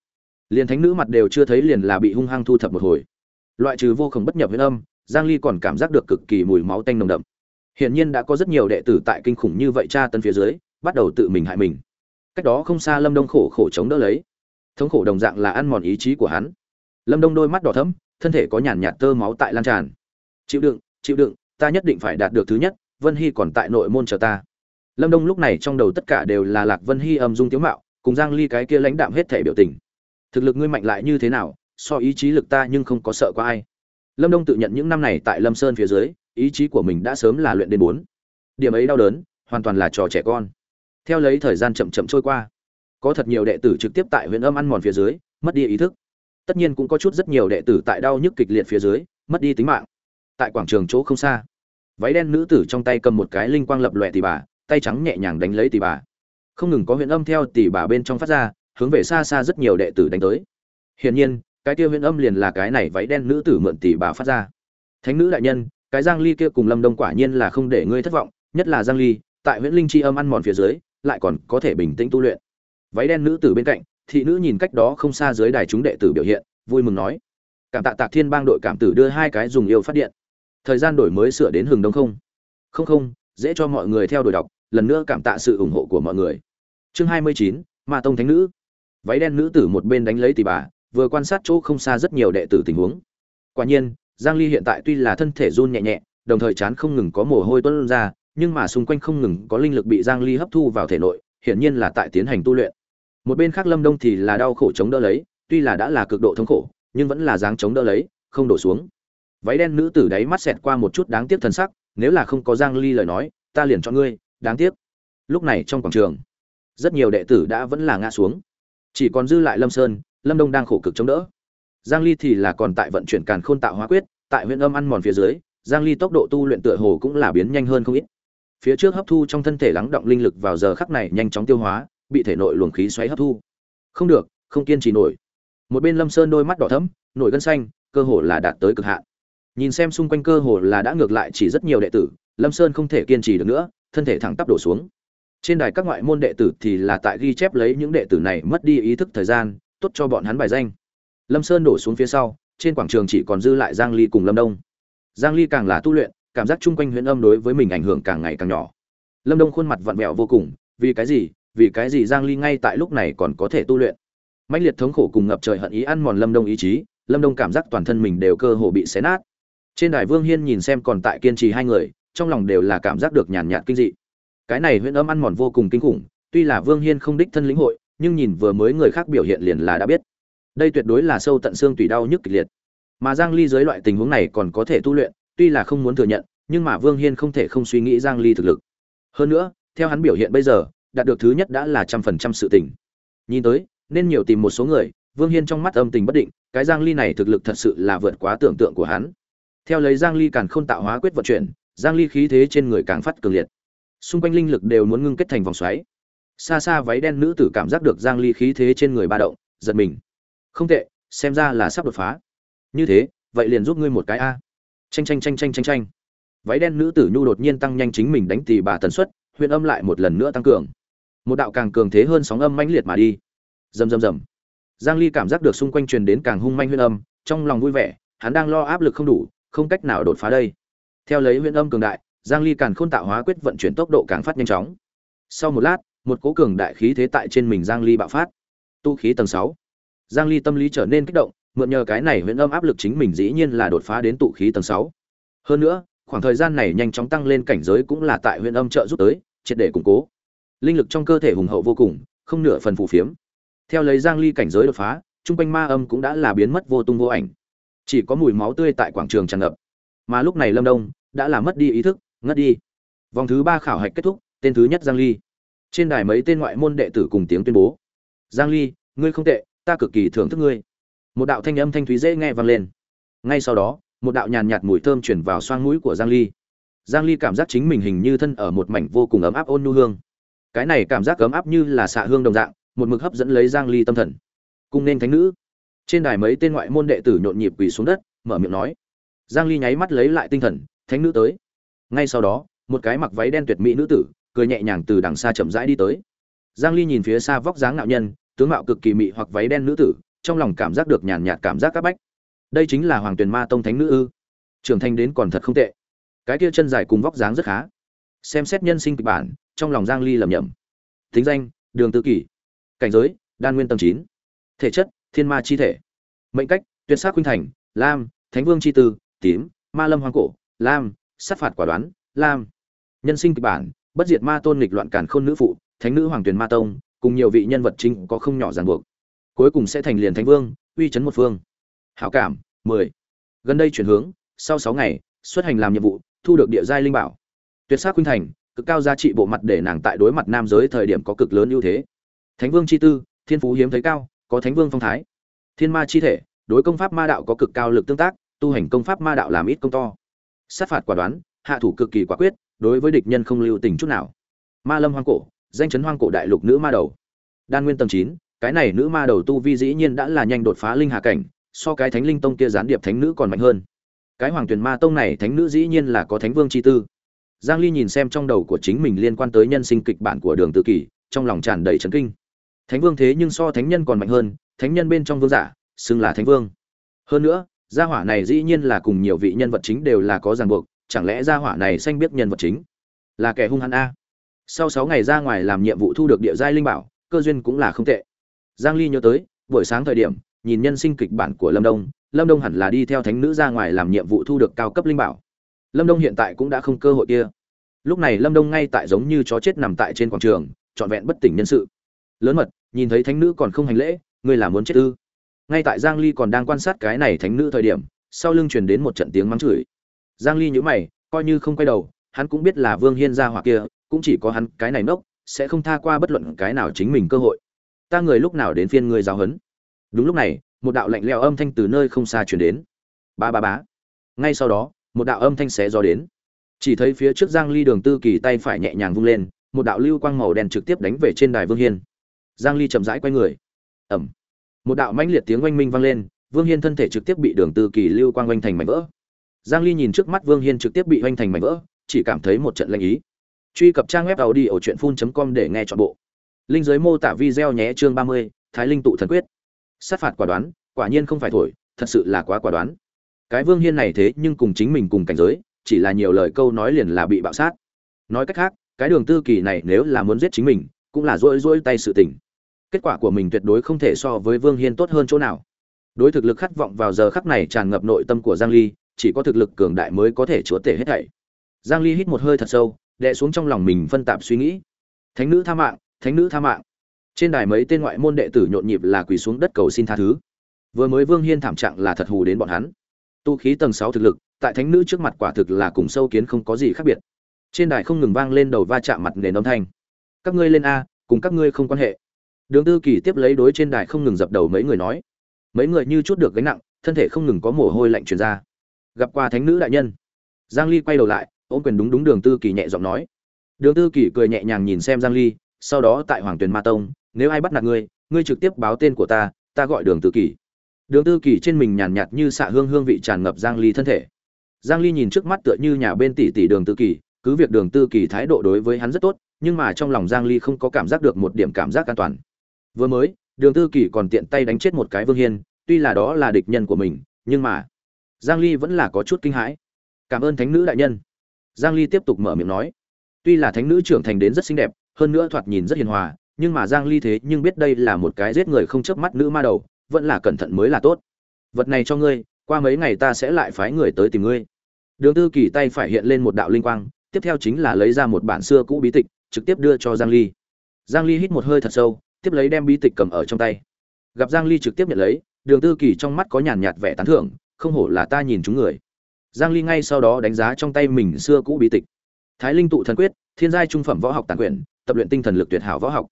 Liền thánh nữ mặt đều chưa thấy liền là bị hung hăng thu thập một hồi. Loại trừ vô cùng bất nhập huyền âm, giang ly còn cảm giác được cực kỳ mùi máu tanh nồng đậm. Hiện nhiên đã có rất nhiều đệ tử tại kinh khủng như vậy tra tấn phía dưới, bắt đầu tự mình hại mình. Cách đó không xa lâm đông khổ khổ chống đỡ lấy. Thống khổ đồng dạng là ăn mòn ý chí của hắn lâm đông đôi mắt đỏ thẫm, thân thể có nhàn nhạt tơ máu tại lan tràn. Chịu đựng chịu đựng, ta nhất định phải đạt được thứ nhất, vân hy còn tại nội môn chờ ta. Lâm đông lúc này trong đầu tất cả đều là lạc vân hy âm dung tiếu mạo, cùng giang ly cái kia lãnh đạm hết thể biểu tình. Thực lực ngươi mạnh lại như thế nào, so ý chí lực ta nhưng không có sợ có ai. Lâm đông tự nhận những năm này tại lâm sơn phía dưới, ý chí của mình đã sớm là luyện đến bốn. Điểm ấy đau đớn, hoàn toàn là trò trẻ con. Theo lấy thời gian chậm chậm trôi qua, có thật nhiều đệ tử trực tiếp tại huyện âm ăn mòn phía dưới, mất đi ý thức tất nhiên cũng có chút rất nhiều đệ tử tại đau nhức kịch liệt phía dưới, mất đi tính mạng. Tại quảng trường chỗ không xa, váy đen nữ tử trong tay cầm một cái linh quang lập lòe tỷ bà, tay trắng nhẹ nhàng đánh lấy tỷ bà. Không ngừng có huyện âm theo tỷ bà bên trong phát ra, hướng về xa xa rất nhiều đệ tử đánh tới. Hiển nhiên, cái kia huyện âm liền là cái này váy đen nữ tử mượn tỷ bà phát ra. Thánh nữ đại nhân, cái giang ly kia cùng lâm đông quả nhiên là không để ngươi thất vọng, nhất là giang ly, tại huyện linh chi âm ăn mòn phía dưới, lại còn có thể bình tĩnh tu luyện. Váy đen nữ tử bên cạnh thị nữ nhìn cách đó không xa dưới đài chúng đệ tử biểu hiện, vui mừng nói, cảm tạ tạc thiên bang đội cảm tử đưa hai cái dùng yêu phát điện. Thời gian đổi mới sửa đến hừng đông không? Không không, dễ cho mọi người theo đuổi đọc, lần nữa cảm tạ sự ủng hộ của mọi người. Chương hai mươi chín, ma tông thánh nữ. Váy đen nữ tử một bên đánh lấy tỷ bà, vừa quan sát chỗ không xa rất nhiều đệ tử tình huống. Quả nhiên, giang ly hiện tại tuy là thân thể run nhẹ nhẹ, đồng thời chán không ngừng có mồ hôi tuôn ra, nhưng mà xung quanh không ngừng có linh lực bị giang ly hấp thu vào thể nội, hiển nhiên là tại tiến hành tu luyện một bên khác lâm đông thì là đau khổ chống đỡ lấy, tuy là đã là cực độ thống khổ, nhưng vẫn là dáng chống đỡ lấy, không đổ xuống. Váy đen nữ tử đáy mắt xẹt qua một chút đáng tiếc thần sắc, nếu là không có giang ly lời nói, ta liền cho ngươi, đáng tiếc. Lúc này trong quảng trường, rất nhiều đệ tử đã vẫn là ngã xuống. Chỉ còn dư lại lâm sơn, lâm đông đang khổ cực chống đỡ. Giang ly thì là còn tại vận chuyển càn khôn tạo hóa quyết, tại huyện âm ăn mòn phía dưới, giang ly tốc độ tu luyện tựa hồ cũng là biến nhanh hơn không ít. Phía trước hấp thu trong thân thể lắng động linh lực vào giờ khắc này nhanh chóng tiêu hóa bị thể nội luồng khí xoáy hấp thu. Không được, không kiên trì nổi. Một bên lâm sơn đôi mắt đỏ thẫm nổi gân xanh, cơ hồ là đạt tới cực hạn. Nhìn xem xung quanh cơ hồ là đã ngược lại chỉ rất nhiều đệ tử, lâm sơn không thể kiên trì được nữa, thân thể thẳng tắp đổ xuống. Trên đài các ngoại môn đệ tử thì là tại ghi chép lấy những đệ tử này mất đi ý thức thời gian, tốt cho bọn hắn bài danh. Lâm sơn đổ xuống phía sau, trên quảng trường chỉ còn dư lại giang ly cùng lâm đông. Giang ly càng là tu luyện, cảm giác chung quanh huyễn âm đối với mình ảnh hưởng càng ngày càng nhỏ. Lâm đông khuôn mặt vặn vẹo vô cùng, vì cái gì? Vì cái gì giang ly ngay tại lúc này còn có thể tu luyện? Mãnh liệt thống khổ cùng ngập trời hận ý ăn mòn lâm đông ý chí, lâm đông cảm giác toàn thân mình đều cơ hồ bị xé nát. Trên đài vương hiên nhìn xem còn tại kiên trì hai người, trong lòng đều là cảm giác được nhàn nhạt kinh dị. Cái này huyễn âm ăn mòn vô cùng kinh khủng, tuy là vương hiên không đích thân lĩnh hội, nhưng nhìn vừa mới người khác biểu hiện liền là đã biết. Đây tuyệt đối là sâu tận xương tùy đau nhức kịch liệt. Mà giang ly dưới loại tình huống này còn có thể tu luyện, tuy là không muốn thừa nhận, nhưng mà vương hiên không thể không suy nghĩ giang ly thực lực. Hơn nữa, theo hắn biểu hiện bây giờ đạt được thứ nhất đã là trăm phần trăm sự tình. Nhìn tới, nên nhiều tìm một số người, vương hiên trong mắt âm tình bất định, cái giang ly này thực lực thật sự là vượt quá tưởng tượng của hắn. Theo lấy giang ly càng không tạo hóa quyết vận chuyển, giang ly khí thế trên người càng phát cường liệt. Xung quanh linh lực đều muốn ngưng kết thành vòng xoáy. Xa xa váy đen nữ tử cảm giác được giang ly khí thế trên người ba động, giật mình. Không tệ, xem ra là sắp đột phá. Như thế, vậy liền giúp ngươi một cái a. Tranh tranh tranh tranh tranh tranh váy đen nữ tử nhu đột nhiên tăng nhanh chính mình đánh tì bà tần suất, huyền âm lại một lần nữa tăng cường một đạo càng cường thế hơn sóng âm mãnh liệt mà đi. Rầm rầm rầm. Giang ly cảm giác được xung quanh truyền đến càng hung manh huyễn âm, trong lòng vui vẻ, hắn đang lo áp lực không đủ, không cách nào đột phá đây. Theo lấy huyễn âm cường đại, giang ly càng khôn tạo hóa quyết vận chuyển tốc độ càng phát nhanh chóng. Sau một lát, một cỗ cường đại khí thế tại trên mình giang ly bạo phát. Tu khí tầng 6. giang ly tâm lý trở nên kích động, mượn nhờ cái này huyễn âm áp lực chính mình dĩ nhiên là đột phá đến tụ khí tầng 6. hơn nữa, khoảng thời gian này nhanh chóng tăng lên cảnh giới cũng là tại huyễn âm trợ giúp tới, triệt để củng cố linh lực trong cơ thể hùng hậu vô cùng, không nửa phần phù phiếm. Theo lấy giang ly cảnh giới đột phá trung quanh ma âm cũng đã là biến mất vô tung vô ảnh. Chỉ có mùi máu tươi tại quảng trường tràn ngập. Mà lúc này lâm đông đã là mất đi ý thức, ngất đi. Vòng thứ ba khảo hạch kết thúc, tên thứ nhất giang ly. Trên đài mấy tên ngoại môn đệ tử cùng tiếng tuyên bố. Giang ly, ngươi không tệ, ta cực kỳ thưởng thức ngươi. Một đạo thanh âm thanh thúy dễ nghe vang lên. Ngay sau đó, một đạo nhàn nhạt mùi thơm chuyển vào xoang mũi của giang ly. Giang ly cảm giác chính mình hình như thân ở một mảnh vô cùng ấm áp ôn nhu hương cái này cảm giác ấm áp như là xạ hương đồng dạng, một mực hấp dẫn lấy giang ly tâm thần. Cung nên thánh nữ. Trên đài mấy tên ngoại môn đệ tử nhộn nhịp quỳ xuống đất, mở miệng nói. Giang ly nháy mắt lấy lại tinh thần, thánh nữ tới. Ngay sau đó, một cái mặc váy đen tuyệt mỹ nữ tử, cười nhẹ nhàng từ đằng xa chậm rãi đi tới. Giang ly nhìn phía xa vóc dáng nạo nhân, tướng mạo cực kỳ mỹ hoặc váy đen nữ tử, trong lòng cảm giác được nhàn nhạt cảm giác các bách. Đây chính là hoàng tuyền ma tông thánh nữ ư? Trưởng thành đến còn thật không tệ. Cái kia chân dài cùng vóc dáng rất khá xem xét nhân sinh kịch bản, trong lòng giang ly lầm nhầm tính danh, đường tư kỷ. Cảnh giới, đan nguyên tầng 9. thể chất, thiên ma chi thể. Mệnh cách, tuyệt sát khuynh thành, lam, thánh vương chi tư, tím, ma lâm hoàng cổ, lam, sát phạt quả đoán, lam. Nhân sinh kịch bản, bất diệt ma tôn nghịch loạn cản khôn nữ phụ, thánh nữ hoàng tuyền ma tông, cùng nhiều vị nhân vật chính có không nhỏ ràng buộc. Cuối cùng sẽ thành liền thánh vương, uy chấn một phương. Hảo cảm 10. gần đây chuyển hướng, sau 6 ngày, xuất hành làm nhiệm vụ, thu được địa giai linh bảo tuyệt sắc khuynh thành, cực cao giá trị bộ mặt để nàng tại đối mặt nam giới thời điểm có cực lớn ưu thế. Thánh vương chi tư, thiên phú hiếm thấy cao, có thánh vương phong thái. Thiên ma chi thể, đối công pháp ma đạo có cực cao lực tương tác, tu hành công pháp ma đạo làm ít công to. Sát phạt quả đoán, hạ thủ cực kỳ quả quyết, đối với địch nhân không lưu tình chút nào. Ma lâm hoang cổ, danh chấn hoang cổ đại lục nữ ma đầu. Đan nguyên tầng chín, cái này nữ ma đầu tu vi dĩ nhiên đã là nhanh đột phá linh hạ cảnh, so cái thánh linh tông kia gián điệp thánh nữ còn mạnh hơn. Cái hoàng tuyển ma tông này thánh nữ dĩ nhiên là có thánh vương chi tư giang ly nhìn xem trong đầu của chính mình liên quan tới nhân sinh kịch bản của đường tự kỷ trong lòng tràn đầy chấn kinh. Thánh vương thế nhưng so thánh nhân còn mạnh hơn, thánh nhân bên trong vương giả, xưng là thánh vương. Hơn nữa, gia hỏa này dĩ nhiên là cùng nhiều vị nhân vật chính đều là có ràng buộc, chẳng lẽ gia hỏa này xanh biết nhân vật chính? Là kẻ hung hăng a. Sau 6 ngày ra ngoài làm nhiệm vụ thu được địa giai linh bảo, cơ duyên cũng là không tệ. Giang ly nhớ tới, buổi sáng thời điểm, nhìn nhân sinh kịch bản của lâm đông lâm đông hẳn là đi theo thánh nữ ra ngoài làm nhiệm vụ thu được cao cấp linh bảo lâm đông hiện tại cũng đã không cơ hội kia. Lúc này lâm đông ngay tại giống như chó chết nằm tại trên quảng trường, trọn vẹn bất tỉnh nhân sự. Lớn mật, nhìn thấy thánh nữ còn không hành lễ, ngươi là muốn chết ư? Ngay tại giang ly còn đang quan sát cái này thánh nữ thời điểm, sau lưng truyền đến một trận tiếng mắng chửi. Giang ly nhíu mày, coi như không quay đầu, hắn cũng biết là vương hiên gia hỏa kia, cũng chỉ có hắn cái này nốc sẽ không tha qua bất luận cái nào chính mình cơ hội. Ta người lúc nào đến phiên ngươi giáo huấn? Đúng lúc này, một đạo lạnh lẽo âm thanh từ nơi không xa truyền đến. Ba ba bá ngay sau đó một đạo âm thanh xé gió đến. Chỉ thấy phía trước giang ly đường tư kỳ tay phải nhẹ nhàng vung lên một đạo lưu quang màu đen trực tiếp đánh về trên đài vương hiên. Giang ly chậm rãi quay người. Ầm. Một đạo mãnh liệt tiếng oanh minh vang lên vương hiên thân thể trực tiếp bị đường tư kỳ lưu quang oanh thành mảnh vỡ. Giang ly nhìn trước mắt vương hiên trực tiếp bị oanh thành mảnh vỡ chỉ cảm thấy một trận lạnh ý. Truy cập trang web tàu đi ở truyện com để nghe chọn bộ. Linh giới mô tả video nhé chương 30, thái linh tụ thần quyết. Sát phạt quả đoán quả nhiên không phải thổi thật sự là quá quả đoán cái vương hiên này thế nhưng cùng chính mình cùng cảnh giới, chỉ là nhiều lời câu nói liền là bị bạo sát. Nói cách khác, cái đường tư kỳ này nếu là muốn giết chính mình, cũng là rỗi rỗi tay sự tình. Kết quả của mình tuyệt đối không thể so với vương hiên tốt hơn chỗ nào. Đối thực lực khát vọng vào giờ khắc này tràn ngập nội tâm của giang ly, chỉ có thực lực cường đại mới có thể chúa tể hết thảy. Giang ly hít một hơi thật sâu, đè xuống trong lòng mình phân tạp suy nghĩ. Thánh nữ tha mạng, thánh nữ tha mạng. Trên đài mấy tên ngoại môn đệ tử nhộn nhịp là quỳ xuống đất cầu xin tha thứ. Vừa mới vương hiên thảm trạng là thật hù đến bọn hắn tu khí tầng 6 thực lực, tại thánh nữ trước mặt quả thực là cùng sâu kiến không có gì khác biệt. Trên đài không ngừng vang lên đầu va chạm mặt nền âm thanh. Các ngươi lên a, cùng các ngươi không quan hệ. Đường tư kỳ tiếp lấy đối trên đài không ngừng dập đầu mấy người nói. Mấy người như chút được gánh nặng, thân thể không ngừng có mồ hôi lạnh truyền ra. Gặp qua thánh nữ đại nhân. Giang ly quay đầu lại, ôm quyền đúng đúng đường tư kỳ nhẹ giọng nói. Đường tư kỳ cười nhẹ nhàng nhìn xem giang ly, sau đó tại hoàng tuyền ma tông, nếu ai bắt nạt ngươi ngươi trực tiếp báo tên của ta ta gọi đường tư kỳ đường tư kỳ trên mình nhàn nhạt như xạ hương hương vị tràn ngập giang ly thân thể. Giang ly nhìn trước mắt tựa như nhà bên tỷ tỷ đường tư kỳ, cứ việc đường tư kỳ thái độ đối với hắn rất tốt, nhưng mà trong lòng giang ly không có cảm giác được một điểm cảm giác an toàn. Vừa mới, đường tư kỳ còn tiện tay đánh chết một cái vương hiên, tuy là đó là địch nhân của mình, nhưng mà giang ly vẫn là có chút kinh hãi. Cảm ơn thánh nữ đại nhân. Giang ly tiếp tục mở miệng nói. Tuy là thánh nữ trưởng thành đến rất xinh đẹp, hơn nữa thoạt nhìn rất hiền hòa, nhưng mà giang ly thế nhưng biết đây là một cái giết người không chớp mắt nữ ma đầu vẫn là cẩn thận mới là tốt. Vật này cho ngươi, qua mấy ngày ta sẽ lại phái người tới tìm ngươi. Đường tư kỳ tay phải hiện lên một đạo linh quang, tiếp theo chính là lấy ra một bản xưa cũ bí tịch, trực tiếp đưa cho giang ly. Giang ly hít một hơi thật sâu, tiếp lấy đem bí tịch cầm ở trong tay. Gặp giang ly trực tiếp nhận lấy, đường tư kỳ trong mắt có nhàn nhạt vẻ tán thưởng, không hổ là ta nhìn chúng người. Giang ly ngay sau đó đánh giá trong tay mình xưa cũ bí tịch. Thái linh tụ thần quyết, thiên giai trung phẩm võ học tàn quyển, tập luyện tinh thần lực tuyệt hảo võ học.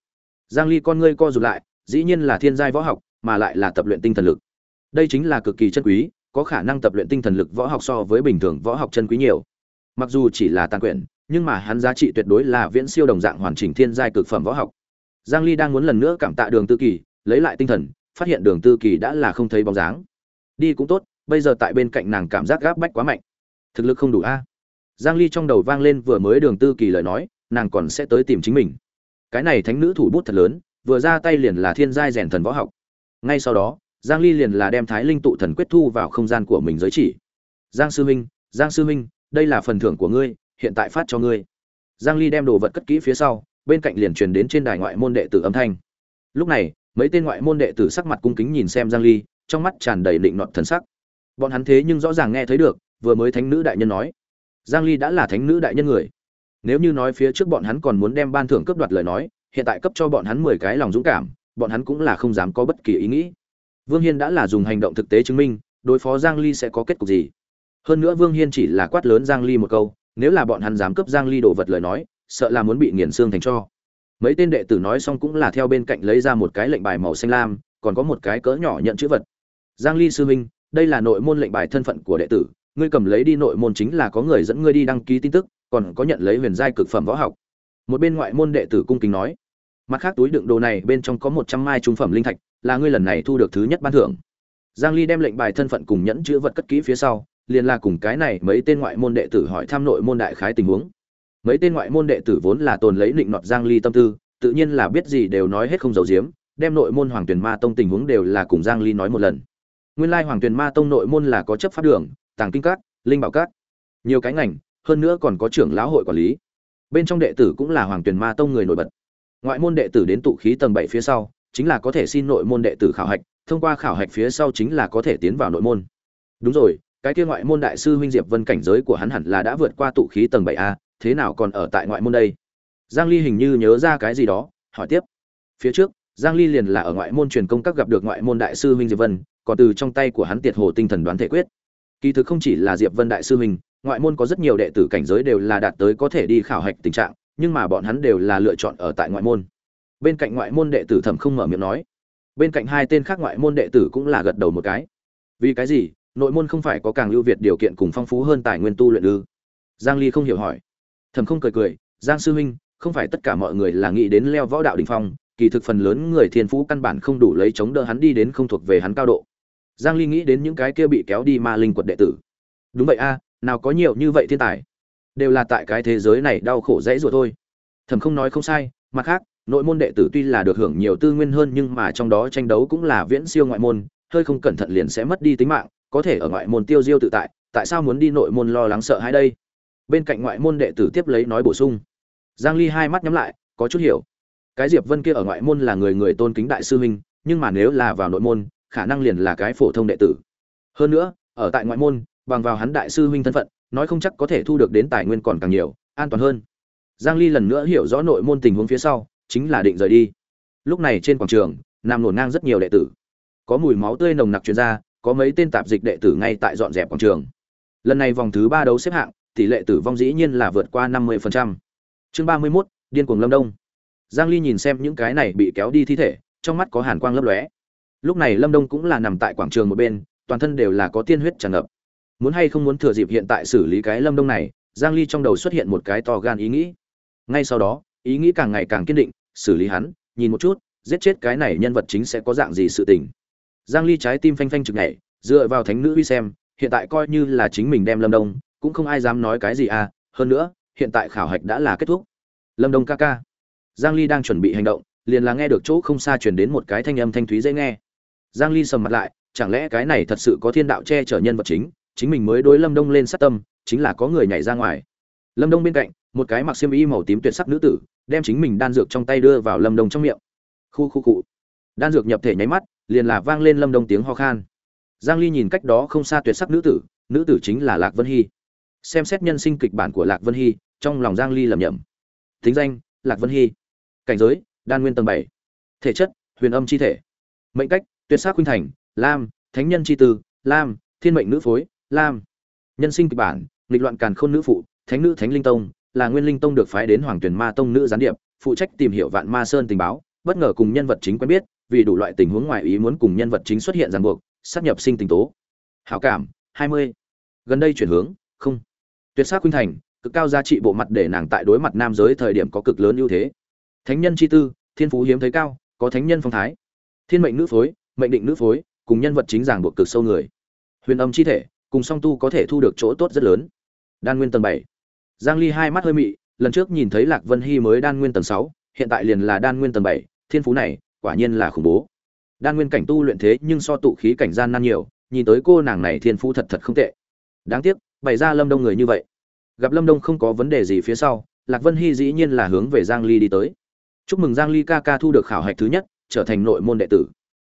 Giang ly con ngươi co rụt lại, dĩ nhiên là thiên giai võ học mà lại là tập luyện tinh thần lực. Đây chính là cực kỳ chân quý, có khả năng tập luyện tinh thần lực võ học so với bình thường võ học chân quý nhiều. Mặc dù chỉ là tàn quyển, nhưng mà hắn giá trị tuyệt đối là viễn siêu đồng dạng hoàn chỉnh thiên giai cực phẩm võ học. Giang ly đang muốn lần nữa cảm tạ đường tư kỳ, lấy lại tinh thần, phát hiện đường tư kỳ đã là không thấy bóng dáng. Đi cũng tốt, bây giờ tại bên cạnh nàng cảm giác gáp bách quá mạnh. Thực lực không đủ a. Giang ly trong đầu vang lên vừa mới đường tư kỳ lời nói, nàng còn sẽ tới tìm chính mình. Cái này thánh nữ thủ bút thật lớn, vừa ra tay liền là thiên giai rèn thần võ học ngay sau đó, giang ly liền là đem thái linh tụ thần quyết thu vào không gian của mình giới chỉ. Giang sư minh giang sư minh đây là phần thưởng của ngươi, hiện tại phát cho ngươi. Giang ly đem đồ vật cất kỹ phía sau, bên cạnh liền truyền đến trên đài ngoại môn đệ tử âm thanh. Lúc này, mấy tên ngoại môn đệ tử sắc mặt cung kính nhìn xem giang ly, trong mắt tràn đầy định nọt thần sắc. Bọn hắn thế nhưng rõ ràng nghe thấy được, vừa mới thánh nữ đại nhân nói. Giang ly đã là thánh nữ đại nhân người. Nếu như nói phía trước bọn hắn còn muốn đem ban thưởng cướp đoạt lời nói, hiện tại cấp cho bọn hắn 10 cái lòng dũng cảm bọn hắn cũng là không dám có bất kỳ ý nghĩ. Vương hiên đã là dùng hành động thực tế chứng minh đối phó giang ly sẽ có kết cục gì. Hơn nữa vương hiên chỉ là quát lớn giang ly một câu nếu là bọn hắn dám cướp giang ly đồ vật lời nói sợ là muốn bị nghiền xương thành cho. Mấy tên đệ tử nói xong cũng là theo bên cạnh lấy ra một cái lệnh bài màu xanh lam còn có một cái cỡ nhỏ nhận chữ vật. Giang ly sư huynh, đây là nội môn lệnh bài thân phận của đệ tử ngươi cầm lấy đi nội môn chính là có người dẫn ngươi đi đăng ký tin tức còn có nhận lấy huyền giai cực phẩm võ học. Một bên ngoại môn đệ tử cung kính nói mặt khác túi đựng đồ này bên trong có một trăm mai trung phẩm linh thạch, là ngươi lần này thu được thứ nhất ban thưởng. Giang ly đem lệnh bài thân phận cùng nhẫn chữ vật cất kỹ phía sau, liền là cùng cái này mấy tên ngoại môn đệ tử hỏi thăm nội môn đại khái tình huống. Mấy tên ngoại môn đệ tử vốn là tồn lấy định nọt giang ly tâm tư, tự nhiên là biết gì đều nói hết không giấu giếm, đem nội môn hoàng tuyển ma tông tình huống đều là cùng giang ly nói một lần. Nguyên lai hoàng tuyển ma tông nội môn là có chấp pháp đường, tàng kinh cát linh bảo cát nhiều cái ngành, hơn nữa còn có trưởng lão hội quản lý. Bên trong đệ tử cũng là hoàng tuyển ma tông người nổi bật ngoại môn đệ tử đến tụ khí tầng 7 phía sau, chính là có thể xin nội môn đệ tử khảo hạch, thông qua khảo hạch phía sau chính là có thể tiến vào nội môn. Đúng rồi, cái kia ngoại môn đại sư huynh diệp vân cảnh giới của hắn hẳn là đã vượt qua tụ khí tầng 7 a, thế nào còn ở tại ngoại môn đây? Giang ly hình như nhớ ra cái gì đó, hỏi tiếp. Phía trước, giang ly liền là ở ngoại môn truyền công các gặp được ngoại môn đại sư huynh diệp vân, còn từ trong tay của hắn tiệt hồ tinh thần đoán thể quyết. Kỳ thực không chỉ là diệp vân đại sư huynh, ngoại môn có rất nhiều đệ tử cảnh giới đều là đạt tới có thể đi khảo hạch tình trạng nhưng mà bọn hắn đều là lựa chọn ở tại ngoại môn. Bên cạnh ngoại môn đệ tử thẩm không mở miệng nói. Bên cạnh hai tên khác ngoại môn đệ tử cũng là gật đầu một cái. Vì cái gì? Nội môn không phải có càng ưu việt điều kiện cùng phong phú hơn tài nguyên tu luyện ư? Giang ly không hiểu hỏi. Thẩm không cười cười, giang sư huynh, không phải tất cả mọi người là nghĩ đến leo võ đạo đỉnh phong, kỳ thực phần lớn người thiên phú căn bản không đủ lấy chống đỡ hắn đi đến không thuộc về hắn cao độ. Giang ly nghĩ đến những cái kia bị kéo đi ma linh quật đệ tử. Đúng vậy a, nào có nhiều như vậy thiên tài đều là tại cái thế giới này đau khổ dễ ruột thôi. Thẩm không nói không sai, mặt khác, nội môn đệ tử tuy là được hưởng nhiều tư nguyên hơn nhưng mà trong đó tranh đấu cũng là viễn siêu ngoại môn, hơi không cẩn thận liền sẽ mất đi tính mạng, có thể ở ngoại môn tiêu diêu tự tại tại sao muốn đi nội môn lo lắng sợ hãi đây? Bên cạnh ngoại môn đệ tử tiếp lấy nói bổ sung. Giang ly hai mắt nhắm lại, có chút hiểu. Cái diệp vân kia ở ngoại môn là người người tôn kính đại sư huynh, nhưng mà nếu là vào nội môn, khả năng liền là cái phổ thông đệ tử. Hơn nữa, ở tại ngoại môn, bằng vào hắn đại sư huynh thân phận nói không chắc có thể thu được đến tài nguyên còn càng nhiều an toàn hơn. Giang ly lần nữa hiểu rõ nội môn tình huống phía sau chính là định rời đi. Lúc này trên quảng trường nằm nổ ngang rất nhiều đệ tử. Có mùi máu tươi nồng nặc truyền ra có mấy tên tạp dịch đệ tử ngay tại dọn dẹp quảng trường. Lần này vòng thứ ba đấu xếp hạng tỷ lệ tử vong dĩ nhiên là vượt qua 50%. chương 31, điên cuồng lâm đông. Giang ly nhìn xem những cái này bị kéo đi thi thể trong mắt có hàn quang lấp lóe. Lúc này lâm đông cũng là nằm tại quảng trường một bên toàn thân đều là có tiên huyết tràn ngập muốn hay không muốn thừa dịp hiện tại xử lý cái lâm đông này, giang ly trong đầu xuất hiện một cái to gan ý nghĩ. Ngay sau đó, ý nghĩ càng ngày càng kiên định, xử lý hắn, nhìn một chút, giết chết cái này nhân vật chính sẽ có dạng gì sự tình. Giang ly trái tim phanh phanh trực nhảy, dựa vào thánh nữ uy xem, hiện tại coi như là chính mình đem lâm đông, cũng không ai dám nói cái gì à hơn nữa, hiện tại khảo hạch đã là kết thúc. Lâm đông ca ca. Giang ly đang chuẩn bị hành động, liền là nghe được chỗ không xa truyền đến một cái thanh âm thanh thúy dễ nghe. Giang ly sầm mặt lại, chẳng lẽ cái này thật sự có thiên đạo che chở nhân vật chính? Chính mình mới đối lâm đông lên sát tâm, chính là có người nhảy ra ngoài. Lâm đông bên cạnh, một cái mặc xiêm y màu tím tuyệt sắc nữ tử, đem chính mình đan dược trong tay đưa vào lâm đông trong miệng. Khu khu cụ. Đan dược nhập thể nháy mắt, liền là vang lên lâm đông tiếng ho khan. Giang ly nhìn cách đó không xa tuyệt sắc nữ tử nữ tử chính là lạc vân hy. Xem xét nhân sinh kịch bản của lạc vân hy, trong lòng giang ly lầm nhầm thính danh, lạc vân hy. Cảnh giới, đan nguyên tầng 7. thể chất, huyền âm chi thể. Mệnh cách, tuyệt sắc khuynh thành, lam, thánh nhân chi tư, lam, thiên mệnh nữ phối lam. Nhân sinh kịch bản, nghịch loạn càn khôn nữ phụ, thánh nữ thánh linh tông, là nguyên linh tông được phái đến hoàng tuyển ma tông nữ gián điệp, phụ trách tìm hiểu vạn ma sơn tình báo, bất ngờ cùng nhân vật chính quen biết, vì đủ loại tình huống ngoài ý muốn cùng nhân vật chính xuất hiện ràng buộc, sát nhập sinh tình tố. Hảo cảm 20. gần đây chuyển hướng, không. Tuyệt sắc khuynh thành, cực cao giá trị bộ mặt để nàng tại đối mặt nam giới thời điểm có cực lớn ưu thế. Thánh nhân chi tư, thiên phú hiếm thấy cao, có thánh nhân phong thái. Thiên mệnh nữ phối, mệnh định nữ phối, cùng nhân vật chính ràng buộc cực sâu người. Huyền âm chi thể cùng song tu có thể thu được chỗ tốt rất lớn. Đan nguyên tầng bảy. Giang ly hai mắt hơi mị lần trước nhìn thấy lạc vân hy mới đan nguyên tầng 6, hiện tại liền là đan nguyên tầng 7, thiên phú này quả nhiên là khủng bố. Đan nguyên cảnh tu luyện thế nhưng so tụ khí cảnh gian nan nhiều nhìn tới cô nàng này thiên phú thật thật không tệ. Đáng tiếc bày ra lâm đông người như vậy. Gặp lâm đông không có vấn đề gì phía sau lạc vân hy dĩ nhiên là hướng về giang ly đi tới. Chúc mừng giang ly ca ca thu được khảo hạch thứ nhất trở thành nội môn đệ tử.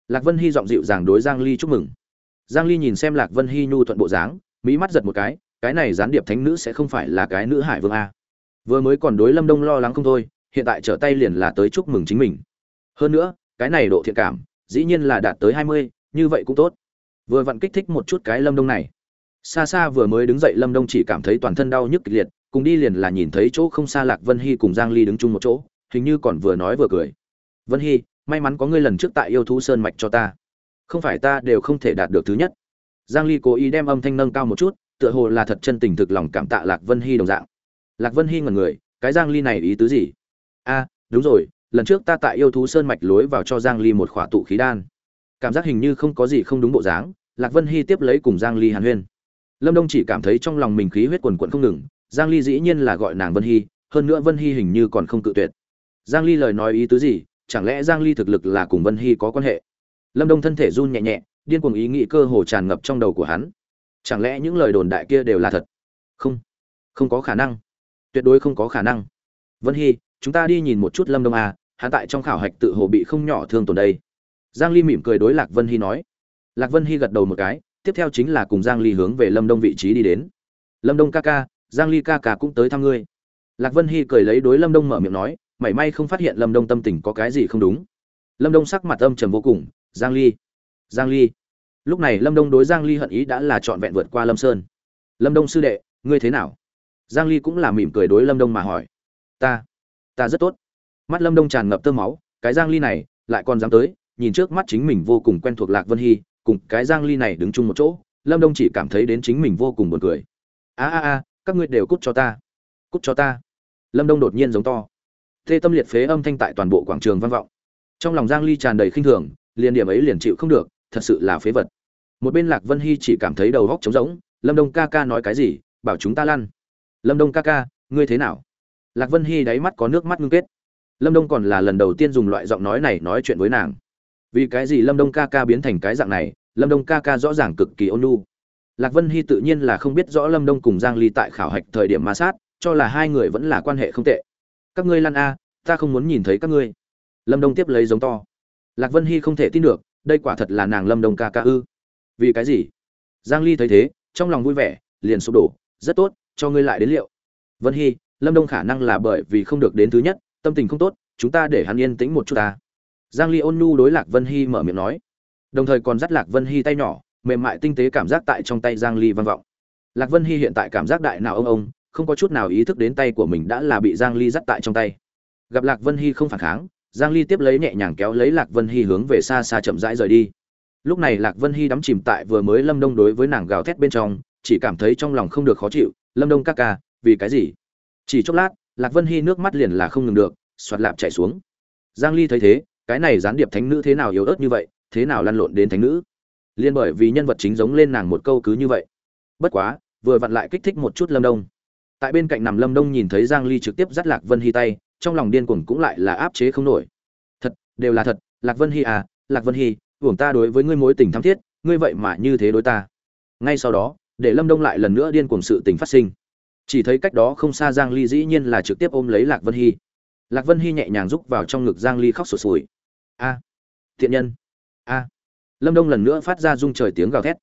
Lạc vân hy giọng dịu dàng đối giang ly chúc mừng giang ly nhìn xem lạc vân hy nhu thuận bộ dáng mỹ mắt giật một cái cái này gián điệp thánh nữ sẽ không phải là cái nữ hải vương a. Vừa mới còn đối lâm đông lo lắng không thôi hiện tại trở tay liền là tới chúc mừng chính mình. Hơn nữa cái này độ thiện cảm dĩ nhiên là đạt tới 20, như vậy cũng tốt. Vừa vặn kích thích một chút cái lâm đông này. Xa xa vừa mới đứng dậy lâm đông chỉ cảm thấy toàn thân đau nhức kịch liệt cùng đi liền là nhìn thấy chỗ không xa lạc vân hy cùng giang ly đứng chung một chỗ hình như còn vừa nói vừa cười. Vân hy may mắn có ngươi lần trước tại yêu thú sơn mạch cho ta không phải ta đều không thể đạt được thứ nhất. Giang ly cố ý đem âm thanh nâng cao một chút, tựa hồ là thật chân tình thực lòng cảm tạ lạc vân hy đồng dạng. Lạc vân hy ngẩn người, cái giang ly này ý tứ gì? A, đúng rồi, lần trước ta tại yêu thú sơn mạch lối vào cho giang ly một khỏa tụ khí đan. Cảm giác hình như không có gì không đúng bộ dáng, lạc vân hy tiếp lấy cùng giang ly hàn huyên. Lâm đông chỉ cảm thấy trong lòng mình khí huyết quần quận không ngừng, giang ly dĩ nhiên là gọi nàng vân hy, hơn nữa vân hy hình như còn không cự tuyệt. Giang ly lời nói ý tứ gì? Chẳng lẽ giang ly thực lực là cùng vân hy có quan hệ? Lâm đông thân thể run nhẹ nhẹ, điên cuồng ý nghĩ cơ hồ tràn ngập trong đầu của hắn. Chẳng lẽ những lời đồn đại kia đều là thật? Không. Không có khả năng. Tuyệt đối không có khả năng. Vân hy, chúng ta đi nhìn một chút lâm đông à hắn tại trong khảo hạch tự hồ bị không nhỏ thương tổn đây. Giang ly mỉm cười đối lạc vân hy nói. Lạc vân hy gật đầu một cái, tiếp theo chính là cùng giang ly hướng về lâm đông vị trí đi đến. Lâm đông ca ca, giang ly ca ca cũng tới thăm ngươi. Lạc vân hy cười lấy đối lâm đông mở miệng nói, mảy may không phát hiện lâm đông tâm tình có cái gì không đúng. Lâm đông sắc mặt âm trầm vô cùng giang ly. Giang ly. Lúc này lâm đông đối giang ly hận ý đã là trọn vẹn vượt qua lâm sơn. Lâm đông sư đệ, ngươi thế nào? Giang ly cũng là mỉm cười đối lâm đông mà hỏi. Ta ta rất tốt. Mắt lâm đông tràn ngập tơ máu, cái giang ly này lại còn dám tới, nhìn trước mắt chính mình vô cùng quen thuộc lạc vân hy, cùng cái giang ly này đứng chung một chỗ, lâm đông chỉ cảm thấy đến chính mình vô cùng buồn cười. A a a, các ngươi đều cút cho ta. Cút cho ta. Lâm đông đột nhiên giống to. Thê tâm liệt phế âm thanh tại toàn bộ quảng trường vang vọng. Trong lòng giang ly tràn đầy khinh thường liền điểm ấy liền chịu không được, thật sự là phế vật. Một bên lạc vân hy chỉ cảm thấy đầu góc trống rỗng, lâm đông ca ca nói cái gì, bảo chúng ta lăn. Lâm đông ca ca, ngươi thế nào? Lạc vân hy đáy mắt có nước mắt ngưng kết. Lâm đông còn là lần đầu tiên dùng loại giọng nói này nói chuyện với nàng. Vì cái gì lâm đông ca ca biến thành cái dạng này, lâm đông ca ca rõ ràng cực kỳ ôn nhu. Lạc vân hy tự nhiên là không biết rõ lâm đông cùng giang ly tại khảo hạch thời điểm ma sát, cho là hai người vẫn là quan hệ không tệ. Các ngươi lăn a ta không muốn nhìn thấy các ngươi. Lâm đông tiếp lấy giống to lạc vân hy không thể tin được, đây quả thật là nàng lâm đông ca ca ư. Vì cái gì? Giang ly thấy thế, trong lòng vui vẻ, liền sụp đổ. Rất tốt, cho ngươi lại đến liệu. Vân hy, lâm đông khả năng là bởi vì không được đến thứ nhất, tâm tình không tốt, chúng ta để hắn yên tĩnh một chút ta. Giang ly ôn nhu đối lạc vân hy mở miệng nói. Đồng thời còn dắt lạc vân hy tay nhỏ, mềm mại tinh tế cảm giác tại trong tay giang ly vang vọng. Lạc vân hy hiện tại cảm giác đại nào ông ông, không có chút nào ý thức đến tay của mình đã là bị giang ly dắt tại trong tay. Gặp lạc vân hy không phản kháng giang ly tiếp lấy nhẹ nhàng kéo lấy lạc vân hy hướng về xa xa chậm rãi rời đi. Lúc này lạc vân hy đắm chìm tại vừa mới lâm đông đối với nàng gào thét bên trong, chỉ cảm thấy trong lòng không được khó chịu, lâm đông ca ca, vì cái gì? Chỉ chốc lát, lạc vân hy nước mắt liền là không ngừng được xoạt lạp chảy xuống. Giang ly thấy thế, cái này gián điệp thánh nữ thế nào yếu ớt như vậy, thế nào lăn lộn đến thánh nữ? Liên bởi vì nhân vật chính giống lên nàng một câu cứ như vậy. Bất quá, vừa vặn lại kích thích một chút lâm đông. Tại bên cạnh nằm lâm đông nhìn thấy giang ly trực tiếp dắt lạc vân hy tay trong lòng điên cuồng cũng lại là áp chế không nổi. Thật, đều là thật, lạc vân hy à lạc vân hy uổng ta đối với ngươi mối tình thắm thiết, ngươi vậy mà như thế đối ta. Ngay sau đó, để lâm đông lại lần nữa điên cuồng sự tình phát sinh. Chỉ thấy cách đó không xa giang ly dĩ nhiên là trực tiếp ôm lấy lạc vân hy. Lạc vân hy nhẹ nhàng rúc vào trong ngực giang ly khóc sụt sùi. A, thiện nhân, a. Lâm đông lần nữa phát ra rung trời tiếng gào thét.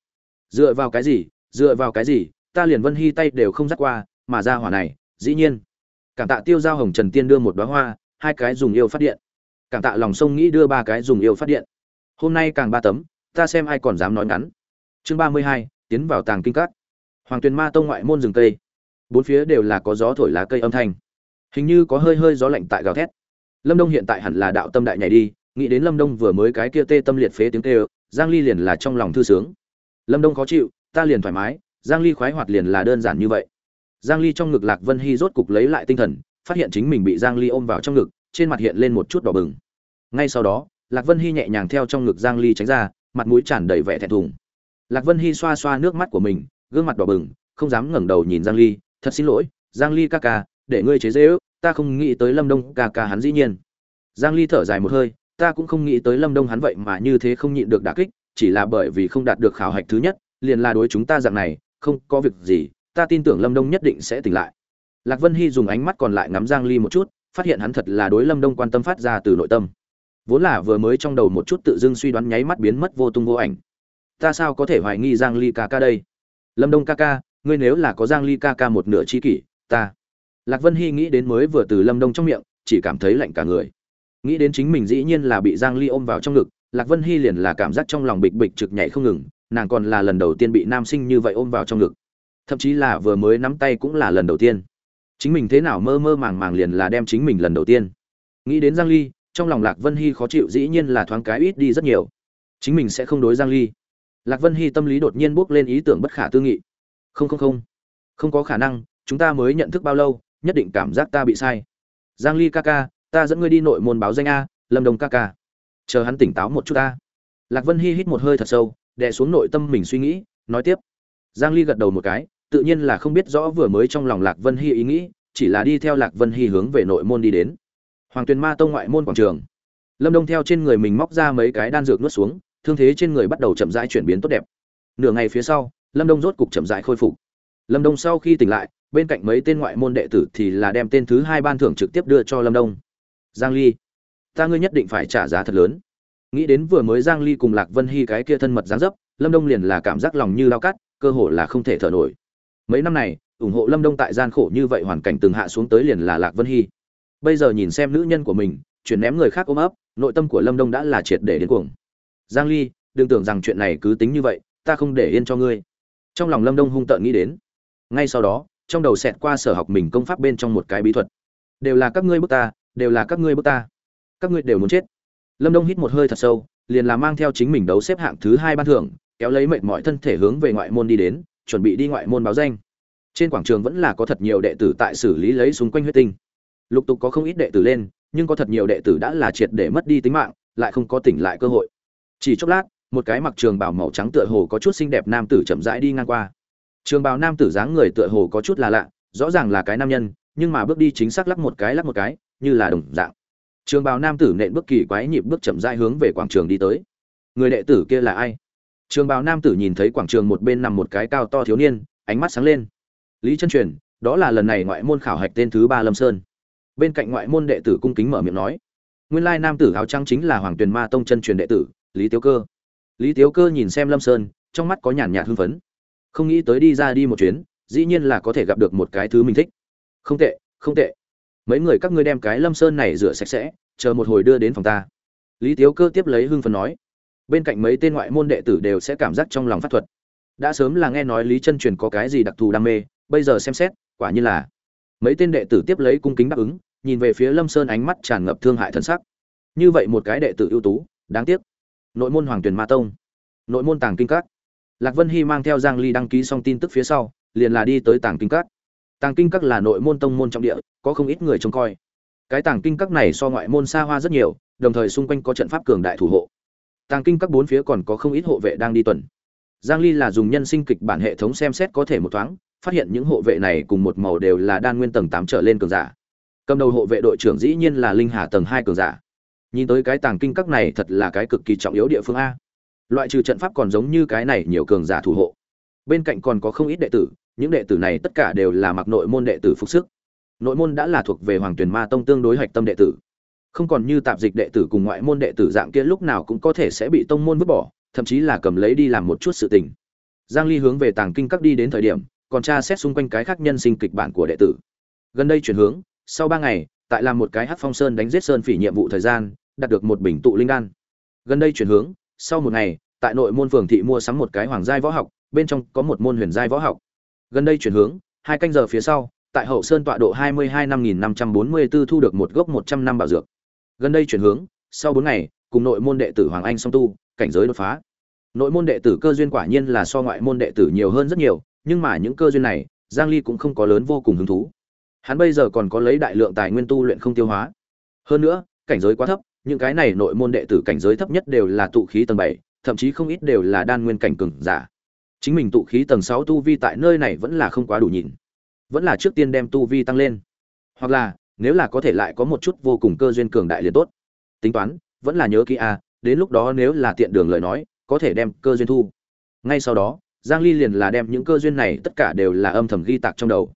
Dựa vào cái gì, dựa vào cái gì, ta liền vân hy tay đều không dắt qua, mà ra hỏa này, dĩ nhiên cảm tạ tiêu giao hồng trần tiên đưa một đoá hoa, hai cái dùng yêu phát điện. Cảm tạ lòng sông nghĩ đưa ba cái dùng yêu phát điện. Hôm nay càng ba tấm, ta xem ai còn dám nói ngắn. Chương ba mươi hai, tiến vào tàng kinh cát hoàng tuyền ma tông ngoại môn rừng cây. Bốn phía đều là có gió thổi lá cây âm thanh. Hình như có hơi hơi gió lạnh tại gào thét. Lâm đông hiện tại hẳn là đạo tâm đại nhảy đi, nghĩ đến lâm đông vừa mới cái kia tê tâm liệt phế tiếng kêu, giang ly liền là trong lòng thư sướng. Lâm đông khó chịu, ta liền thoải mái, giang ly khoái hoạt liền là đơn giản như vậy giang ly trong ngực lạc vân hy rốt cục lấy lại tinh thần, phát hiện chính mình bị giang ly ôm vào trong ngực, trên mặt hiện lên một chút đỏ bừng. Ngay sau đó, lạc vân hy nhẹ nhàng theo trong ngực giang ly tránh ra, mặt mũi tràn đầy vẻ thẹn thùng. Lạc vân hy xoa xoa nước mắt của mình, gương mặt đỏ bừng, không dám ngẩng đầu nhìn giang ly, thật xin lỗi, giang ly ca ca, để ngươi chế dễ ta không nghĩ tới lâm đông ca ca hắn dĩ nhiên. Giang ly thở dài một hơi, ta cũng không nghĩ tới lâm đông hắn vậy mà như thế không nhịn được đả kích, chỉ là bởi vì không đạt được khảo hạch thứ nhất, liền là đối chúng ta dạng này, không có việc gì ta tin tưởng lâm đông nhất định sẽ tỉnh lại. Lạc vân hy dùng ánh mắt còn lại ngắm giang ly một chút, phát hiện hắn thật là đối lâm đông quan tâm phát ra từ nội tâm. Vốn là vừa mới trong đầu một chút tự dưng suy đoán nháy mắt biến mất vô tung vô ảnh. Ta sao có thể hoài nghi giang ly ca ca đây? Lâm đông ca ca, ngươi nếu là có giang ly ca ca một nửa chi kỷ, ta. Lạc vân hy nghĩ đến mới vừa từ lâm đông trong miệng, chỉ cảm thấy lạnh cả người. Nghĩ đến chính mình dĩ nhiên là bị giang ly ôm vào trong ngực, lạc vân hy liền là cảm giác trong lòng bịch bịch trực nhảy không ngừng, nàng còn là lần đầu tiên bị nam sinh như vậy ôm vào trong ngực thậm chí là vừa mới nắm tay cũng là lần đầu tiên. Chính mình thế nào mơ mơ màng màng liền là đem chính mình lần đầu tiên. Nghĩ đến giang ly, trong lòng lạc vân hy khó chịu dĩ nhiên là thoáng cái ít đi rất nhiều. Chính mình sẽ không đối giang ly. Lạc vân hy tâm lý đột nhiên bước lên ý tưởng bất khả tư nghị. Không không không. Không có khả năng, chúng ta mới nhận thức bao lâu, nhất định cảm giác ta bị sai. Giang ly ca ca, ta dẫn ngươi đi nội môn báo danh a, lâm đồng ca ca. Chờ hắn tỉnh táo một chút ta lạc vân hy hít một hơi thật sâu, đè xuống nội tâm mình suy nghĩ, nói tiếp. Giang ly gật đầu một cái tự nhiên là không biết rõ vừa mới trong lòng lạc vân hy ý nghĩ, chỉ là đi theo lạc vân hy hướng về nội môn đi đến. Hoàng tuyền ma tông ngoại môn quảng trường. Lâm đông theo trên người mình móc ra mấy cái đan dược nuốt xuống, thương thế trên người bắt đầu chậm rãi chuyển biến tốt đẹp. Nửa ngày phía sau, lâm đông rốt cục chậm rãi khôi phục. Lâm đông sau khi tỉnh lại, bên cạnh mấy tên ngoại môn đệ tử thì là đem tên thứ hai ban thưởng trực tiếp đưa cho lâm đông. Giang ly, ta ngươi nhất định phải trả giá thật lớn. Nghĩ đến vừa mới giang ly cùng lạc vân hy cái kia thân mật dáng dấp, lâm đông liền là cảm giác lòng như lao cắt, cơ hồ là không thể thở nổi mấy năm này, ủng hộ lâm đông tại gian khổ như vậy hoàn cảnh từng hạ xuống tới liền là lạc vân hy. Bây giờ nhìn xem nữ nhân của mình, chuyển ném người khác ôm ấp, nội tâm của lâm đông đã là triệt để đến cuồng. Giang ly, đừng tưởng rằng chuyện này cứ tính như vậy, ta không để yên cho ngươi. Trong lòng lâm đông hung tợn nghĩ đến. Ngay sau đó, trong đầu xẹt qua sở học mình công pháp bên trong một cái bí thuật. Đều là các ngươi bức ta, đều là các ngươi bức ta. Các ngươi đều muốn chết. Lâm đông hít một hơi thật sâu, liền là mang theo chính mình đấu xếp hạng thứ hai ban thưởng, kéo lấy mệnh mọi thân thể hướng về ngoại môn đi đến chuẩn bị đi ngoại môn báo danh. Trên quảng trường vẫn là có thật nhiều đệ tử tại xử lý lấy xung quanh huyết tinh. Lục tục có không ít đệ tử lên, nhưng có thật nhiều đệ tử đã là triệt để mất đi tính mạng, lại không có tỉnh lại cơ hội. Chỉ chốc lát, một cái mặc trường bào màu trắng tựa hồ có chút xinh đẹp nam tử chậm rãi đi ngang qua. Trường bào nam tử dáng người tựa hồ có chút là lạ, rõ ràng là cái nam nhân, nhưng mà bước đi chính xác lắc một cái lắc một cái, như là đồng dạng. Trường bào nam tử nện bước kỳ quái nhịp bước chậm rãi hướng về quảng trường đi tới. Người đệ tử kia là ai? Trường bào nam tử nhìn thấy quảng trường một bên nằm một cái cao to thiếu niên, ánh mắt sáng lên. Lý chân truyền, đó là lần này ngoại môn khảo hạch tên thứ ba lâm sơn. Bên cạnh ngoại môn đệ tử cung kính mở miệng nói, nguyên lai nam tử áo trắng chính là hoàng tuyền ma tông chân truyền đệ tử, lý tiếu cơ. Lý tiếu cơ nhìn xem lâm sơn, trong mắt có nhàn nhạt hưng phấn. Không nghĩ tới đi ra đi một chuyến, dĩ nhiên là có thể gặp được một cái thứ mình thích. Không tệ không tệ. Mấy người các ngươi đem cái lâm sơn này rửa sạch sẽ, chờ một hồi đưa đến phòng ta. Lý tiếu cơ tiếp lấy hưng phấn nói bên cạnh mấy tên ngoại môn đệ tử đều sẽ cảm giác trong lòng pháp thuật. Đã sớm là nghe nói lý chân truyền có cái gì đặc thù đam mê, bây giờ xem xét, quả như là mấy tên đệ tử tiếp lấy cung kính đáp ứng, nhìn về phía lâm sơn ánh mắt tràn ngập thương hại thân sắc. Như vậy một cái đệ tử ưu tú, đáng tiếc. Nội môn hoàng tuyền ma tông, nội môn tàng kinh các. Lạc vân hy mang theo giang ly đăng ký xong tin tức phía sau, liền là đi tới tàng kinh các. Tàng kinh các là nội môn tông môn trọng địa, có không ít người trông coi. Cái tàng kinh các này so ngoại môn xa hoa rất nhiều, đồng thời xung quanh có trận pháp cường đại thủ hộ tàng kinh các bốn phía còn có không ít hộ vệ đang đi tuần. Giang ly là dùng nhân sinh kịch bản hệ thống xem xét có thể một thoáng, phát hiện những hộ vệ này cùng một màu đều là đan nguyên tầng 8 trở lên cường giả. Cầm đầu hộ vệ đội trưởng dĩ nhiên là linh hà tầng 2 cường giả. Nhìn tới cái tàng kinh các này thật là cái cực kỳ trọng yếu địa phương a. Loại trừ trận pháp còn giống như cái này nhiều cường giả thủ hộ. Bên cạnh còn có không ít đệ tử, những đệ tử này tất cả đều là mặc nội môn đệ tử phục sức. Nội môn đã là thuộc về hoàng tuyển ma tông tương đối hạch tâm đệ tử không còn như tạp dịch đệ tử cùng ngoại môn đệ tử dạng kia lúc nào cũng có thể sẽ bị tông môn vứt bỏ, thậm chí là cầm lấy đi làm một chút sự tình. Giang ly hướng về tàng kinh các đi đến thời điểm, còn tra xét xung quanh cái khác nhân sinh kịch bản của đệ tử. Gần đây chuyển hướng, sau ba ngày, tại làm một cái hắc phong sơn đánh giết sơn phỉ nhiệm vụ thời gian, đạt được một bình tụ linh đan. Gần đây chuyển hướng, sau một ngày, tại nội môn phường thị mua sắm một cái hoàng giai võ học, bên trong có một môn huyền giai võ học. Gần đây chuyển hướng, hai canh giờ phía sau, tại hậu sơn tọa độ hai mươi hai năm nghìn năm trăm bốn mươi 544 thu được một gốc một trăm năm bảo dược gần đây chuyển hướng sau bốn ngày cùng nội môn đệ tử hoàng anh song tu cảnh giới đột phá. Nội môn đệ tử cơ duyên quả nhiên là so ngoại môn đệ tử nhiều hơn rất nhiều nhưng mà những cơ duyên này giang ly cũng không có lớn vô cùng hứng thú. Hắn bây giờ còn có lấy đại lượng tài nguyên tu luyện không tiêu hóa. Hơn nữa cảnh giới quá thấp những cái này nội môn đệ tử cảnh giới thấp nhất đều là tụ khí tầng 7, thậm chí không ít đều là đan nguyên cảnh cường giả. Chính mình tụ khí tầng 6 tu vi tại nơi này vẫn là không quá đủ nhìn vẫn là trước tiên đem tu vi tăng lên. Hoặc là nếu là có thể lại có một chút vô cùng cơ duyên cường đại liền tốt. Tính toán, vẫn là nhớ kỹ a đến lúc đó nếu là tiện đường lời nói, có thể đem cơ duyên thu. Ngay sau đó, giang ly liền là đem những cơ duyên này tất cả đều là âm thầm ghi tạc trong đầu.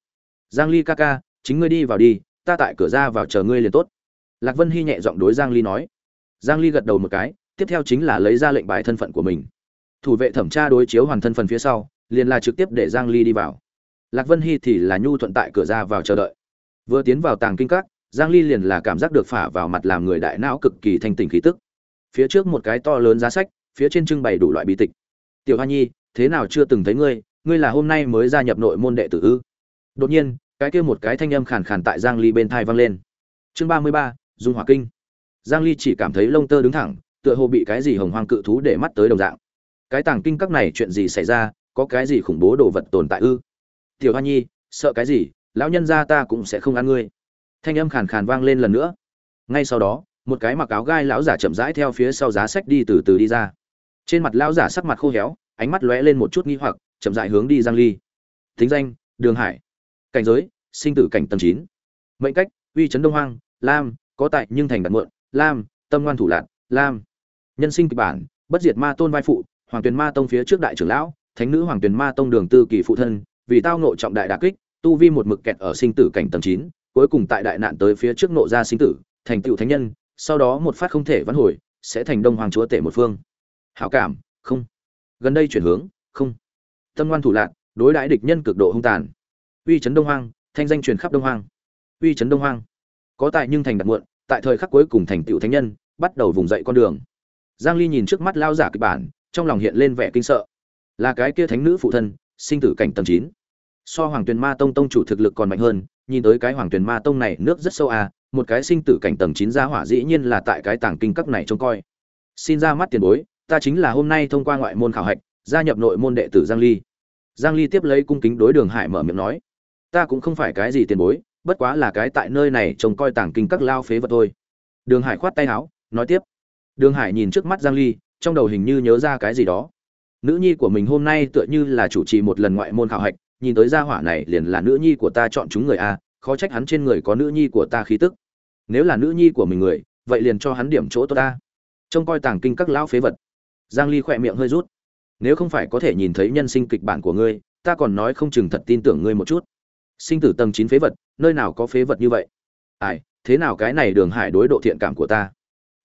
Giang ly ca ca, chính ngươi đi vào đi, ta tại cửa ra vào chờ ngươi liền tốt. Lạc vân hy nhẹ giọng đối giang ly nói. Giang ly gật đầu một cái, tiếp theo chính là lấy ra lệnh bài thân phận của mình. Thủ vệ thẩm tra đối chiếu hoàn thân phần phía sau, liền là trực tiếp để giang ly đi vào. Lạc vân hy thì là nhu thuận tại cửa ra vào chờ đợi vừa tiến vào tàng kinh các giang ly liền là cảm giác được phả vào mặt làm người đại não cực kỳ thanh tỉnh khí tức. Phía trước một cái to lớn giá sách phía trên trưng bày đủ loại bí tịch. Tiểu hoa nhi thế nào chưa từng thấy ngươi? Ngươi là hôm nay mới gia nhập nội môn đệ tử ư? Đột nhiên cái kia một cái thanh âm khàn khàn tại giang ly bên thai vang lên. Chương 33, dung hỏa kinh. Giang ly chỉ cảm thấy lông tơ đứng thẳng tựa hồ bị cái gì hồng hoang cự thú để mắt tới đồng dạng. Cái tàng kinh các này chuyện gì xảy ra? Có cái gì khủng bố đồ vật tồn tại ư? Tiểu hoa nhi sợ cái gì? Lão nhân gia ta cũng sẽ không ăn ngươi. Thanh âm khàn khàn vang lên lần nữa. Ngay sau đó, một cái mặc áo gai lão giả chậm rãi theo phía sau giá sách đi từ từ đi ra. Trên mặt lão giả sắc mặt khô héo, ánh mắt lóe lên một chút nghi hoặc, chậm rãi hướng đi giang ly. Thính danh, đường hải. Cảnh giới, sinh tử cảnh tầng 9. mệnh cách, uy chấn đông hoang, lam, có tại nhưng thành đặt mượn lam, tâm ngoan thủ lạn, lam. Nhân sinh kịch bản, bất diệt ma tôn vai phụ, hoàng tuyền ma tông phía trước đại trưởng lão, thánh nữ hoàng tuyền ma tông đường tư kỳ phụ thân, vì tao nội trọng đại đả kích tu vi một mực kẹt ở sinh tử cảnh tầng 9, cuối cùng tại đại nạn tới phía trước nộ ra sinh tử thành tựu thánh nhân sau đó một phát không thể vãn hồi sẽ thành đông hoàng chúa tể một phương. Hảo cảm không. Gần đây chuyển hướng không. Tâm ngoan thủ lạn, đối đãi địch nhân cực độ hung tàn. Uy chấn đông hoang thanh danh truyền khắp đông hoang. Uy chấn đông hoang. Có tại nhưng thành đặt muộn tại thời khắc cuối cùng thành tựu thánh nhân bắt đầu vùng dậy con đường. Giang ly nhìn trước mắt lao giả kịch bản trong lòng hiện lên vẻ kinh sợ. Là cái kia thánh nữ phụ thân sinh tử cảnh tầng 9 so hoàng tuyền ma tông tông chủ thực lực còn mạnh hơn, nhìn tới cái hoàng tuyền ma tông này nước rất sâu à một cái sinh tử cảnh tầng chín gia hỏa dĩ nhiên là tại cái tàng kinh cấp này trông coi. Xin ra mắt tiền bối, ta chính là hôm nay thông qua ngoại môn khảo hạch, gia nhập nội môn đệ tử giang ly. Giang ly tiếp lấy cung kính đối đường hải mở miệng nói, ta cũng không phải cái gì tiền bối, bất quá là cái tại nơi này trông coi tàng kinh các lao phế vật thôi. Đường hải khoát tay áo, nói tiếp. Đường hải nhìn trước mắt giang ly, trong đầu hình như nhớ ra cái gì đó. Nữ nhi của mình hôm nay tựa như là chủ trì một lần ngoại môn khảo hạch nhìn tới gia hỏa này liền là nữ nhi của ta chọn chúng người a, khó trách hắn trên người có nữ nhi của ta khí tức. Nếu là nữ nhi của mình người, vậy liền cho hắn điểm chỗ tốt ta. Trông coi tàng kinh các lão phế vật. Giang ly khỏe miệng hơi rút. Nếu không phải có thể nhìn thấy nhân sinh kịch bản của ngươi, ta còn nói không chừng thật tin tưởng ngươi một chút. Sinh tử tầng 9 phế vật, nơi nào có phế vật như vậy? Ai, thế nào cái này đường hải đối độ thiện cảm của ta?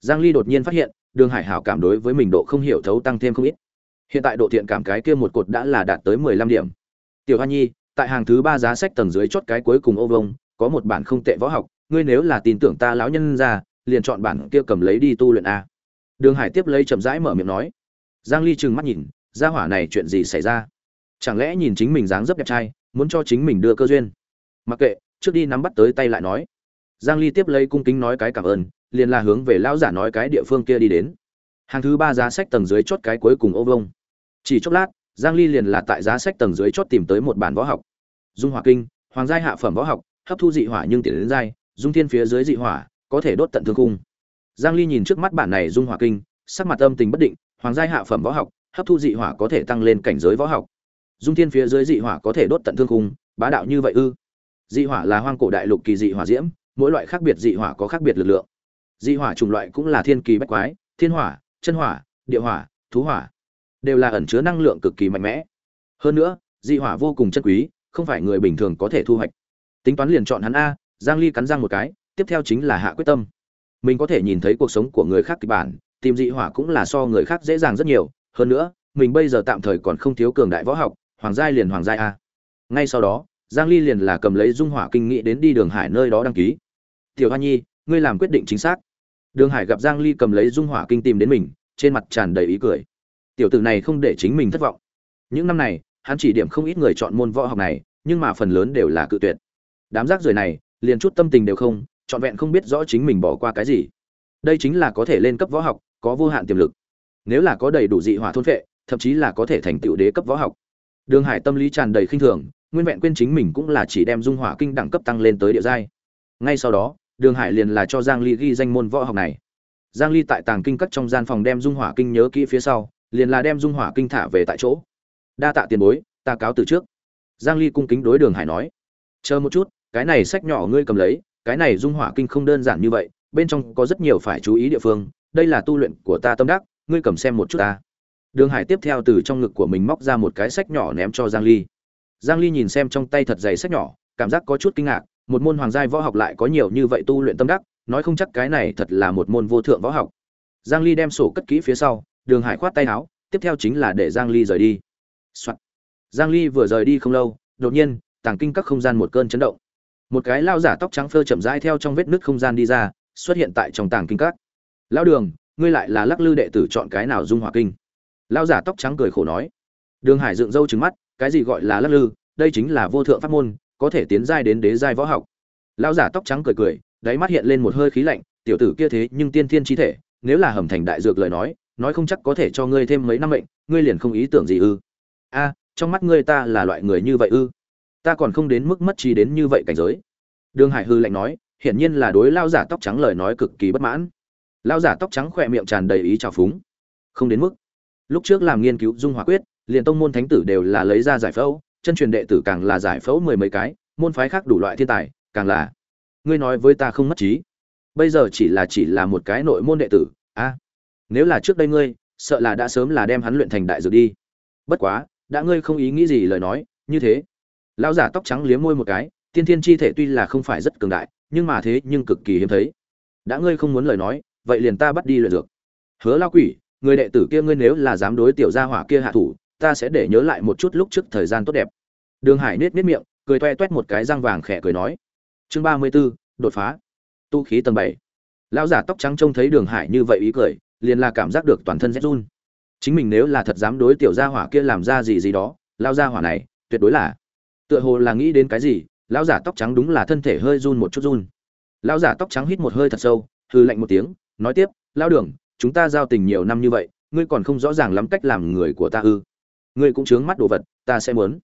Giang ly đột nhiên phát hiện, đường hải hảo cảm đối với mình độ không hiểu thấu tăng thêm không ít. Hiện tại độ thiện cảm cái kia một cột đã là đạt tới 15 điểm tiểu hoa nhi, tại hàng thứ ba giá sách tầng dưới chốt cái cuối cùng ô vông có một bản không tệ võ học, ngươi nếu là tin tưởng ta lão nhân ra, liền chọn bản kia cầm lấy đi tu luyện a. Đường hải tiếp lấy chậm rãi mở miệng nói. Giang ly trừng mắt nhìn, gia hỏa này chuyện gì xảy ra? Chẳng lẽ nhìn chính mình dáng dấp đẹp trai, muốn cho chính mình đưa cơ duyên? Mặc kệ, trước đi nắm bắt tới tay lại nói. Giang ly tiếp lấy cung kính nói cái cảm ơn, liền là hướng về lão giả nói cái địa phương kia đi đến. Hàng thứ ba giá sách tầng dưới chốt cái cuối cùng ô vông chỉ chốc lát giang ly liền là tại giá sách tầng dưới chốt tìm tới một bản võ học. Dung hỏa kinh hoàng giai hạ phẩm võ học hấp thu dị hỏa nhưng tiến đến giai dung thiên phía dưới dị hỏa có thể đốt tận thương khung. giang ly nhìn trước mắt bản này dung hỏa kinh sắc mặt âm tình bất định hoàng giai hạ phẩm võ học hấp thu dị hỏa có thể tăng lên cảnh giới võ học. Dung thiên phía dưới dị hỏa có thể đốt tận thương khung, bá đạo như vậy ư? Dị hỏa là hoang cổ đại lục kỳ dị hỏa diễm mỗi loại khác biệt dị hỏa có khác biệt lực lượng. Dị hỏa chủng loại cũng là thiên kỳ bách quái thiên hỏa chân hỏa địa hỏa thú hỏa đều là ẩn chứa năng lượng cực kỳ mạnh mẽ. Hơn nữa, dị hỏa vô cùng chân quý, không phải người bình thường có thể thu hoạch. Tính toán liền chọn hắn a, giang ly cắn răng một cái, tiếp theo chính là hạ quyết tâm. Mình có thể nhìn thấy cuộc sống của người khác kịch bản, tìm dị hỏa cũng là so người khác dễ dàng rất nhiều. Hơn nữa, mình bây giờ tạm thời còn không thiếu cường đại võ học, hoàng giai liền hoàng giai a. Ngay sau đó, giang ly liền là cầm lấy dung hỏa kinh nghị đến đi đường hải nơi đó đăng ký. Tiểu hoa nhi, ngươi làm quyết định chính xác. Đường hải gặp giang ly cầm lấy dung hỏa kinh tìm đến mình, trên mặt tràn đầy ý cười tiểu tử này không để chính mình thất vọng. Những năm này, hắn chỉ điểm không ít người chọn môn võ học này, nhưng mà phần lớn đều là cự tuyệt. Đám rác rưởi này, liền chút tâm tình đều không, trọn vẹn không biết rõ chính mình bỏ qua cái gì. Đây chính là có thể lên cấp võ học, có vô hạn tiềm lực. Nếu là có đầy đủ dị hỏa thôn phệ, thậm chí là có thể thành tựu đế cấp võ học. Đường hải tâm lý tràn đầy khinh thường, nguyên vẹn quên chính mình cũng là chỉ đem dung hỏa kinh đẳng cấp tăng lên tới địa giai. Ngay sau đó, đường hải liền là cho giang ly ghi danh môn võ học này. Giang ly tại tàng kinh cất trong gian phòng đem dung hỏa kinh nhớ kỹ phía sau liền là đem dung hỏa kinh thả về tại chỗ. Đa tạ tiền bối, ta cáo từ trước. Giang ly cung kính đối đường hải nói. Chờ một chút, cái này sách nhỏ ngươi cầm lấy, cái này dung hỏa kinh không đơn giản như vậy, bên trong có rất nhiều phải chú ý địa phương, đây là tu luyện của ta tâm đắc, ngươi cầm xem một chút ta. Đường hải tiếp theo từ trong ngực của mình móc ra một cái sách nhỏ ném cho giang ly. Giang ly nhìn xem trong tay thật dày sách nhỏ, cảm giác có chút kinh ngạc, một môn hoàng giai võ học lại có nhiều như vậy tu luyện tâm đắc, nói không chắc cái này thật là một môn vô thượng võ học. Giang ly đem sổ cất kỹ phía sau đường hải khoát tay áo, tiếp theo chính là để giang ly rời đi. Soạn. giang ly vừa rời đi không lâu, đột nhiên, tàng kinh các không gian một cơn chấn động. Một cái lao giả tóc trắng phơ chậm rãi theo trong vết nứt không gian đi ra, xuất hiện tại trong tàng kinh các. Lão đường, ngươi lại là lắc lư đệ tử chọn cái nào dung hỏa kinh? Lao giả tóc trắng cười khổ nói. Đường hải dựng râu trừng mắt, cái gì gọi là lắc lư? Đây chính là vô thượng pháp môn, có thể tiến giai đến đế giai võ học. Lao giả tóc trắng cười cười, đáy mắt hiện lên một hơi khí lạnh, tiểu tử kia thế nhưng tiên thiên chi thể, nếu là hầm thành đại dược lời nói nói không chắc có thể cho ngươi thêm mấy năm mệnh, ngươi liền không ý tưởng gì ư? A, trong mắt ngươi ta là loại người như vậy ư? Ta còn không đến mức mất trí đến như vậy cảnh giới. Đường hải hư lạnh nói, hiển nhiên là đối lao giả tóc trắng lời nói cực kỳ bất mãn. Lao giả tóc trắng khỏe miệng tràn đầy ý trào phúng. Không đến mức. Lúc trước làm nghiên cứu dung hòa quyết, liền tông môn thánh tử đều là lấy ra giải phẫu, chân truyền đệ tử càng là giải phẫu mười mấy cái, môn phái khác đủ loại thiên tài, càng là. Ngươi nói với ta không mất trí. Bây giờ chỉ là chỉ là một cái nội môn đệ tử. A nếu là trước đây ngươi sợ là đã sớm là đem hắn luyện thành đại dược đi. Bất quá đã ngươi không ý nghĩ gì lời nói như thế. Lão giả tóc trắng liếm môi một cái tiên thiên chi thể tuy là không phải rất cường đại nhưng mà thế nhưng cực kỳ hiếm thấy. Đã ngươi không muốn lời nói vậy liền ta bắt đi luyện dược. Hứa lao quỷ người đệ tử kia ngươi nếu là dám đối tiểu gia hỏa kia hạ thủ ta sẽ để nhớ lại một chút lúc trước thời gian tốt đẹp. Đường hải nết nết miệng cười toe toét một cái răng vàng khẽ cười nói. Chương ba mươi 34, đột phá. Tu khí tầng bảy. Lão giả tóc trắng trông thấy đường hải như vậy ý cười liền là cảm giác được toàn thân rét run. Chính mình nếu là thật dám đối tiểu gia hỏa kia làm ra gì gì đó lao gia hỏa này, tuyệt đối là. Tựa hồ là nghĩ đến cái gì, lão giả tóc trắng đúng là thân thể hơi run một chút run. Lão giả tóc trắng hít một hơi thật sâu hư lạnh một tiếng, nói tiếp lao đường, chúng ta giao tình nhiều năm như vậy, ngươi còn không rõ ràng lắm cách làm người của ta ư? Ngươi cũng chướng mắt đồ vật, ta sẽ muốn.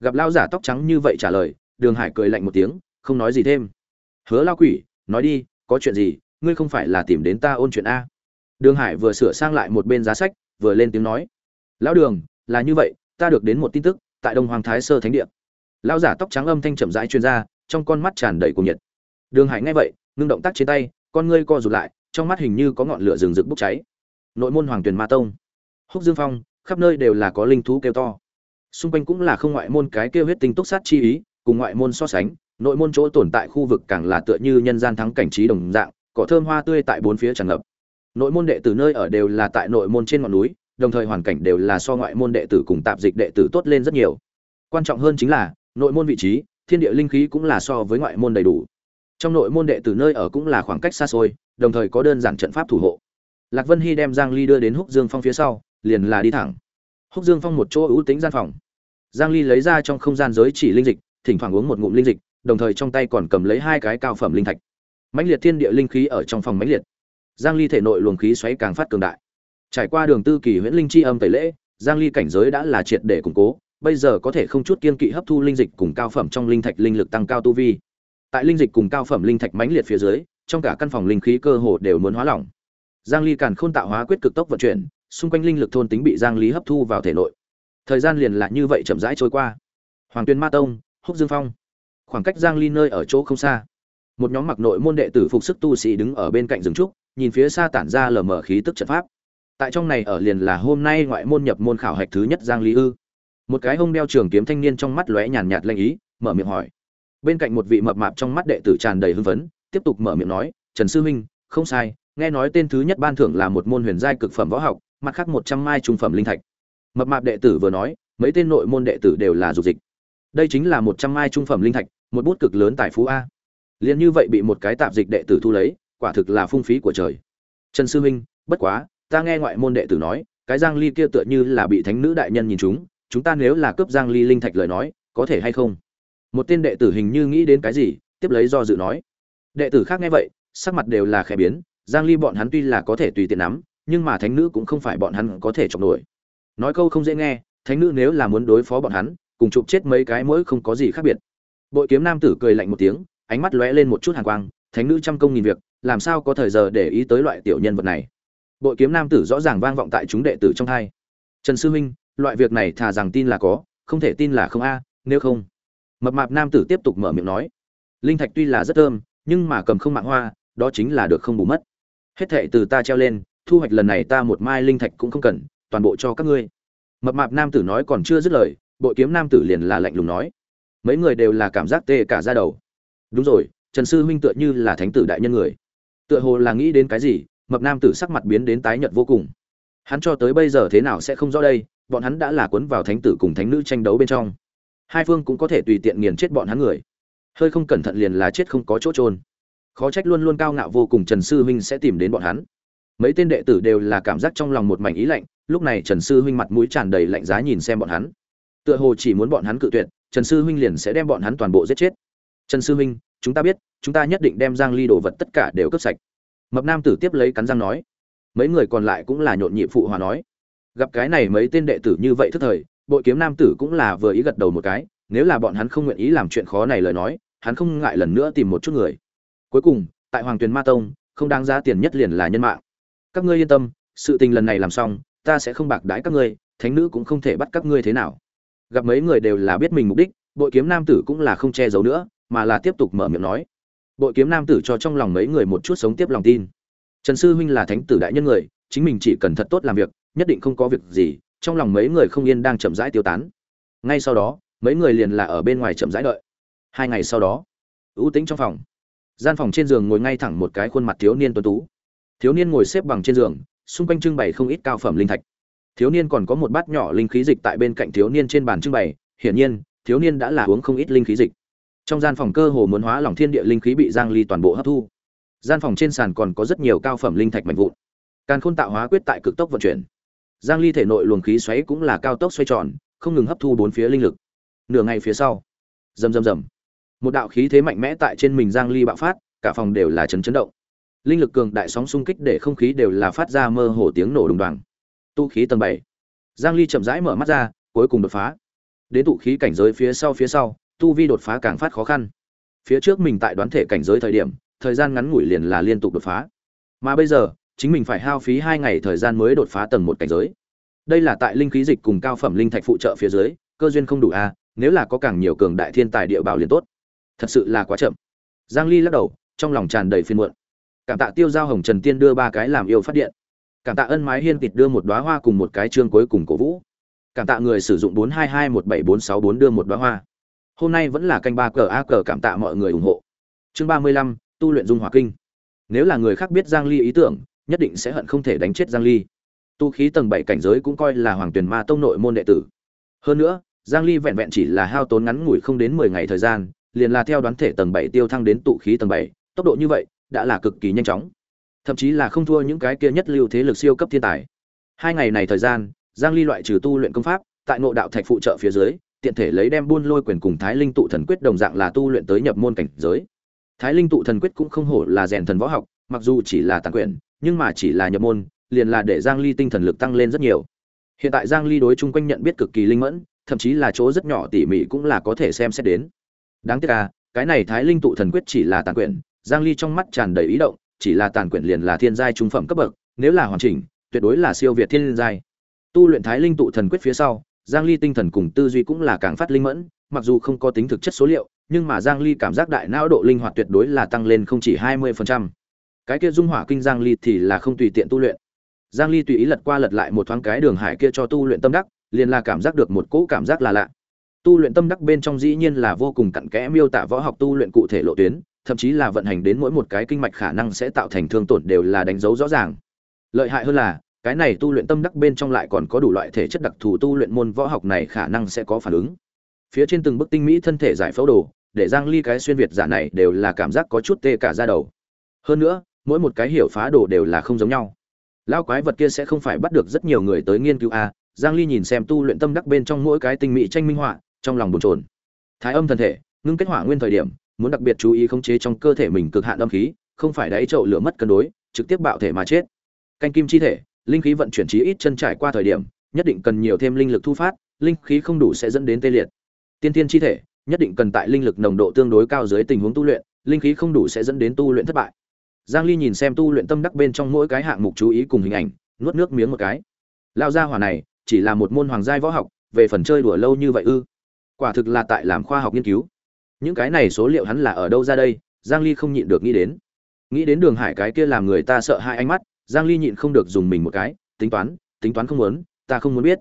Gặp lão giả tóc trắng như vậy trả lời, đường hải cười lạnh một tiếng, không nói gì thêm. Hứa lao quỷ, nói đi, có chuyện gì, ngươi không phải là tìm đến ta ôn chuyện a? Đường hải vừa sửa sang lại một bên giá sách, vừa lên tiếng nói. Lão đường, là như vậy, ta được đến một tin tức, tại đông hoàng thái sơ thánh địa. Lão giả tóc trắng âm thanh chậm rãi truyền ra, trong con mắt tràn đầy cuồng nhiệt. Đường hải nghe vậy, ngưng động tác trên tay, con ngươi co rụt lại, trong mắt hình như có ngọn lửa rừng rực bốc cháy. Nội môn hoàng Tuyển ma tông, húc dương phong, khắp nơi đều là có linh thú kêu to. Xung quanh cũng là không ngoại môn cái kêu huyết tinh túc sát chi ý, cùng ngoại môn so sánh, nội môn chỗ tồn tại khu vực càng là tựa như nhân gian thắng cảnh trí đồng dạng, cỏ thơm hoa tươi tại bốn phía tràn ngập nội môn đệ tử nơi ở đều là tại nội môn trên ngọn núi, đồng thời hoàn cảnh đều là so ngoại môn đệ tử cùng tạp dịch đệ tử tốt lên rất nhiều. Quan trọng hơn chính là, nội môn vị trí, thiên địa linh khí cũng là so với ngoại môn đầy đủ. Trong nội môn đệ tử nơi ở cũng là khoảng cách xa xôi, đồng thời có đơn giản trận pháp thủ hộ. Lạc vân hy đem giang ly đưa đến húc dương phong phía sau, liền là đi thẳng. Húc dương phong một chỗ ưu tính gian phòng. Giang ly lấy ra trong không gian giới chỉ linh dịch, thỉnh thoảng uống một ngụm linh dịch, đồng thời trong tay còn cầm lấy hai cái cao phẩm linh thạch. Mãnh liệt thiên địa linh khí ở trong phòng mãnh liệt giang ly thể nội luồng khí xoáy càng phát cường đại. Trải qua đường tư kỳ huyễn linh chi âm tẩy lễ, giang ly cảnh giới đã là triệt để củng cố, bây giờ có thể không chút kiên kỵ hấp thu linh dịch cùng cao phẩm trong linh thạch linh lực tăng cao tu vi. Tại linh dịch cùng cao phẩm linh thạch mãnh liệt phía dưới, trong cả căn phòng linh khí cơ hồ đều muốn hóa lỏng. Giang ly càn khôn tạo hóa quyết cực tốc vận chuyển, xung quanh linh lực thôn tính bị giang ly hấp thu vào thể nội. Thời gian liền là như vậy chậm rãi trôi qua. Hoàng tuyên ma tông, húc dương phong. Khoảng cách giang ly nơi ở chỗ không xa, một nhóm mặc nội môn đệ tử phục sức tu sĩ đứng ở bên cạnh rừng trúc nhìn phía xa tản ra lờ mờ khí tức trận pháp. Tại trong này ở liền là hôm nay ngoại môn nhập môn khảo hạch thứ nhất giang lý ư. Một cái hông đeo trường kiếm thanh niên trong mắt lóe nhàn nhạt lanh ý, mở miệng hỏi. Bên cạnh một vị mập mạp trong mắt đệ tử tràn đầy hưng phấn, tiếp tục mở miệng nói, trần sư huynh, không sai, nghe nói tên thứ nhất ban thưởng là một môn huyền giai cực phẩm võ học, mặt khác một trăm mai trung phẩm linh thạch. Mập mạp đệ tử vừa nói, mấy tên nội môn đệ tử đều là dục dịch. Đây chính là một trăm mai trung phẩm linh thạch, một bút cực lớn tại phú a. Liền như vậy bị một cái tạp dịch đệ tử thu lấy quả thực là phung phí của trời. Trần sư huynh bất quá, ta nghe ngoại môn đệ tử nói, cái giang ly kia tựa như là bị thánh nữ đại nhân nhìn chúng chúng ta nếu là cướp giang ly linh thạch lời nói, có thể hay không? Một tên đệ tử hình như nghĩ đến cái gì, tiếp lấy do dự nói. Đệ tử khác nghe vậy, sắc mặt đều là khẽ biến, giang ly bọn hắn tuy là có thể tùy tiện nắm, nhưng mà thánh nữ cũng không phải bọn hắn có thể chọc nổi. Nói câu không dễ nghe, thánh nữ nếu là muốn đối phó bọn hắn, cùng chụp chết mấy cái mỗi không có gì khác biệt. Bội kiếm nam tử cười lạnh một tiếng, ánh mắt lóe lên một chút hàn quang thánh nữ trăm công nghìn việc, làm sao có thời giờ để ý tới loại tiểu nhân vật này? Bội kiếm nam tử rõ ràng vang vọng tại chúng đệ tử trong hai trần sư huynh loại việc này thà rằng tin là có, không thể tin là không a, nếu không. Mập mạp nam tử tiếp tục mở miệng nói. Linh thạch tuy là rất thơm, nhưng mà cầm không mạng hoa, đó chính là được không bù mất. Hết thệ từ ta treo lên, thu hoạch lần này ta một mai linh thạch cũng không cần, toàn bộ cho các ngươi. Mập mạp nam tử nói còn chưa dứt lời, bội kiếm nam tử liền là lạnh lùng nói. Mấy người đều là cảm giác tê cả ra đầu. Đúng rồi trần sư huynh tựa như là thánh tử đại nhân người. Tựa hồ là nghĩ đến cái gì, mập nam tử sắc mặt biến đến tái nhợt vô cùng. Hắn cho tới bây giờ thế nào sẽ không rõ đây, bọn hắn đã là cuốn vào thánh tử cùng thánh nữ tranh đấu bên trong. Hai phương cũng có thể tùy tiện nghiền chết bọn hắn người. Hơi không cẩn thận liền là chết không có chỗ trôn khó trách luôn luôn cao ngạo vô cùng trần sư huynh sẽ tìm đến bọn hắn. Mấy tên đệ tử đều là cảm giác trong lòng một mảnh ý lạnh, lúc này trần sư huynh mặt mũi tràn đầy lạnh giá nhìn xem bọn hắn. Tựa hồ chỉ muốn bọn hắn cự tuyệt, trần sư huynh liền sẽ đem bọn hắn toàn bộ giết chết. Trần sư huynh chúng ta biết, chúng ta nhất định đem giang ly đồ vật tất cả đều cướp sạch. Mập nam tử tiếp lấy cắn răng nói. Mấy người còn lại cũng là nhộn nhịp phụ hòa nói. Gặp cái này mấy tên đệ tử như vậy thức thời, bội kiếm nam tử cũng là vừa ý gật đầu một cái, nếu là bọn hắn không nguyện ý làm chuyện khó này lời nói, hắn không ngại lần nữa tìm một chút người. Cuối cùng, tại hoàng tuyền ma tông, không đáng giá tiền nhất liền là nhân mạng. Các ngươi yên tâm, sự tình lần này làm xong, ta sẽ không bạc đái các ngươi, thánh nữ cũng không thể bắt các ngươi thế nào. Gặp mấy người đều là biết mình mục đích, bội kiếm nam tử cũng là không che giấu nữa mà là tiếp tục mở miệng nói. Bội kiếm nam tử cho trong lòng mấy người một chút sống tiếp lòng tin. Trần sư huynh là thánh tử đại nhân người, chính mình chỉ cần thật tốt làm việc, nhất định không có việc gì, trong lòng mấy người không yên đang chậm rãi tiêu tán. Ngay sau đó, mấy người liền là ở bên ngoài chậm rãi đợi. Hai ngày sau đó, ưu tính trong phòng. Gian phòng trên giường ngồi ngay thẳng một cái khuôn mặt thiếu niên tuấn tú. Thiếu niên ngồi xếp bằng trên giường, xung quanh trưng bày không ít cao phẩm linh thạch. Thiếu niên còn có một bát nhỏ linh khí dịch tại bên cạnh thiếu niên trên bàn trưng bày. Hiển nhiên, thiếu niên đã là uống không ít linh khí dịch trong gian phòng cơ hồ muốn hóa lỏng thiên địa linh khí bị giang ly toàn bộ hấp thu. Gian phòng trên sàn còn có rất nhiều cao phẩm linh thạch mạnh vụn. Càn khôn tạo hóa quyết tại cực tốc vận chuyển. Giang ly thể nội luồng khí xoáy cũng là cao tốc xoay tròn, không ngừng hấp thu bốn phía linh lực. Nửa ngày phía sau, rầm rầm rầm. Một đạo khí thế mạnh mẽ tại trên mình giang ly bạo phát, cả phòng đều là chấn chấn động. Linh lực cường đại sóng xung kích để không khí đều là phát ra mơ hồ tiếng nổ đùng đoàng. Tu khí tầng 7. giang ly chậm rãi mở mắt ra, cuối cùng đột phá. Đến tụ khí cảnh giới phía sau phía sau tu vi đột phá càng phát khó khăn. Phía trước mình tại đoán thể cảnh giới thời điểm thời gian ngắn ngủi liền là liên tục đột phá. Mà bây giờ chính mình phải hao phí hai ngày thời gian mới đột phá tầng một cảnh giới. Đây là tại linh khí dịch cùng cao phẩm linh thạch phụ trợ phía dưới cơ duyên không đủ a à, nếu là có càng nhiều cường đại thiên tài địa bảo liền tốt. Thật sự là quá chậm. Giang ly lắc đầu trong lòng tràn đầy phiền muộn. Cảm tạ tiêu giao hồng trần tiên đưa ba cái làm yêu phát điện. Cảm tạ ân mái hiên tịt đưa một đóa hoa cùng một cái chương cuối cùng cổ vũ. Cảm tạ người sử dụng bốn hai hai một bảy bốn sáu bốn đưa một đóa hoa hôm nay vẫn là canh ba cờ a cờ cảm tạ mọi người ủng hộ. Chương ba mươi lăm tu luyện dung hòa kinh. Nếu là người khác biết giang ly ý tưởng nhất định sẽ hận không thể đánh chết giang ly. Tu khí tầng bảy cảnh giới cũng coi là hoàng tuyền ma tông nội môn đệ tử. Hơn nữa giang ly vẹn vẹn chỉ là hao tốn ngắn ngủi không đến 10 ngày thời gian liền là theo đoán thể tầng 7 tiêu thăng đến tụ khí tầng 7, tốc độ như vậy đã là cực kỳ nhanh chóng. Thậm chí là không thua những cái kia nhất lưu thế lực siêu cấp thiên tài. Hai ngày này thời gian giang ly loại trừ tu luyện công pháp tại ngộ đạo thạch phụ trợ phía dưới tiện thể lấy đem buôn lôi quyền cùng thái linh tụ thần quyết đồng dạng là tu luyện tới nhập môn cảnh giới. Thái linh tụ thần quyết cũng không hổ là rèn thần võ học, mặc dù chỉ là tàn quyền, nhưng mà chỉ là nhập môn, liền là để giang ly tinh thần lực tăng lên rất nhiều. Hiện tại giang ly đối chung quanh nhận biết cực kỳ linh mẫn, thậm chí là chỗ rất nhỏ tỉ mỉ cũng là có thể xem xét đến. Đáng tiếc là cái này thái linh tụ thần quyết chỉ là tàn quyển giang ly trong mắt tràn đầy ý động, chỉ là tàn quyển liền là thiên giai trung phẩm cấp bậc, nếu là hoàn chỉnh, tuyệt đối là siêu việt thiên giai. Tu luyện thái linh tụ thần quyết phía sau giang ly tinh thần cùng tư duy cũng là càng phát linh mẫn, mặc dù không có tính thực chất số liệu, nhưng mà giang ly cảm giác đại não độ linh hoạt tuyệt đối là tăng lên không chỉ 20%. cái kia dung hỏa kinh giang ly thì là không tùy tiện tu luyện. Giang ly tùy ý lật qua lật lại một thoáng cái đường hải kia cho tu luyện tâm đắc, liền là cảm giác được một cỗ cảm giác là lạ. Tu luyện tâm đắc bên trong dĩ nhiên là vô cùng cặn kẽ miêu tả võ học tu luyện cụ thể lộ tuyến, thậm chí là vận hành đến mỗi một cái kinh mạch khả năng sẽ tạo thành thương tổn đều là đánh dấu rõ ràng. Lợi hại hơn là cái này tu luyện tâm đắc bên trong lại còn có đủ loại thể chất đặc thù tu luyện môn võ học này khả năng sẽ có phản ứng. Phía trên từng bức tinh mỹ thân thể giải phẫu đồ để giang ly cái xuyên việt giả này đều là cảm giác có chút tê cả da đầu. Hơn nữa mỗi một cái hiểu phá đồ đều là không giống nhau. Lao quái vật kia sẽ không phải bắt được rất nhiều người tới nghiên cứu a à, giang ly nhìn xem tu luyện tâm đắc bên trong mỗi cái tinh mỹ tranh minh họa trong lòng bồn chồn. Thái âm thần thể ngưng kết hỏa nguyên thời điểm muốn đặc biệt chú ý khống chế trong cơ thể mình cực hạn âm khí không phải đáy chậu lửa mất cân đối trực tiếp bạo thể mà chết. Canh kim chi thể linh khí vận chuyển trí ít chân trải qua thời điểm, nhất định cần nhiều thêm linh lực thu phát, linh khí không đủ sẽ dẫn đến tê liệt. Tiên tiên chi thể, nhất định cần tại linh lực nồng độ tương đối cao dưới tình huống tu luyện, linh khí không đủ sẽ dẫn đến tu luyện thất bại. Giang ly nhìn xem tu luyện tâm đắc bên trong mỗi cái hạng mục chú ý cùng hình ảnh, nuốt nước miếng một cái. Lao gia hỏa này, chỉ là một môn hoàng giai võ học, về phần chơi đùa lâu như vậy ư? Quả thực là tại làm khoa học nghiên cứu. Những cái này số liệu hắn là ở đâu ra đây? Giang ly không nhịn được nghĩ đến. Nghĩ đến đường hải cái kia làm người ta sợ hai ánh mắt giang ly nhịn không được dùng mình một cái, tính toán tính toán không muốn, ta không muốn biết.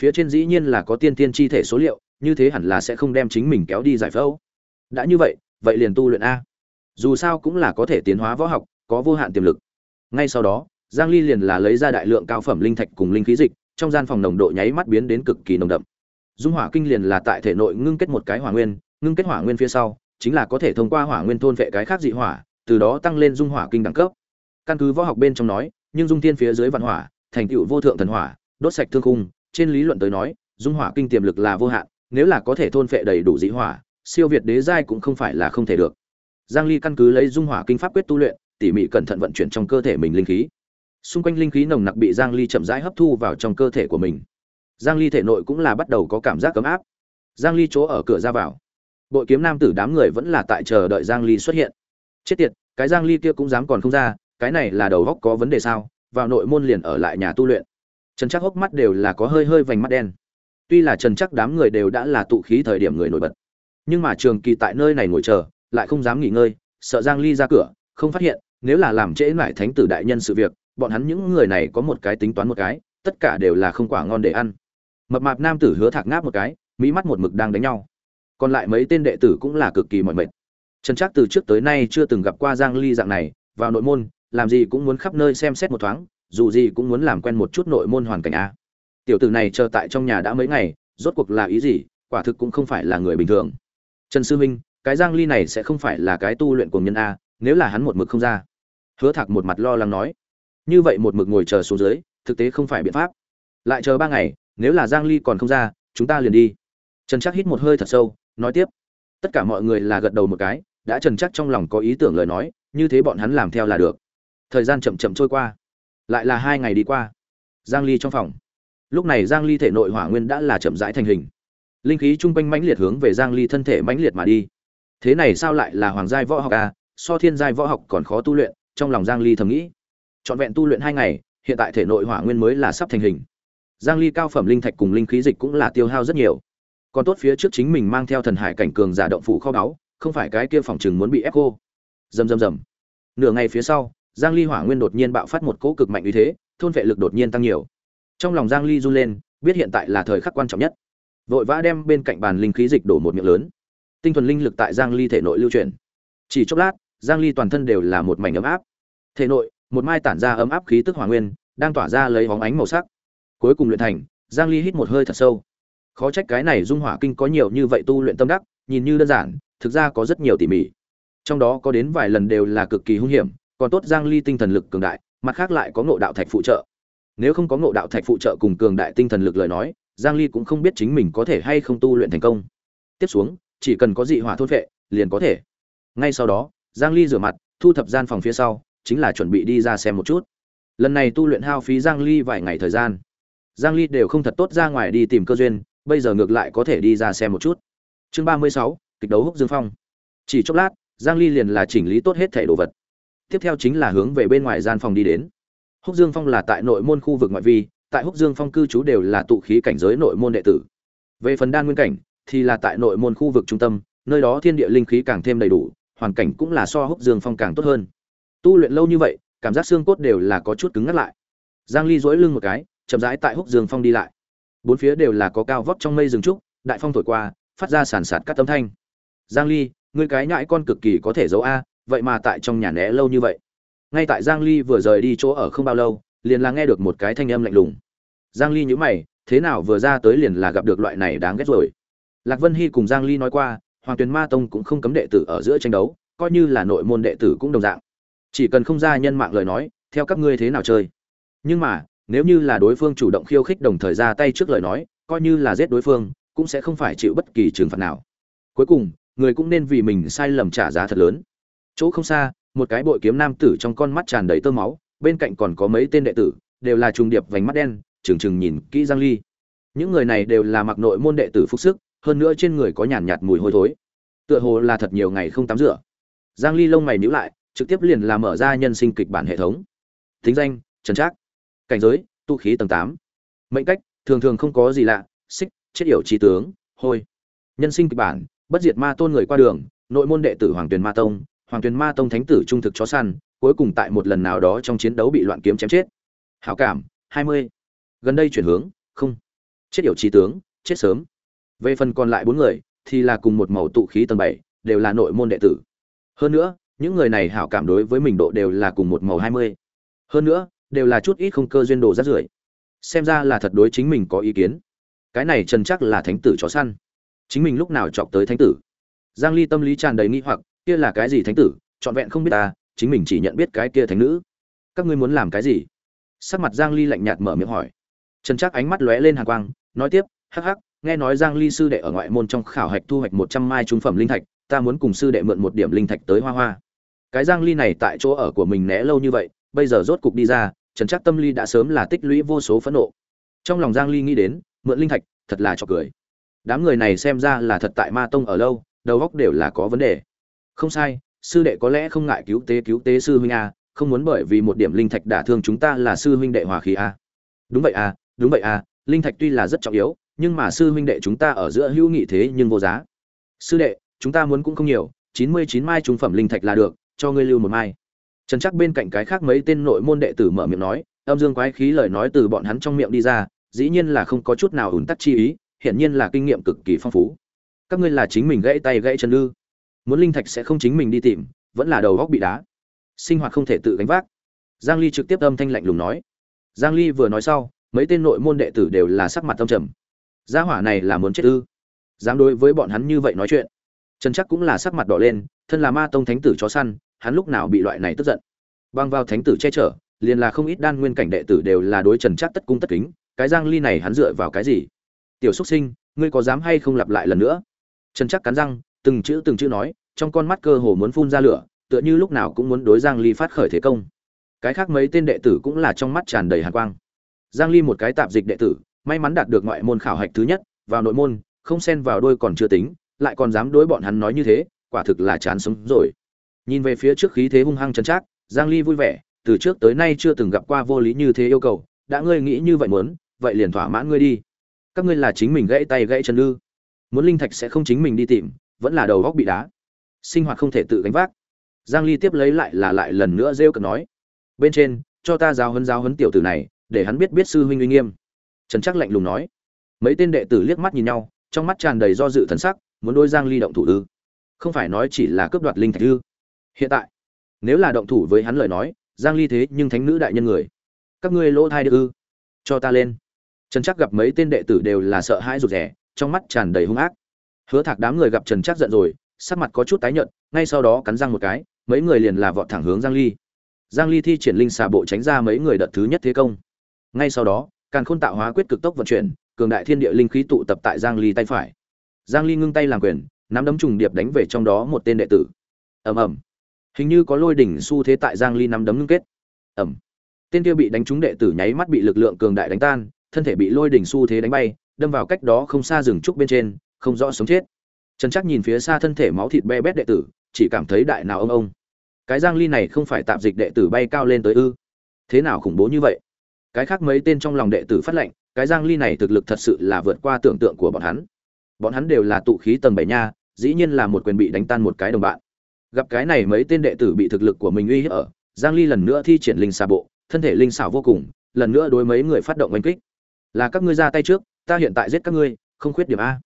Phía trên dĩ nhiên là có tiên tiên chi thể số liệu, như thế hẳn là sẽ không đem chính mình kéo đi giải phẫu. Đã như vậy vậy liền tu luyện a. Dù sao cũng là có thể tiến hóa võ học, có vô hạn tiềm lực. Ngay sau đó, giang ly liền là lấy ra đại lượng cao phẩm linh thạch cùng linh khí dịch, trong gian phòng nồng độ nháy mắt biến đến cực kỳ nồng đậm. Dung hỏa kinh liền là tại thể nội ngưng kết một cái hỏa nguyên, ngưng kết hỏa nguyên phía sau, chính là có thể thông qua hỏa nguyên thôn vệ cái khác dị hỏa, từ đó tăng lên dung hỏa kinh đẳng cấp căn cứ võ học bên trong nói, nhưng dung thiên phía dưới vạn hỏa, thành tựu vô thượng thần hỏa, đốt sạch thương khung, trên lý luận tới nói, dung hỏa kinh tiềm lực là vô hạn, nếu là có thể thôn phệ đầy đủ dị hỏa, siêu việt đế giai cũng không phải là không thể được. Giang ly căn cứ lấy dung hỏa kinh pháp quyết tu luyện, tỉ mỉ cẩn thận vận chuyển trong cơ thể mình linh khí. Xung quanh linh khí nồng nặc bị giang ly chậm rãi hấp thu vào trong cơ thể của mình. Giang ly thể nội cũng là bắt đầu có cảm giác cấm áp. Giang ly chỗ ở cửa ra vào. Bội kiếm nam tử đám người vẫn là tại chờ đợi giang ly xuất hiện. Chết tiệt, cái giang ly kia cũng dám còn không ra cái này là đầu góc có vấn đề sao? Vào nội môn liền ở lại nhà tu luyện. Trần chắc hốc mắt đều là có hơi hơi vành mắt đen. Tuy là trần chắc đám người đều đã là tụ khí thời điểm người nổi bật, nhưng mà trường kỳ tại nơi này ngồi chờ, lại không dám nghỉ ngơi, sợ giang ly ra cửa, không phát hiện, nếu là làm trễ lại thánh tử đại nhân sự việc, bọn hắn những người này có một cái tính toán một cái, tất cả đều là không quả ngon để ăn. Mập mạp nam tử hứa thạc ngáp một cái, mỹ mắt một mực đang đánh nhau. Còn lại mấy tên đệ tử cũng là cực kỳ mỏi mệt. Trần trác từ trước tới nay chưa từng gặp qua giang ly dạng này, vào nội môn làm gì cũng muốn khắp nơi xem xét một thoáng, dù gì cũng muốn làm quen một chút nội môn hoàn cảnh a. Tiểu tử này chờ tại trong nhà đã mấy ngày, rốt cuộc là ý gì, quả thực cũng không phải là người bình thường. Trần sư minh, cái giang ly này sẽ không phải là cái tu luyện của nhân a, nếu là hắn một mực không ra. Hứa thạc một mặt lo lắng nói. Như vậy một mực ngồi chờ xuống dưới, thực tế không phải biện pháp. Lại chờ ba ngày, nếu là giang ly còn không ra, chúng ta liền đi. Trần chắc hít một hơi thật sâu, nói tiếp. Tất cả mọi người là gật đầu một cái, đã trần chắc trong lòng có ý tưởng lời nói, như thế bọn hắn làm theo là được thời gian chậm chậm trôi qua, lại là hai ngày đi qua. Giang ly trong phòng. Lúc này giang ly thể nội hỏa nguyên đã là chậm rãi thành hình. Linh khí trung quanh mãnh liệt hướng về giang ly thân thể mãnh liệt mà đi. Thế này sao lại là hoàng giai võ học à? So thiên giai võ học còn khó tu luyện, trong lòng giang ly thầm nghĩ. Trọn vẹn tu luyện hai ngày, hiện tại thể nội hỏa nguyên mới là sắp thành hình. Giang ly cao phẩm linh thạch cùng linh khí dịch cũng là tiêu hao rất nhiều. Còn tốt phía trước chính mình mang theo thần hải cảnh cường giả động phủ kho báu, không phải cái kia phòng chừng muốn bị ép cô. Rầm rầm rầm. Nửa ngày phía sau giang ly hỏa nguyên đột nhiên bạo phát một cỗ cực mạnh uy thế, thôn vệ lực đột nhiên tăng nhiều. Trong lòng giang ly run lên, biết hiện tại là thời khắc quan trọng nhất. Vội vã đem bên cạnh bàn linh khí dịch đổ một miệng lớn. Tinh thuần linh lực tại giang ly thể nội lưu chuyển chỉ chốc lát, giang ly toàn thân đều là một mảnh ấm áp. Thể nội, một mai tản ra ấm áp khí tức hỏa nguyên, đang tỏa ra lấy bóng ánh màu sắc. Cuối cùng luyện thành, giang ly hít một hơi thật sâu. Khó trách cái này dung hỏa kinh có nhiều như vậy tu luyện tâm đắc, nhìn như đơn giản, thực ra có rất nhiều tỉ mỉ. Trong đó có đến vài lần đều là cực kỳ hung hiểm còn tốt giang ly tinh thần lực cường đại mặt khác lại có ngộ đạo thạch phụ trợ. Nếu không có ngộ đạo thạch phụ trợ cùng cường đại tinh thần lực lời nói giang ly cũng không biết chính mình có thể hay không tu luyện thành công. Tiếp xuống chỉ cần có dị hỏa thôn vệ liền có thể. Ngay sau đó giang ly rửa mặt thu thập gian phòng phía sau chính là chuẩn bị đi ra xem một chút. Lần này tu luyện hao phí giang ly vài ngày thời gian. Giang ly đều không thật tốt ra ngoài đi tìm cơ duyên bây giờ ngược lại có thể đi ra xem một chút. Chương 36, kịch đấu húc dương phong. Chỉ chốc lát giang ly liền là chỉnh lý tốt hết thảy đồ vật tiếp theo chính là hướng về bên ngoài gian phòng đi đến. Húc dương phong là tại nội môn khu vực ngoại vi, tại húc dương phong cư trú đều là tụ khí cảnh giới nội môn đệ tử. Về phần đan nguyên cảnh, thì là tại nội môn khu vực trung tâm, nơi đó thiên địa linh khí càng thêm đầy đủ, hoàn cảnh cũng là so húc dương phong càng tốt hơn. Tu luyện lâu như vậy, cảm giác xương cốt đều là có chút cứng ngắt lại. Giang ly duỗi lưng một cái, chậm rãi tại húc dương phong đi lại. Bốn phía đều là có cao vóc trong mây rừng trúc, đại phong thổi qua, phát ra sàn sạt các âm thanh. Giang ly, ngươi cái nhãi con cực kỳ có thể giấu a vậy mà tại trong nhà né lâu như vậy. Ngay tại giang ly vừa rời đi chỗ ở không bao lâu, liền là nghe được một cái thanh âm lạnh lùng. Giang ly nhíu mày, thế nào vừa ra tới liền là gặp được loại này đáng ghét rồi. Lạc vân hy cùng giang ly nói qua, hoàng tuyền ma tông cũng không cấm đệ tử ở giữa tranh đấu, coi như là nội môn đệ tử cũng đồng dạng. Chỉ cần không ra nhân mạng lời nói, theo các ngươi thế nào chơi? Nhưng mà, nếu như là đối phương chủ động khiêu khích đồng thời ra tay trước lời nói, coi như là giết đối phương, cũng sẽ không phải chịu bất kỳ trừng phạt nào. Cuối cùng, người cũng nên vì mình sai lầm trả giá thật lớn chỗ không xa, một cái bội kiếm nam tử trong con mắt tràn đầy tơ máu, bên cạnh còn có mấy tên đệ tử, đều là trùng điệp vành mắt đen, trừng trừng nhìn kỹ giang ly. Những người này đều là mặc nội môn đệ tử phúc sức, hơn nữa trên người có nhàn nhạt mùi hôi thối. Tựa hồ là thật nhiều ngày không tắm rửa. Giang ly lông mày nhíu lại, trực tiếp liền là mở ra nhân sinh kịch bản hệ thống. Tính danh, trần trác. Cảnh giới, tu khí tầng 8. mệnh cách, thường thường không có gì lạ, xích, chết yểu trí tướng, hôi. Nhân sinh kịch bản, bất diệt ma tôn người qua đường, nội môn đệ tử hoàng tuyền ma tông hoàng tuyền ma tông thánh tử trung thực chó săn, cuối cùng tại một lần nào đó trong chiến đấu bị loạn kiếm chém chết. Hảo cảm 20. gần đây chuyển hướng, không. Chết yểu trí tướng, chết sớm. Về phần còn lại bốn người, thì là cùng một màu tụ khí tầng bảy, đều là nội môn đệ tử. Hơn nữa, những người này hảo cảm đối với mình độ đều là cùng một màu hai mươi. Hơn nữa, đều là chút ít không cơ duyên đồ rát rưởi. Xem ra là thật đối chính mình có ý kiến. Cái này trần chắc là thánh tử chó săn. Chính mình lúc nào chọc tới thánh tử? Giang ly tâm lý tràn đầy nghi hoặc kia là cái gì thánh tử? Trọn vẹn không biết ta, chính mình chỉ nhận biết cái kia thánh nữ. Các ngươi muốn làm cái gì? Sắc mặt giang ly lạnh nhạt mở miệng hỏi. Trần chắc ánh mắt lóe lên hàn quang, nói tiếp, hắc hắc, nghe nói giang ly sư đệ ở ngoại môn trong khảo hạch thu hoạch 100 mai trung phẩm linh thạch, ta muốn cùng sư đệ mượn một điểm linh thạch tới hoa hoa. Cái giang ly này tại chỗ ở của mình né lâu như vậy, bây giờ rốt cục đi ra, trần chắc tâm ly đã sớm là tích lũy vô số phẫn nộ. Trong lòng giang ly nghĩ đến, mượn linh thạch, thật là cho cười. Đám người này xem ra là thật tại ma tông ở lâu, đầu óc đều là có vấn đề không sai, sư đệ có lẽ không ngại cứu tế cứu tế sư huynh a, không muốn bởi vì một điểm linh thạch đả thương chúng ta là sư huynh đệ hòa khí a. Đúng vậy a, đúng vậy a, linh thạch tuy là rất trọng yếu, nhưng mà sư huynh đệ chúng ta ở giữa hữu nghị thế nhưng vô giá. Sư đệ, chúng ta muốn cũng không nhiều, chín mươi chín mai trung phẩm linh thạch là được, cho ngươi lưu một mai. Trần chắc bên cạnh cái khác mấy tên nội môn đệ tử mở miệng nói, âm dương quái khí lời nói từ bọn hắn trong miệng đi ra, dĩ nhiên là không có chút nào ủn tắc chi ý, hiển nhiên là kinh nghiệm cực kỳ phong phú. Các ngươi là chính mình gãy tay gãy chân ư? Muốn linh thạch sẽ không chính mình đi tìm, vẫn là đầu góc bị đá. Sinh hoạt không thể tự gánh vác. Giang ly trực tiếp âm thanh lạnh lùng nói. Giang ly vừa nói sau, mấy tên nội môn đệ tử đều là sắc mặt tâm trầm. Gia hỏa này là muốn chết ư? Dám đối với bọn hắn như vậy nói chuyện. Trần chắc cũng là sắc mặt đỏ lên, thân là ma tông thánh tử chó săn, hắn lúc nào bị loại này tức giận. Băng vào thánh tử che chở, liền là không ít đan nguyên cảnh đệ tử đều là đối trần chắc tất cung tất kính, cái giang ly này hắn dựa vào cái gì? Tiểu xuất sinh, ngươi có dám hay không lặp lại lần nữa? Trần chắc cắn răng từng chữ từng chữ nói, trong con mắt cơ hồ muốn phun ra lửa, tựa như lúc nào cũng muốn đối giang ly phát khởi thế công. Cái khác mấy tên đệ tử cũng là trong mắt tràn đầy hàn quang. Giang ly một cái tạp dịch đệ tử, may mắn đạt được ngoại môn khảo hạch thứ nhất, vào nội môn, không xen vào đôi còn chưa tính, lại còn dám đối bọn hắn nói như thế, quả thực là chán sống rồi. Nhìn về phía trước khí thế hung hăng chấn chắc giang ly vui vẻ, từ trước tới nay chưa từng gặp qua vô lý như thế yêu cầu, đã ngươi nghĩ như vậy muốn, vậy liền thỏa mãn ngươi đi. Các ngươi là chính mình gãy tay gãy chân ư? Muốn linh thạch sẽ không chính mình đi tìm vẫn là đầu góc bị đá. Sinh hoạt không thể tự gánh vác. Giang ly tiếp lấy lại là lại lần nữa rêu cực nói. Bên trên, cho ta giáo huấn giáo huấn tiểu tử này, để hắn biết biết sư huynh uy nghiêm. Trần chắc lạnh lùng nói. Mấy tên đệ tử liếc mắt nhìn nhau, trong mắt tràn đầy do dự thần sắc, muốn đôi giang ly động thủ ư. Không phải nói chỉ là cướp đoạt linh thạch ư. Hiện tại, nếu là động thủ với hắn lời nói, giang ly thế nhưng thánh nữ đại nhân người. Các ngươi lỗ thai được ư. Cho ta lên. Trần chắc gặp mấy tên đệ tử đều là sợ hãi rụt rẻ trong mắt tràn đầy hung ác hứa thạc đám người gặp trần chắc giận rồi, sắc mặt có chút tái nhợt, ngay sau đó cắn răng một cái, mấy người liền là vọt thẳng hướng giang ly. Giang ly thi triển linh xà bộ tránh ra mấy người đợt thứ nhất thế công. Ngay sau đó, càn khôn tạo hóa quyết cực tốc vận chuyển, cường đại thiên địa linh khí tụ tập tại giang ly tay phải. Giang ly ngưng tay làm quyền, nắm đấm trùng điệp đánh về trong đó một tên đệ tử. Ầm ầm. Hình như có lôi đỉnh xu thế tại giang ly nắm đấm ngưng kết. Ầm. Tên kia bị đánh trúng đệ tử nháy mắt bị lực lượng cường đại đánh tan, thân thể bị lôi đỉnh xu thế đánh bay, đâm vào cách đó không xa rừng trúc bên trên không rõ sống chết. Trần chắc nhìn phía xa thân thể máu thịt be bét đệ tử, chỉ cảm thấy đại nào ông ông. Cái giang ly này không phải tạm dịch đệ tử bay cao lên tới ư? Thế nào khủng bố như vậy? Cái khác mấy tên trong lòng đệ tử phát lệnh, cái giang ly này thực lực thật sự là vượt qua tưởng tượng của bọn hắn. Bọn hắn đều là tụ khí tầng bảy nha, dĩ nhiên là một quyền bị đánh tan một cái đồng bạn. Gặp cái này mấy tên đệ tử bị thực lực của mình uy hiếp ở, giang ly lần nữa thi triển linh xà bộ, thân thể linh xảo vô cùng, lần nữa đối mấy người phát động oanh kích. Là các ngươi ra tay trước, ta hiện tại giết các ngươi, không khuyết điểm a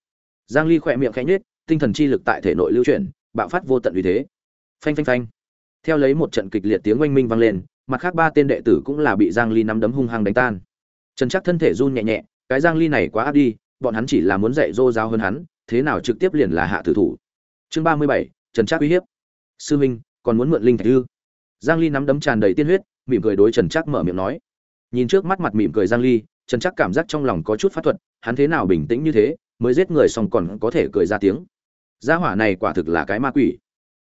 giang ly khỏe miệng khẽ nhếch tinh thần chi lực tại thể nội lưu chuyển bạo phát vô tận uy thế. Phanh phanh phanh. Theo lấy một trận kịch liệt tiếng oanh minh vang lên mặt khác ba tên đệ tử cũng là bị giang ly nắm đấm hung hăng đánh tan. Trần chắc thân thể run nhẹ nhẹ cái giang ly này quá áp đi bọn hắn chỉ là muốn dạy dỗ giáo hơn hắn thế nào trực tiếp liền là hạ tử thủ. Chương 37, trần chắc uy hiếp. Sư minh còn muốn mượn linh thạch ư? Giang ly nắm đấm tràn đầy tiên huyết mỉm cười đối trần chắc mở miệng nói. Nhìn trước mắt mặt mỉm cười giang ly trần chắc cảm giác trong lòng có chút phát thuật hắn thế nào bình tĩnh như thế mới giết người xong còn có thể cười ra tiếng. Gia hỏa này quả thực là cái ma quỷ.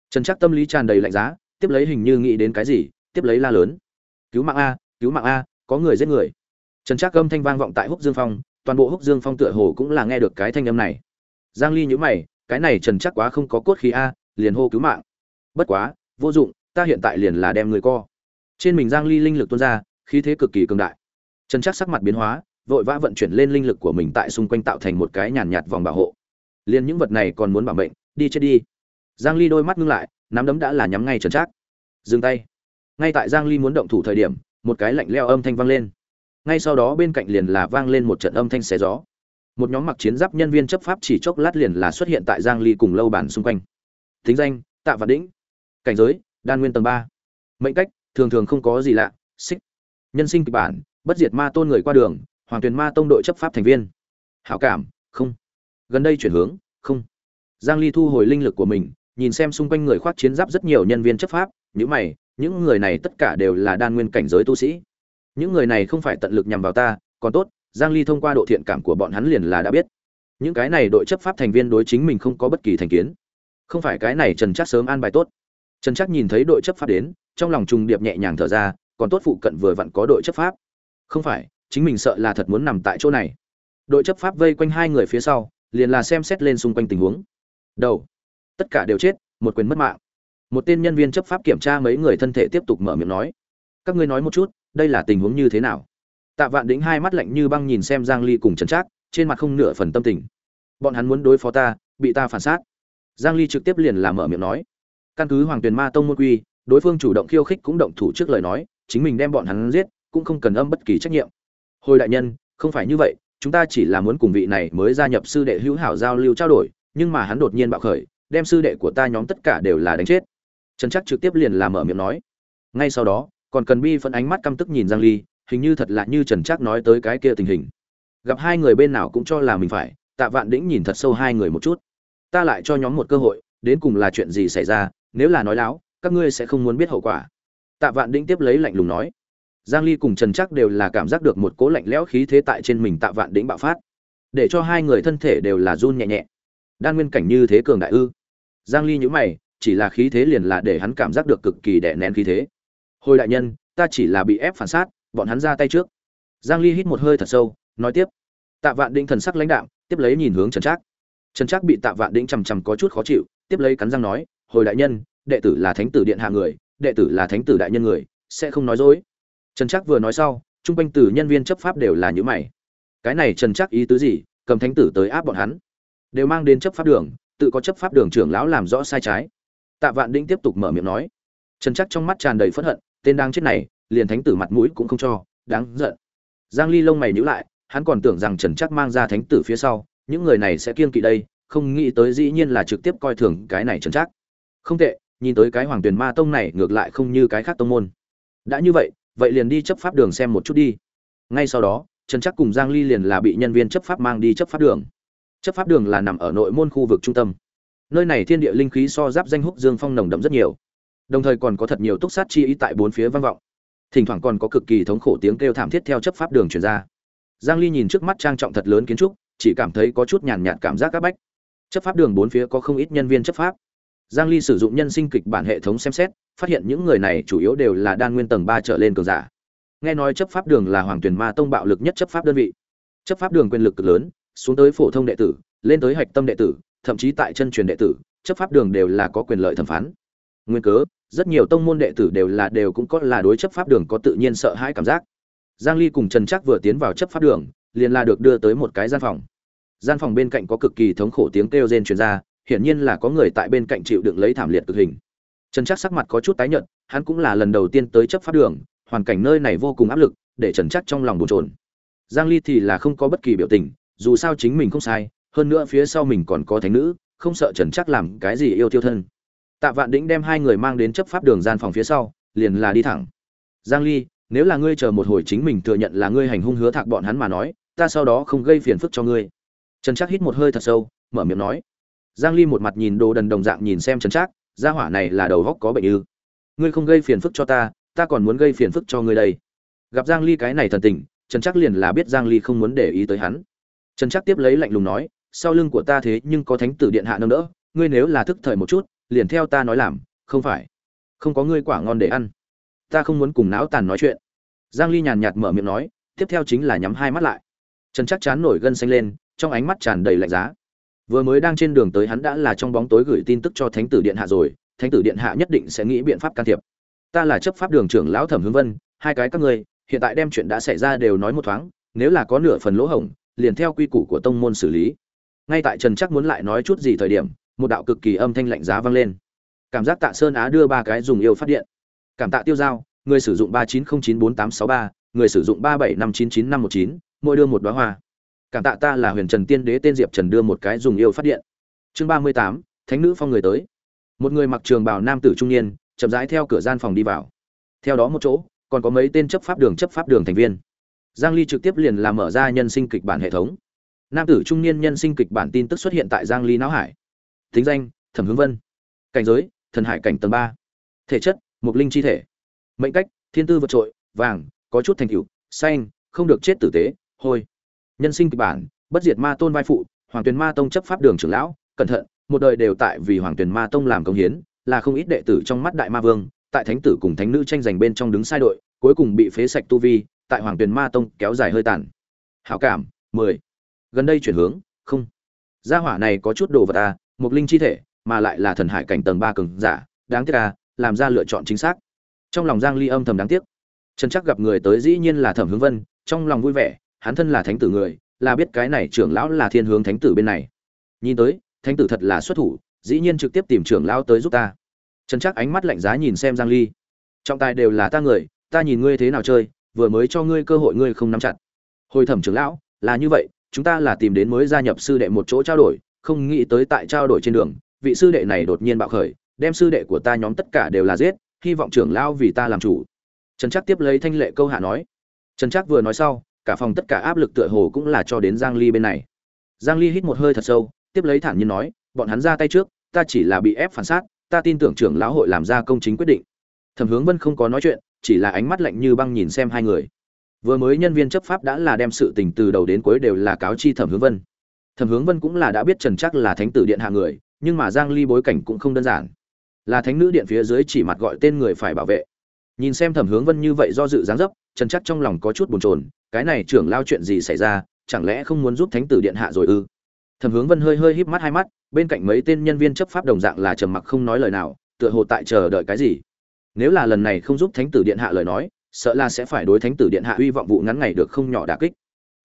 Trần chắc tâm lý tràn đầy lạnh giá, tiếp lấy hình như nghĩ đến cái gì, tiếp lấy la lớn. Cứu mạng a, cứu mạng a, có người giết người. Trần trác âm thanh vang vọng tại húc dương phong, toàn bộ húc dương phong tựa hồ cũng là nghe được cái thanh âm này. Giang ly nhíu mày, cái này trần trác quá không có cốt khí a, liền hô cứu mạng. Bất quá, vô dụng, ta hiện tại liền là đem người co. Trên mình giang ly linh lực tuôn ra, khí thế cực kỳ cường đại. Trần trác sắc mặt biến hóa vội vã vận chuyển lên linh lực của mình tại xung quanh tạo thành một cái nhàn nhạt vòng bảo hộ. Liền những vật này còn muốn bảo mệnh, đi chết đi. Giang ly đôi mắt ngưng lại, nắm đấm đã là nhắm ngay trần trác. Dừng tay. Ngay tại giang ly muốn động thủ thời điểm, một cái lạnh leo âm thanh vang lên. Ngay sau đó bên cạnh liền là vang lên một trận âm thanh xé gió. Một nhóm mặc chiến giáp nhân viên chấp pháp chỉ chốc lát liền là xuất hiện tại giang ly cùng lâu bản xung quanh. Thính danh, tạ vạn đĩnh. Cảnh giới, đan nguyên tầng 3. mệnh cách, thường thường không có gì lạ, xích. Nhân sinh kịch bản, bất diệt ma tôn người qua đường hoàng tuyền ma tông đội chấp pháp thành viên. Hảo cảm, không. Gần đây chuyển hướng, không. Giang ly thu hồi linh lực của mình, nhìn xem xung quanh người khoác chiến giáp rất nhiều nhân viên chấp pháp những mày, những người này tất cả đều là đan nguyên cảnh giới tu sĩ. Những người này không phải tận lực nhằm vào ta, còn tốt, giang ly thông qua độ thiện cảm của bọn hắn liền là đã biết. Những cái này đội chấp pháp thành viên đối chính mình không có bất kỳ thành kiến. Không phải cái này trần chắc sớm an bài tốt. Trần chắc nhìn thấy đội chấp pháp đến, trong lòng trùng điệp nhẹ nhàng thở ra, còn tốt phụ cận vừa vặn có đội chấp pháp. Không phải chính mình sợ là thật muốn nằm tại chỗ này. Đội chấp pháp vây quanh hai người phía sau, liền là xem xét lên xung quanh tình huống. Đầu. Tất cả đều chết, một quyền mất mạng. Một tên nhân viên chấp pháp kiểm tra mấy người thân thể tiếp tục mở miệng nói. Các ngươi nói một chút, đây là tình huống như thế nào? Tạ vạn đĩnh hai mắt lạnh như băng nhìn xem giang ly cùng trần trác, trên mặt không nửa phần tâm tình. Bọn hắn muốn đối phó ta, bị ta phản sát giang ly trực tiếp liền làm mở miệng nói. Căn cứ hoàng tuyền ma tông môn quy, đối phương chủ động khiêu khích cũng động thủ trước lời nói, chính mình đem bọn hắn giết, cũng không cần âm bất kỳ trách nhiệm hồi đại nhân, không phải như vậy, chúng ta chỉ là muốn cùng vị này mới gia nhập sư đệ hữu hảo giao lưu trao đổi, nhưng mà hắn đột nhiên bạo khởi, đem sư đệ của ta nhóm tất cả đều là đánh chết. Trần chắc trực tiếp liền làm mở miệng nói. Ngay sau đó, còn cần bi phân ánh mắt căm tức nhìn giang ly, hình như thật lạ như trần chắc nói tới cái kia tình hình. Gặp hai người bên nào cũng cho là mình phải, tạ vạn đĩnh nhìn thật sâu hai người một chút. Ta lại cho nhóm một cơ hội, đến cùng là chuyện gì xảy ra, nếu là nói láo, các ngươi sẽ không muốn biết hậu quả. Tạ vạn đĩnh tiếp lấy lạnh lùng nói giang ly cùng trần chắc đều là cảm giác được một cố lạnh lẽo khí thế tại trên mình tạ vạn Đỉnh bạo phát, để cho hai người thân thể đều là run nhẹ nhẹ. Đan nguyên cảnh như thế cường đại ư? Giang ly nhíu mày, chỉ là khí thế liền là để hắn cảm giác được cực kỳ đè nén khí thế. Hồi đại nhân, ta chỉ là bị ép phản sát bọn hắn ra tay trước. Giang ly hít một hơi thật sâu, nói tiếp. Tạ vạn Đỉnh thần sắc lãnh đạm, tiếp lấy nhìn hướng trần trác. Trần trác bị tạ vạn đỉnh chầm chầm có chút khó chịu, tiếp lấy cắn răng nói, hồi đại nhân, đệ tử là thánh tử điện hạ người, đệ tử là thánh tử đại nhân người, sẽ không nói dối trần trác vừa nói sau trung quanh tử nhân viên chấp pháp đều là những mày. Cái này trần trác ý tứ gì? Cầm thánh tử tới áp bọn hắn. Đều mang đến chấp pháp đường, tự có chấp pháp đường trưởng lão làm rõ sai trái. Tạ vạn đĩnh tiếp tục mở miệng nói. Trần Trác trong mắt tràn đầy phẫn hận, tên đang chết này, liền thánh tử mặt mũi cũng không cho, đáng giận. Giang ly lông mày nhíu lại, hắn còn tưởng rằng trần Trác mang ra thánh tử phía sau, những người này sẽ kiêng kỵ đây, không nghĩ tới dĩ nhiên là trực tiếp coi thường cái này trần Trác. không tệ, nhìn tới cái hoàng tuyền ma tông này ngược lại không như cái khác tông môn. Đã như vậy vậy liền đi chấp pháp đường xem một chút đi. Ngay sau đó, trần chắc cùng giang ly liền là bị nhân viên chấp pháp mang đi chấp pháp đường. Chấp pháp đường là nằm ở nội môn khu vực trung tâm. Nơi này thiên địa linh khí so giáp danh húc dương phong nồng đậm rất nhiều. Đồng thời còn có thật nhiều túc sát chi ý tại bốn phía vang vọng. Thỉnh thoảng còn có cực kỳ thống khổ tiếng kêu thảm thiết theo chấp pháp đường truyền ra. Giang ly nhìn trước mắt trang trọng thật lớn kiến trúc, chỉ cảm thấy có chút nhàn nhạt cảm giác các bách. Chấp pháp đường bốn phía có không ít nhân viên chấp pháp. Giang ly sử dụng nhân sinh kịch bản hệ thống xem xét phát hiện những người này chủ yếu đều là đan nguyên tầng 3 trở lên cường giả. Nghe nói chấp pháp đường là hoàng tuyển ma tông bạo lực nhất chấp pháp đơn vị. Chấp pháp đường quyền lực cực lớn, xuống tới phổ thông đệ tử, lên tới hạch tâm đệ tử, thậm chí tại chân truyền đệ tử, chấp pháp đường đều là có quyền lợi thẩm phán. Nguyên cớ, rất nhiều tông môn đệ tử đều là đều cũng có là đối chấp pháp đường có tự nhiên sợ hãi cảm giác. Giang ly cùng trần trác vừa tiến vào chấp pháp đường, liền là được đưa tới một cái gian phòng. Gian phòng bên cạnh có cực kỳ thống khổ tiếng kêu rên truyền ra, hiển nhiên là có người tại bên cạnh chịu đựng lấy thảm liệt cực hình trần trác sắc mặt có chút tái nhợt, hắn cũng là lần đầu tiên tới chấp pháp đường, hoàn cảnh nơi này vô cùng áp lực, để trần trác trong lòng bồn chồn. Giang ly thì là không có bất kỳ biểu tình, dù sao chính mình không sai, hơn nữa phía sau mình còn có thánh nữ, không sợ trần trác làm cái gì yêu tiêu thân. Tạ vạn đĩnh đem hai người mang đến chấp pháp đường gian phòng phía sau, liền là đi thẳng. Giang ly, nếu là ngươi chờ một hồi chính mình thừa nhận là ngươi hành hung hứa thạc bọn hắn mà nói, ta sau đó không gây phiền phức cho ngươi. Trần trác hít một hơi thật sâu, mở miệng nói. Giang ly một mặt nhìn đồ đần đồng dạng nhìn xem trần trác gia hỏa này là đầu góc có bệnh ư. Ngươi không gây phiền phức cho ta ta còn muốn gây phiền phức cho ngươi đây. Gặp giang ly cái này thần tình, trần chắc liền là biết giang ly không muốn để ý tới hắn. Trần chắc tiếp lấy lạnh lùng nói, sau lưng của ta thế nhưng có thánh tử điện hạ nâng đỡ, ngươi nếu là thức thời một chút, liền theo ta nói làm, không phải. Không có ngươi quả ngon để ăn. Ta không muốn cùng não tàn nói chuyện. Giang ly nhàn nhạt mở miệng nói, tiếp theo chính là nhắm hai mắt lại. Trần chắc chán nổi gân xanh lên, trong ánh mắt tràn đầy lạnh giá vừa mới đang trên đường tới hắn đã là trong bóng tối gửi tin tức cho thánh tử điện hạ rồi, thánh tử điện hạ nhất định sẽ nghĩ biện pháp can thiệp. Ta là chấp pháp đường trưởng lão thẩm hướng vân, hai cái các ngươi, hiện tại đem chuyện đã xảy ra đều nói một thoáng, nếu là có nửa phần lỗ hổng, liền theo quy củ của tông môn xử lý. Ngay tại trần chắc muốn lại nói chút gì thời điểm, một đạo cực kỳ âm thanh lạnh giá vang lên. Cảm giác tạ sơn á đưa ba cái dùng yêu phát điện. Cảm tạ tiêu giao, người sử dụng ba chín không chín bốn tám sáu ba, người sử dụng ba bảy năm chín chín năm một chín, mỗi đưa một đoá hoa cảm tạ ta là huyền trần tiên đế tên diệp trần đưa một cái dùng yêu phát điện. Chương ba mươi tám, thánh nữ phong người tới. Một người mặc trường bào nam tử trung niên, chậm rãi theo cửa gian phòng đi vào. Theo đó một chỗ, còn có mấy tên chấp pháp đường chấp pháp đường thành viên. Giang ly trực tiếp liền làm mở ra nhân sinh kịch bản hệ thống. Nam tử trung niên nhân sinh kịch bản tin tức xuất hiện tại giang ly não hải. Thính danh, thẩm hướng vân. Cảnh giới, thần hải cảnh tầng ba. Thể chất, mục linh chi thể. Mệnh cách, thiên tư vượt trội, vàng, có chút thành tựu, xanh, không được chết tử tế, hôi nhân sinh kịch bản, bất diệt ma tôn vai phụ, hoàng tuyền ma tông chấp pháp đường trưởng lão, cẩn thận, một đời đều tại vì hoàng tuyền ma tông làm công hiến, là không ít đệ tử trong mắt đại ma vương, tại thánh tử cùng thánh nữ tranh giành bên trong đứng sai đội, cuối cùng bị phế sạch tu vi, tại hoàng tuyền ma tông kéo dài hơi tàn. Hảo cảm, mười. Gần đây chuyển hướng, không. Gia hỏa này có chút đồ vật à một linh chi thể, mà lại là thần hải cảnh tầng ba cường giả, đáng tiếc à làm ra lựa chọn chính xác. Trong lòng giang ly âm thầm đáng tiếc. Trần chắc gặp người tới dĩ nhiên là thẩm hướng vân, trong lòng vui vẻ hắn thân là thánh tử người, là biết cái này trưởng lão là thiên hướng thánh tử bên này. Nhìn tới, thánh tử thật là xuất thủ, dĩ nhiên trực tiếp tìm trưởng lão tới giúp ta. Trần chắc ánh mắt lạnh giá nhìn xem giang ly. Trọng tài đều là ta người, ta nhìn ngươi thế nào chơi, vừa mới cho ngươi cơ hội ngươi không nắm chặt. Hồi thẩm trưởng lão, là như vậy, chúng ta là tìm đến mới gia nhập sư đệ một chỗ trao đổi, không nghĩ tới tại trao đổi trên đường, vị sư đệ này đột nhiên bạo khởi, đem sư đệ của ta nhóm tất cả đều là giết, hy vọng trưởng lão vì ta làm chủ. Trần chắc tiếp lấy thanh lệ câu hạ nói. Trần chắc vừa nói sau cả phòng tất cả áp lực tựa hồ cũng là cho đến giang ly bên này. Giang ly hít một hơi thật sâu, tiếp lấy thản nhiên nói, bọn hắn ra tay trước, ta chỉ là bị ép phản sát ta tin tưởng trưởng lão hội làm ra công chính quyết định. Thẩm hướng vân không có nói chuyện, chỉ là ánh mắt lạnh như băng nhìn xem hai người. Vừa mới nhân viên chấp pháp đã là đem sự tình từ đầu đến cuối đều là cáo chi thẩm hướng vân. Thẩm hướng vân cũng là đã biết trần trác là thánh tử điện hạ người, nhưng mà giang ly bối cảnh cũng không đơn giản. Là thánh nữ điện phía dưới chỉ mặt gọi tên người phải bảo vệ. Nhìn xem thẩm hướng vân như vậy do dự dáng dấp trần chắc trong lòng có chút buồn chồn, cái này trưởng lao chuyện gì xảy ra, chẳng lẽ không muốn giúp thánh tử điện hạ rồi ư? Thẩm hướng vân hơi hơi híp mắt hai mắt, bên cạnh mấy tên nhân viên chấp pháp đồng dạng là trầm mặc không nói lời nào, tựa hồ tại chờ đợi cái gì. Nếu là lần này không giúp thánh tử điện hạ lời nói, sợ là sẽ phải đối thánh tử điện hạ uy vọng vụ ngắn ngày được không nhỏ đả kích.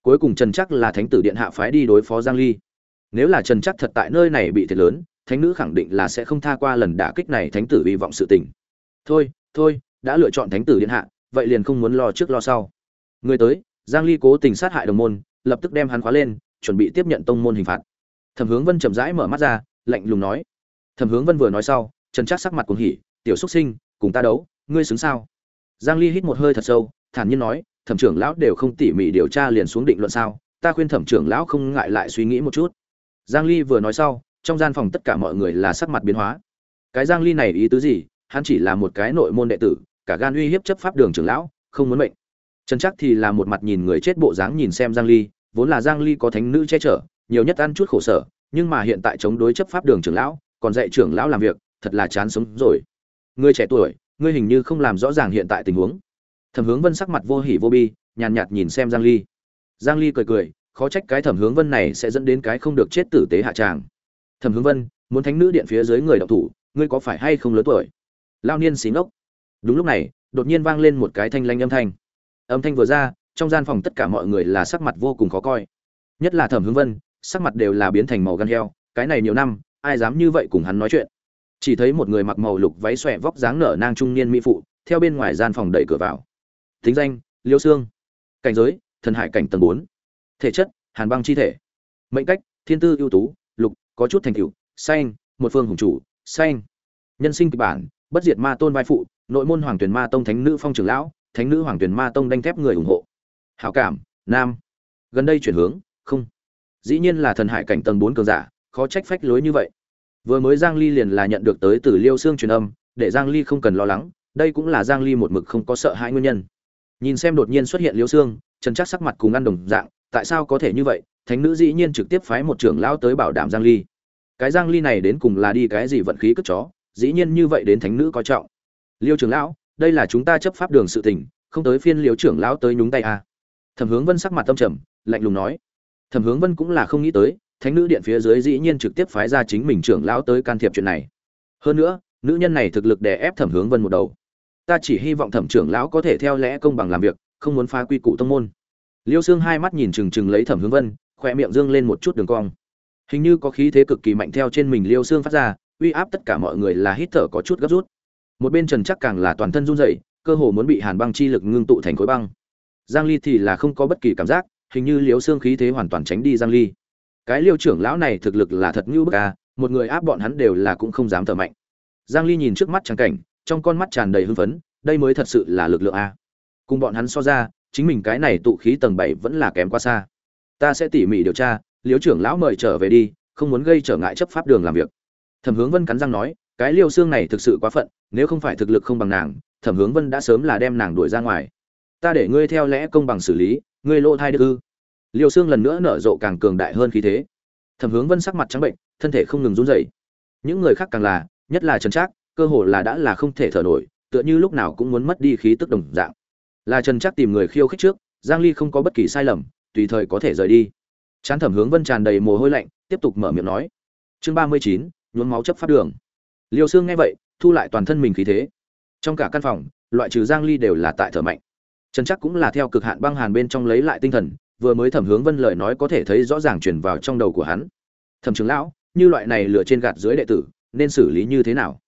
Cuối cùng trần chắc là thánh tử điện hạ phái đi đối phó giang ly. Nếu là trần chắc thật tại nơi này bị thiệt lớn, thánh nữ khẳng định là sẽ không tha qua lần đả kích này thánh tử uy vọng sự tình. Thôi thôi, đã lựa chọn thánh tử điện hạ vậy liền không muốn lo trước lo sau. Người tới, giang ly cố tình sát hại đồng môn, lập tức đem hắn khóa lên, chuẩn bị tiếp nhận tông môn hình phạt. Thẩm hướng vân chậm rãi mở mắt ra, lạnh lùng nói. Thẩm hướng vân vừa nói sau, trần trác sắc mặt cuồng hỉ, tiểu xuất sinh, cùng ta đấu, ngươi xứng sao? Giang ly hít một hơi thật sâu, thản nhiên nói, thẩm trưởng lão đều không tỉ mỉ điều tra liền xuống định luận sao, ta khuyên thẩm trưởng lão không ngại lại suy nghĩ một chút. Giang ly vừa nói sau, trong gian phòng tất cả mọi người là sắc mặt biến hóa. Cái giang ly này ý tứ gì? Hắn chỉ là một cái nội môn đệ tử cả gan uy hiếp chấp pháp đường trưởng lão, không muốn mệnh. Trần chắc thì là một mặt nhìn người chết bộ dáng nhìn xem giang ly, vốn là giang ly có thánh nữ che chở, nhiều nhất ăn chút khổ sở, nhưng mà hiện tại chống đối chấp pháp đường trưởng lão, còn dạy trưởng lão làm việc, thật là chán sống rồi. Người trẻ tuổi, ngươi hình như không làm rõ ràng hiện tại tình huống. Thẩm hướng vân sắc mặt vô hỉ vô bi, nhàn nhạt nhìn xem giang ly. Giang ly cười cười, khó trách cái thẩm hướng vân này sẽ dẫn đến cái không được chết tử tế hạ tràng. Thẩm hướng vân, muốn thánh nữ điện phía dưới người đạo thủ, ngươi có phải hay không lớn tuổi? Lao niên xí ngốc đúng lúc này, đột nhiên vang lên một cái thanh lanh âm thanh. Âm thanh vừa ra, trong gian phòng tất cả mọi người là sắc mặt vô cùng khó coi. Nhất là thẩm hướng vân, sắc mặt đều là biến thành màu gan heo, cái này nhiều năm, ai dám như vậy cùng hắn nói chuyện. Chỉ thấy một người mặc màu lục váy xòe vóc dáng nở nang trung niên mỹ phụ, theo bên ngoài gian phòng đẩy cửa vào. Thính danh, liêu xương cảnh giới, thần hải cảnh tầng bốn. Thể chất, hàn băng chi thể. Mệnh cách, thiên tư ưu tú, lục, có chút thành tựu, xanh, một phương hùng chủ, xanh. Nhân sinh kịch bản bất diệt ma tôn vai phụ, nội môn hoàng tuyển ma tông thánh nữ phong trưởng lão, thánh nữ hoàng tuyển ma tông đanh thép người ủng hộ. Hảo cảm, nam. Gần đây chuyển hướng, không. Dĩ nhiên là thần hải cảnh tầng bốn cường giả, khó trách phách lối như vậy. Vừa mới giang ly liền là nhận được tới từ liêu xương truyền âm, để giang ly không cần lo lắng, đây cũng là giang ly một mực không có sợ hãi nguyên nhân. Nhìn xem đột nhiên xuất hiện liêu xương trần chắc sắc mặt cùng ăn đồng dạng, tại sao có thể như vậy? Thánh nữ dĩ nhiên trực tiếp phái một trưởng lão tới bảo đảm giang ly. Cái giang ly này đến cùng là đi cái gì vận khí cất chó? Dĩ nhiên như vậy đến thánh nữ coi trọng. Liêu trưởng lão, đây là chúng ta chấp pháp đường sự tình, không tới phiên liêu trưởng lão tới nhúng tay à. thẩm hướng vân sắc mặt tâm trầm, lạnh lùng nói. Thẩm hướng vân cũng là không nghĩ tới, thánh nữ điện phía dưới dĩ nhiên trực tiếp phái ra chính mình trưởng lão tới can thiệp chuyện này. Hơn nữa, nữ nhân này thực lực đè ép thẩm hướng vân một đầu. Ta chỉ hy vọng thẩm trưởng lão có thể theo lẽ công bằng làm việc, không muốn phá quy củ tông môn. Liêu xương hai mắt nhìn trừng trừng lấy thẩm hướng vân khoe miệng dương lên một chút đường cong. Hình như có khí thế cực kỳ mạnh theo trên mình liêu xương phát ra uy áp tất cả mọi người là hít thở có chút gấp rút. Một bên trần chắc càng là toàn thân run rẩy, cơ hồ muốn bị hàn băng chi lực ngưng tụ thành khối băng. Giang ly thì là không có bất kỳ cảm giác, hình như liếu xương khí thế hoàn toàn tránh đi giang ly. Cái liêu trưởng lão này thực lực là thật như bức a, một người áp bọn hắn đều là cũng không dám thở mạnh. Giang ly nhìn trước mắt trắng cảnh, trong con mắt tràn đầy hưng phấn, đây mới thật sự là lực lượng a. Cùng bọn hắn so ra, chính mình cái này tụ khí tầng 7 vẫn là kém quá xa. Ta sẽ tỉ mỉ điều tra liêu trưởng lão mời trở về đi, không muốn gây trở ngại chấp pháp đường làm việc thẩm hướng vân cắn răng nói cái liêu xương này thực sự quá phận nếu không phải thực lực không bằng nàng thẩm hướng vân đã sớm là đem nàng đuổi ra ngoài. Ta để ngươi theo lẽ công bằng xử lý ngươi lộ thai đức ư? Liêu xương lần nữa nở rộ càng cường đại hơn khí thế. Thẩm hướng vân sắc mặt trắng bệnh thân thể không ngừng run rẩy. Những người khác càng là nhất là trần trác cơ hồ là đã là không thể thở nổi tựa như lúc nào cũng muốn mất đi khí tức đồng dạng. Là trần trác tìm người khiêu khích trước giang ly không có bất kỳ sai lầm tùy thời có thể rời đi. Chán thẩm hướng vân tràn đầy mồ hôi lạnh tiếp tục mở miệng nói. Chương 39, nhuốm máu chấp pháp đường. Liêu xương nghe vậy, thu lại toàn thân mình khí thế. Trong cả căn phòng, loại trừ giang ly đều là tại thở mạnh. Trần chắc cũng là theo cực hạn băng hàn bên trong lấy lại tinh thần, vừa mới thẩm hướng vân lời nói có thể thấy rõ ràng truyền vào trong đầu của hắn. Thẩm trưởng lão, như loại này lửa trên gạt dưới đệ tử, nên xử lý như thế nào?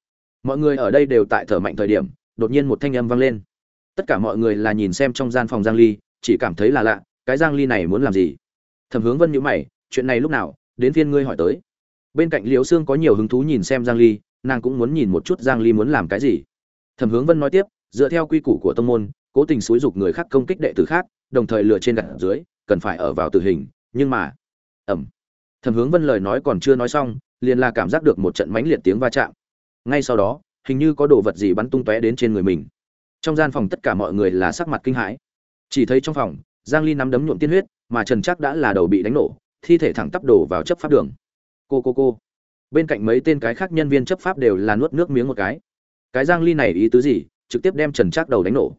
Mọi người ở đây đều tại thở mạnh thời điểm, đột nhiên một thanh âm vang lên. Tất cả mọi người là nhìn xem trong gian phòng giang ly, chỉ cảm thấy là lạ, cái giang ly này muốn làm gì? Thẩm hướng vân nhíu mày, chuyện này lúc nào? Đến phiên ngươi hỏi tới bên cạnh liễu xương có nhiều hứng thú nhìn xem giang ly, nàng cũng muốn nhìn một chút giang ly muốn làm cái gì. Thẩm hướng vân nói tiếp, dựa theo quy củ của tông môn, cố tình xúi dục người khác công kích đệ tử khác, đồng thời lừa trên gạt dưới, cần phải ở vào tử hình, nhưng mà ẩm thẩm hướng vân lời nói còn chưa nói xong, liền là cảm giác được một trận mãnh liệt tiếng va chạm. Ngay sau đó, hình như có đồ vật gì bắn tung tóe đến trên người mình. Trong gian phòng tất cả mọi người là sắc mặt kinh hãi. Chỉ thấy trong phòng, giang ly nắm đấm nhuộm tiên huyết, mà trần chắc đã là đầu bị đánh nổ, thi thể thẳng tắp đổ vào chấp pháp đường cô cô cô. Bên cạnh mấy tên cái khác nhân viên chấp pháp đều là nuốt nước miếng một cái. Cái giang ly này ý tứ gì? Trực tiếp đem trần trác đầu đánh nổ.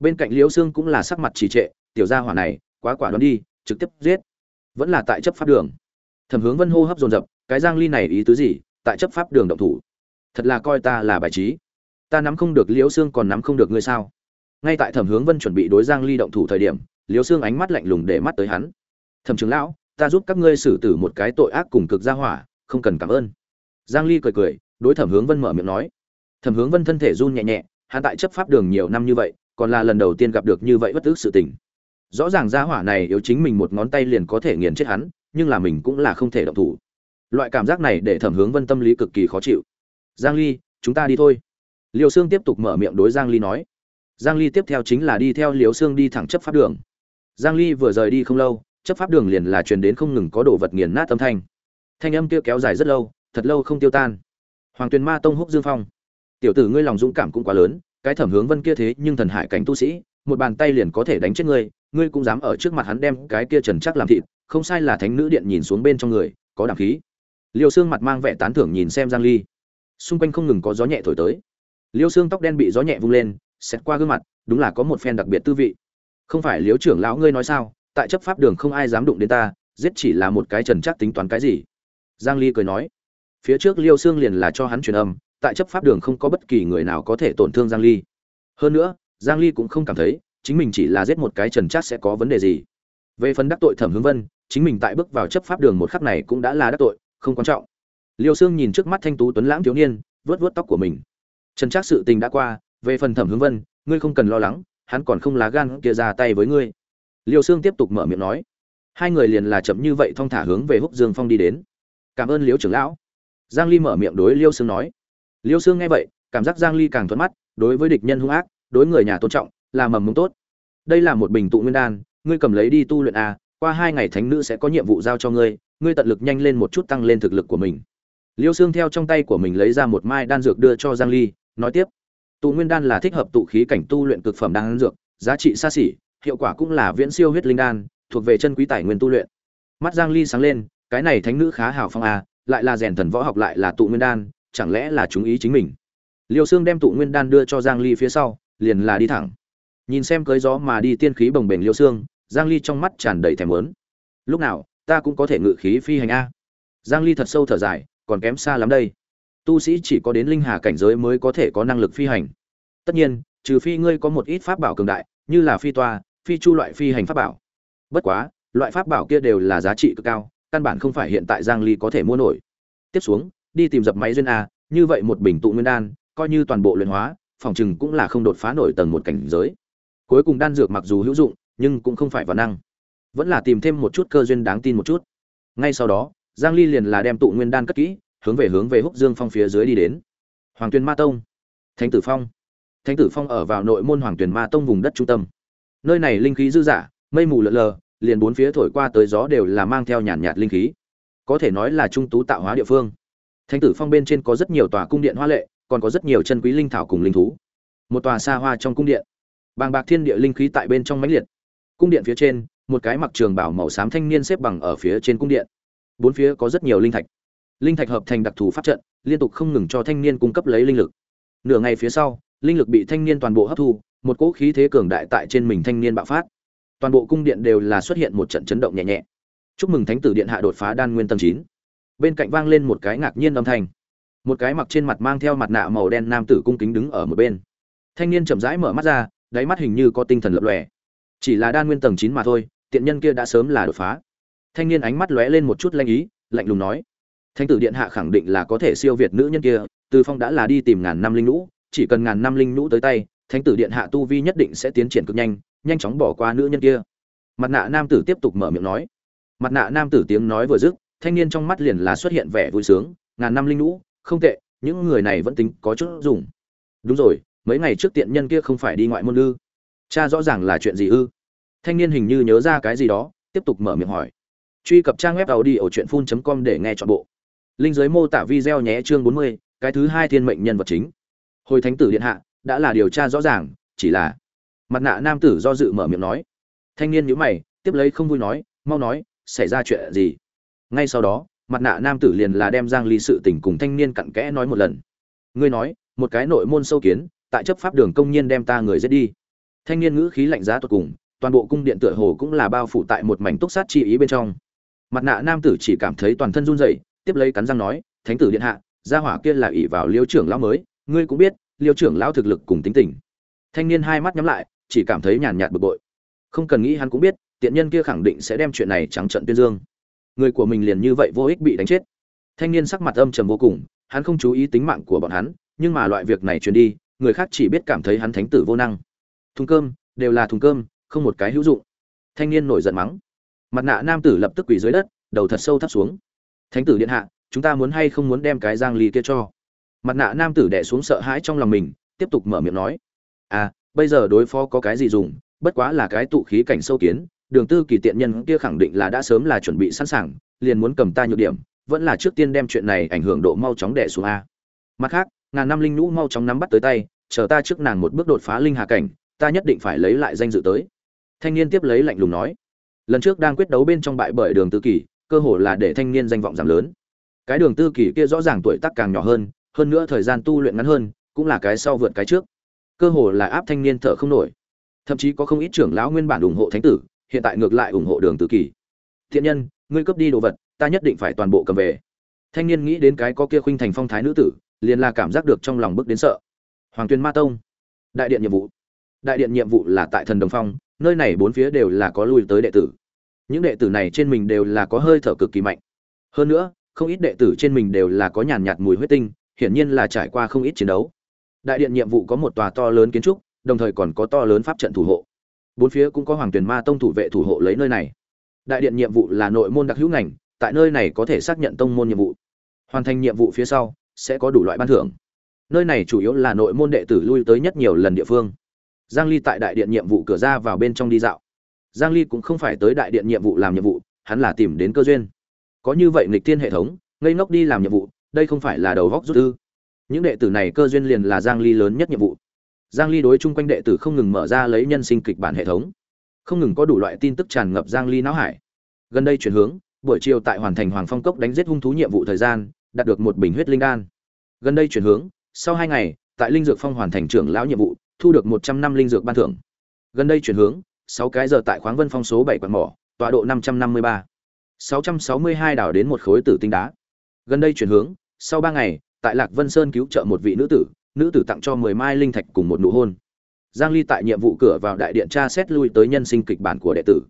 Bên cạnh liễu xương cũng là sắc mặt trì trệ, tiểu gia hỏa này, quá quả đoán đi, trực tiếp giết. Vẫn là tại chấp pháp đường. Thẩm hướng vân hô hấp dồn dập, cái giang ly này ý tứ gì? Tại chấp pháp đường động thủ. Thật là coi ta là bài trí. Ta nắm không được liễu xương còn nắm không được ngươi sao? Ngay tại thẩm hướng vân chuẩn bị đối giang ly động thủ thời điểm, liễu xương ánh mắt lạnh lùng để mắt tới hắn. Thẩm trưởng lão ta giúp các ngươi xử tử một cái tội ác cùng cực gia hỏa, không cần cảm ơn. Giang ly cười cười, đối thẩm hướng vân mở miệng nói. Thẩm hướng vân thân thể run nhẹ nhẹ, hắn tại chấp pháp đường nhiều năm như vậy, còn là lần đầu tiên gặp được như vậy bất tức sự tình. Rõ ràng gia hỏa này yếu chính mình một ngón tay liền có thể nghiền chết hắn, nhưng là mình cũng là không thể động thủ. Loại cảm giác này để thẩm hướng vân tâm lý cực kỳ khó chịu. Giang ly, chúng ta đi thôi. Liều xương tiếp tục mở miệng đối giang ly nói. Giang ly tiếp theo chính là đi theo liều xương đi thẳng chấp pháp đường. Giang ly vừa rời đi không lâu chấp pháp đường liền là truyền đến không ngừng có đồ vật nghiền nát âm thanh. Thanh âm kia kéo dài rất lâu, thật lâu không tiêu tan. Hoàng tuyền ma tông húc dương phong. Tiểu tử ngươi lòng dũng cảm cũng quá lớn, cái thẩm hướng vân kia thế nhưng thần hải cảnh tu sĩ, một bàn tay liền có thể đánh chết ngươi ngươi cũng dám ở trước mặt hắn đem cái kia trần chắc làm thịt, không sai là thánh nữ điện nhìn xuống bên trong người, có đảm khí. Liêu xương mặt mang vẻ tán thưởng nhìn xem giang ly. Xung quanh không ngừng có gió nhẹ thổi tới. Liêu xương tóc đen bị gió nhẹ vung lên xét qua gương mặt, đúng là có một phen đặc biệt tư vị. Không phải liếu trưởng lão ngươi nói sao? Tại chấp pháp đường không ai dám đụng đến ta, giết chỉ là một cái trần chắc tính toán cái gì? Giang ly cười nói, phía trước liêu xương liền là cho hắn truyền âm, tại chấp pháp đường không có bất kỳ người nào có thể tổn thương giang ly. Hơn nữa, giang ly cũng không cảm thấy, chính mình chỉ là giết một cái trần chắc sẽ có vấn đề gì. Về phần đắc tội thẩm hướng vân, chính mình tại bước vào chấp pháp đường một khắc này cũng đã là đắc tội, không quan trọng. Liêu xương nhìn trước mắt thanh tú tuấn lãng thiếu niên vớt vớt tóc của mình. Trần chắc sự tình đã qua, về phần thẩm hướng vân, ngươi không cần lo lắng, hắn còn không lá gan kia ra tay với ngươi liêu Sương tiếp tục mở miệng nói, hai người liền là chậm như vậy thong thả hướng về húc dương phong đi đến. Cảm ơn liêu trưởng lão. Giang ly mở miệng đối liêu Sương nói. Liêu Sương nghe vậy, cảm giác giang ly càng thuận mắt, đối với địch nhân hung ác, đối người nhà tôn trọng, là mầm mống tốt. Đây là một bình tụ nguyên đan, ngươi cầm lấy đi tu luyện a qua hai ngày thánh nữ sẽ có nhiệm vụ giao cho ngươi ngươi tận lực nhanh lên một chút tăng lên thực lực của mình. Liêu Sương theo trong tay của mình lấy ra một mai đan dược đưa cho giang ly, nói tiếp. Tụ nguyên đan là thích hợp tụ khí cảnh tu luyện cực phẩm đan dược, giá trị xa xỉ hiệu quả cũng là viễn siêu huyết linh đan thuộc về chân quý tài nguyên tu luyện. Mắt giang ly sáng lên cái này thánh nữ khá hào phong à, lại là rèn thần võ học lại là tụ nguyên đan chẳng lẽ là chúng ý chính mình? Liêu xương đem tụ nguyên đan đưa cho giang ly phía sau liền là đi thẳng. Nhìn xem cưới gió mà đi tiên khí bồng bềnh liêu xương giang ly trong mắt tràn đầy thèm muốn. Lúc nào ta cũng có thể ngự khí phi hành a. Giang ly thật sâu thở dài còn kém xa lắm đây. Tu sĩ chỉ có đến linh hà cảnh giới mới có thể có năng lực phi hành. Tất nhiên trừ phi ngươi có một ít pháp bảo cường đại như là phi toa phi chu loại phi hành pháp bảo. Bất quá, loại pháp bảo kia đều là giá trị cực cao, căn bản không phải hiện tại giang ly có thể mua nổi. Tiếp xuống, đi tìm dập máy duyên a, như vậy một bình tụ nguyên đan, coi như toàn bộ luyện hóa, phòng chừng cũng là không đột phá nổi tầng một cảnh giới. Cuối cùng đan dược mặc dù hữu dụng, nhưng cũng không phải vào năng. Vẫn là tìm thêm một chút cơ duyên đáng tin một chút. Ngay sau đó, giang ly liền là đem tụ nguyên đan cất kỹ, hướng về hướng về húc dương phong phía dưới đi đến. Hoàng tuyền ma tông. Thánh tử phong. Thánh tử phong ở vào nội môn hoàng tuyền ma tông vùng đất trung tâm nơi này linh khí dư dả mây mù lợn lờ liền bốn phía thổi qua tới gió đều là mang theo nhàn nhạt, nhạt linh khí. Có thể nói là trung tú tạo hóa địa phương. Thánh tử phong bên trên có rất nhiều tòa cung điện hoa lệ còn có rất nhiều chân quý linh thảo cùng linh thú. Một tòa xa hoa trong cung điện. Bàng bạc thiên địa linh khí tại bên trong mãnh liệt. Cung điện phía trên một cái mặc trường bảo màu xám thanh niên xếp bằng ở phía trên cung điện. Bốn phía có rất nhiều linh thạch. Linh thạch hợp thành đặc thù pháp trận liên tục không ngừng cho thanh niên cung cấp lấy linh lực. Nửa ngày phía sau linh lực bị thanh niên toàn bộ hấp thu, một cỗ khí thế cường đại tại trên mình thanh niên bạo phát. Toàn bộ cung điện đều là xuất hiện một trận chấn động nhẹ nhẹ. Chúc mừng thánh tử điện hạ đột phá đan nguyên tầng chín. Bên cạnh vang lên một cái ngạc nhiên âm thanh. Một cái mặc trên mặt mang theo mặt nạ màu đen nam tử cung kính đứng ở một bên. Thanh niên chậm rãi mở mắt ra, đáy mắt hình như có tinh thần lập lòe. Chỉ là đan nguyên tầng chín mà thôi, tiện nhân kia đã sớm là đột phá. Thanh niên ánh mắt lóe lên một chút lanh ý, lạnh lùng nói. Thánh tử điện hạ khẳng định là có thể siêu việt nữ nhân kia, từ phong đã là đi tìm ngàn năm linh lũ chỉ cần ngàn năm linh lũ tới tay, thánh tử điện hạ tu vi nhất định sẽ tiến triển cực nhanh nhanh chóng bỏ qua nữ nhân kia. Mặt nạ nam tử tiếp tục mở miệng nói. Mặt nạ nam tử tiếng nói vừa dứt, thanh niên trong mắt liền là xuất hiện vẻ vui sướng, ngàn năm linh lũ không tệ, những người này vẫn tính có chút dùng. Đúng rồi, mấy ngày trước tiện nhân kia không phải đi ngoại môn ư? Cha rõ ràng là chuyện gì ư? Thanh niên hình như nhớ ra cái gì đó, tiếp tục mở miệng hỏi. Truy cập trang web tàu đi ở truyện phun com để nghe chọn bộ. Linh giới mô tả video nhé chương bốn mươi, cái thứ hai thiên mệnh nhân vật chính hồi thánh tử điện hạ, đã là điều tra rõ ràng, chỉ là mặt nạ nam tử do dự mở miệng nói. Thanh niên nhữ mày, tiếp lấy không vui nói, mau nói, xảy ra chuyện gì? Ngay sau đó, mặt nạ nam tử liền là đem giang ly sự tình cùng thanh niên cặn kẽ nói một lần. Ngươi nói, một cái nội môn sâu kiến, tại chấp pháp đường công nhiên đem ta người giết đi. Thanh niên ngữ khí lạnh giá tột cùng, toàn bộ cung điện tựa hồ cũng là bao phủ tại một mảnh túc sát chi ý bên trong. Mặt nạ nam tử chỉ cảm thấy toàn thân run rẩy, tiếp lấy cắn răng nói, thánh tử điện hạ, gia hỏa kia là ỷ vào liêu trưởng lão mới ngươi cũng biết, liêu trưởng lão thực lực cùng tính tình. Thanh niên hai mắt nhắm lại, chỉ cảm thấy nhàn nhạt bực bội. Không cần nghĩ hắn cũng biết, tiện nhân kia khẳng định sẽ đem chuyện này trắng trận tuyên dương. Người của mình liền như vậy vô ích bị đánh chết. Thanh niên sắc mặt âm trầm vô cùng, hắn không chú ý tính mạng của bọn hắn, nhưng mà loại việc này truyền đi, người khác chỉ biết cảm thấy hắn thánh tử vô năng. Thùng cơm, đều là thùng cơm, không một cái hữu dụng. Thanh niên nổi giận mắng. Mặt nạ nam tử lập tức quỳ dưới đất, đầu thật sâu thấp xuống. Thánh tử điện hạ, chúng ta muốn hay không muốn đem cái giang ly kia cho? Mặt nạ nam tử đẻ xuống sợ hãi trong lòng mình, tiếp tục mở miệng nói. À bây giờ đối phó có cái gì dùng, bất quá là cái tụ khí cảnh sâu kiến, đường tư kỳ tiện nhân kia khẳng định là đã sớm là chuẩn bị sẵn sàng, liền muốn cầm ta nhược điểm, vẫn là trước tiên đem chuyện này ảnh hưởng độ mau chóng đẻ xuống a. Mặt khác, ngàn năm linh nhũ mau chóng nắm bắt tới tay, chờ ta trước nàng một bước đột phá linh hà cảnh, ta nhất định phải lấy lại danh dự tới. Thanh niên tiếp lấy lạnh lùng nói. Lần trước đang quyết đấu bên trong bại bởi đường tư kỳ, cơ hồ là để thanh niên danh vọng giảm lớn. Cái đường tư kỳ kia rõ ràng tuổi tác càng nhỏ hơn hơn nữa thời gian tu luyện ngắn hơn, cũng là cái sau vượt cái trước. Cơ hồ là áp thanh niên thở không nổi. Thậm chí có không ít trưởng lão nguyên bản ủng hộ thánh tử, hiện tại ngược lại ủng hộ đường tử kỳ. Thiện nhân, ngươi cướp đi đồ vật, ta nhất định phải toàn bộ cầm về. Thanh niên nghĩ đến cái có kia khuynh thành phong thái nữ tử, liền là cảm giác được trong lòng bức đến sợ. Hoàng tuyên ma tông. Đại điện nhiệm vụ. Đại điện nhiệm vụ là tại thần đồng phong, nơi này bốn phía đều là có lui tới đệ tử. Những đệ tử này trên mình đều là có hơi thở cực kỳ mạnh. Hơn nữa, không ít đệ tử trên mình đều là có nhàn nhạt mùi huyết tinh hiển nhiên là trải qua không ít chiến đấu. Đại điện nhiệm vụ có một tòa to lớn kiến trúc, đồng thời còn có to lớn pháp trận thủ hộ. Bốn phía cũng có hoàng tuyển ma tông thủ vệ thủ hộ lấy nơi này. Đại điện nhiệm vụ là nội môn đặc hữu ngành, tại nơi này có thể xác nhận tông môn nhiệm vụ. Hoàn thành nhiệm vụ phía sau, sẽ có đủ loại ban thưởng. Nơi này chủ yếu là nội môn đệ tử lui tới nhất nhiều lần địa phương. Giang ly tại đại điện nhiệm vụ cửa ra vào bên trong đi dạo. Giang ly cũng không phải tới đại điện nhiệm vụ làm nhiệm vụ, hắn là tìm đến cơ duyên. Có như vậy nghịch thiên hệ thống, ngây ngốc đi làm nhiệm vụ đây không phải là đầu góc rút ư? Những đệ tử này cơ duyên liền là giang ly lớn nhất nhiệm vụ. Giang ly đối chung quanh đệ tử không ngừng mở ra lấy nhân sinh kịch bản hệ thống. Không ngừng có đủ loại tin tức tràn ngập giang ly não hải. Gần đây chuyển hướng, buổi chiều tại hoàn thành hoàng phong cốc đánh giết hung thú nhiệm vụ thời gian, đạt được một bình huyết linh đan. Gần đây chuyển hướng, sau hai ngày, tại linh dược phong hoàn thành trưởng lão nhiệm vụ, thu được một trăm năm linh dược ban thưởng. Gần đây chuyển hướng, sáu cái giờ tại khoáng vân phong số bảy quạt mỏ, tọa độ năm trăm năm mươi ba. Sáu trăm sáu mươi hai đảo đến một khối tử tinh đá. Gần đây chuyển hướng sau ba ngày, tại lạc vân sơn cứu trợ một vị nữ tử nữ tử tặng cho mười mai linh thạch cùng một nụ hôn. Giang ly tại nhiệm vụ cửa vào đại điện tra xét lui tới nhân sinh kịch bản của đệ tử.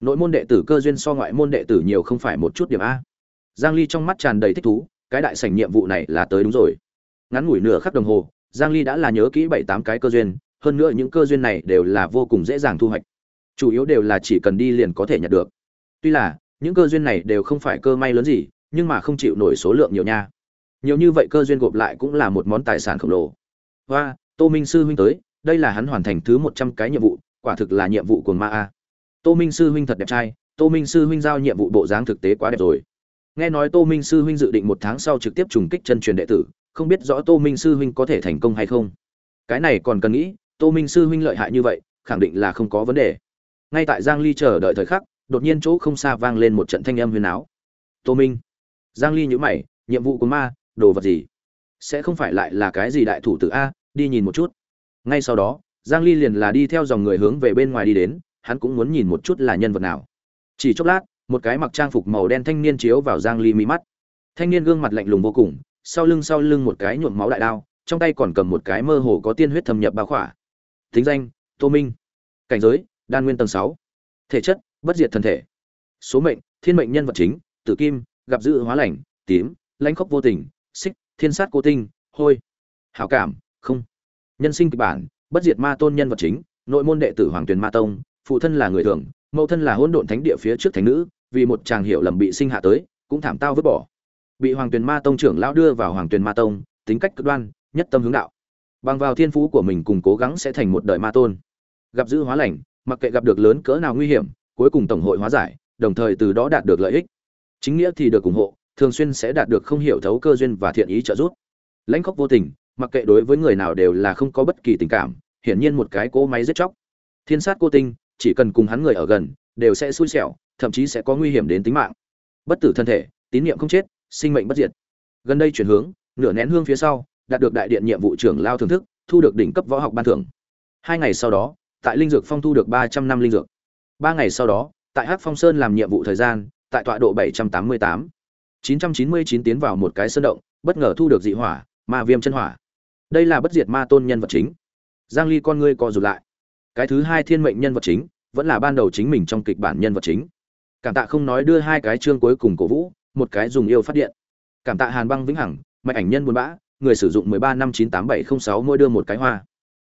Nội môn đệ tử cơ duyên so ngoại môn đệ tử nhiều không phải một chút điểm a. Giang ly trong mắt tràn đầy thích thú, cái đại sảnh nhiệm vụ này là tới đúng rồi. Ngắn ngủi nửa khắc đồng hồ, giang ly đã là nhớ kỹ bảy tám cái cơ duyên, hơn nữa những cơ duyên này đều là vô cùng dễ dàng thu hoạch. Chủ yếu đều là chỉ cần đi liền có thể nhận được. Tuy là, những cơ duyên này đều không phải cơ may lớn gì, nhưng mà không chịu nổi số lượng nhiều nha nhiều như vậy cơ duyên gộp lại cũng là một món tài sản khổng lồ. Và, tô minh sư huynh tới, đây là hắn hoàn thành thứ 100 cái nhiệm vụ, quả thực là nhiệm vụ của ma a. Tô minh sư huynh thật đẹp trai, tô minh sư huynh giao nhiệm vụ bộ dáng thực tế quá đẹp rồi. Nghe nói tô minh sư huynh dự định một tháng sau trực tiếp trùng kích chân truyền đệ tử, không biết rõ tô minh sư huynh có thể thành công hay không. Cái này còn cần nghĩ, tô minh sư huynh lợi hại như vậy, khẳng định là không có vấn đề. Ngay tại giang ly chờ đợi thời khắc, đột nhiên chỗ không xa vang lên một trận thanh âm huyền áo. Tô minh. Giang ly nhíu mày, nhiệm vụ của ma đồ vật gì? Sẽ không phải lại là cái gì đại thủ tử a, đi nhìn một chút. Ngay sau đó, giang ly liền là đi theo dòng người hướng về bên ngoài đi đến, hắn cũng muốn nhìn một chút là nhân vật nào. Chỉ chốc lát, một cái mặc trang phục màu đen thanh niên chiếu vào giang ly mi mắt. Thanh niên gương mặt lạnh lùng vô cùng, sau lưng sau lưng một cái nhuộm máu đại đao, trong tay còn cầm một cái mơ hồ có tiên huyết thâm nhập bao khỏa. Thính danh, tô minh. Cảnh giới, đan nguyên tầng 6. thể chất, bất diệt thần thể. Số mệnh, thiên mệnh nhân vật chính, tử kim, gặp dự hóa lành, tím, lãnh khốc vô tình xích, thiên sát cô tinh, hôi. Hảo cảm, không. Nhân sinh kịch bản, bất diệt ma tôn nhân vật chính, nội môn đệ tử hoàng tuyền ma tông, phụ thân là người thường, mẫu thân là hỗn độn thánh địa phía trước thánh nữ, vì một chàng hiểu lầm bị sinh hạ tới, cũng thảm tao vứt bỏ. Bị hoàng tuyền ma tông trưởng lão đưa vào hoàng tuyền ma tông, tính cách cực đoan, nhất tâm hướng đạo. Bằng vào thiên phú của mình cùng cố gắng sẽ thành một đời ma tôn. Gặp dữ hóa lành, mặc kệ gặp được lớn cỡ nào nguy hiểm, cuối cùng tổng hội hóa giải, đồng thời từ đó đạt được lợi ích. Chính nghĩa thì được ủng hộ thường xuyên sẽ đạt được không hiểu thấu cơ duyên và thiện ý trợ giúp. Lãnh khốc vô tình, mặc kệ đối với người nào đều là không có bất kỳ tình cảm, hiển nhiên một cái cỗ máy giết chóc. Thiên sát cô tinh, chỉ cần cùng hắn người ở gần, đều sẽ xui xẻo, thậm chí sẽ có nguy hiểm đến tính mạng. Bất tử thân thể, tín niệm không chết, sinh mệnh bất diệt. Gần đây chuyển hướng, nửa nén hương phía sau, đạt được đại điện nhiệm vụ trưởng lao thưởng thức, thu được đỉnh cấp võ học ban thưởng. Hai ngày sau đó, tại linh dược phong thu được ba trăm năm linh dược. Ba ngày sau đó, tại hắc phong sơn làm nhiệm vụ thời gian, tại tọa độ bảy trăm tám mươi tám chín trăm chín mươi chín tiến vào một cái sơn động bất ngờ thu được dị hỏa ma viêm chân hỏa. Đây là bất diệt ma tôn nhân vật chính. Giang ly con ngươi co rụt lại. Cái thứ hai thiên mệnh nhân vật chính vẫn là ban đầu chính mình trong kịch bản nhân vật chính. Cảm tạ không nói đưa hai cái chương cuối cùng cổ vũ một cái dùng yêu phát điện. Cảm tạ hàn băng vĩnh hằng mạch ảnh nhân buồn bã người sử dụng 13 năm 98706 mỗi đưa một cái hoa.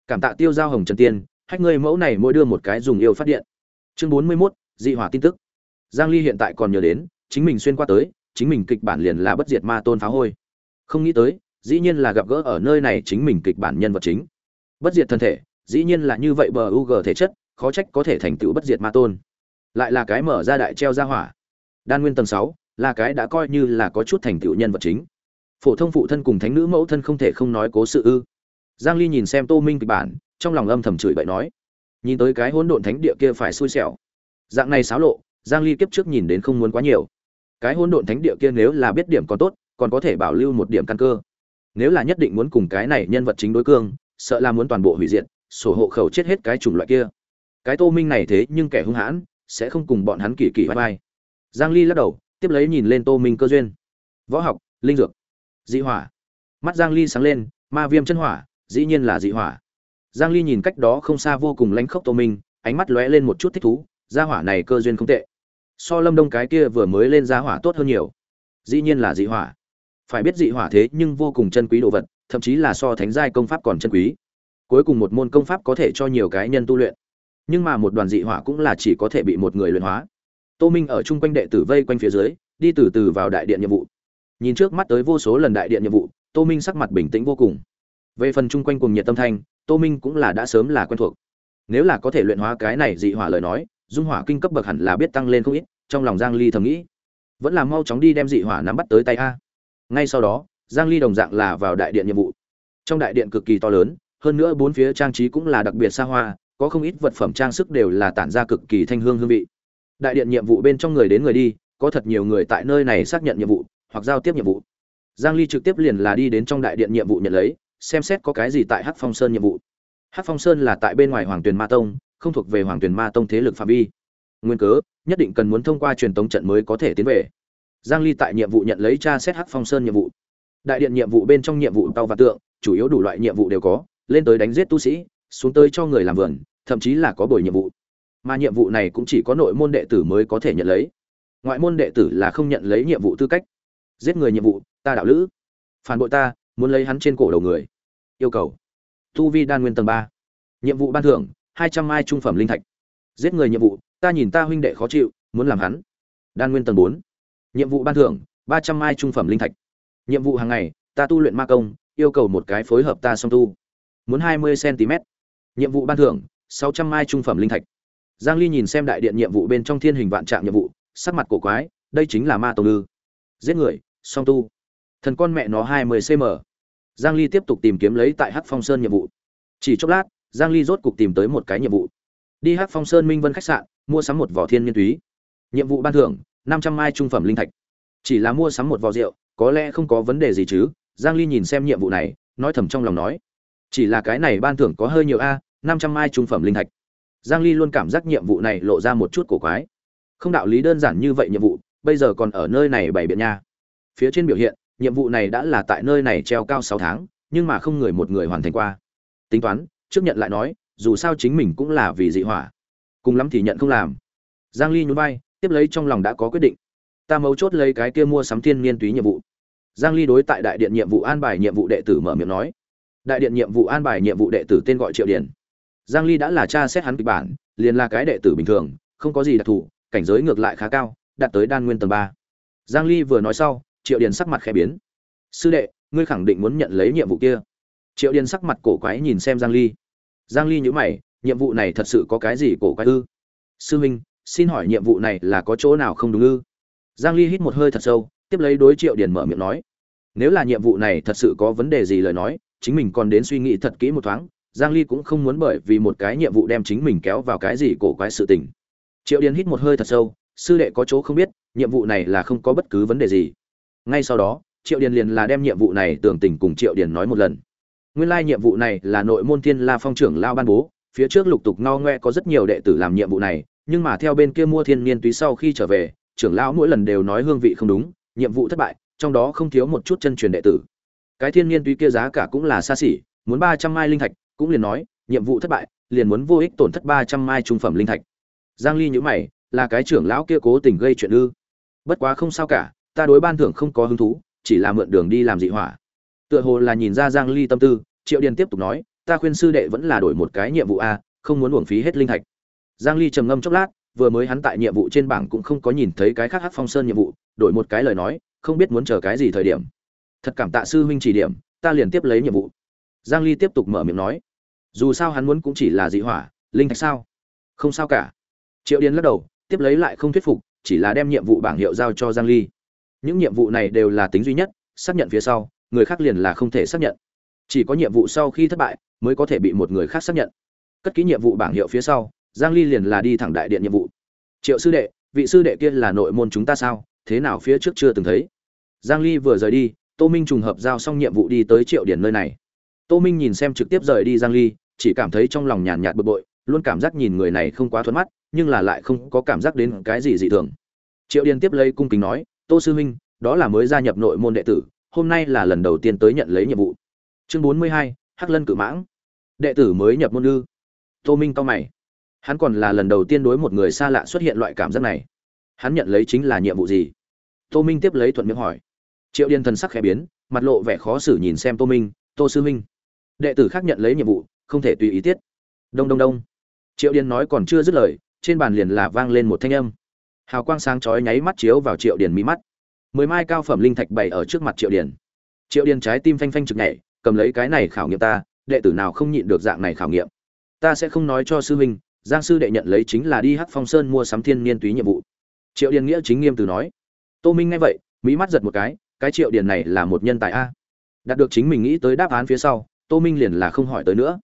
Cảm tạ tiêu giao hồng trần tiên hách người mẫu này mỗi đưa một cái dùng yêu phát điện. Chương bốn mươi 41, dị hỏa tin tức. Giang ly hiện tại còn nhớ đến chính mình xuyên qua tới chính mình kịch bản liền là bất diệt ma tôn phá hôi. Không nghĩ tới dĩ nhiên là gặp gỡ ở nơi này chính mình kịch bản nhân vật chính. Bất diệt thân thể dĩ nhiên là như vậy bờ u thể chất khó trách có thể thành tựu bất diệt ma tôn. Lại là cái mở ra đại treo ra hỏa. Đan nguyên tầng 6, là cái đã coi như là có chút thành tựu nhân vật chính. Phổ thông phụ thân cùng thánh nữ mẫu thân không thể không nói cố sự ư. Giang ly nhìn xem tô minh kịch bản trong lòng âm thầm chửi bậy nói nhìn tới cái hỗn độn thánh địa kia phải xui xẻo. Dạng này xáo lộ giang ly kiếp trước nhìn đến không muốn quá nhiều cái hỗn độn thánh địa kia nếu là biết điểm còn tốt, còn có thể bảo lưu một điểm căn cơ. Nếu là nhất định muốn cùng cái này nhân vật chính đối cương, sợ là muốn toàn bộ hủy diệt, sổ hộ khẩu chết hết cái chủng loại kia. Cái tô minh này thế nhưng kẻ hung hãn, sẽ không cùng bọn hắn kỳ kỳ vai vai. Giang ly lắc đầu, tiếp lấy nhìn lên tô minh cơ duyên. Võ học, linh dược, dị hỏa. Mắt giang ly sáng lên, ma viêm chân hỏa, dĩ nhiên là dị hỏa. Giang ly nhìn cách đó không xa vô cùng lánh khốc tô minh, ánh mắt lóe lên một chút thích thú, gia hỏa này cơ duyên không tệ so lâm đông cái kia vừa mới lên giá hỏa tốt hơn nhiều. Dĩ nhiên là dị hỏa. Phải biết dị hỏa thế nhưng vô cùng chân quý đồ vật, thậm chí là so thánh giai công pháp còn chân quý. Cuối cùng một môn công pháp có thể cho nhiều cái nhân tu luyện. Nhưng mà một đoàn dị hỏa cũng là chỉ có thể bị một người luyện hóa. Tô minh ở chung quanh đệ tử vây quanh phía dưới, đi từ từ vào đại điện nhiệm vụ. Nhìn trước mắt tới vô số lần đại điện nhiệm vụ, tô minh sắc mặt bình tĩnh vô cùng. Về phần chung quanh cùng nhiệt tâm thanh, tô minh cũng là đã sớm là quen thuộc. Nếu là có thể luyện hóa cái này dị hỏa lời nói dung hỏa kinh cấp bậc hẳn là biết tăng lên không ít, trong lòng giang ly thầm nghĩ. Vẫn là mau chóng đi đem dị hỏa nắm bắt tới tay a. Ngay sau đó, giang ly đồng dạng là vào đại điện nhiệm vụ. Trong đại điện cực kỳ to lớn, hơn nữa bốn phía trang trí cũng là đặc biệt xa hoa, có không ít vật phẩm trang sức đều là tản ra cực kỳ thanh hương hương vị. Đại điện nhiệm vụ bên trong người đến người đi, có thật nhiều người tại nơi này xác nhận nhiệm vụ, hoặc giao tiếp nhiệm vụ. Giang ly trực tiếp liền là đi đến trong đại điện nhiệm vụ nhận lấy, xem xét có cái gì tại hắc phong sơn nhiệm vụ. Hắc phong sơn là tại bên ngoài hoàng tuyền ma tông không thuộc về hoàng tuyển ma tông thế lực phạm vi. Nguyên cớ, nhất định cần muốn thông qua truyền tống trận mới có thể tiến về. Giang ly tại nhiệm vụ nhận lấy tra xét hắc phong sơn nhiệm vụ. Đại điện nhiệm vụ bên trong nhiệm vụ tàu và tượng, chủ yếu đủ loại nhiệm vụ đều có, lên tới đánh giết tu sĩ, xuống tới cho người làm vườn, thậm chí là có buổi nhiệm vụ. Mà nhiệm vụ này cũng chỉ có nội môn đệ tử mới có thể nhận lấy. Ngoại môn đệ tử là không nhận lấy nhiệm vụ tư cách. Giết người nhiệm vụ, ta đạo lữ. Phản bội ta, muốn lấy hắn trên cổ đầu người. Yêu cầu. Tu vi đan nguyên tầng ba. Nhiệm vụ ban thưởng hai trăm mai trung phẩm linh thạch. Giết người nhiệm vụ, ta nhìn ta huynh đệ khó chịu, muốn làm hắn. Đan nguyên tầng bốn. Nhiệm vụ ban thưởng, ba trăm mai trung phẩm linh thạch. Nhiệm vụ hàng ngày, ta tu luyện ma công, yêu cầu một cái phối hợp ta song tu. Muốn hai mươi cm nhiệm vụ ban thưởng, sáu trăm mai trung phẩm linh thạch. Giang ly nhìn xem đại điện nhiệm vụ bên trong thiên hình vạn trạng nhiệm vụ, sắc mặt cổ quái, đây chính là ma tông lư giết người, song tu. Thần con mẹ nó hai mươi cm giang ly tiếp tục tìm kiếm lấy tại hắc phong sơn nhiệm vụ. Chỉ chốc lát giang ly rốt cục tìm tới một cái nhiệm vụ. Đi hắc phong sơn minh vân khách sạn, mua sắm một vỏ thiên niên túy. Nhiệm vụ ban thưởng 500 mai trung phẩm linh thạch. Chỉ là mua sắm một vỏ rượu, có lẽ không có vấn đề gì chứ. Giang ly nhìn xem nhiệm vụ này, nói thầm trong lòng nói. Chỉ là cái này ban thưởng có hơi nhiều a 500 mai trung phẩm linh thạch. Giang ly luôn cảm giác nhiệm vụ này lộ ra một chút cổ quái. Không đạo lý đơn giản như vậy nhiệm vụ, bây giờ còn ở nơi này bày biện nha. Phía trên biểu hiện, nhiệm vụ này đã là tại nơi này treo cao 6 tháng, nhưng mà không người một người hoàn thành qua. Tính toán trước nhận lại nói, dù sao chính mình cũng là vì dị hỏa. Cùng lắm thì nhận không làm. Giang ly nhún vai, tiếp lấy trong lòng đã có quyết định. Ta mấu chốt lấy cái kia mua sắm thiên niên túy nhiệm vụ. Giang ly đối tại đại điện nhiệm vụ an bài nhiệm vụ đệ tử mở miệng nói. Đại điện nhiệm vụ an bài nhiệm vụ đệ tử tên gọi triệu điển giang ly đã là cha xét hắn kịch bản, liền là cái đệ tử bình thường, không có gì đặc thù, cảnh giới ngược lại khá cao, đạt tới đan nguyên tầng 3. giang ly vừa nói sau, triệu điển sắc mặt khẽ biến. Sư đệ, ngươi khẳng định muốn nhận lấy nhiệm vụ kia triệu Điền sắc mặt cổ quái nhìn xem giang ly. Giang ly nhíu mày nhiệm vụ này thật sự có cái gì cổ quái ư? Sư Minh, xin hỏi nhiệm vụ này là có chỗ nào không đúng ư? Giang ly hít một hơi thật sâu tiếp lấy đối triệu Điền mở miệng nói. Nếu là nhiệm vụ này thật sự có vấn đề gì lời nói chính mình còn đến suy nghĩ thật kỹ một thoáng giang ly cũng không muốn bởi vì một cái nhiệm vụ đem chính mình kéo vào cái gì cổ quái sự tình. Triệu Điền hít một hơi thật sâu sư đệ có chỗ không biết nhiệm vụ này là không có bất cứ vấn đề gì. Ngay sau đó triệu Điền liền là đem nhiệm vụ này tưởng tình cùng triệu Điền nói một lần nguyên lai nhiệm vụ này là nội môn thiên la phong trưởng lao ban bố, phía trước lục tục no ngoe có rất nhiều đệ tử làm nhiệm vụ này, nhưng mà theo bên kia mua thiên niên túy sau khi trở về, trưởng lão mỗi lần đều nói hương vị không đúng, nhiệm vụ thất bại, trong đó không thiếu một chút chân truyền đệ tử. Cái thiên niên túy kia giá cả cũng là xa xỉ, muốn ba trăm mai linh thạch, cũng liền nói, nhiệm vụ thất bại, liền muốn vô ích tổn thất ba trăm mai trung phẩm linh thạch. Giang ly nhữ mày, là cái trưởng lão kia cố tình gây chuyện ư? Bất quá không sao cả, ta đối ban thưởng không có hứng thú, chỉ là mượn đường đi làm dị hỏa tựa hồ là nhìn ra giang ly tâm tư, triệu điền tiếp tục nói, ta khuyên sư đệ vẫn là đổi một cái nhiệm vụ a, không muốn uổng phí hết linh thạch. Giang ly trầm ngâm chốc lát, vừa mới hắn tại nhiệm vụ trên bảng cũng không có nhìn thấy cái khác hắc phong sơn nhiệm vụ, đổi một cái lời nói, không biết muốn chờ cái gì thời điểm. Thật cảm tạ sư huynh chỉ điểm, ta liền tiếp lấy nhiệm vụ. Giang ly tiếp tục mở miệng nói, dù sao hắn muốn cũng chỉ là dị hỏa, linh thạch sao? Không sao cả. Triệu điền lắc đầu, tiếp lấy lại không thuyết phục, chỉ là đem nhiệm vụ bảng hiệu giao cho giang ly. Những nhiệm vụ này đều là tính duy nhất, xác nhận phía sau người khác liền là không thể xác nhận. Chỉ có nhiệm vụ sau khi thất bại mới có thể bị một người khác xác nhận. Cất ký nhiệm vụ bảng hiệu phía sau, giang ly liền là đi thẳng đại điện nhiệm vụ. Triệu sư đệ, vị sư đệ kia là nội môn chúng ta sao? Thế nào phía trước chưa từng thấy? Giang ly vừa rời đi, tô minh trùng hợp giao xong nhiệm vụ đi tới triệu điển nơi này. Tô minh nhìn xem trực tiếp rời đi giang ly, chỉ cảm thấy trong lòng nhàn nhạt bực bội, luôn cảm giác nhìn người này không quá thuận mắt, nhưng là lại không có cảm giác đến cái gì dị thường. Triệu điền tiếp lấy cung kính nói, tô sư huynh, đó là mới gia nhập nội môn đệ tử hôm nay là lần đầu tiên tới nhận lấy nhiệm vụ. Chương 42, hắc lân Cự mãng. Đệ tử mới nhập môn ư? Tô minh cao mày. Hắn còn là lần đầu tiên đối một người xa lạ xuất hiện loại cảm giác này. Hắn nhận lấy chính là nhiệm vụ gì? Tô minh tiếp lấy thuận miệng hỏi. Triệu điền thần sắc khẽ biến mặt lộ vẻ khó xử nhìn xem tô minh tô sư minh đệ tử khác nhận lấy nhiệm vụ không thể tùy ý tiết. Đông đông đông. Triệu điền nói còn chưa dứt lời trên bàn liền là vang lên một thanh âm. Hào quang sáng chói nháy mắt chiếu vào triệu điền mí mắt mười mai cao phẩm linh thạch bày ở trước mặt triệu điền. Triệu điền trái tim phanh phanh trực nhảy, cầm lấy cái này khảo nghiệm ta, đệ tử nào không nhịn được dạng này khảo nghiệm. Ta sẽ không nói cho sư huynh, giang sư đệ nhận lấy chính là đi hắc phong sơn mua sắm thiên niên túy nhiệm vụ. Triệu điền nghĩa chính nghiêm từ nói. Tô minh nghe vậy mỹ mắt giật một cái cái triệu điền này là một nhân tài a. Đạt được chính mình nghĩ tới đáp án phía sau, tô minh liền là không hỏi tới nữa.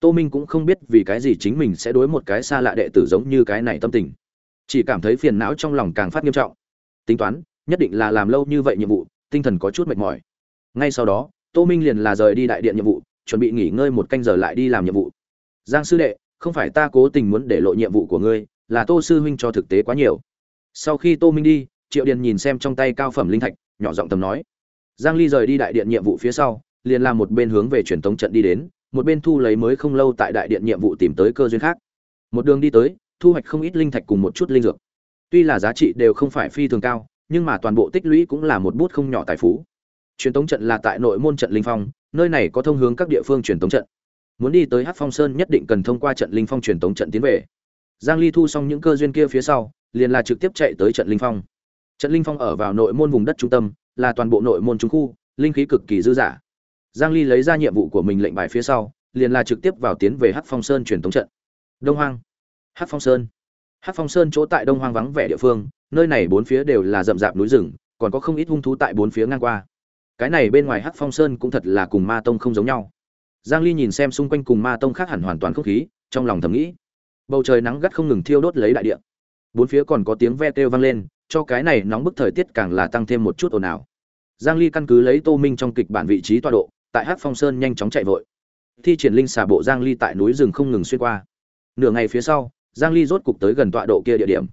Tô minh cũng không biết vì cái gì chính mình sẽ đối một cái xa lạ đệ tử giống như cái này tâm tình. Chỉ cảm thấy phiền não trong lòng càng phát nghiêm trọng. Tính toán nhất định là làm lâu như vậy nhiệm vụ, tinh thần có chút mệt mỏi. Ngay sau đó, tô minh liền là rời đi đại điện nhiệm vụ, chuẩn bị nghỉ ngơi một canh giờ lại đi làm nhiệm vụ. Giang sư đệ, không phải ta cố tình muốn để lộ nhiệm vụ của ngươi, là tô sư huynh cho thực tế quá nhiều. Sau khi tô minh đi, triệu điền nhìn xem trong tay cao phẩm linh thạch, nhỏ giọng tầm nói. Giang ly rời đi đại điện nhiệm vụ phía sau, liền làm một bên hướng về truyền tống trận đi đến, một bên thu lấy mới không lâu tại đại điện nhiệm vụ tìm tới cơ duyên khác. Một đường đi tới, thu hoạch không ít linh thạch cùng một chút linh dược. Tuy là giá trị đều không phải phi thường cao nhưng mà toàn bộ tích lũy cũng là một bút không nhỏ tài phú. Truyền tống trận là tại nội môn trận linh phong, nơi này có thông hướng các địa phương truyền tống trận. Muốn đi tới hắc phong sơn nhất định cần thông qua trận linh phong truyền tống trận tiến về. Giang ly thu xong những cơ duyên kia phía sau, liền là trực tiếp chạy tới trận linh phong. Trận linh phong ở vào nội môn vùng đất trung tâm, là toàn bộ nội môn trung khu, linh khí cực kỳ dư dả. Giang ly lấy ra nhiệm vụ của mình lệnh bài phía sau, liền là trực tiếp vào tiến về hắc phong sơn truyền tống trận. Đông hoang. Hắc phong sơn hắc phong sơn chỗ tại đông hoang vắng vẻ địa phương, nơi này bốn phía đều là rậm rạp núi rừng, còn có không ít hung thú tại bốn phía ngang qua. Cái này bên ngoài hắc phong sơn cũng thật là cùng ma tông không giống nhau. Giang ly nhìn xem xung quanh cùng ma tông khác hẳn hoàn toàn không khí, trong lòng thầm nghĩ. Bầu trời nắng gắt không ngừng thiêu đốt lấy đại địa. Bốn phía còn có tiếng ve kêu vang lên, cho cái này nóng bức thời tiết càng là tăng thêm một chút ồn ào. Giang ly căn cứ lấy tô minh trong kịch bản vị trí tọa độ, tại hắc phong sơn nhanh chóng chạy vội. Thi triển linh xà bộ giang ly tại núi rừng không ngừng xuyên qua. Nửa ngày phía sau giang ly rốt cục tới gần tọa độ kia địa điểm.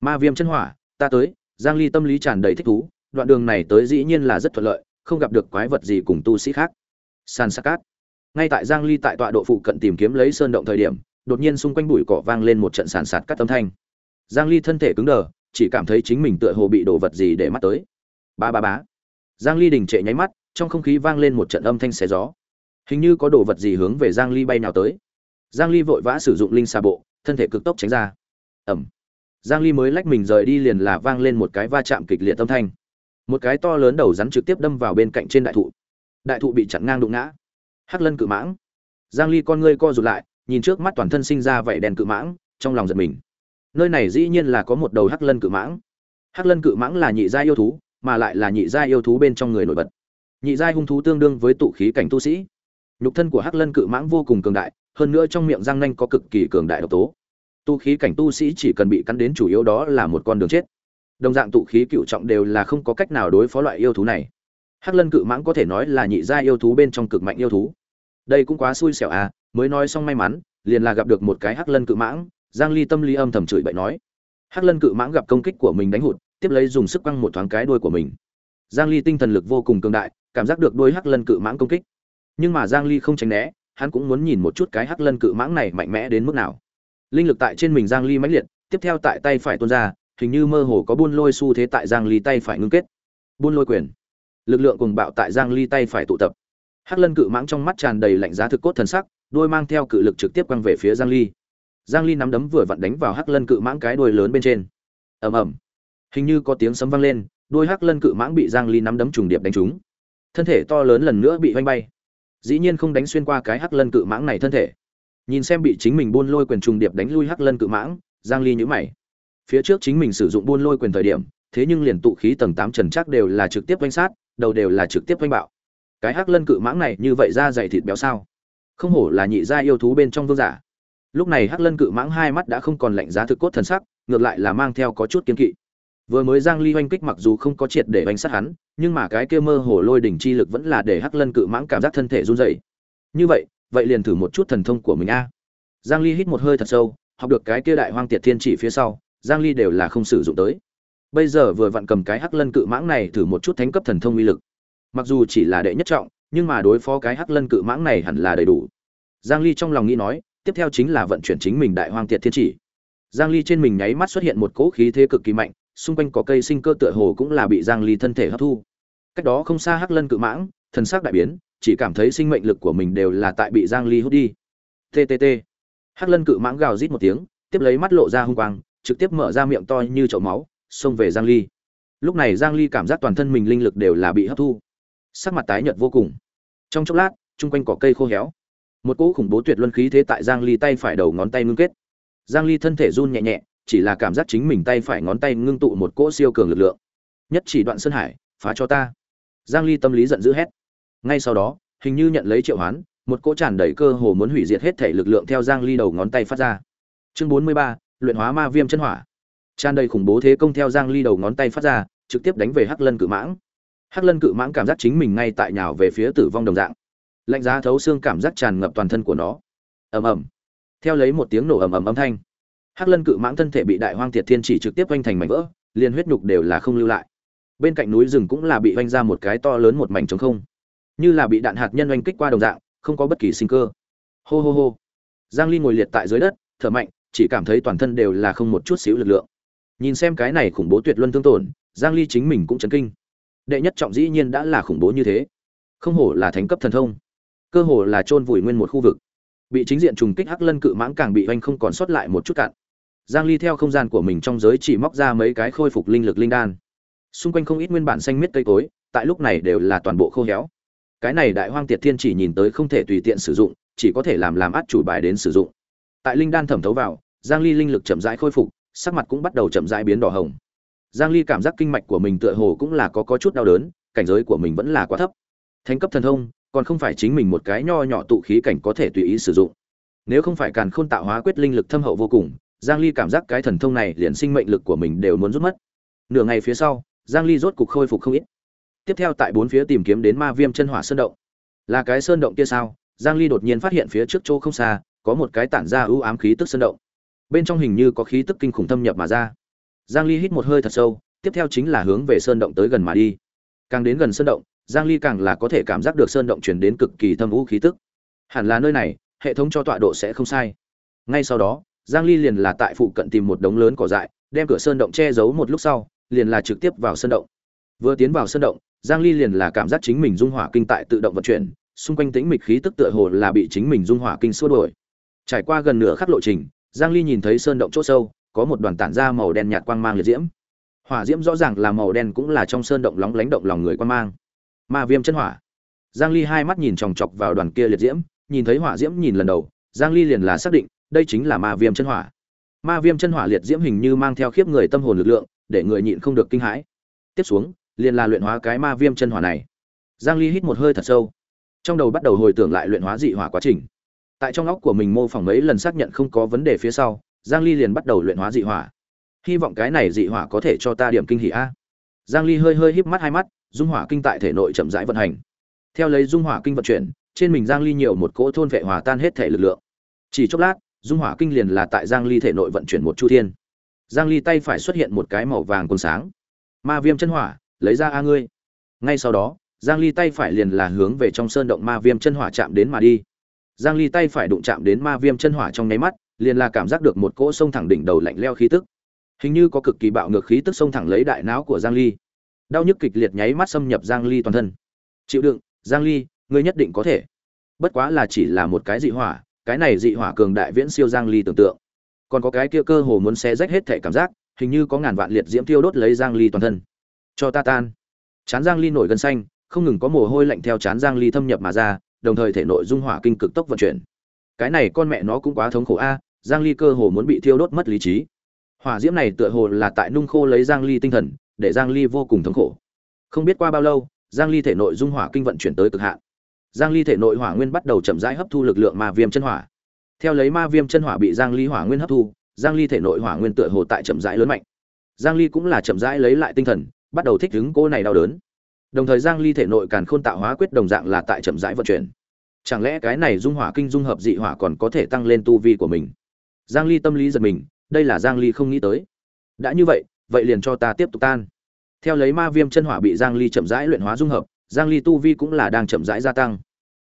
Ma viêm chân hỏa, ta tới. Giang ly tâm lý tràn đầy thích thú, đoạn đường này tới dĩ nhiên là rất thuận lợi, không gặp được quái vật gì cùng tu sĩ khác. San sakat ngay tại giang ly tại tọa độ phụ cận tìm kiếm lấy sơn động thời điểm, đột nhiên xung quanh bụi cỏ vang lên một trận sàn sạt cắt âm thanh. Giang ly thân thể cứng đờ, chỉ cảm thấy chính mình tựa hồ bị đổ vật gì để mắt tới. Ba ba bá giang ly đình trệ nháy mắt, trong không khí vang lên một trận âm thanh xé gió. Hình như có đồ vật gì hướng về giang ly bay nào tới. Giang ly vội vã sử dụng linh xà bộ thân thể cực tốc tránh ra. Ẩm giang ly mới lách mình rời đi liền là vang lên một cái va chạm kịch liệt âm thanh. Một cái to lớn đầu rắn trực tiếp đâm vào bên cạnh trên đại thụ. Đại thụ bị chặn ngang đụng ngã. Hắc lân cự mãng. Giang ly con ngươi co rụt lại, nhìn trước mắt toàn thân sinh ra vảy đèn cự mãng, trong lòng giật mình. Nơi này dĩ nhiên là có một đầu hắc lân cự mãng. Hắc lân cự mãng là nhị gia yêu thú, mà lại là nhị gia yêu thú bên trong người nổi bật. Nhị giai hung thú tương đương với tụ khí cảnh tu sĩ. Nhục thân của hắc lân cự mãng vô cùng cường đại hơn nữa trong miệng răng nanh có cực kỳ cường đại độc tố. Tu khí cảnh tu sĩ chỉ cần bị cắn đến chủ yếu đó là một con đường chết. Đồng dạng tụ khí cựu trọng đều là không có cách nào đối phó loại yêu thú này. Hắc lân cự mãng có thể nói là nhị gia yêu thú bên trong cực mạnh yêu thú. Đây cũng quá xui xẻo à mới nói xong may mắn, liền là gặp được một cái hắc lân cự mãng, giang ly tâm lý âm thầm chửi bậy nói. Hắc lân cự mãng gặp công kích của mình đánh hụt, tiếp lấy dùng sức quăng một thoáng cái đuôi của mình. Giang ly tinh thần lực vô cùng cường đại, cảm giác được đuôi hắc lân cự mãng công kích. Nhưng mà giang ly không tránh né hắn cũng muốn nhìn một chút cái hắc lân cự mãng này mạnh mẽ đến mức nào. Linh lực tại trên mình giang ly mãnh liệt, tiếp theo tại tay phải tuôn ra, hình như mơ hồ có buôn lôi xu thế tại giang ly tay phải ngưng kết. Buôn lôi quyền. Lực lượng cùng bạo tại giang ly tay phải tụ tập. Hắc lân cự mãng trong mắt tràn đầy lạnh giá thực cốt thần sắc, đôi mang theo cự lực trực tiếp quăng về phía giang ly. Giang ly nắm đấm vừa vặn đánh vào hắc lân cự mãng cái đuôi lớn bên trên. Ầm ầm. Hình như có tiếng sấm vang lên đuôi hắc lân cự mãng bị giang ly nắm đấm trùng điệp đánh trúng. Thân thể to lớn lần nữa bị vanh bay dĩ nhiên không đánh xuyên qua cái hắc lân cự mãng này thân thể. Nhìn xem bị chính mình buôn lôi quyền trùng điệp đánh lui hắc lân cự mãng, giang ly nhíu mày. Phía trước chính mình sử dụng buôn lôi quyền thời điểm, thế nhưng liền tụ khí tầng 8 trần chắc đều là trực tiếp vanh sát, đầu đều là trực tiếp vanh bạo. Cái hắc lân cự mãng này như vậy ra dày thịt béo sao? Không hổ là nhị gia yêu thú bên trong vương giả. Lúc này hắc lân cự mãng hai mắt đã không còn lạnh giá thực cốt thần sắc, ngược lại là mang theo có chút kiên kỵ vừa mới giang ly oanh kích mặc dù không có triệt để oanh sát hắn, nhưng mà cái kia mơ hồ lôi đỉnh chi lực vẫn là để hắc lân cự mãng cảm giác thân thể run rẩy. Như vậy vậy liền thử một chút thần thông của mình a. Giang ly hít một hơi thật sâu, học được cái kia đại hoang tiệt thiên chỉ phía sau, giang ly đều là không sử dụng tới. Bây giờ vừa vặn cầm cái hắc lân cự mãng này thử một chút thánh cấp thần thông uy lực. Mặc dù chỉ là đệ nhất trọng, nhưng mà đối phó cái hắc lân cự mãng này hẳn là đầy đủ. Giang ly trong lòng nghĩ nói, tiếp theo chính là vận chuyển chính mình đại hoang tiệt thiên chỉ. Giang ly trên mình nháy mắt xuất hiện một cỗ khí thế cực kỳ mạnh xung quanh có cây sinh cơ tựa hồ cũng là bị giang ly thân thể hấp thu. Cách đó không xa hắc lân cự mãng, thần sắc đại biến, chỉ cảm thấy sinh mệnh lực của mình đều là tại bị giang ly hút đi. Ttt hắc lân cự mãng gào rít một tiếng, tiếp lấy mắt lộ ra hung quang, trực tiếp mở ra miệng to như chậu máu, xông về giang ly. Lúc này giang ly cảm giác toàn thân mình linh lực đều là bị hấp thu. Sắc mặt tái nhợt vô cùng. Trong chốc lát, chung quanh cỏ cây khô héo. Một cỗ khủng bố tuyệt luân khí thế tại giang ly tay phải đầu ngón tay ngưng kết. Giang ly thân thể run nhẹ nhẹ chỉ là cảm giác chính mình tay phải ngón tay ngưng tụ một cỗ siêu cường lực lượng. Nhất chỉ đoạn sơn hải phá cho ta. Giang ly tâm lý giận dữ hét. Ngay sau đó hình như nhận lấy triệu hoán một cỗ tràn đầy cơ hồ muốn hủy diệt hết thể lực lượng theo giang ly đầu ngón tay phát ra. Chương 43, luyện hóa ma viêm chân hỏa. Tràn đầy khủng bố thế công theo giang ly đầu ngón tay phát ra trực tiếp đánh về hắc lân cự mãng. Hắc lân cự mãng cảm giác chính mình ngay tại nhào về phía tử vong đồng dạng. Lạnh giá thấu xương cảm giác tràn ngập toàn thân của nó. Ầm ầm. Theo lấy một tiếng nổ ầm ầm âm thanh hắc lân cự mãng thân thể bị đại hoang tiệt thiên chỉ trực tiếp oanh thành mảnh vỡ, liền huyết nhục đều là không lưu lại. Bên cạnh núi rừng cũng là bị oanh ra một cái to lớn một mảnh trống không. Như là bị đạn hạt nhân oanh kích qua đồng dạng, không có bất kỳ sinh cơ. Hô hô hô. Giang ly ngồi liệt tại dưới đất, thở mạnh, chỉ cảm thấy toàn thân đều là không một chút xíu lực lượng. Nhìn xem cái này khủng bố tuyệt luân thương tổn, giang ly chính mình cũng chấn kinh. Đệ nhất trọng dĩ nhiên đã là khủng bố như thế. Không hổ là thánh cấp thần thông. Cơ hồ là chôn vùi nguyên một khu vực. Bị chính diện trùng kích hắc lân cự mãng càng bị oanh không còn sót lại một chút cạn giang ly theo không gian của mình trong giới chỉ móc ra mấy cái khôi phục linh lực linh đan. Xung quanh không ít nguyên bản xanh miết cây cối, tại lúc này đều là toàn bộ khô héo. Cái này đại hoang tiệt thiên chỉ nhìn tới không thể tùy tiện sử dụng, chỉ có thể làm làm át chủ bài đến sử dụng. Tại linh đan thẩm thấu vào, giang ly linh lực chậm rãi khôi phục, sắc mặt cũng bắt đầu chậm rãi biến đỏ hồng. Giang ly cảm giác kinh mạch của mình tựa hồ cũng là có có chút đau đớn, cảnh giới của mình vẫn là quá thấp. Thánh cấp thần thông, còn không phải chính mình một cái nho nhỏ tụ khí cảnh có thể tùy ý sử dụng. Nếu không phải càn khôn tạo hóa quyết linh lực thâm hậu vô cùng giang ly cảm giác cái thần thông này liền sinh mệnh lực của mình đều muốn rút mất. Nửa ngày phía sau, giang ly rốt cục khôi phục không ít. Tiếp theo tại bốn phía tìm kiếm đến ma viêm chân hỏa sơn động. Là cái sơn động kia sao? Giang ly đột nhiên phát hiện phía trước chỗ không xa, có một cái tản ra u ám khí tức sơn động. Bên trong hình như có khí tức kinh khủng thâm nhập mà ra. Giang ly hít một hơi thật sâu, tiếp theo chính là hướng về sơn động tới gần mà đi. Càng đến gần sơn động, giang ly càng là có thể cảm giác được sơn động truyền đến cực kỳ thâm vũ khí tức. Hẳn là nơi này, hệ thống cho tọa độ sẽ không sai. Ngay sau đó giang ly liền là tại phụ cận tìm một đống lớn cỏ dại, đem cửa sơn động che giấu một lúc sau, liền là trực tiếp vào sơn động. Vừa tiến vào sơn động, giang ly liền là cảm giác chính mình dung hỏa kinh tại tự động vận chuyển, xung quanh tĩnh mịch khí tức tựa hồ là bị chính mình dung hỏa kinh xua đuổi. Trải qua gần nửa khắc lộ trình, giang ly nhìn thấy sơn động chỗ sâu, có một đoàn tản ra màu đen nhạt quang mang liệt diễm. Hỏa diễm rõ ràng là màu đen cũng là trong sơn động lóng lánh động lòng người quang mang. Ma viêm chân hỏa. Giang ly hai mắt nhìn chòng chọc vào đoàn kia liệt diễm, nhìn thấy hỏa diễm nhìn lần đầu, giang ly liền là xác định đây chính là ma viêm chân hỏa. Ma viêm chân hỏa liệt diễm hình như mang theo khiếp người tâm hồn lực lượng, để người nhịn không được kinh hãi. Tiếp xuống, liền là luyện hóa cái ma viêm chân hỏa này. Giang ly hít một hơi thật sâu. Trong đầu bắt đầu hồi tưởng lại luyện hóa dị hỏa quá trình. Tại trong óc của mình mô phỏng mấy lần xác nhận không có vấn đề phía sau, giang ly liền bắt đầu luyện hóa dị hỏa. Hy vọng cái này dị hỏa có thể cho ta điểm kinh hỉ a. Giang ly hơi hơi híp mắt hai mắt, dung hỏa kinh tại thể nội chậm rãi vận hành. Theo lấy dung hỏa kinh vận chuyển, trên mình giang ly nhiều một cỗ thôn vệ hòa tan hết thể lực lượng. Chỉ chốc lát dung hỏa kinh liền là tại giang ly thể nội vận chuyển một chu thiên. Giang ly tay phải xuất hiện một cái màu vàng còn sáng. Ma viêm chân hỏa, lấy ra a ngươi. Ngay sau đó, giang ly tay phải liền là hướng về trong sơn động ma viêm chân hỏa chạm đến mà đi. Giang ly tay phải đụng chạm đến ma viêm chân hỏa trong nháy mắt, liền là cảm giác được một cỗ sông thẳng đỉnh đầu lạnh leo khí tức. Hình như có cực kỳ bạo ngược khí tức sông thẳng lấy đại não của giang ly. Đau nhức kịch liệt nháy mắt xâm nhập giang ly toàn thân. Chịu đựng, giang ly, ngươi nhất định có thể. Bất quá là chỉ là một cái dị hỏa cái này dị hỏa cường đại viễn siêu giang ly tưởng tượng. Còn có cái kia cơ hồ muốn xé rách hết thể cảm giác, hình như có ngàn vạn liệt diễm tiêu đốt lấy giang ly toàn thân. Cho ta tan. Chán giang ly nổi gân xanh, không ngừng có mồ hôi lạnh theo chán giang ly thâm nhập mà ra, đồng thời thể nội dung hỏa kinh cực tốc vận chuyển. Cái này con mẹ nó cũng quá thống khổ a, giang ly cơ hồ muốn bị thiêu đốt mất lý trí. Hỏa diễm này tựa hồ là tại nung khô lấy giang ly tinh thần, để giang ly vô cùng thống khổ. Không biết qua bao lâu, giang ly thể nội dung hỏa kinh vận chuyển tới cực hạn giang ly thể nội hỏa nguyên bắt đầu chậm rãi hấp thu lực lượng ma viêm chân hỏa. Theo lấy ma viêm chân hỏa bị giang ly hỏa nguyên hấp thu, giang ly thể nội hỏa nguyên tựa hồ tại chậm rãi lớn mạnh. Giang ly cũng là chậm rãi lấy lại tinh thần, bắt đầu thích ứng cô này đau đớn. Đồng thời giang ly thể nội càn khôn tạo hóa quyết đồng dạng là tại chậm rãi vận chuyển. Chẳng lẽ cái này dung hỏa kinh dung hợp dị hỏa còn có thể tăng lên tu vi của mình? Giang ly tâm lý giật mình, đây là giang ly không nghĩ tới. Đã như vậy vậy liền cho ta tiếp tục tan. Theo lấy ma viêm chân hỏa bị giang ly chậm rãi luyện hóa dung hợp giang ly tu vi cũng là đang chậm rãi gia tăng.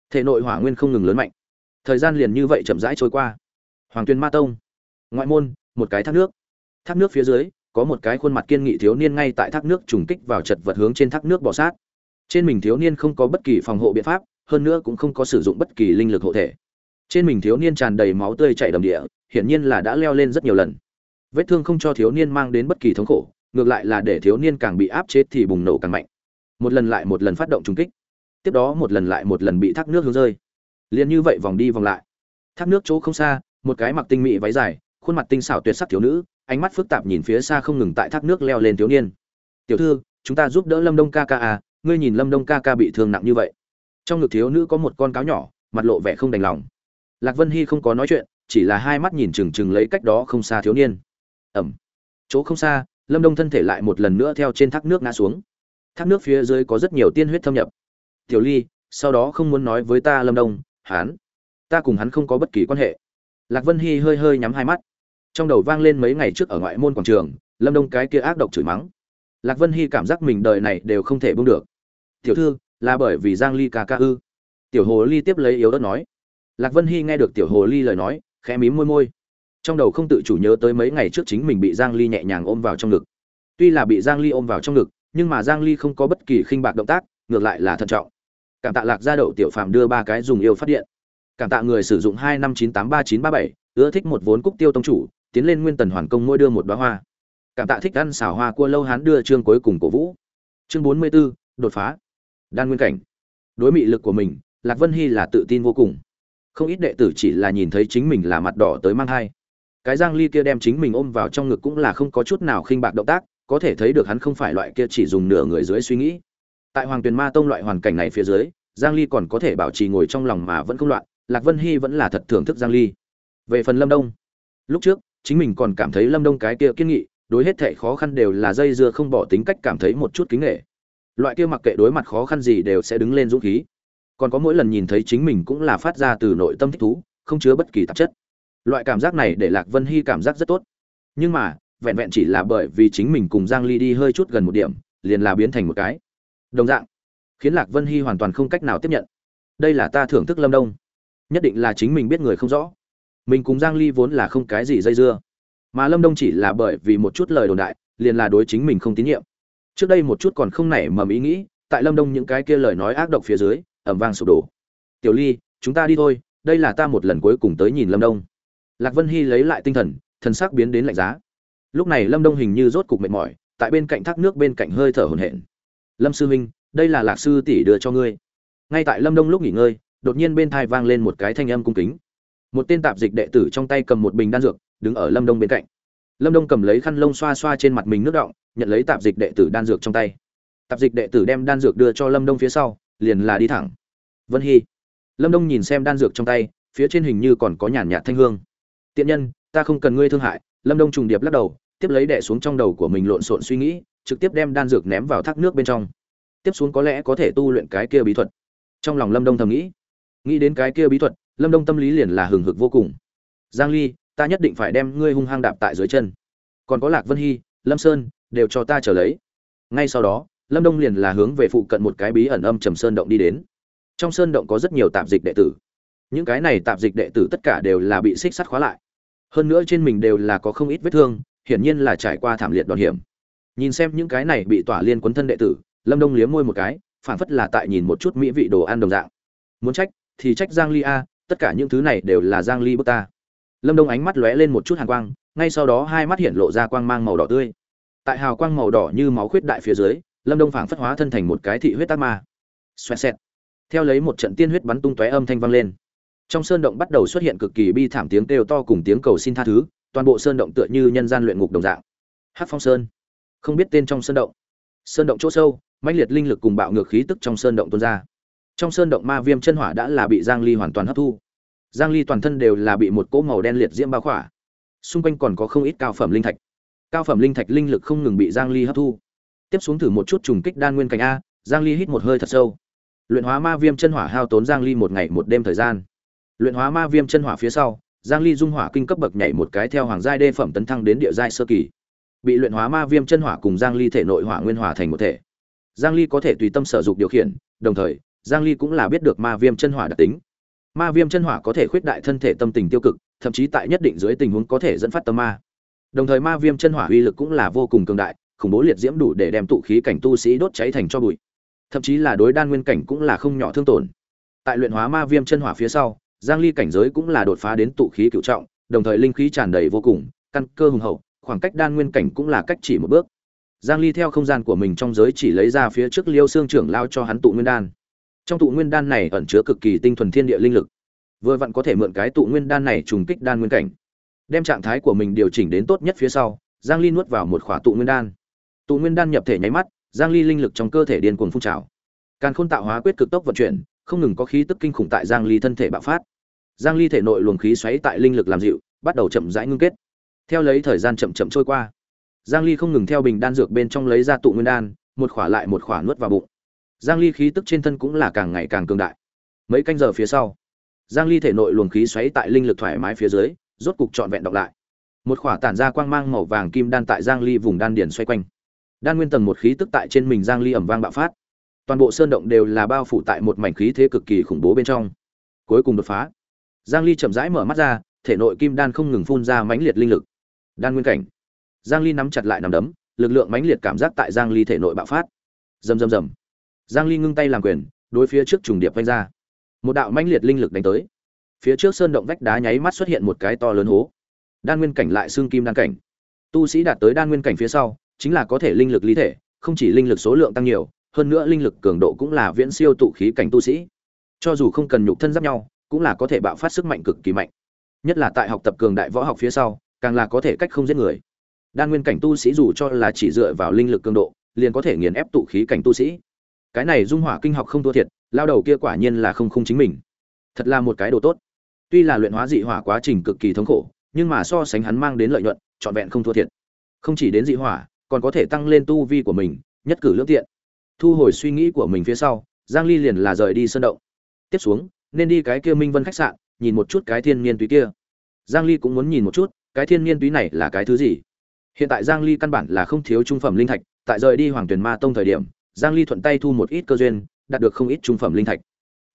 Thể nội hỏa nguyên không ngừng lớn mạnh. Thời gian liền như vậy chậm rãi trôi qua. Hoàng tuyên ma tông. Ngoại môn, một cái thác nước. Thác nước phía dưới, có một cái khuôn mặt kiên nghị thiếu niên ngay tại thác nước trùng kích vào chật vật hướng trên thác nước bò sát. Trên mình thiếu niên không có bất kỳ phòng hộ biện pháp, hơn nữa cũng không có sử dụng bất kỳ linh lực hộ thể. Trên mình thiếu niên tràn đầy máu tươi chảy đầm địa, hiển nhiên là đã leo lên rất nhiều lần. Vết thương không cho thiếu niên mang đến bất kỳ thống khổ, ngược lại là để thiếu niên càng bị áp chế thì bùng nổ càng mạnh một lần lại một lần phát động trùng kích, tiếp đó một lần lại một lần bị thác nước hướng rơi. Liền như vậy vòng đi vòng lại. Thác nước chỗ không xa, một cái mặc tinh mỹ váy dài, khuôn mặt tinh xảo tuyệt sắc thiếu nữ, ánh mắt phức tạp nhìn phía xa không ngừng tại thác nước leo lên thiếu niên. Tiểu thư, chúng ta giúp đỡ lâm đông ca ca à ngươi nhìn lâm đông ca ca bị thương nặng như vậy. Trong ngực thiếu nữ có một con cáo nhỏ, mặt lộ vẻ không đành lòng. Lạc vân hy không có nói chuyện, chỉ là hai mắt nhìn trừng trừng lấy cách đó không xa thiếu niên. Ẩm. Chỗ không xa, lâm đông thân thể lại một lần nữa theo trên thác nước ngã xuống thác nước phía dưới có rất nhiều tiên huyết thâm nhập. Tiểu ly, sau đó không muốn nói với ta lâm đông hán ta cùng hắn không có bất kỳ quan hệ. Lạc vân hy hơi hơi nhắm hai mắt. Trong đầu vang lên mấy ngày trước ở ngoại môn quảng trường, lâm đông cái kia ác độc chửi mắng. Lạc vân hy cảm giác mình đời này đều không thể buông được. Tiểu thư, là bởi vì giang ly ca ca ư? Tiểu hồ ly tiếp lấy yếu đất nói. Lạc vân hy nghe được tiểu hồ ly lời nói, khẽ mím môi môi. Trong đầu không tự chủ nhớ tới mấy ngày trước chính mình bị giang ly nhẹ nhàng ôm vào trong ngực. Tuy là bị giang ly ôm vào trong ngực nhưng mà giang ly không có bất kỳ khinh bạc động tác ngược lại là thận trọng. Cảm tạ lạc gia đậu tiểu phàm đưa ba cái dùng yêu phát điện. Cảm tạ người sử dụng hai năm chín tám ba chín ba bảy ưa thích một vốn cúc tiêu tông chủ tiến lên nguyên tần hoàn công mỗi đưa một đóa hoa. Cảm tạ thích ăn xảo hoa cua lâu hán đưa chương cuối cùng cổ vũ. Chương 44, đột phá. Đan nguyên cảnh. Đối mị lực của mình lạc vân hy là tự tin vô cùng. Không ít đệ tử chỉ là nhìn thấy chính mình là mặt đỏ tới mang hai cái giang ly kia đem chính mình ôm vào trong ngực cũng là không có chút nào khinh bạc động tác có thể thấy được hắn không phải loại kia chỉ dùng nửa người dưới suy nghĩ. Tại hoàng tuyền ma tông loại hoàn cảnh này phía dưới, giang ly còn có thể bảo trì ngồi trong lòng mà vẫn không loạn, lạc vân hy vẫn là thật thưởng thức giang ly. Về phần lâm đông, lúc trước, chính mình còn cảm thấy lâm đông cái kia kiên nghị, đối hết thảy khó khăn đều là dây dưa không bỏ tính cách cảm thấy một chút kính nghệ loại kia mặc kệ đối mặt khó khăn gì đều sẽ đứng lên dũng khí. Còn có mỗi lần nhìn thấy chính mình cũng là phát ra từ nội tâm thích thú, không chứa bất kỳ tạp chất. Loại cảm giác này để lạc vân hy cảm giác rất tốt. Nhưng mà vẹn vẹn chỉ là bởi vì chính mình cùng giang ly đi hơi chút gần một điểm, liền là biến thành một cái. Đồng dạng, khiến lạc vân hy hoàn toàn không cách nào tiếp nhận. Đây là ta thưởng thức lâm đông. Nhất định là chính mình biết người không rõ. Mình cùng giang ly vốn là không cái gì dây dưa. Mà lâm đông chỉ là bởi vì một chút lời đồn đại, liền là đối chính mình không tín nhiệm. Trước đây một chút còn không nảy mầm ý nghĩ, tại lâm đông những cái kia lời nói ác độc phía dưới ầm vang sụp đổ. Tiểu ly, chúng ta đi thôi, đây là ta một lần cuối cùng tới nhìn lâm đông. Lạc vân hy lấy lại tinh thần thần sắc biến đến lạnh giá lúc này lâm đông hình như rốt cục mệt mỏi, tại bên cạnh thác nước bên cạnh hơi thở hổn hển. Lâm sư huynh, đây là lạc sư tỷ đưa cho ngươi. Ngay tại lâm đông lúc nghỉ ngơi, đột nhiên bên thai vang lên một cái thanh âm cung kính. Một tên tạp dịch đệ tử trong tay cầm một bình đan dược, đứng ở lâm đông bên cạnh. Lâm đông cầm lấy khăn lông xoa xoa trên mặt mình nước động nhận lấy tạp dịch đệ tử đan dược trong tay. Tạp dịch đệ tử đem đan dược đưa cho lâm đông phía sau, liền là đi thẳng. Vân hy. Lâm đông nhìn xem đan dược trong tay, phía trên hình như còn có nhàn nhạt thanh hương. Tiện nhân, ta không cần ngươi thương hại lâm đông trùng điệp lắc đầu, tiếp lấy đẻ xuống trong đầu của mình lộn xộn suy nghĩ, trực tiếp đem đan dược ném vào thác nước bên trong. Tiếp xuống có lẽ có thể tu luyện cái kia bí thuật. Trong lòng lâm đông thầm nghĩ. Nghĩ đến cái kia bí thuật, lâm đông tâm lý liền là hừng hực vô cùng. Giang ly, ta nhất định phải đem ngươi hung hăng đạp tại dưới chân. Còn có lạc vân hy, lâm sơn, đều cho ta trở lấy. Ngay sau đó, lâm đông liền là hướng về phụ cận một cái bí ẩn âm trầm sơn động đi đến. Trong sơn động có rất nhiều tạp dịch đệ tử. Những cái này tạp dịch đệ tử tất cả đều là bị xích sắt khóa lại hơn nữa trên mình đều là có không ít vết thương, hiển nhiên là trải qua thảm liệt đòn hiểm. Nhìn xem những cái này bị tỏa liên quấn thân đệ tử, lâm đông liếm môi một cái phản phất là tại nhìn một chút mỹ vị đồ ăn đồng dạng. Muốn trách, thì trách giang ly a, tất cả những thứ này đều là giang ly bức ta. Lâm đông ánh mắt lóe lên một chút hàn quang, ngay sau đó hai mắt hiện lộ ra quang mang màu đỏ tươi. Tại hào quang màu đỏ như máu khuyết đại phía dưới, lâm đông phảng phất hóa thân thành một cái thị huyết tác ma. Xoẹt xẹt. Theo lấy một trận tiên huyết bắn tung tóe âm thanh vang lên trong sơn động bắt đầu xuất hiện cực kỳ bi thảm tiếng kêu to cùng tiếng cầu xin tha thứ, toàn bộ sơn động tựa như nhân gian luyện ngục đồng dạng. Hát phong sơn. Không biết tên trong sơn động. Sơn động chỗ sâu, mãnh liệt linh lực cùng bạo ngược khí tức trong sơn động tuôn ra. Trong sơn động ma viêm chân hỏa đã là bị giang ly hoàn toàn hấp thu. Giang ly toàn thân đều là bị một cỗ màu đen liệt diễm bao khỏa. Xung quanh còn có không ít cao phẩm linh thạch. Cao phẩm linh thạch linh lực không ngừng bị giang ly hấp thu. Tiếp xuống thử một chút trùng kích đan nguyên cảnh a, giang ly hít một hơi thật sâu. Luyện hóa ma viêm chân hỏa hao tốn giang ly một ngày một đêm thời gian luyện hóa ma viêm chân hỏa phía sau, giang ly dung hỏa kinh cấp bậc nhảy một cái theo hoàng giai đê phẩm tấn thăng đến địa giai sơ kỳ. Bị luyện hóa ma viêm chân hỏa cùng giang ly thể nội hỏa nguyên hỏa thành một thể. Giang ly có thể tùy tâm sở dục điều khiển, đồng thời, giang ly cũng là biết được ma viêm chân hỏa đặc tính. Ma viêm chân hỏa có thể khuyết đại thân thể tâm tình tiêu cực, thậm chí tại nhất định dưới tình huống có thể dẫn phát tâm ma. Đồng thời ma viêm chân hỏa uy lực cũng là vô cùng cường đại, khủng bố liệt diễm đủ để đem tụ khí cảnh tu sĩ đốt cháy thành cho bụi. Thậm chí là đối đan nguyên cảnh cũng là không nhỏ thương tổn. Tại luyện hóa ma viêm chân hỏa phía sau giang ly cảnh giới cũng là đột phá đến tụ khí cựu trọng, đồng thời linh khí tràn đầy vô cùng, căn cơ hùng hậu, khoảng cách đan nguyên cảnh cũng là cách chỉ một bước. Giang ly theo không gian của mình trong giới chỉ lấy ra phía trước liêu xương trưởng lao cho hắn tụ nguyên đan. Trong tụ nguyên đan này ẩn chứa cực kỳ tinh thuần thiên địa linh lực. Vừa vặn có thể mượn cái tụ nguyên đan này trùng kích đan nguyên cảnh. Đem trạng thái của mình điều chỉnh đến tốt nhất phía sau, giang ly nuốt vào một khỏa tụ nguyên đan. Tụ nguyên đan nhập thể nháy mắt, giang ly linh lực trong cơ thể điên cuồng phun trào. Càn khôn tạo hóa quyết cực tốc vận chuyển không ngừng có khí tức kinh khủng tại giang ly thân thể bạo phát. Giang ly thể nội luồng khí xoáy tại linh lực làm dịu, bắt đầu chậm rãi ngưng kết. Theo lấy thời gian chậm chậm trôi qua, giang ly không ngừng theo bình đan dược bên trong lấy ra tụ nguyên đan, một khỏa lại một khỏa nuốt vào bụng. Giang ly khí tức trên thân cũng là càng ngày càng cường đại. Mấy canh giờ phía sau, giang ly thể nội luồng khí xoáy tại linh lực thoải mái phía dưới, rốt cục trọn vẹn đọc lại. Một khỏa tản ra quang mang màu vàng kim đan tại giang ly vùng đan điền xoay quanh. Đan nguyên tầng một khí tức tại trên mình giang ly ẩm vang bạo phát toàn bộ sơn động đều là bao phủ tại một mảnh khí thế cực kỳ khủng bố bên trong. Cuối cùng đột phá. Giang ly chậm rãi mở mắt ra, thể nội kim đan không ngừng phun ra mãnh liệt linh lực. Đan nguyên cảnh. Giang ly nắm chặt lại nắm đấm, lực lượng mãnh liệt cảm giác tại giang ly thể nội bạo phát. Rầm rầm rầm. Giang ly ngưng tay làm quyền, đối phía trước trùng điệp vanh ra. Một đạo mãnh liệt linh lực đánh tới. Phía trước sơn động vách đá nháy mắt xuất hiện một cái to lớn hố. Đan nguyên cảnh lại xương kim đan cảnh. Tu sĩ đạt tới đan nguyên cảnh phía sau, chính là có thể linh lực lý thể, không chỉ linh lực số lượng tăng nhiều hơn nữa linh lực cường độ cũng là viễn siêu tụ khí cảnh tu sĩ. Cho dù không cần nhục thân giáp nhau, cũng là có thể bạo phát sức mạnh cực kỳ mạnh. Nhất là tại học tập cường đại võ học phía sau, càng là có thể cách không giết người. Đan nguyên cảnh tu sĩ dù cho là chỉ dựa vào linh lực cường độ, liền có thể nghiền ép tụ khí cảnh tu sĩ. Cái này dung hỏa kinh học không thua thiệt, lao đầu kia quả nhiên là không không chính mình. Thật là một cái đồ tốt. Tuy là luyện hóa dị hỏa quá trình cực kỳ thống khổ, nhưng mà so sánh hắn mang đến lợi nhuận, trọn vẹn không thua thiệt. Không chỉ đến dị hỏa, còn có thể tăng lên tu vi của mình, nhất cử lương tiện thu hồi suy nghĩ của mình phía sau giang ly liền là rời đi sân động. Tiếp xuống nên đi cái kia minh vân khách sạn nhìn một chút cái thiên niên túy kia. Giang ly cũng muốn nhìn một chút cái thiên niên túy này là cái thứ gì? Hiện tại giang ly căn bản là không thiếu trung phẩm linh thạch tại rời đi hoàng tuyển ma tông thời điểm giang ly thuận tay thu một ít cơ duyên đạt được không ít trung phẩm linh thạch.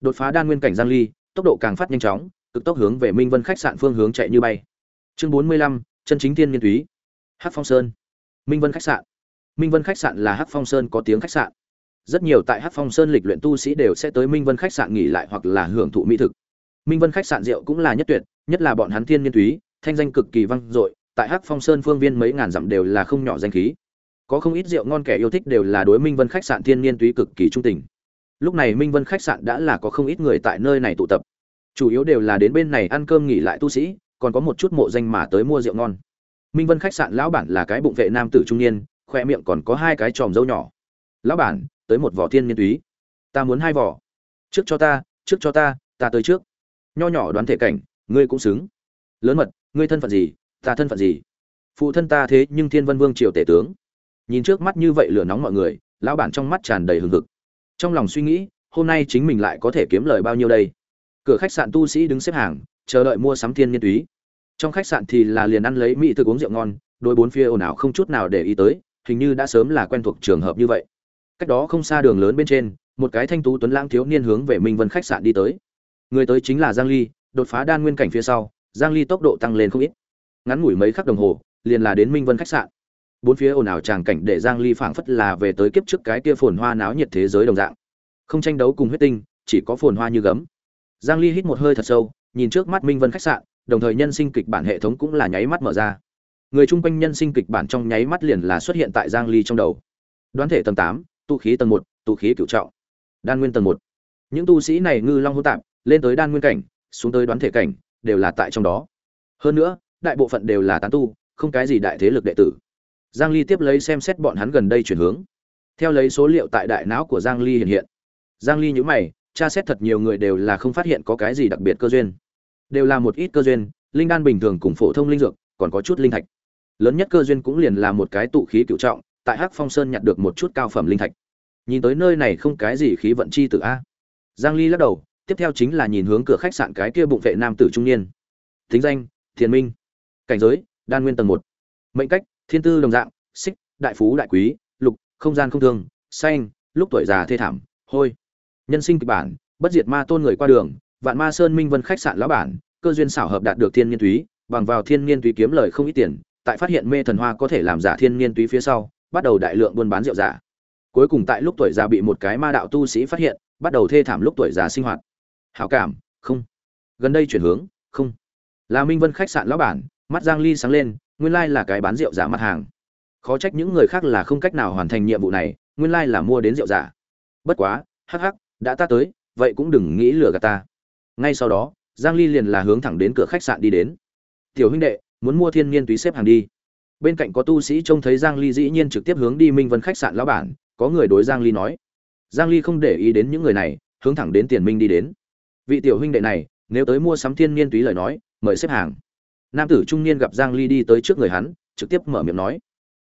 Đột phá đan nguyên cảnh giang ly tốc độ càng phát nhanh chóng cực tốc hướng về minh vân khách sạn phương hướng chạy như bay. Chương 45, chân chính thiên niên túy. Hắc phong sơn. Minh vân khách sạn. Minh vân khách sạn là hắc phong sơn có tiếng khách sạn rất nhiều tại hắc phong sơn lịch luyện tu sĩ đều sẽ tới minh vân khách sạn nghỉ lại hoặc là hưởng thụ mỹ thực. Minh vân khách sạn rượu cũng là nhất tuyệt, nhất là bọn hắn thiên niên túy, thanh danh cực kỳ vang dội, tại hắc phong sơn phương viên mấy ngàn dặm đều là không nhỏ danh khí. Có không ít rượu ngon kẻ yêu thích đều là đối minh vân khách sạn thiên niên túy cực kỳ trung tình. Lúc này minh vân khách sạn đã là có không ít người tại nơi này tụ tập. Chủ yếu đều là đến bên này ăn cơm nghỉ lại tu sĩ, còn có một chút mộ danh mà tới mua rượu ngon. Minh vân khách sạn lão bản là cái bụng vệ nam tử trung niên, khoe miệng còn có hai cái tròm dâu nhỏ. Lão bản tới một vỏ thiên niên túy. Ta muốn hai vỏ. Trước cho ta, trước cho ta ta tới trước. Nho nhỏ đoán thể cảnh, ngươi cũng xứng. Lớn mật, ngươi thân phận gì, ta thân phận gì? Phụ thân ta thế nhưng thiên vân vương triều tể tướng. Nhìn trước mắt như vậy lửa nóng mọi người, lão bản trong mắt tràn đầy hừng hực. Trong lòng suy nghĩ, hôm nay chính mình lại có thể kiếm lời bao nhiêu đây? Cửa khách sạn tu sĩ đứng xếp hàng, chờ đợi mua sắm thiên niên túy. Trong khách sạn thì là liền ăn lấy mỹ thực uống rượu ngon đôi bốn phía ồn ào không chút nào để ý tới, hình như đã sớm là quen thuộc trường hợp như vậy cách đó không xa đường lớn bên trên một cái thanh tú tuấn lãng thiếu niên hướng về minh vân khách sạn đi tới. Người tới chính là giang ly đột phá đan nguyên cảnh phía sau giang ly tốc độ tăng lên không ít. Ngắn ngủi mấy khắc đồng hồ liền là đến minh vân khách sạn. Bốn phía ồn ào tràng cảnh để giang ly phảng phất là về tới kiếp trước cái kia phồn hoa náo nhiệt thế giới đồng dạng. Không tranh đấu cùng huyết tinh chỉ có phồn hoa như gấm. Giang ly hít một hơi thật sâu nhìn trước mắt minh vân khách sạn đồng thời nhân sinh kịch bản hệ thống cũng là nháy mắt mở ra. Người chung quanh nhân sinh kịch bản trong nháy mắt liền là xuất hiện tại giang ly trong đầu. Đoán thể tầng 8, tụ khí tầng 1, tụ khí cửu trọng đan nguyên tầng 1. những tu sĩ này ngư long hô tạp lên tới đan nguyên cảnh xuống tới đoán thể cảnh đều là tại trong đó. Hơn nữa đại bộ phận đều là tán tu không cái gì đại thế lực đệ tử. Giang ly tiếp lấy xem xét bọn hắn gần đây chuyển hướng. Theo lấy số liệu tại đại não của giang ly hiện hiện. Giang ly nhíu mày tra xét thật nhiều người đều là không phát hiện có cái gì đặc biệt cơ duyên. Đều là một ít cơ duyên linh đan bình thường cùng phổ thông linh dược còn có chút linh thạch. Lớn nhất cơ duyên cũng liền là một cái tụ khí cựu trọng tại hắc phong sơn nhặt được một chút cao phẩm linh thạch. Nhìn tới nơi này không cái gì khí vận chi tử a. Giang ly lắc đầu, tiếp theo chính là nhìn hướng cửa khách sạn cái kia bụng vệ nam tử trung niên. Tính danh, thiền minh. Cảnh giới, đan nguyên tầng một. Mệnh cách, thiên tư đồng dạng, xích, đại phú đại quý, lục, không gian không thương, xanh, lúc tuổi già thê thảm, hôi. Nhân sinh kịch bản, bất diệt ma tôn người qua đường, vạn ma sơn minh vân khách sạn lão bản, cơ duyên xảo hợp đạt được thiên niên túy, bằng vào thiên niên túy kiếm lời không ít tiền, tại phát hiện mê thần hoa có thể làm giả thiên niên túy phía sau bắt đầu đại lượng buôn bán rượu giả. Cuối cùng tại lúc tuổi già bị một cái ma đạo tu sĩ phát hiện, bắt đầu thê thảm lúc tuổi già sinh hoạt. Hảo cảm, không. Gần đây chuyển hướng, không. Là minh vân khách sạn lão bản, mắt giang ly sáng lên, nguyên lai là cái bán rượu giả mặt hàng. Khó trách những người khác là không cách nào hoàn thành nhiệm vụ này, nguyên lai là mua đến rượu giả. Bất quá, hắc hắc, đã ta tới, vậy cũng đừng nghĩ lừa gạt ta. Ngay sau đó, giang ly liền là hướng thẳng đến cửa khách sạn đi đến. Tiểu huynh đệ, muốn mua thiên niên túy xếp hàng đi bên cạnh có tu sĩ trông thấy giang ly dĩ nhiên trực tiếp hướng đi minh vân khách sạn lão bản, có người đối giang ly nói. Giang ly không để ý đến những người này, hướng thẳng đến tiền minh đi đến. Vị tiểu huynh đệ này, nếu tới mua sắm thiên niên túy lời nói, mời xếp hàng. Nam tử trung niên gặp giang ly đi tới trước người hắn, trực tiếp mở miệng nói.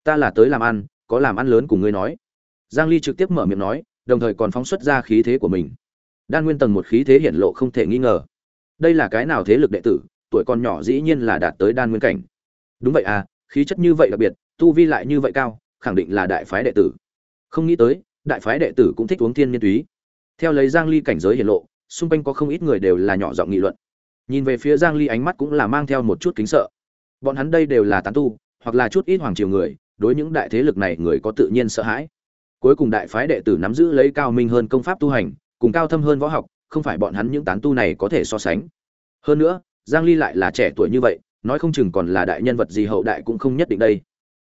Ta là tới làm ăn, có làm ăn lớn cùng ngươi nói. Giang ly trực tiếp mở miệng nói, đồng thời còn phóng xuất ra khí thế của mình. Đan nguyên tầng một khí thế hiển lộ không thể nghi ngờ. Đây là cái nào thế lực đệ tử, tuổi còn nhỏ dĩ nhiên là đạt tới đan nguyên cảnh. Đúng vậy à khí chất như vậy đặc biệt, tu vi lại như vậy cao, khẳng định là đại phái đệ tử. Không nghĩ tới, đại phái đệ tử cũng thích uống thiên nhiên túy. Theo lấy giang ly cảnh giới hiển lộ, xung quanh có không ít người đều là nhỏ giọng nghị luận. Nhìn về phía giang ly ánh mắt cũng là mang theo một chút kính sợ. Bọn hắn đây đều là tán tu, hoặc là chút ít hoàng triều người, đối những đại thế lực này người có tự nhiên sợ hãi. Cuối cùng đại phái đệ tử nắm giữ lấy cao minh hơn công pháp tu hành, cùng cao thâm hơn võ học, không phải bọn hắn những tán tu này có thể so sánh. Hơn nữa, giang ly lại là trẻ tuổi như vậy nói không chừng còn là đại nhân vật gì hậu đại cũng không nhất định đây.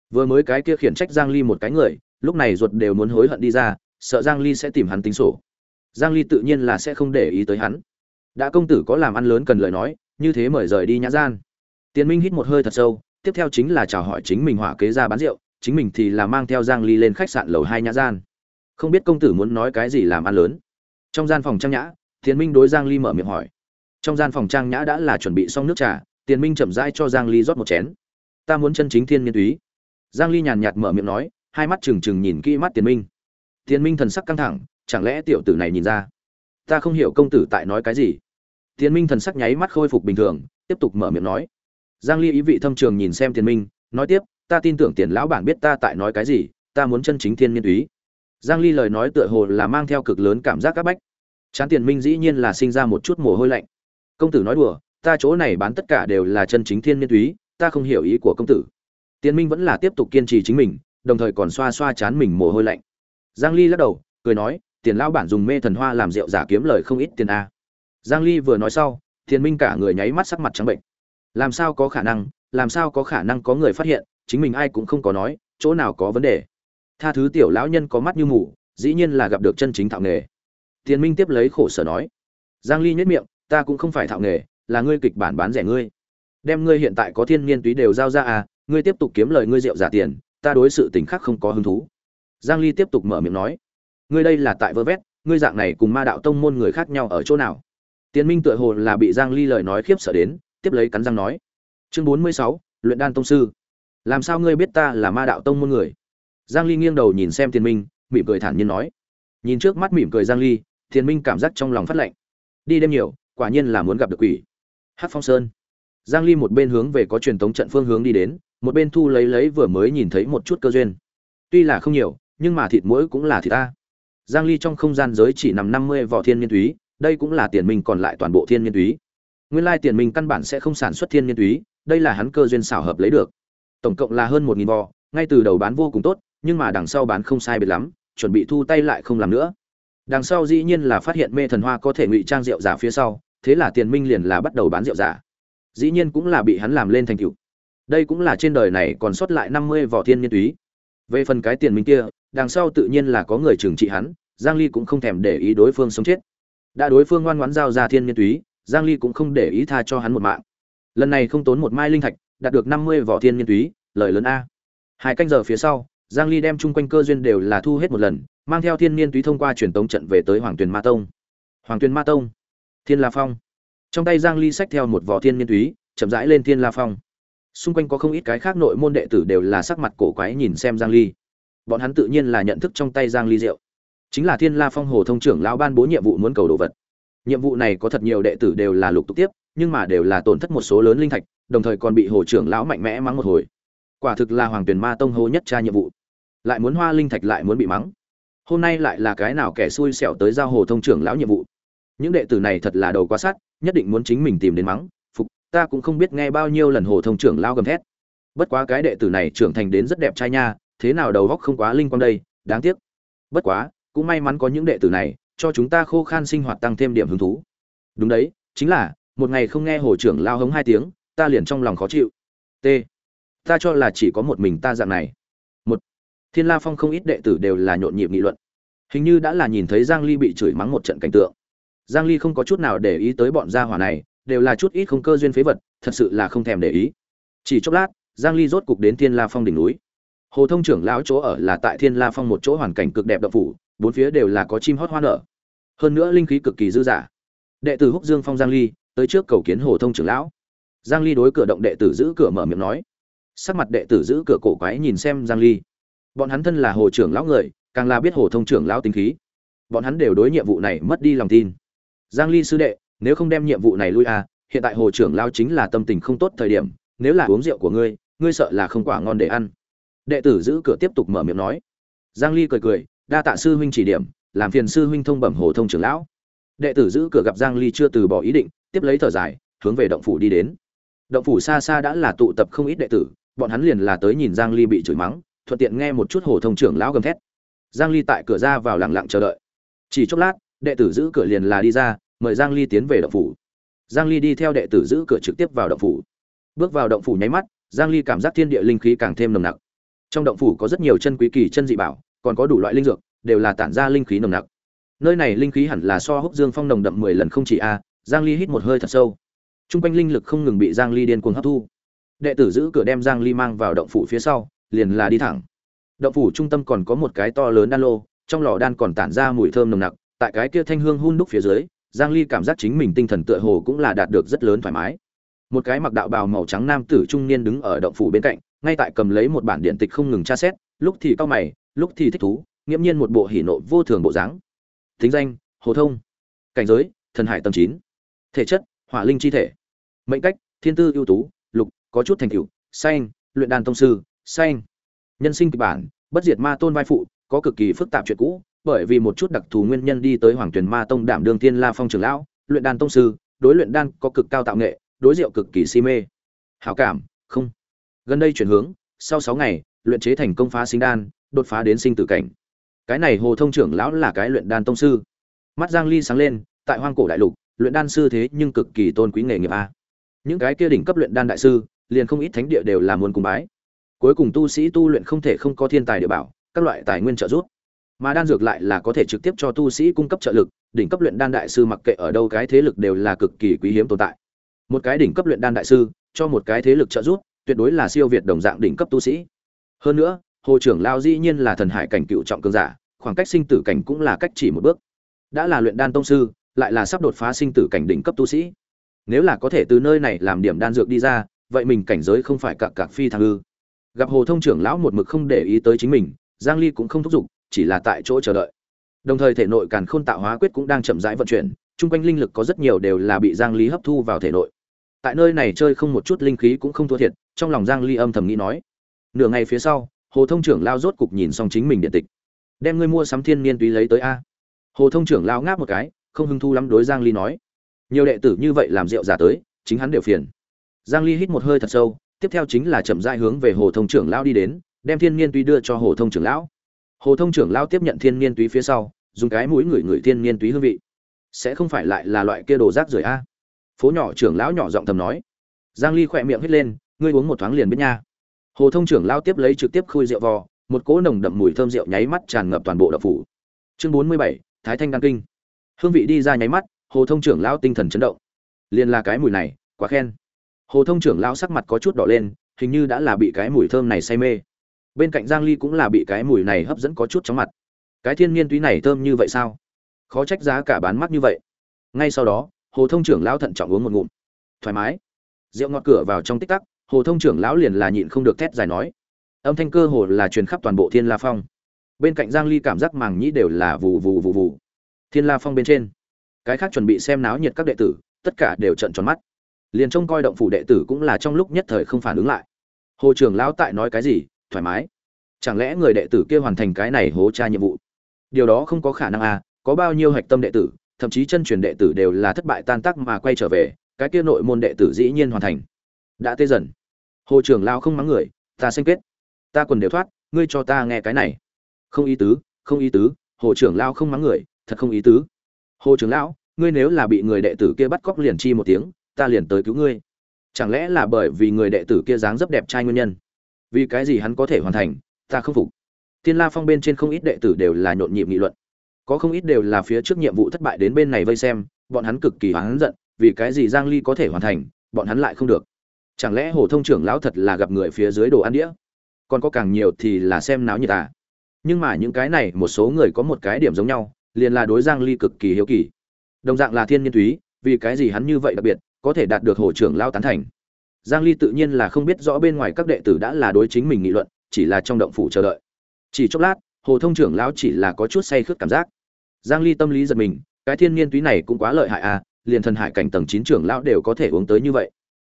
Vừa mới cái kia khiển trách giang ly một cái người, lúc này ruột đều muốn hối hận đi ra, sợ giang ly sẽ tìm hắn tính sổ. Giang ly tự nhiên là sẽ không để ý tới hắn. Đã công tử có làm ăn lớn cần lời nói, như thế mời rời đi nhã gian. Tiến minh hít một hơi thật sâu, tiếp theo chính là chào hỏi chính mình hỏa kế ra bán rượu, chính mình thì là mang theo giang ly lên khách sạn lầu hai nhã gian. Không biết công tử muốn nói cái gì làm ăn lớn. Trong gian phòng trang nhã tiến minh đối giang ly mở miệng hỏi. Trong gian phòng trang nhã đã là chuẩn bị xong nước trà tiền minh chậm rãi cho giang ly rót một chén. Ta muốn chân chính thiên nhân túy. Giang ly nhàn nhạt mở miệng nói, hai mắt trừng trừng nhìn kỹ mắt tiền minh. Tiền minh thần sắc căng thẳng, chẳng lẽ tiểu tử này nhìn ra? Ta không hiểu công tử tại nói cái gì. Tiền minh thần sắc nháy mắt khôi phục bình thường, tiếp tục mở miệng nói. Giang ly ý vị thâm trường nhìn xem tiền minh, nói tiếp, ta tin tưởng tiền lão bản biết ta tại nói cái gì, ta muốn chân chính thiên nhân túy. Giang ly lời nói tựa hồ là mang theo cực lớn cảm giác các bách. Chán tiền minh dĩ nhiên là sinh ra một chút mồ hôi lạnh. Công tử nói đùa ta chỗ này bán tất cả đều là chân chính thiên nhiên túy, ta không hiểu ý của công tử. Tiến minh vẫn là tiếp tục kiên trì chính mình, đồng thời còn xoa xoa chán mình mồ hôi lạnh. Giang ly lắc đầu, cười nói, tiền lão bản dùng mê thần hoa làm rượu giả kiếm lời không ít tiền a. Giang ly vừa nói sau tiến minh cả người nháy mắt sắc mặt trắng bệnh. Làm sao có khả năng, làm sao có khả năng có người phát hiện, chính mình ai cũng không có nói, chỗ nào có vấn đề. Tha thứ tiểu lão nhân có mắt như mù, dĩ nhiên là gặp được chân chính thạo nghề. Tiến minh tiếp lấy khổ sở nói. Giang ly nhếch miệng, ta cũng không phải thạo nghề là ngươi kịch bản bán rẻ ngươi. Đem ngươi hiện tại có thiên niên túy đều giao ra à ngươi tiếp tục kiếm lời ngươi rượu giả tiền ta đối sự tình khác không có hứng thú. Giang ly tiếp tục mở miệng nói ngươi đây là tại vơ vét ngươi dạng này cùng ma đạo tông môn người khác nhau ở chỗ nào? Tiến minh tựa hồ là bị giang ly lời nói khiếp sợ đến tiếp lấy cắn răng nói chương 46, luyện đan tông sư. Làm sao ngươi biết ta là ma đạo tông môn người? Giang ly nghiêng đầu nhìn xem tiền minh mỉm cười thản nhiên nói nhìn trước mắt mỉm cười giang ly tiền minh cảm giác trong lòng phát lạnh đi đêm nhiều quả nhiên là muốn gặp được quỷ hắc phong sơn. Giang ly một bên hướng về có truyền tống trận phương hướng đi đến, một bên thu lấy lấy vừa mới nhìn thấy một chút cơ duyên. Tuy là không nhiều, nhưng mà thịt mũi cũng là thịt ta. Giang ly trong không gian giới chỉ nằm 50 vỏ thiên niên túy, đây cũng là tiền minh còn lại toàn bộ thiên niên túy. Nguyên lai tiền minh căn bản sẽ không sản xuất thiên niên túy, đây là hắn cơ duyên xảo hợp lấy được. Tổng cộng là hơn 1.000 vỏ, ngay từ đầu bán vô cùng tốt, nhưng mà đằng sau bán không sai biệt lắm, chuẩn bị thu tay lại không làm nữa. Đằng sau dĩ nhiên là phát hiện mê thần hoa có thể ngụy trang rượu giả phía sau thế là tiền minh liền là bắt đầu bán rượu giả. Dĩ nhiên cũng là bị hắn làm lên thành cựu đây cũng là trên đời này còn sót lại năm mươi vỏ thiên niên túy. Về phần cái tiền minh kia, đằng sau tự nhiên là có người trừng trị hắn, giang ly cũng không thèm để ý đối phương sống chết. Đã đối phương ngoan ngoãn giao ra thiên niên túy, giang ly cũng không để ý tha cho hắn một mạng. Lần này không tốn một mai linh thạch, đạt được 50 vỏ thiên niên túy, lời lớn a. Hai canh giờ phía sau, giang ly đem chung quanh cơ duyên đều là thu hết một lần, mang theo thiên niên túy thông qua truyền tống trận về tới hoàng tuyền ma tông. Hoàng tuyền ma tông thiên la phong. Trong tay giang ly sách theo một vỏ thiên niên túy, chậm rãi lên thiên la phong. Xung quanh có không ít cái khác nội môn đệ tử đều là sắc mặt cổ quái nhìn xem giang ly. Bọn hắn tự nhiên là nhận thức trong tay giang ly rượu. Chính là thiên la phong hồ thông trưởng lão ban bố nhiệm vụ muốn cầu đồ vật. Nhiệm vụ này có thật nhiều đệ tử đều là lục tục tiếp, nhưng mà đều là tổn thất một số lớn linh thạch, đồng thời còn bị hồ trưởng lão mạnh mẽ mắng một hồi. Quả thực là hoàng tuyển ma tông hô nhất tra nhiệm vụ. Lại muốn hoa linh thạch lại muốn bị mắng. Hôm nay lại là cái nào kẻ xui xẻo tới giao hồ thông trưởng lão nhiệm vụ? Những đệ tử này thật là đầu quá sát, nhất định muốn chính mình tìm đến mắng. Phục, ta cũng không biết nghe bao nhiêu lần hồ thông trưởng lao gầm thét. Bất quá cái đệ tử này trưởng thành đến rất đẹp trai nha, thế nào đầu góc không quá linh quang đây, đáng tiếc. Bất quá, cũng may mắn có những đệ tử này, cho chúng ta khô khan sinh hoạt tăng thêm điểm hứng thú. Đúng đấy, chính là, một ngày không nghe hồ trưởng lao hống hai tiếng, ta liền trong lòng khó chịu. T. Ta cho là chỉ có một mình ta dạng này. Một. Thiên la phong không ít đệ tử đều là nhộn nhịp nghị luận. Hình như đã là nhìn thấy giang ly bị chửi mắng một trận cảnh tượng giang ly không có chút nào để ý tới bọn gia hỏa này, đều là chút ít không cơ duyên phế vật, thật sự là không thèm để ý. Chỉ chốc lát, giang ly rốt cục đến thiên la phong đỉnh núi. Hồ thông trưởng lão chỗ ở là tại thiên la phong một chỗ hoàn cảnh cực đẹp động phủ, bốn phía đều là có chim hót hoa nở. Hơn nữa linh khí cực kỳ dư dả. Đệ tử húc dương phong giang ly, tới trước cầu kiến hồ thông trưởng lão. Giang ly đối cửa động đệ tử giữ cửa mở miệng nói. Sắc mặt đệ tử giữ cửa cổ quái nhìn xem giang ly. Bọn hắn thân là hồ trưởng lão người, càng là biết hồ thông trưởng lão tính khí. Bọn hắn đều đối nhiệm vụ này mất đi lòng tin giang ly sư đệ, nếu không đem nhiệm vụ này lui à hiện tại hồ trưởng lão chính là tâm tình không tốt thời điểm, nếu là uống rượu của ngươi ngươi sợ là không quả ngon để ăn. Đệ tử giữ cửa tiếp tục mở miệng nói. Giang ly cười cười, đa tạ sư huynh chỉ điểm, làm phiền sư huynh thông bẩm hồ thông trưởng lão. Đệ tử giữ cửa gặp giang ly chưa từ bỏ ý định, tiếp lấy thở dài, hướng về động phủ đi đến. Động phủ xa xa đã là tụ tập không ít đệ tử, bọn hắn liền là tới nhìn giang ly bị chửi mắng, thuận tiện nghe một chút hồ thông trưởng lão gầm thét. Giang ly tại cửa ra vào lặng lặng chờ đợi. Chỉ chốc lát đệ tử giữ cửa liền là đi ra, mời giang ly tiến về động phủ. Giang ly đi theo đệ tử giữ cửa trực tiếp vào động phủ. Bước vào động phủ nháy mắt, giang ly cảm giác thiên địa linh khí càng thêm nồng nặc. Trong động phủ có rất nhiều chân quý kỳ chân dị bảo, còn có đủ loại linh dược, đều là tản ra linh khí nồng nặc. Nơi này linh khí hẳn là so húc dương phong nồng đậm mười lần không chỉ a, giang ly hít một hơi thật sâu. Trung quanh linh lực không ngừng bị giang ly điên cuồng hấp thu. Đệ tử giữ cửa đem giang ly mang vào động phủ phía sau, liền là đi thẳng. Động phủ trung tâm còn có một cái to lớn đan lô, trong lò đan còn tản ra mùi thơm nồng nặc tại cái kia thanh hương hun đúc phía dưới, giang ly cảm giác chính mình tinh thần tựa hồ cũng là đạt được rất lớn thoải mái. Một cái mặc đạo bào màu trắng nam tử trung niên đứng ở động phủ bên cạnh, ngay tại cầm lấy một bản điện tịch không ngừng tra xét, lúc thì cao mày, lúc thì thích thú, nghiễm nhiên một bộ hỉ nộ vô thường bộ dáng. Thính danh, hồ thông. Cảnh giới, thần hải tầng chín. Thể chất, hỏa linh chi thể. Mệnh cách, thiên tư ưu tú, lục, có chút thành tựu xanh luyện đàn tông sư xanh nhân sinh kịch bản, bất diệt ma tôn vai phụ, có cực kỳ phức tạp chuyện cũ bởi vì một chút đặc thù nguyên nhân đi tới hoàng truyền ma tông đảm đương thiên la phong trưởng lão, luyện đan tông sư, đối luyện đan có cực cao tạo nghệ, đối diệu cực kỳ si mê. Hảo cảm, không. Gần đây chuyển hướng, sau sáu ngày, luyện chế thành công phá sinh đan, đột phá đến sinh tử cảnh. Cái này hồ thông trưởng lão là cái luyện đan tông sư. Mắt giang ly sáng lên, tại hoang cổ đại lục, luyện đan sư thế nhưng cực kỳ tôn quý nghề nghiệp a. Những cái kia đỉnh cấp luyện đan đại sư, liền không ít thánh địa đều là muôn cùng bái. Cuối cùng tu sĩ tu luyện không thể không có thiên tài địa bảo, các loại tài nguyên trợ giúp mà đan dược lại là có thể trực tiếp cho tu sĩ cung cấp trợ lực, đỉnh cấp luyện đan đại sư mặc kệ ở đâu cái thế lực đều là cực kỳ quý hiếm tồn tại. Một cái đỉnh cấp luyện đan đại sư, cho một cái thế lực trợ giúp, tuyệt đối là siêu việt đồng dạng đỉnh cấp tu sĩ. Hơn nữa, hồ trưởng lao dĩ nhiên là thần hải cảnh cựu trọng cường giả, khoảng cách sinh tử cảnh cũng là cách chỉ một bước. Đã là luyện đan tông sư, lại là sắp đột phá sinh tử cảnh đỉnh cấp tu sĩ. Nếu là có thể từ nơi này làm điểm đan dược đi ra, vậy mình cảnh giới không phải cặp cặp phi thăng ư. Gặp hồ thông trưởng lão một mực không để ý tới chính mình, giang ly cũng không thúc giục chỉ là tại chỗ chờ đợi. Đồng thời thể nội càn khôn tạo hóa quyết cũng đang chậm rãi vận chuyển trung quanh linh lực có rất nhiều đều là bị giang ly hấp thu vào thể nội. Tại nơi này chơi không một chút linh khí cũng không thua thiệt, trong lòng giang ly âm thầm nghĩ nói. Nửa ngày phía sau, hồ thông trưởng lao rốt cục nhìn xong chính mình điện tịch. Đem ngươi mua sắm thiên niên túy lấy tới a. Hồ thông trưởng lao ngáp một cái, không hứng thu lắm đối giang ly nói. Nhiều đệ tử như vậy làm rượu giả tới, chính hắn đều phiền. Giang ly hít một hơi thật sâu, tiếp theo chính là chậm rãi hướng về hồ thông trưởng lao đi đến, đem thiên niên túy đưa cho hồ thông trưởng lão hồ thông trưởng lao tiếp nhận thiên niên túy phía sau dùng cái mũi ngửi ngửi thiên niên túy hương vị. Sẽ không phải lại là loại kia đồ rác rưởi a? Phố nhỏ trưởng lão nhỏ giọng thầm nói. Giang ly khỏe miệng hít lên ngươi uống một thoáng liền biết nha. Hồ thông trưởng lao tiếp lấy trực tiếp khui rượu vò một cỗ nồng đậm mùi thơm rượu nháy mắt tràn ngập toàn bộ đập phủ. Chương 47, thái thanh đăng kinh. Hương vị đi ra nháy mắt hồ thông trưởng lao tinh thần chấn động. Liền là cái mùi này quá khen. Hồ thông trưởng lao sắc mặt có chút đỏ lên hình như đã là bị cái mùi thơm này say mê bên cạnh giang ly cũng là bị cái mùi này hấp dẫn có chút chóng mặt. Cái thiên nhiên túy này thơm như vậy sao? Khó trách giá cả bán mắc như vậy. Ngay sau đó, hồ thông trưởng lão thận trọng uống một ngụm. Thoải mái. Rượu ngọt cửa vào trong tích tắc, hồ thông trưởng lão liền là nhịn không được thét dài nói. Âm thanh cơ hồ là truyền khắp toàn bộ thiên la phong. Bên cạnh giang ly cảm giác màng nhĩ đều là vù vù vù vù. Thiên la phong bên trên, cái khác chuẩn bị xem náo nhiệt các đệ tử, tất cả đều trợn tròn mắt. Liền trông coi động phủ đệ tử cũng là trong lúc nhất thời không phản ứng lại. Hồ trưởng lão tại nói cái gì? Thoải mái. Chẳng lẽ người đệ tử kia hoàn thành cái này hố tra nhiệm vụ? Điều đó không có khả năng à có bao nhiêu hạch tâm đệ tử, thậm chí chân truyền đệ tử đều là thất bại tan tác mà quay trở về, cái kia nội môn đệ tử dĩ nhiên hoàn thành. Đã tê dần. Hồ trưởng lao không mắng người, ta xanh kết. Ta quần đều thoát, ngươi cho ta nghe cái này. Không ý tứ, không ý tứ, hồ trưởng lao không mắng người, thật không ý tứ. Hồ trưởng lão, ngươi nếu là bị người đệ tử kia bắt cóc liền chi một tiếng, ta liền tới cứu ngươi. Chẳng lẽ là bởi vì người đệ tử kia dáng dấp đẹp trai nguyên nhân? Vì cái gì hắn có thể hoàn thành, ta không phục. Thiên la phong bên trên không ít đệ tử đều là nhộn nhịp nghị luận. Có không ít đều là phía trước nhiệm vụ thất bại đến bên này vây xem, bọn hắn cực kỳ hắn giận, vì cái gì giang ly có thể hoàn thành, bọn hắn lại không được. Chẳng lẽ hồ thông trưởng lão thật là gặp người phía dưới đồ ăn đĩa? Còn có càng nhiều thì là xem náo nhiệt à? Nhưng mà những cái này, một số người có một cái điểm giống nhau, liền là đối giang ly cực kỳ hiếu kỳ. Đồng dạng là thiên nhiên thúy vì cái gì hắn như vậy đặc biệt, có thể đạt được hồ trưởng lão tán thành? Giang ly tự nhiên là không biết rõ bên ngoài các đệ tử đã là đối chính mình nghị luận, chỉ là trong động phủ chờ đợi. Chỉ chốc lát, hồ thông trưởng lão chỉ là có chút say khướt cảm giác. Giang ly tâm lý giật mình, cái thiên niên túy này cũng quá lợi hại à liền thần hải cảnh tầng 9 trưởng lão đều có thể uống tới như vậy.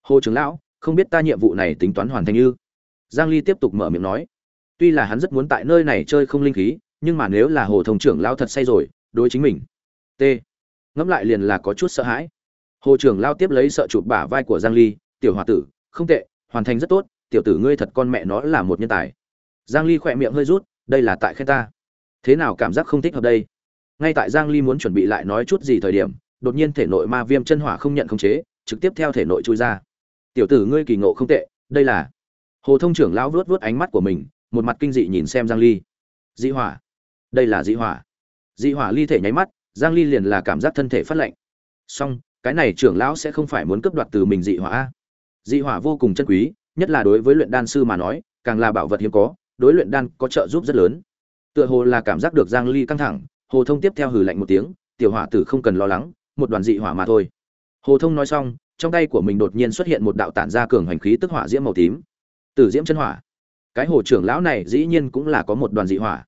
Hồ trưởng lão, không biết ta nhiệm vụ này tính toán hoàn thành như? Giang ly tiếp tục mở miệng nói. Tuy là hắn rất muốn tại nơi này chơi không linh khí, nhưng mà nếu là hồ thông trưởng lão thật say rồi, đối chính mình. T. Ngẫm lại liền là có chút sợ hãi. Hồ trưởng lão tiếp lấy sợ chụp bả vai của giang ly tiểu hòa tử, không tệ, hoàn thành rất tốt, tiểu tử ngươi thật con mẹ nó là một nhân tài. Giang ly khỏe miệng hơi rút, đây là tại khen ta. Thế nào cảm giác không thích hợp đây? Ngay tại giang ly muốn chuẩn bị lại nói chút gì thời điểm, đột nhiên thể nội ma viêm chân hỏa không nhận khống chế, trực tiếp theo thể nội chui ra. Tiểu tử ngươi kỳ ngộ không tệ, đây là. Hồ thông trưởng lão vuốt vuốt ánh mắt của mình, một mặt kinh dị nhìn xem giang ly. Dị hỏa. Đây là dị hỏa. Dị hỏa ly thể nháy mắt, giang ly liền là cảm giác thân thể phát lạnh. Song cái này trưởng lão sẽ không phải muốn cướp đoạt từ mình dị hỏa dị hỏa vô cùng chân quý, nhất là đối với luyện đan sư mà nói, càng là bảo vật hiếm có, đối luyện đan có trợ giúp rất lớn. Tựa hồ là cảm giác được giang ly căng thẳng, hồ thông tiếp theo hừ lạnh một tiếng, tiểu hỏa tử không cần lo lắng, một đoàn dị hỏa mà thôi. Hồ thông nói xong, trong tay của mình đột nhiên xuất hiện một đạo tản ra cường hành khí tức hỏa diễm màu tím. Tử diễm chân hỏa. Cái hồ trưởng lão này dĩ nhiên cũng là có một đoàn dị hỏa.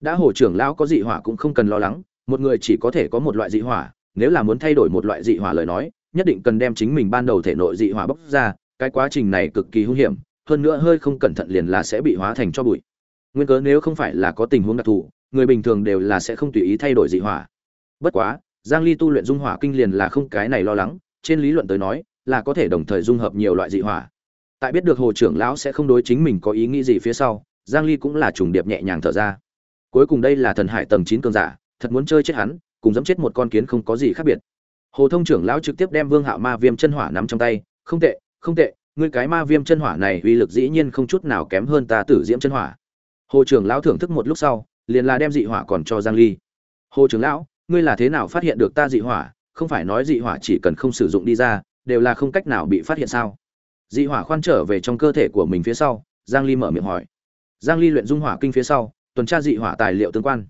Đã hồ trưởng lão có dị hỏa cũng không cần lo lắng, một người chỉ có thể có một loại dị hỏa, nếu là muốn thay đổi một loại dị hỏa lời nói nhất định cần đem chính mình ban đầu thể nội dị hỏa bốc ra, cái quá trình này cực kỳ hung hiểm, hơn nữa hơi không cẩn thận liền là sẽ bị hóa thành cho bụi. Nguyên cớ nếu không phải là có tình huống đặc thù, người bình thường đều là sẽ không tùy ý thay đổi dị hỏa. Bất quá, giang ly tu luyện dung hỏa kinh liền là không cái này lo lắng, trên lý luận tới nói, là có thể đồng thời dung hợp nhiều loại dị hỏa. Tại biết được hồ trưởng lão sẽ không đối chính mình có ý nghĩ gì phía sau, giang ly cũng là trùng điệp nhẹ nhàng thở ra. Cuối cùng đây là thần hải tầng 9 cường giả, thật muốn chơi chết hắn, cùng dẫm chết một con kiến không có gì khác biệt hồ thông trưởng lão trực tiếp đem vương hạo ma viêm chân hỏa nắm trong tay, không tệ không tệ, ngươi cái ma viêm chân hỏa này uy lực dĩ nhiên không chút nào kém hơn ta tử diễm chân hỏa. Hồ trưởng lão thưởng thức một lúc sau, liền là đem dị hỏa còn cho giang ly. Hồ trưởng lão, ngươi là thế nào phát hiện được ta dị hỏa? Không phải nói dị hỏa chỉ cần không sử dụng đi ra, đều là không cách nào bị phát hiện sao? Dị hỏa khoan trở về trong cơ thể của mình phía sau, giang ly mở miệng hỏi. Giang ly luyện dung hỏa kinh phía sau, tuần tra dị hỏa tài liệu tương quan.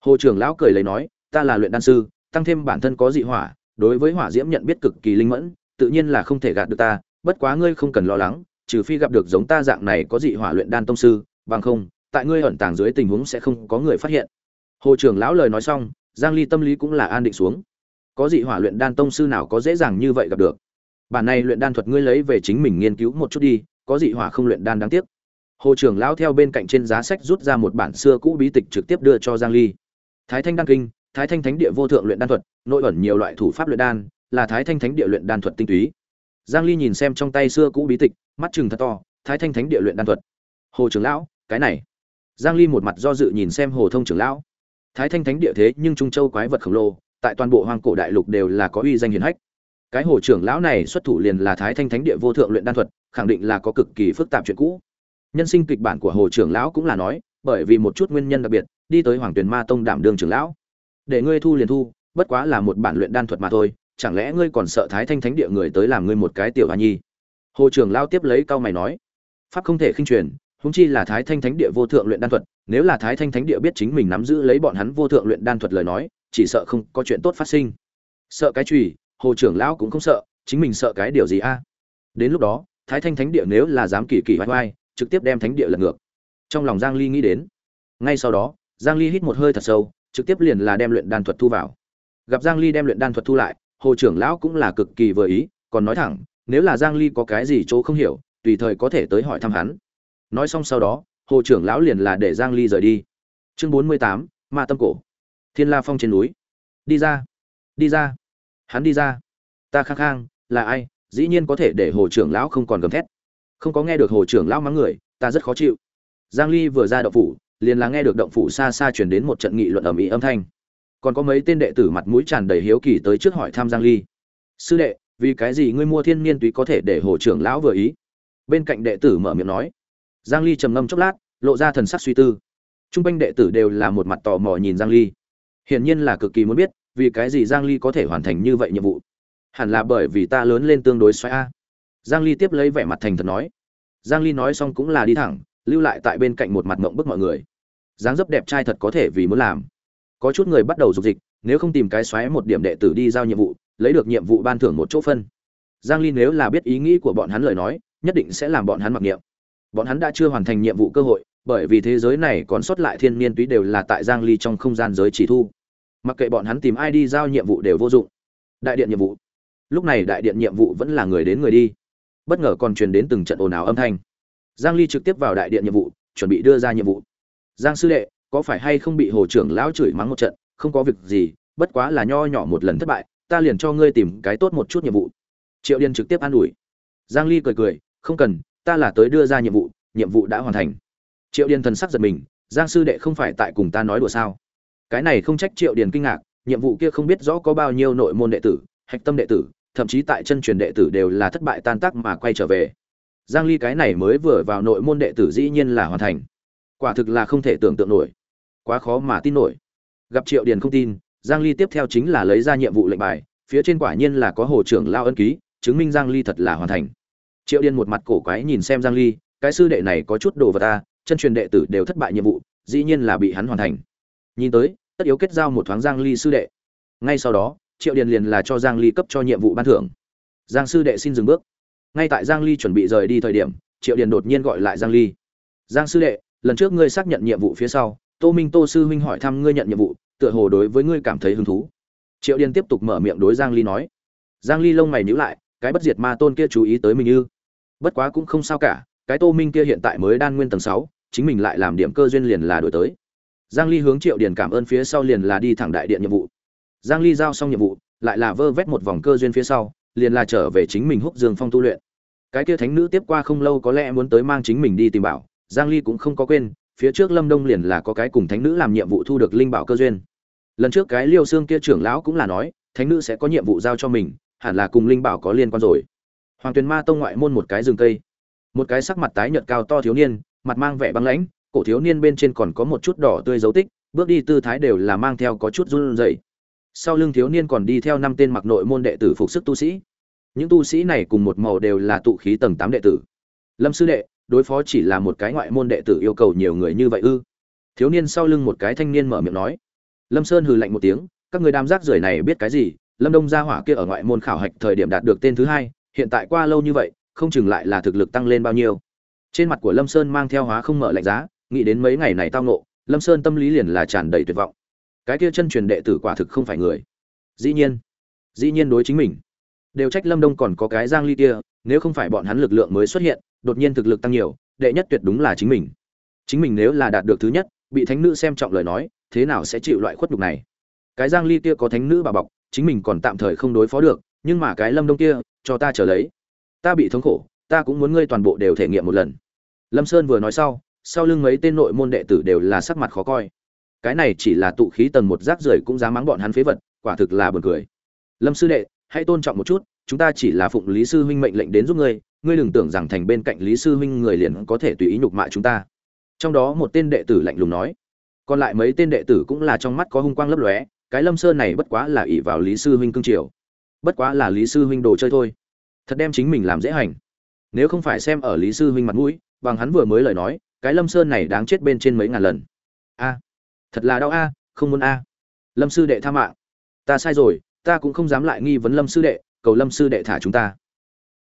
Hồ trưởng lão cười lấy nói, ta là luyện đan sư, tăng thêm bản thân có dị hỏa đối với hỏa diễm nhận biết cực kỳ linh mẫn, tự nhiên là không thể gạt được ta, bất quá ngươi không cần lo lắng, trừ phi gặp được giống ta dạng này có dị hỏa luyện đan tông sư, bằng không, tại ngươi ẩn tàng dưới tình huống sẽ không có người phát hiện. Hồ trưởng lão lời nói xong, giang ly tâm lý cũng là an định xuống. Có dị hỏa luyện đan tông sư nào có dễ dàng như vậy gặp được? Bản này luyện đan thuật ngươi lấy về chính mình nghiên cứu một chút đi, có dị hỏa không luyện đan đáng tiếc. Hồ trưởng lão theo bên cạnh trên giá sách rút ra một bản xưa cũ bí tịch trực tiếp đưa cho giang ly. Thái thanh Đăng kinh thái thanh thánh địa vô thượng luyện đan thuật, nội ẩn nhiều loại thủ pháp luyện đan, là thái thanh thánh địa luyện đan thuật tinh túy. Giang ly nhìn xem trong tay xưa cũ bí tịch, mắt chừng thật to, thái thanh thánh địa luyện đan thuật. Hồ trưởng lão, cái này. Giang ly một mặt do dự nhìn xem hồ thông trưởng lão. Thái thanh thánh địa thế nhưng trung châu quái vật khổng lồ, tại toàn bộ hoang cổ đại lục đều là có uy danh hiển hách. Cái hồ trưởng lão này xuất thủ liền là thái thanh thánh địa vô thượng luyện đan thuật, khẳng định là có cực kỳ phức tạp chuyện cũ. Nhân sinh kịch bản của hồ trưởng lão cũng là nói, bởi vì một chút nguyên nhân đặc biệt, đi tới hoàng tuyền ma tông đảm đường trưởng lão để ngươi thu liền thu, bất quá là một bản luyện đan thuật mà thôi, chẳng lẽ ngươi còn sợ thái thanh thánh địa người tới làm ngươi một cái tiểu hoa nhi? Hồ trưởng lão tiếp lấy cao mày nói, pháp không thể khinh truyền húng chi là thái thanh thánh địa vô thượng luyện đan thuật, nếu là thái thanh thánh địa biết chính mình nắm giữ lấy bọn hắn vô thượng luyện đan thuật lời nói, chỉ sợ không có chuyện tốt phát sinh. Sợ cái chùy, hồ trưởng lão cũng không sợ, chính mình sợ cái điều gì a? Đến lúc đó, thái thanh thánh địa nếu là dám kỳ kỳ vai vai, trực tiếp đem thánh địa lật ngược. Trong lòng giang ly nghĩ đến. Ngay sau đó, giang ly hít một hơi thật sâu trực tiếp liền là đem luyện đan thuật thu vào. Gặp giang ly đem luyện đan thuật thu lại hồ trưởng lão cũng là cực kỳ vừa ý còn nói thẳng nếu là giang ly có cái gì chỗ không hiểu tùy thời có thể tới hỏi thăm hắn. Nói xong sau đó hồ trưởng lão liền là để giang ly rời đi. Chương 48, ma tâm cổ. Thiên la phong trên núi. Đi ra. Đi ra. Hắn đi ra. Ta khang khang là ai? Dĩ nhiên có thể để hồ trưởng lão không còn gầm thét. Không có nghe được hồ trưởng lão mắng người ta rất khó chịu. Giang ly vừa ra động phủ liền là nghe được động phủ xa xa truyền đến một trận nghị luận ầm ĩ âm thanh. Còn có mấy tên đệ tử mặt mũi tràn đầy hiếu kỳ tới trước hỏi tham giang ly. Sư đệ, vì cái gì ngươi mua thiên niên túy có thể để hồ trưởng lão vừa ý? Bên cạnh đệ tử mở miệng nói. Giang ly trầm ngâm chốc lát, lộ ra thần sắc suy tư. Trung quanh đệ tử đều là một mặt tò mò nhìn giang ly. Hiển nhiên là cực kỳ muốn biết, vì cái gì giang ly có thể hoàn thành như vậy nhiệm vụ. Hẳn là bởi vì ta lớn lên tương đối xoáy a. Giang ly tiếp lấy vẻ mặt thành thật nói. Giang ly nói xong cũng là đi thẳng, lưu lại tại bên cạnh một mặt ngậm bức mọi người dáng dấp đẹp trai thật có thể vì muốn làm. Có chút người bắt đầu dục dịch, nếu không tìm cái xoáy một điểm đệ tử đi giao nhiệm vụ, lấy được nhiệm vụ ban thưởng một chỗ phân. Giang ly nếu là biết ý nghĩ của bọn hắn lời nói, nhất định sẽ làm bọn hắn mặc niệm. Bọn hắn đã chưa hoàn thành nhiệm vụ cơ hội, bởi vì thế giới này còn sót lại thiên niên túy đều là tại giang ly trong không gian giới chỉ thu. Mặc kệ bọn hắn tìm ai đi giao nhiệm vụ đều vô dụng. Đại điện nhiệm vụ. Lúc này đại điện nhiệm vụ vẫn là người đến người đi. Bất ngờ còn truyền đến từng trận ồn ào âm thanh. Giang ly trực tiếp vào đại điện nhiệm vụ, chuẩn bị đưa ra nhiệm vụ giang sư đệ, có phải hay không bị hồ trưởng lão chửi mắng một trận? Không có việc gì, bất quá là nho nhỏ một lần thất bại, ta liền cho ngươi tìm cái tốt một chút nhiệm vụ. Triệu điền trực tiếp an ủi. Giang ly cười cười, không cần, ta là tới đưa ra nhiệm vụ nhiệm vụ đã hoàn thành. Triệu điền thần sắc giật mình, giang sư đệ không phải tại cùng ta nói đùa sao? Cái này không trách triệu điền kinh ngạc, nhiệm vụ kia không biết rõ có bao nhiêu nội môn đệ tử, hạch tâm đệ tử, thậm chí tại chân truyền đệ tử đều là thất bại tan tác mà quay trở về. Giang ly cái này mới vừa vào nội môn đệ tử dĩ nhiên là hoàn thành quả thực là không thể tưởng tượng nổi. Quá khó mà tin nổi. Gặp triệu điền không tin, giang ly tiếp theo chính là lấy ra nhiệm vụ lệnh bài, phía trên quả nhiên là có hồ trưởng lao ân ký, chứng minh giang ly thật là hoàn thành. Triệu điền một mặt cổ quái nhìn xem giang ly, cái sư đệ này có chút đồ vật ta chân truyền đệ tử đều thất bại nhiệm vụ, dĩ nhiên là bị hắn hoàn thành. Nhìn tới, tất yếu kết giao một thoáng giang ly sư đệ. Ngay sau đó, triệu điền liền là cho giang ly cấp cho nhiệm vụ ban thưởng. Giang sư đệ xin dừng bước. Ngay tại giang ly chuẩn bị rời đi thời điểm, triệu điền đột nhiên gọi lại giang ly. Giang sư đệ lần trước ngươi xác nhận nhiệm vụ phía sau tô minh tô sư huynh hỏi thăm ngươi nhận nhiệm vụ tựa hồ đối với ngươi cảm thấy hứng thú. Triệu điền tiếp tục mở miệng đối giang ly nói. Giang ly lông mày nhíu lại cái bất diệt ma tôn kia chú ý tới mình ư. Bất quá cũng không sao cả cái tô minh kia hiện tại mới đan nguyên tầng 6, chính mình lại làm điểm cơ duyên liền là đổi tới. Giang ly hướng triệu điền cảm ơn phía sau liền là đi thẳng đại điện nhiệm vụ. Giang ly giao xong nhiệm vụ lại là vơ vét một vòng cơ duyên phía sau liền là trở về chính mình húc dương phong tu luyện. Cái kia thánh nữ tiếp qua không lâu có lẽ muốn tới mang chính mình đi tìm bảo giang ly cũng không có quên, phía trước lâm đông liền là có cái cùng thánh nữ làm nhiệm vụ thu được linh bảo cơ duyên. Lần trước cái liêu xương kia trưởng lão cũng là nói, thánh nữ sẽ có nhiệm vụ giao cho mình, hẳn là cùng linh bảo có liên quan rồi. Hoàng tuyền ma tông ngoại môn một cái rừng cây. Một cái sắc mặt tái nhợt cao to thiếu niên, mặt mang vẻ băng lãnh, cổ thiếu niên bên trên còn có một chút đỏ tươi dấu tích, bước đi tư thái đều là mang theo có chút run rẩy. Sau lưng thiếu niên còn đi theo năm tên mặc nội môn đệ tử phục sức tu sĩ. Những tu sĩ này cùng một màu đều là tụ khí tầng tám đệ tử. Lâm sư đệ đối phó chỉ là một cái ngoại môn đệ tử yêu cầu nhiều người như vậy ư? Thiếu niên sau lưng một cái thanh niên mở miệng nói. Lâm sơn hừ lạnh một tiếng, các người đam giác rưởi này biết cái gì? Lâm đông gia hỏa kia ở ngoại môn khảo hạch thời điểm đạt được tên thứ hai, hiện tại qua lâu như vậy, không chừng lại là thực lực tăng lên bao nhiêu. Trên mặt của lâm sơn mang theo hóa không mở lạnh giá, nghĩ đến mấy ngày này tao nộ lâm sơn tâm lý liền là tràn đầy tuyệt vọng. Cái kia chân truyền đệ tử quả thực không phải người. Dĩ nhiên dĩ nhiên đối chính mình. Đều trách lâm đông còn có cái giang ly kia, nếu không phải bọn hắn lực lượng mới xuất hiện đột nhiên thực lực tăng nhiều, đệ nhất tuyệt đúng là chính mình. Chính mình nếu là đạt được thứ nhất, bị thánh nữ xem trọng lời nói, thế nào sẽ chịu loại khuất nhục này? Cái giang ly kia có thánh nữ bà bọc, chính mình còn tạm thời không đối phó được, nhưng mà cái lâm đông kia, cho ta trở lấy. Ta bị thống khổ, ta cũng muốn ngươi toàn bộ đều thể nghiệm một lần. Lâm sơn vừa nói sau sau lưng mấy tên nội môn đệ tử đều là sắc mặt khó coi. Cái này chỉ là tụ khí tầng một rác rưởi cũng dám mắng bọn hắn phế vật, quả thực là buồn cười. Lâm sư đệ, hãy tôn trọng một chút chúng ta chỉ là phụng lý sư huynh mệnh lệnh đến giúp ngươi ngươi đừng tưởng rằng thành bên cạnh lý sư huynh người liền có thể tùy ý nhục mạ chúng ta. Trong đó một tên đệ tử lạnh lùng nói. Còn lại mấy tên đệ tử cũng là trong mắt có hung quang lấp lóe, cái lâm sơn này bất quá là ỷ vào lý sư huynh cương triều. Bất quá là lý sư huynh đồ chơi thôi. Thật đem chính mình làm dễ hành. Nếu không phải xem ở lý sư huynh mặt mũi, bằng hắn vừa mới lời nói, cái lâm sơn này đáng chết bên trên mấy ngàn lần. A, thật là đau a, không muốn a. Lâm sư đệ tha mạng. Ta sai rồi, ta cũng không dám lại nghi vấn lâm sư đệ cầu lâm sư đệ thả chúng ta.